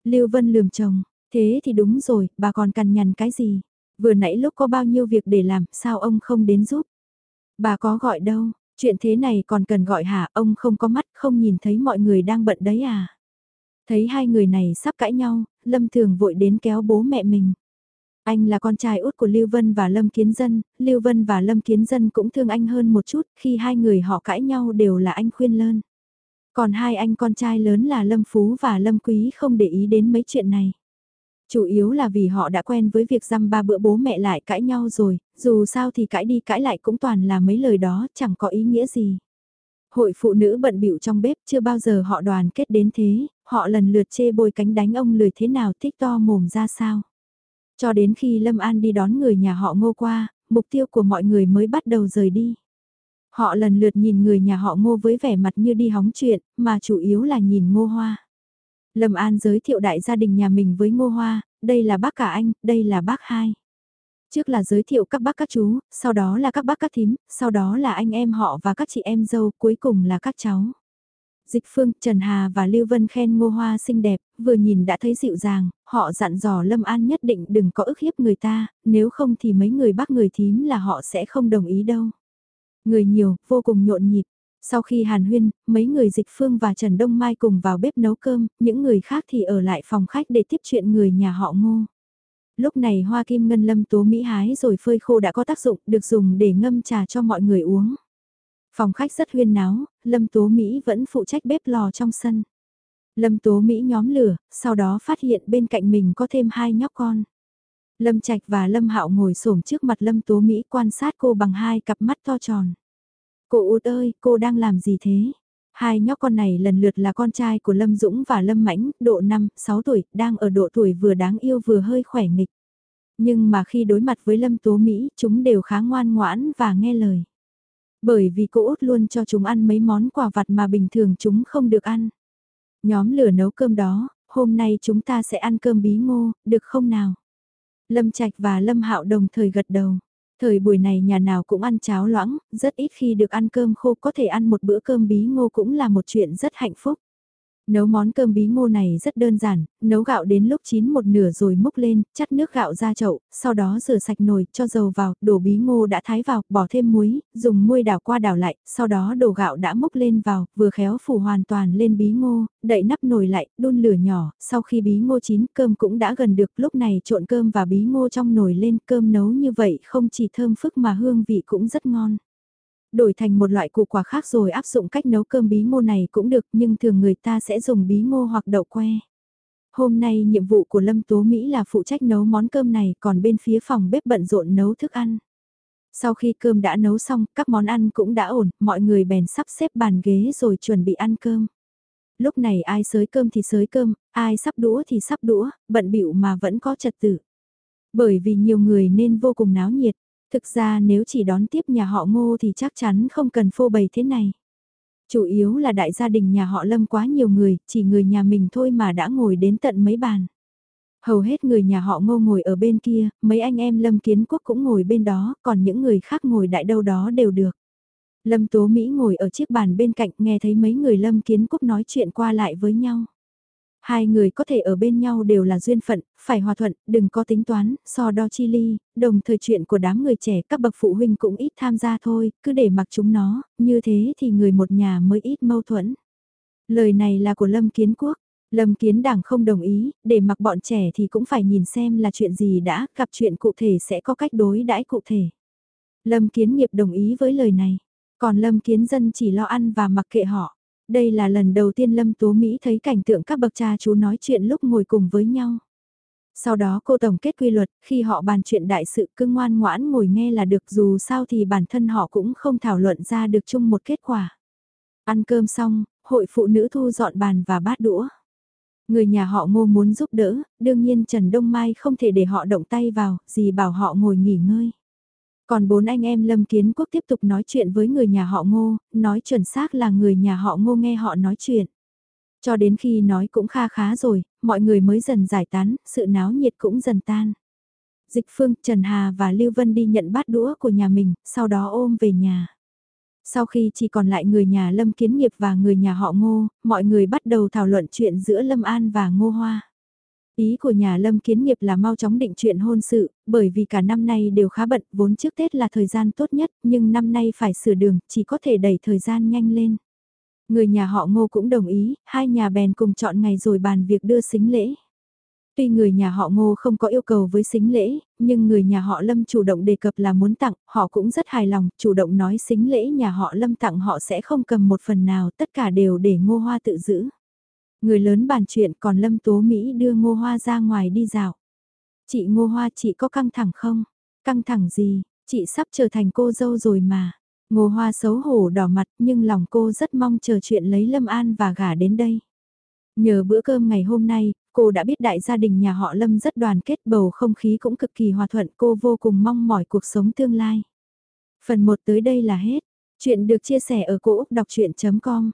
Lưu Vân lườm chồng, thế thì đúng rồi, bà còn cằn nhằn cái gì. Vừa nãy lúc có bao nhiêu việc để làm, sao ông không đến giúp. Bà có gọi đâu, chuyện thế này còn cần gọi hả, ông không có mắt, không nhìn thấy mọi người đang bận đấy à. Thấy hai người này sắp cãi nhau, Lâm Thường vội đến kéo bố mẹ mình. Anh là con trai út của Lưu Vân và Lâm Kiến Dân, Lưu Vân và Lâm Kiến Dân cũng thương anh hơn một chút, khi hai người họ cãi nhau đều là anh khuyên lơn. Còn hai anh con trai lớn là Lâm Phú và Lâm Quý không để ý đến mấy chuyện này. Chủ yếu là vì họ đã quen với việc dăm ba bữa bố mẹ lại cãi nhau rồi, dù sao thì cãi đi cãi lại cũng toàn là mấy lời đó, chẳng có ý nghĩa gì. Hội phụ nữ bận bịu trong bếp chưa bao giờ họ đoàn kết đến thế, họ lần lượt chê bôi cánh đánh ông lười thế nào thích to mồm ra sao. Cho đến khi Lâm An đi đón người nhà họ ngô qua, mục tiêu của mọi người mới bắt đầu rời đi. Họ lần lượt nhìn người nhà họ ngô với vẻ mặt như đi hóng chuyện, mà chủ yếu là nhìn ngô hoa. Lâm An giới thiệu đại gia đình nhà mình với ngô hoa, đây là bác cả anh, đây là bác hai. Trước là giới thiệu các bác các chú, sau đó là các bác các thím, sau đó là anh em họ và các chị em dâu, cuối cùng là các cháu. Dịch Phương, Trần Hà và Lưu Vân khen Ngô Hoa xinh đẹp, vừa nhìn đã thấy dịu dàng, họ dặn dò Lâm An nhất định đừng có ức hiếp người ta, nếu không thì mấy người bác người thím là họ sẽ không đồng ý đâu. Người nhiều, vô cùng nhộn nhịp. Sau khi hàn huyên, mấy người Dịch Phương và Trần Đông Mai cùng vào bếp nấu cơm, những người khác thì ở lại phòng khách để tiếp chuyện người nhà họ Ngô. Lúc này hoa kim ngân lâm tố Mỹ hái rồi phơi khô đã có tác dụng, được dùng để ngâm trà cho mọi người uống. Phòng khách rất huyên náo, Lâm Tố Mỹ vẫn phụ trách bếp lò trong sân. Lâm Tố Mỹ nhóm lửa, sau đó phát hiện bên cạnh mình có thêm hai nhóc con. Lâm Trạch và Lâm Hạo ngồi xổm trước mặt Lâm Tố Mỹ quan sát cô bằng hai cặp mắt to tròn. Cô út ơi, cô đang làm gì thế? Hai nhóc con này lần lượt là con trai của Lâm Dũng và Lâm Mãnh, độ 5, 6 tuổi, đang ở độ tuổi vừa đáng yêu vừa hơi khỏe nghịch. Nhưng mà khi đối mặt với Lâm Tố Mỹ, chúng đều khá ngoan ngoãn và nghe lời. Bởi vì cô út luôn cho chúng ăn mấy món quà vặt mà bình thường chúng không được ăn. Nhóm lửa nấu cơm đó, hôm nay chúng ta sẽ ăn cơm bí ngô, được không nào? Lâm Trạch và Lâm Hạo đồng thời gật đầu. Thời buổi này nhà nào cũng ăn cháo loãng, rất ít khi được ăn cơm khô có thể ăn một bữa cơm bí ngô cũng là một chuyện rất hạnh phúc. Nấu món cơm bí ngô này rất đơn giản, nấu gạo đến lúc chín một nửa rồi múc lên, chắt nước gạo ra chậu, sau đó rửa sạch nồi, cho dầu vào, đổ bí ngô đã thái vào, bỏ thêm muối, dùng muôi đảo qua đảo lại, sau đó đổ gạo đã múc lên vào, vừa khéo phủ hoàn toàn lên bí ngô, đậy nắp nồi lại, đun lửa nhỏ, sau khi bí ngô chín cơm cũng đã gần được, lúc này trộn cơm và bí ngô trong nồi lên, cơm nấu như vậy không chỉ thơm phức mà hương vị cũng rất ngon đổi thành một loại củ quả khác rồi áp dụng cách nấu cơm bí ngô này cũng được nhưng thường người ta sẽ dùng bí ngô hoặc đậu que. Hôm nay nhiệm vụ của Lâm Tố Mỹ là phụ trách nấu món cơm này còn bên phía phòng bếp bận rộn nấu thức ăn. Sau khi cơm đã nấu xong, các món ăn cũng đã ổn, mọi người bèn sắp xếp bàn ghế rồi chuẩn bị ăn cơm. Lúc này ai sới cơm thì sới cơm, ai sắp đũa thì sắp đũa, bận bịu mà vẫn có trật tự. Bởi vì nhiều người nên vô cùng náo nhiệt. Thực ra nếu chỉ đón tiếp nhà họ ngô thì chắc chắn không cần phô bày thế này. Chủ yếu là đại gia đình nhà họ lâm quá nhiều người, chỉ người nhà mình thôi mà đã ngồi đến tận mấy bàn. Hầu hết người nhà họ ngô ngồi ở bên kia, mấy anh em lâm kiến quốc cũng ngồi bên đó, còn những người khác ngồi đại đâu đó đều được. Lâm Tố Mỹ ngồi ở chiếc bàn bên cạnh nghe thấy mấy người lâm kiến quốc nói chuyện qua lại với nhau. Hai người có thể ở bên nhau đều là duyên phận, phải hòa thuận, đừng có tính toán, so đo chi ly, đồng thời chuyện của đám người trẻ các bậc phụ huynh cũng ít tham gia thôi, cứ để mặc chúng nó, như thế thì người một nhà mới ít mâu thuẫn. Lời này là của Lâm Kiến Quốc. Lâm Kiến Đảng không đồng ý, để mặc bọn trẻ thì cũng phải nhìn xem là chuyện gì đã, gặp chuyện cụ thể sẽ có cách đối đãi cụ thể. Lâm Kiến Nghiệp đồng ý với lời này, còn Lâm Kiến Dân chỉ lo ăn và mặc kệ họ. Đây là lần đầu tiên Lâm Tố Mỹ thấy cảnh tượng các bậc cha chú nói chuyện lúc ngồi cùng với nhau. Sau đó cô tổng kết quy luật, khi họ bàn chuyện đại sự cứ ngoan ngoãn ngồi nghe là được dù sao thì bản thân họ cũng không thảo luận ra được chung một kết quả. Ăn cơm xong, hội phụ nữ thu dọn bàn và bát đũa. Người nhà họ ngô muốn giúp đỡ, đương nhiên Trần Đông Mai không thể để họ động tay vào, gì bảo họ ngồi nghỉ ngơi. Còn bốn anh em Lâm Kiến Quốc tiếp tục nói chuyện với người nhà họ Ngô, nói chuẩn xác là người nhà họ Ngô nghe họ nói chuyện. Cho đến khi nói cũng kha khá rồi, mọi người mới dần giải tán, sự náo nhiệt cũng dần tan. Dịch Phương, Trần Hà và Lưu Vân đi nhận bát đũa của nhà mình, sau đó ôm về nhà. Sau khi chỉ còn lại người nhà Lâm Kiến Nghiệp và người nhà họ Ngô, mọi người bắt đầu thảo luận chuyện giữa Lâm An và Ngô Hoa. Ý của nhà Lâm Kiến Nghiệp là mau chóng định chuyện hôn sự, bởi vì cả năm nay đều khá bận, vốn trước Tết là thời gian tốt nhất, nhưng năm nay phải sửa đường, chỉ có thể đẩy thời gian nhanh lên. Người nhà họ Ngô cũng đồng ý, hai nhà bèn cùng chọn ngày rồi bàn việc đưa xính lễ. Tuy người nhà họ Ngô không có yêu cầu với xính lễ, nhưng người nhà họ Lâm chủ động đề cập là muốn tặng, họ cũng rất hài lòng, chủ động nói xính lễ nhà họ Lâm tặng họ sẽ không cầm một phần nào, tất cả đều để Ngô Hoa tự giữ. Người lớn bàn chuyện còn Lâm Tố Mỹ đưa Ngô Hoa ra ngoài đi dạo. Chị Ngô Hoa chị có căng thẳng không? Căng thẳng gì? Chị sắp trở thành cô dâu rồi mà. Ngô Hoa xấu hổ đỏ mặt nhưng lòng cô rất mong chờ chuyện lấy Lâm An và gả đến đây. Nhờ bữa cơm ngày hôm nay, cô đã biết đại gia đình nhà họ Lâm rất đoàn kết bầu không khí cũng cực kỳ hòa thuận cô vô cùng mong mỏi cuộc sống tương lai. Phần 1 tới đây là hết. Chuyện được chia sẻ ở cỗ đọc chuyện.com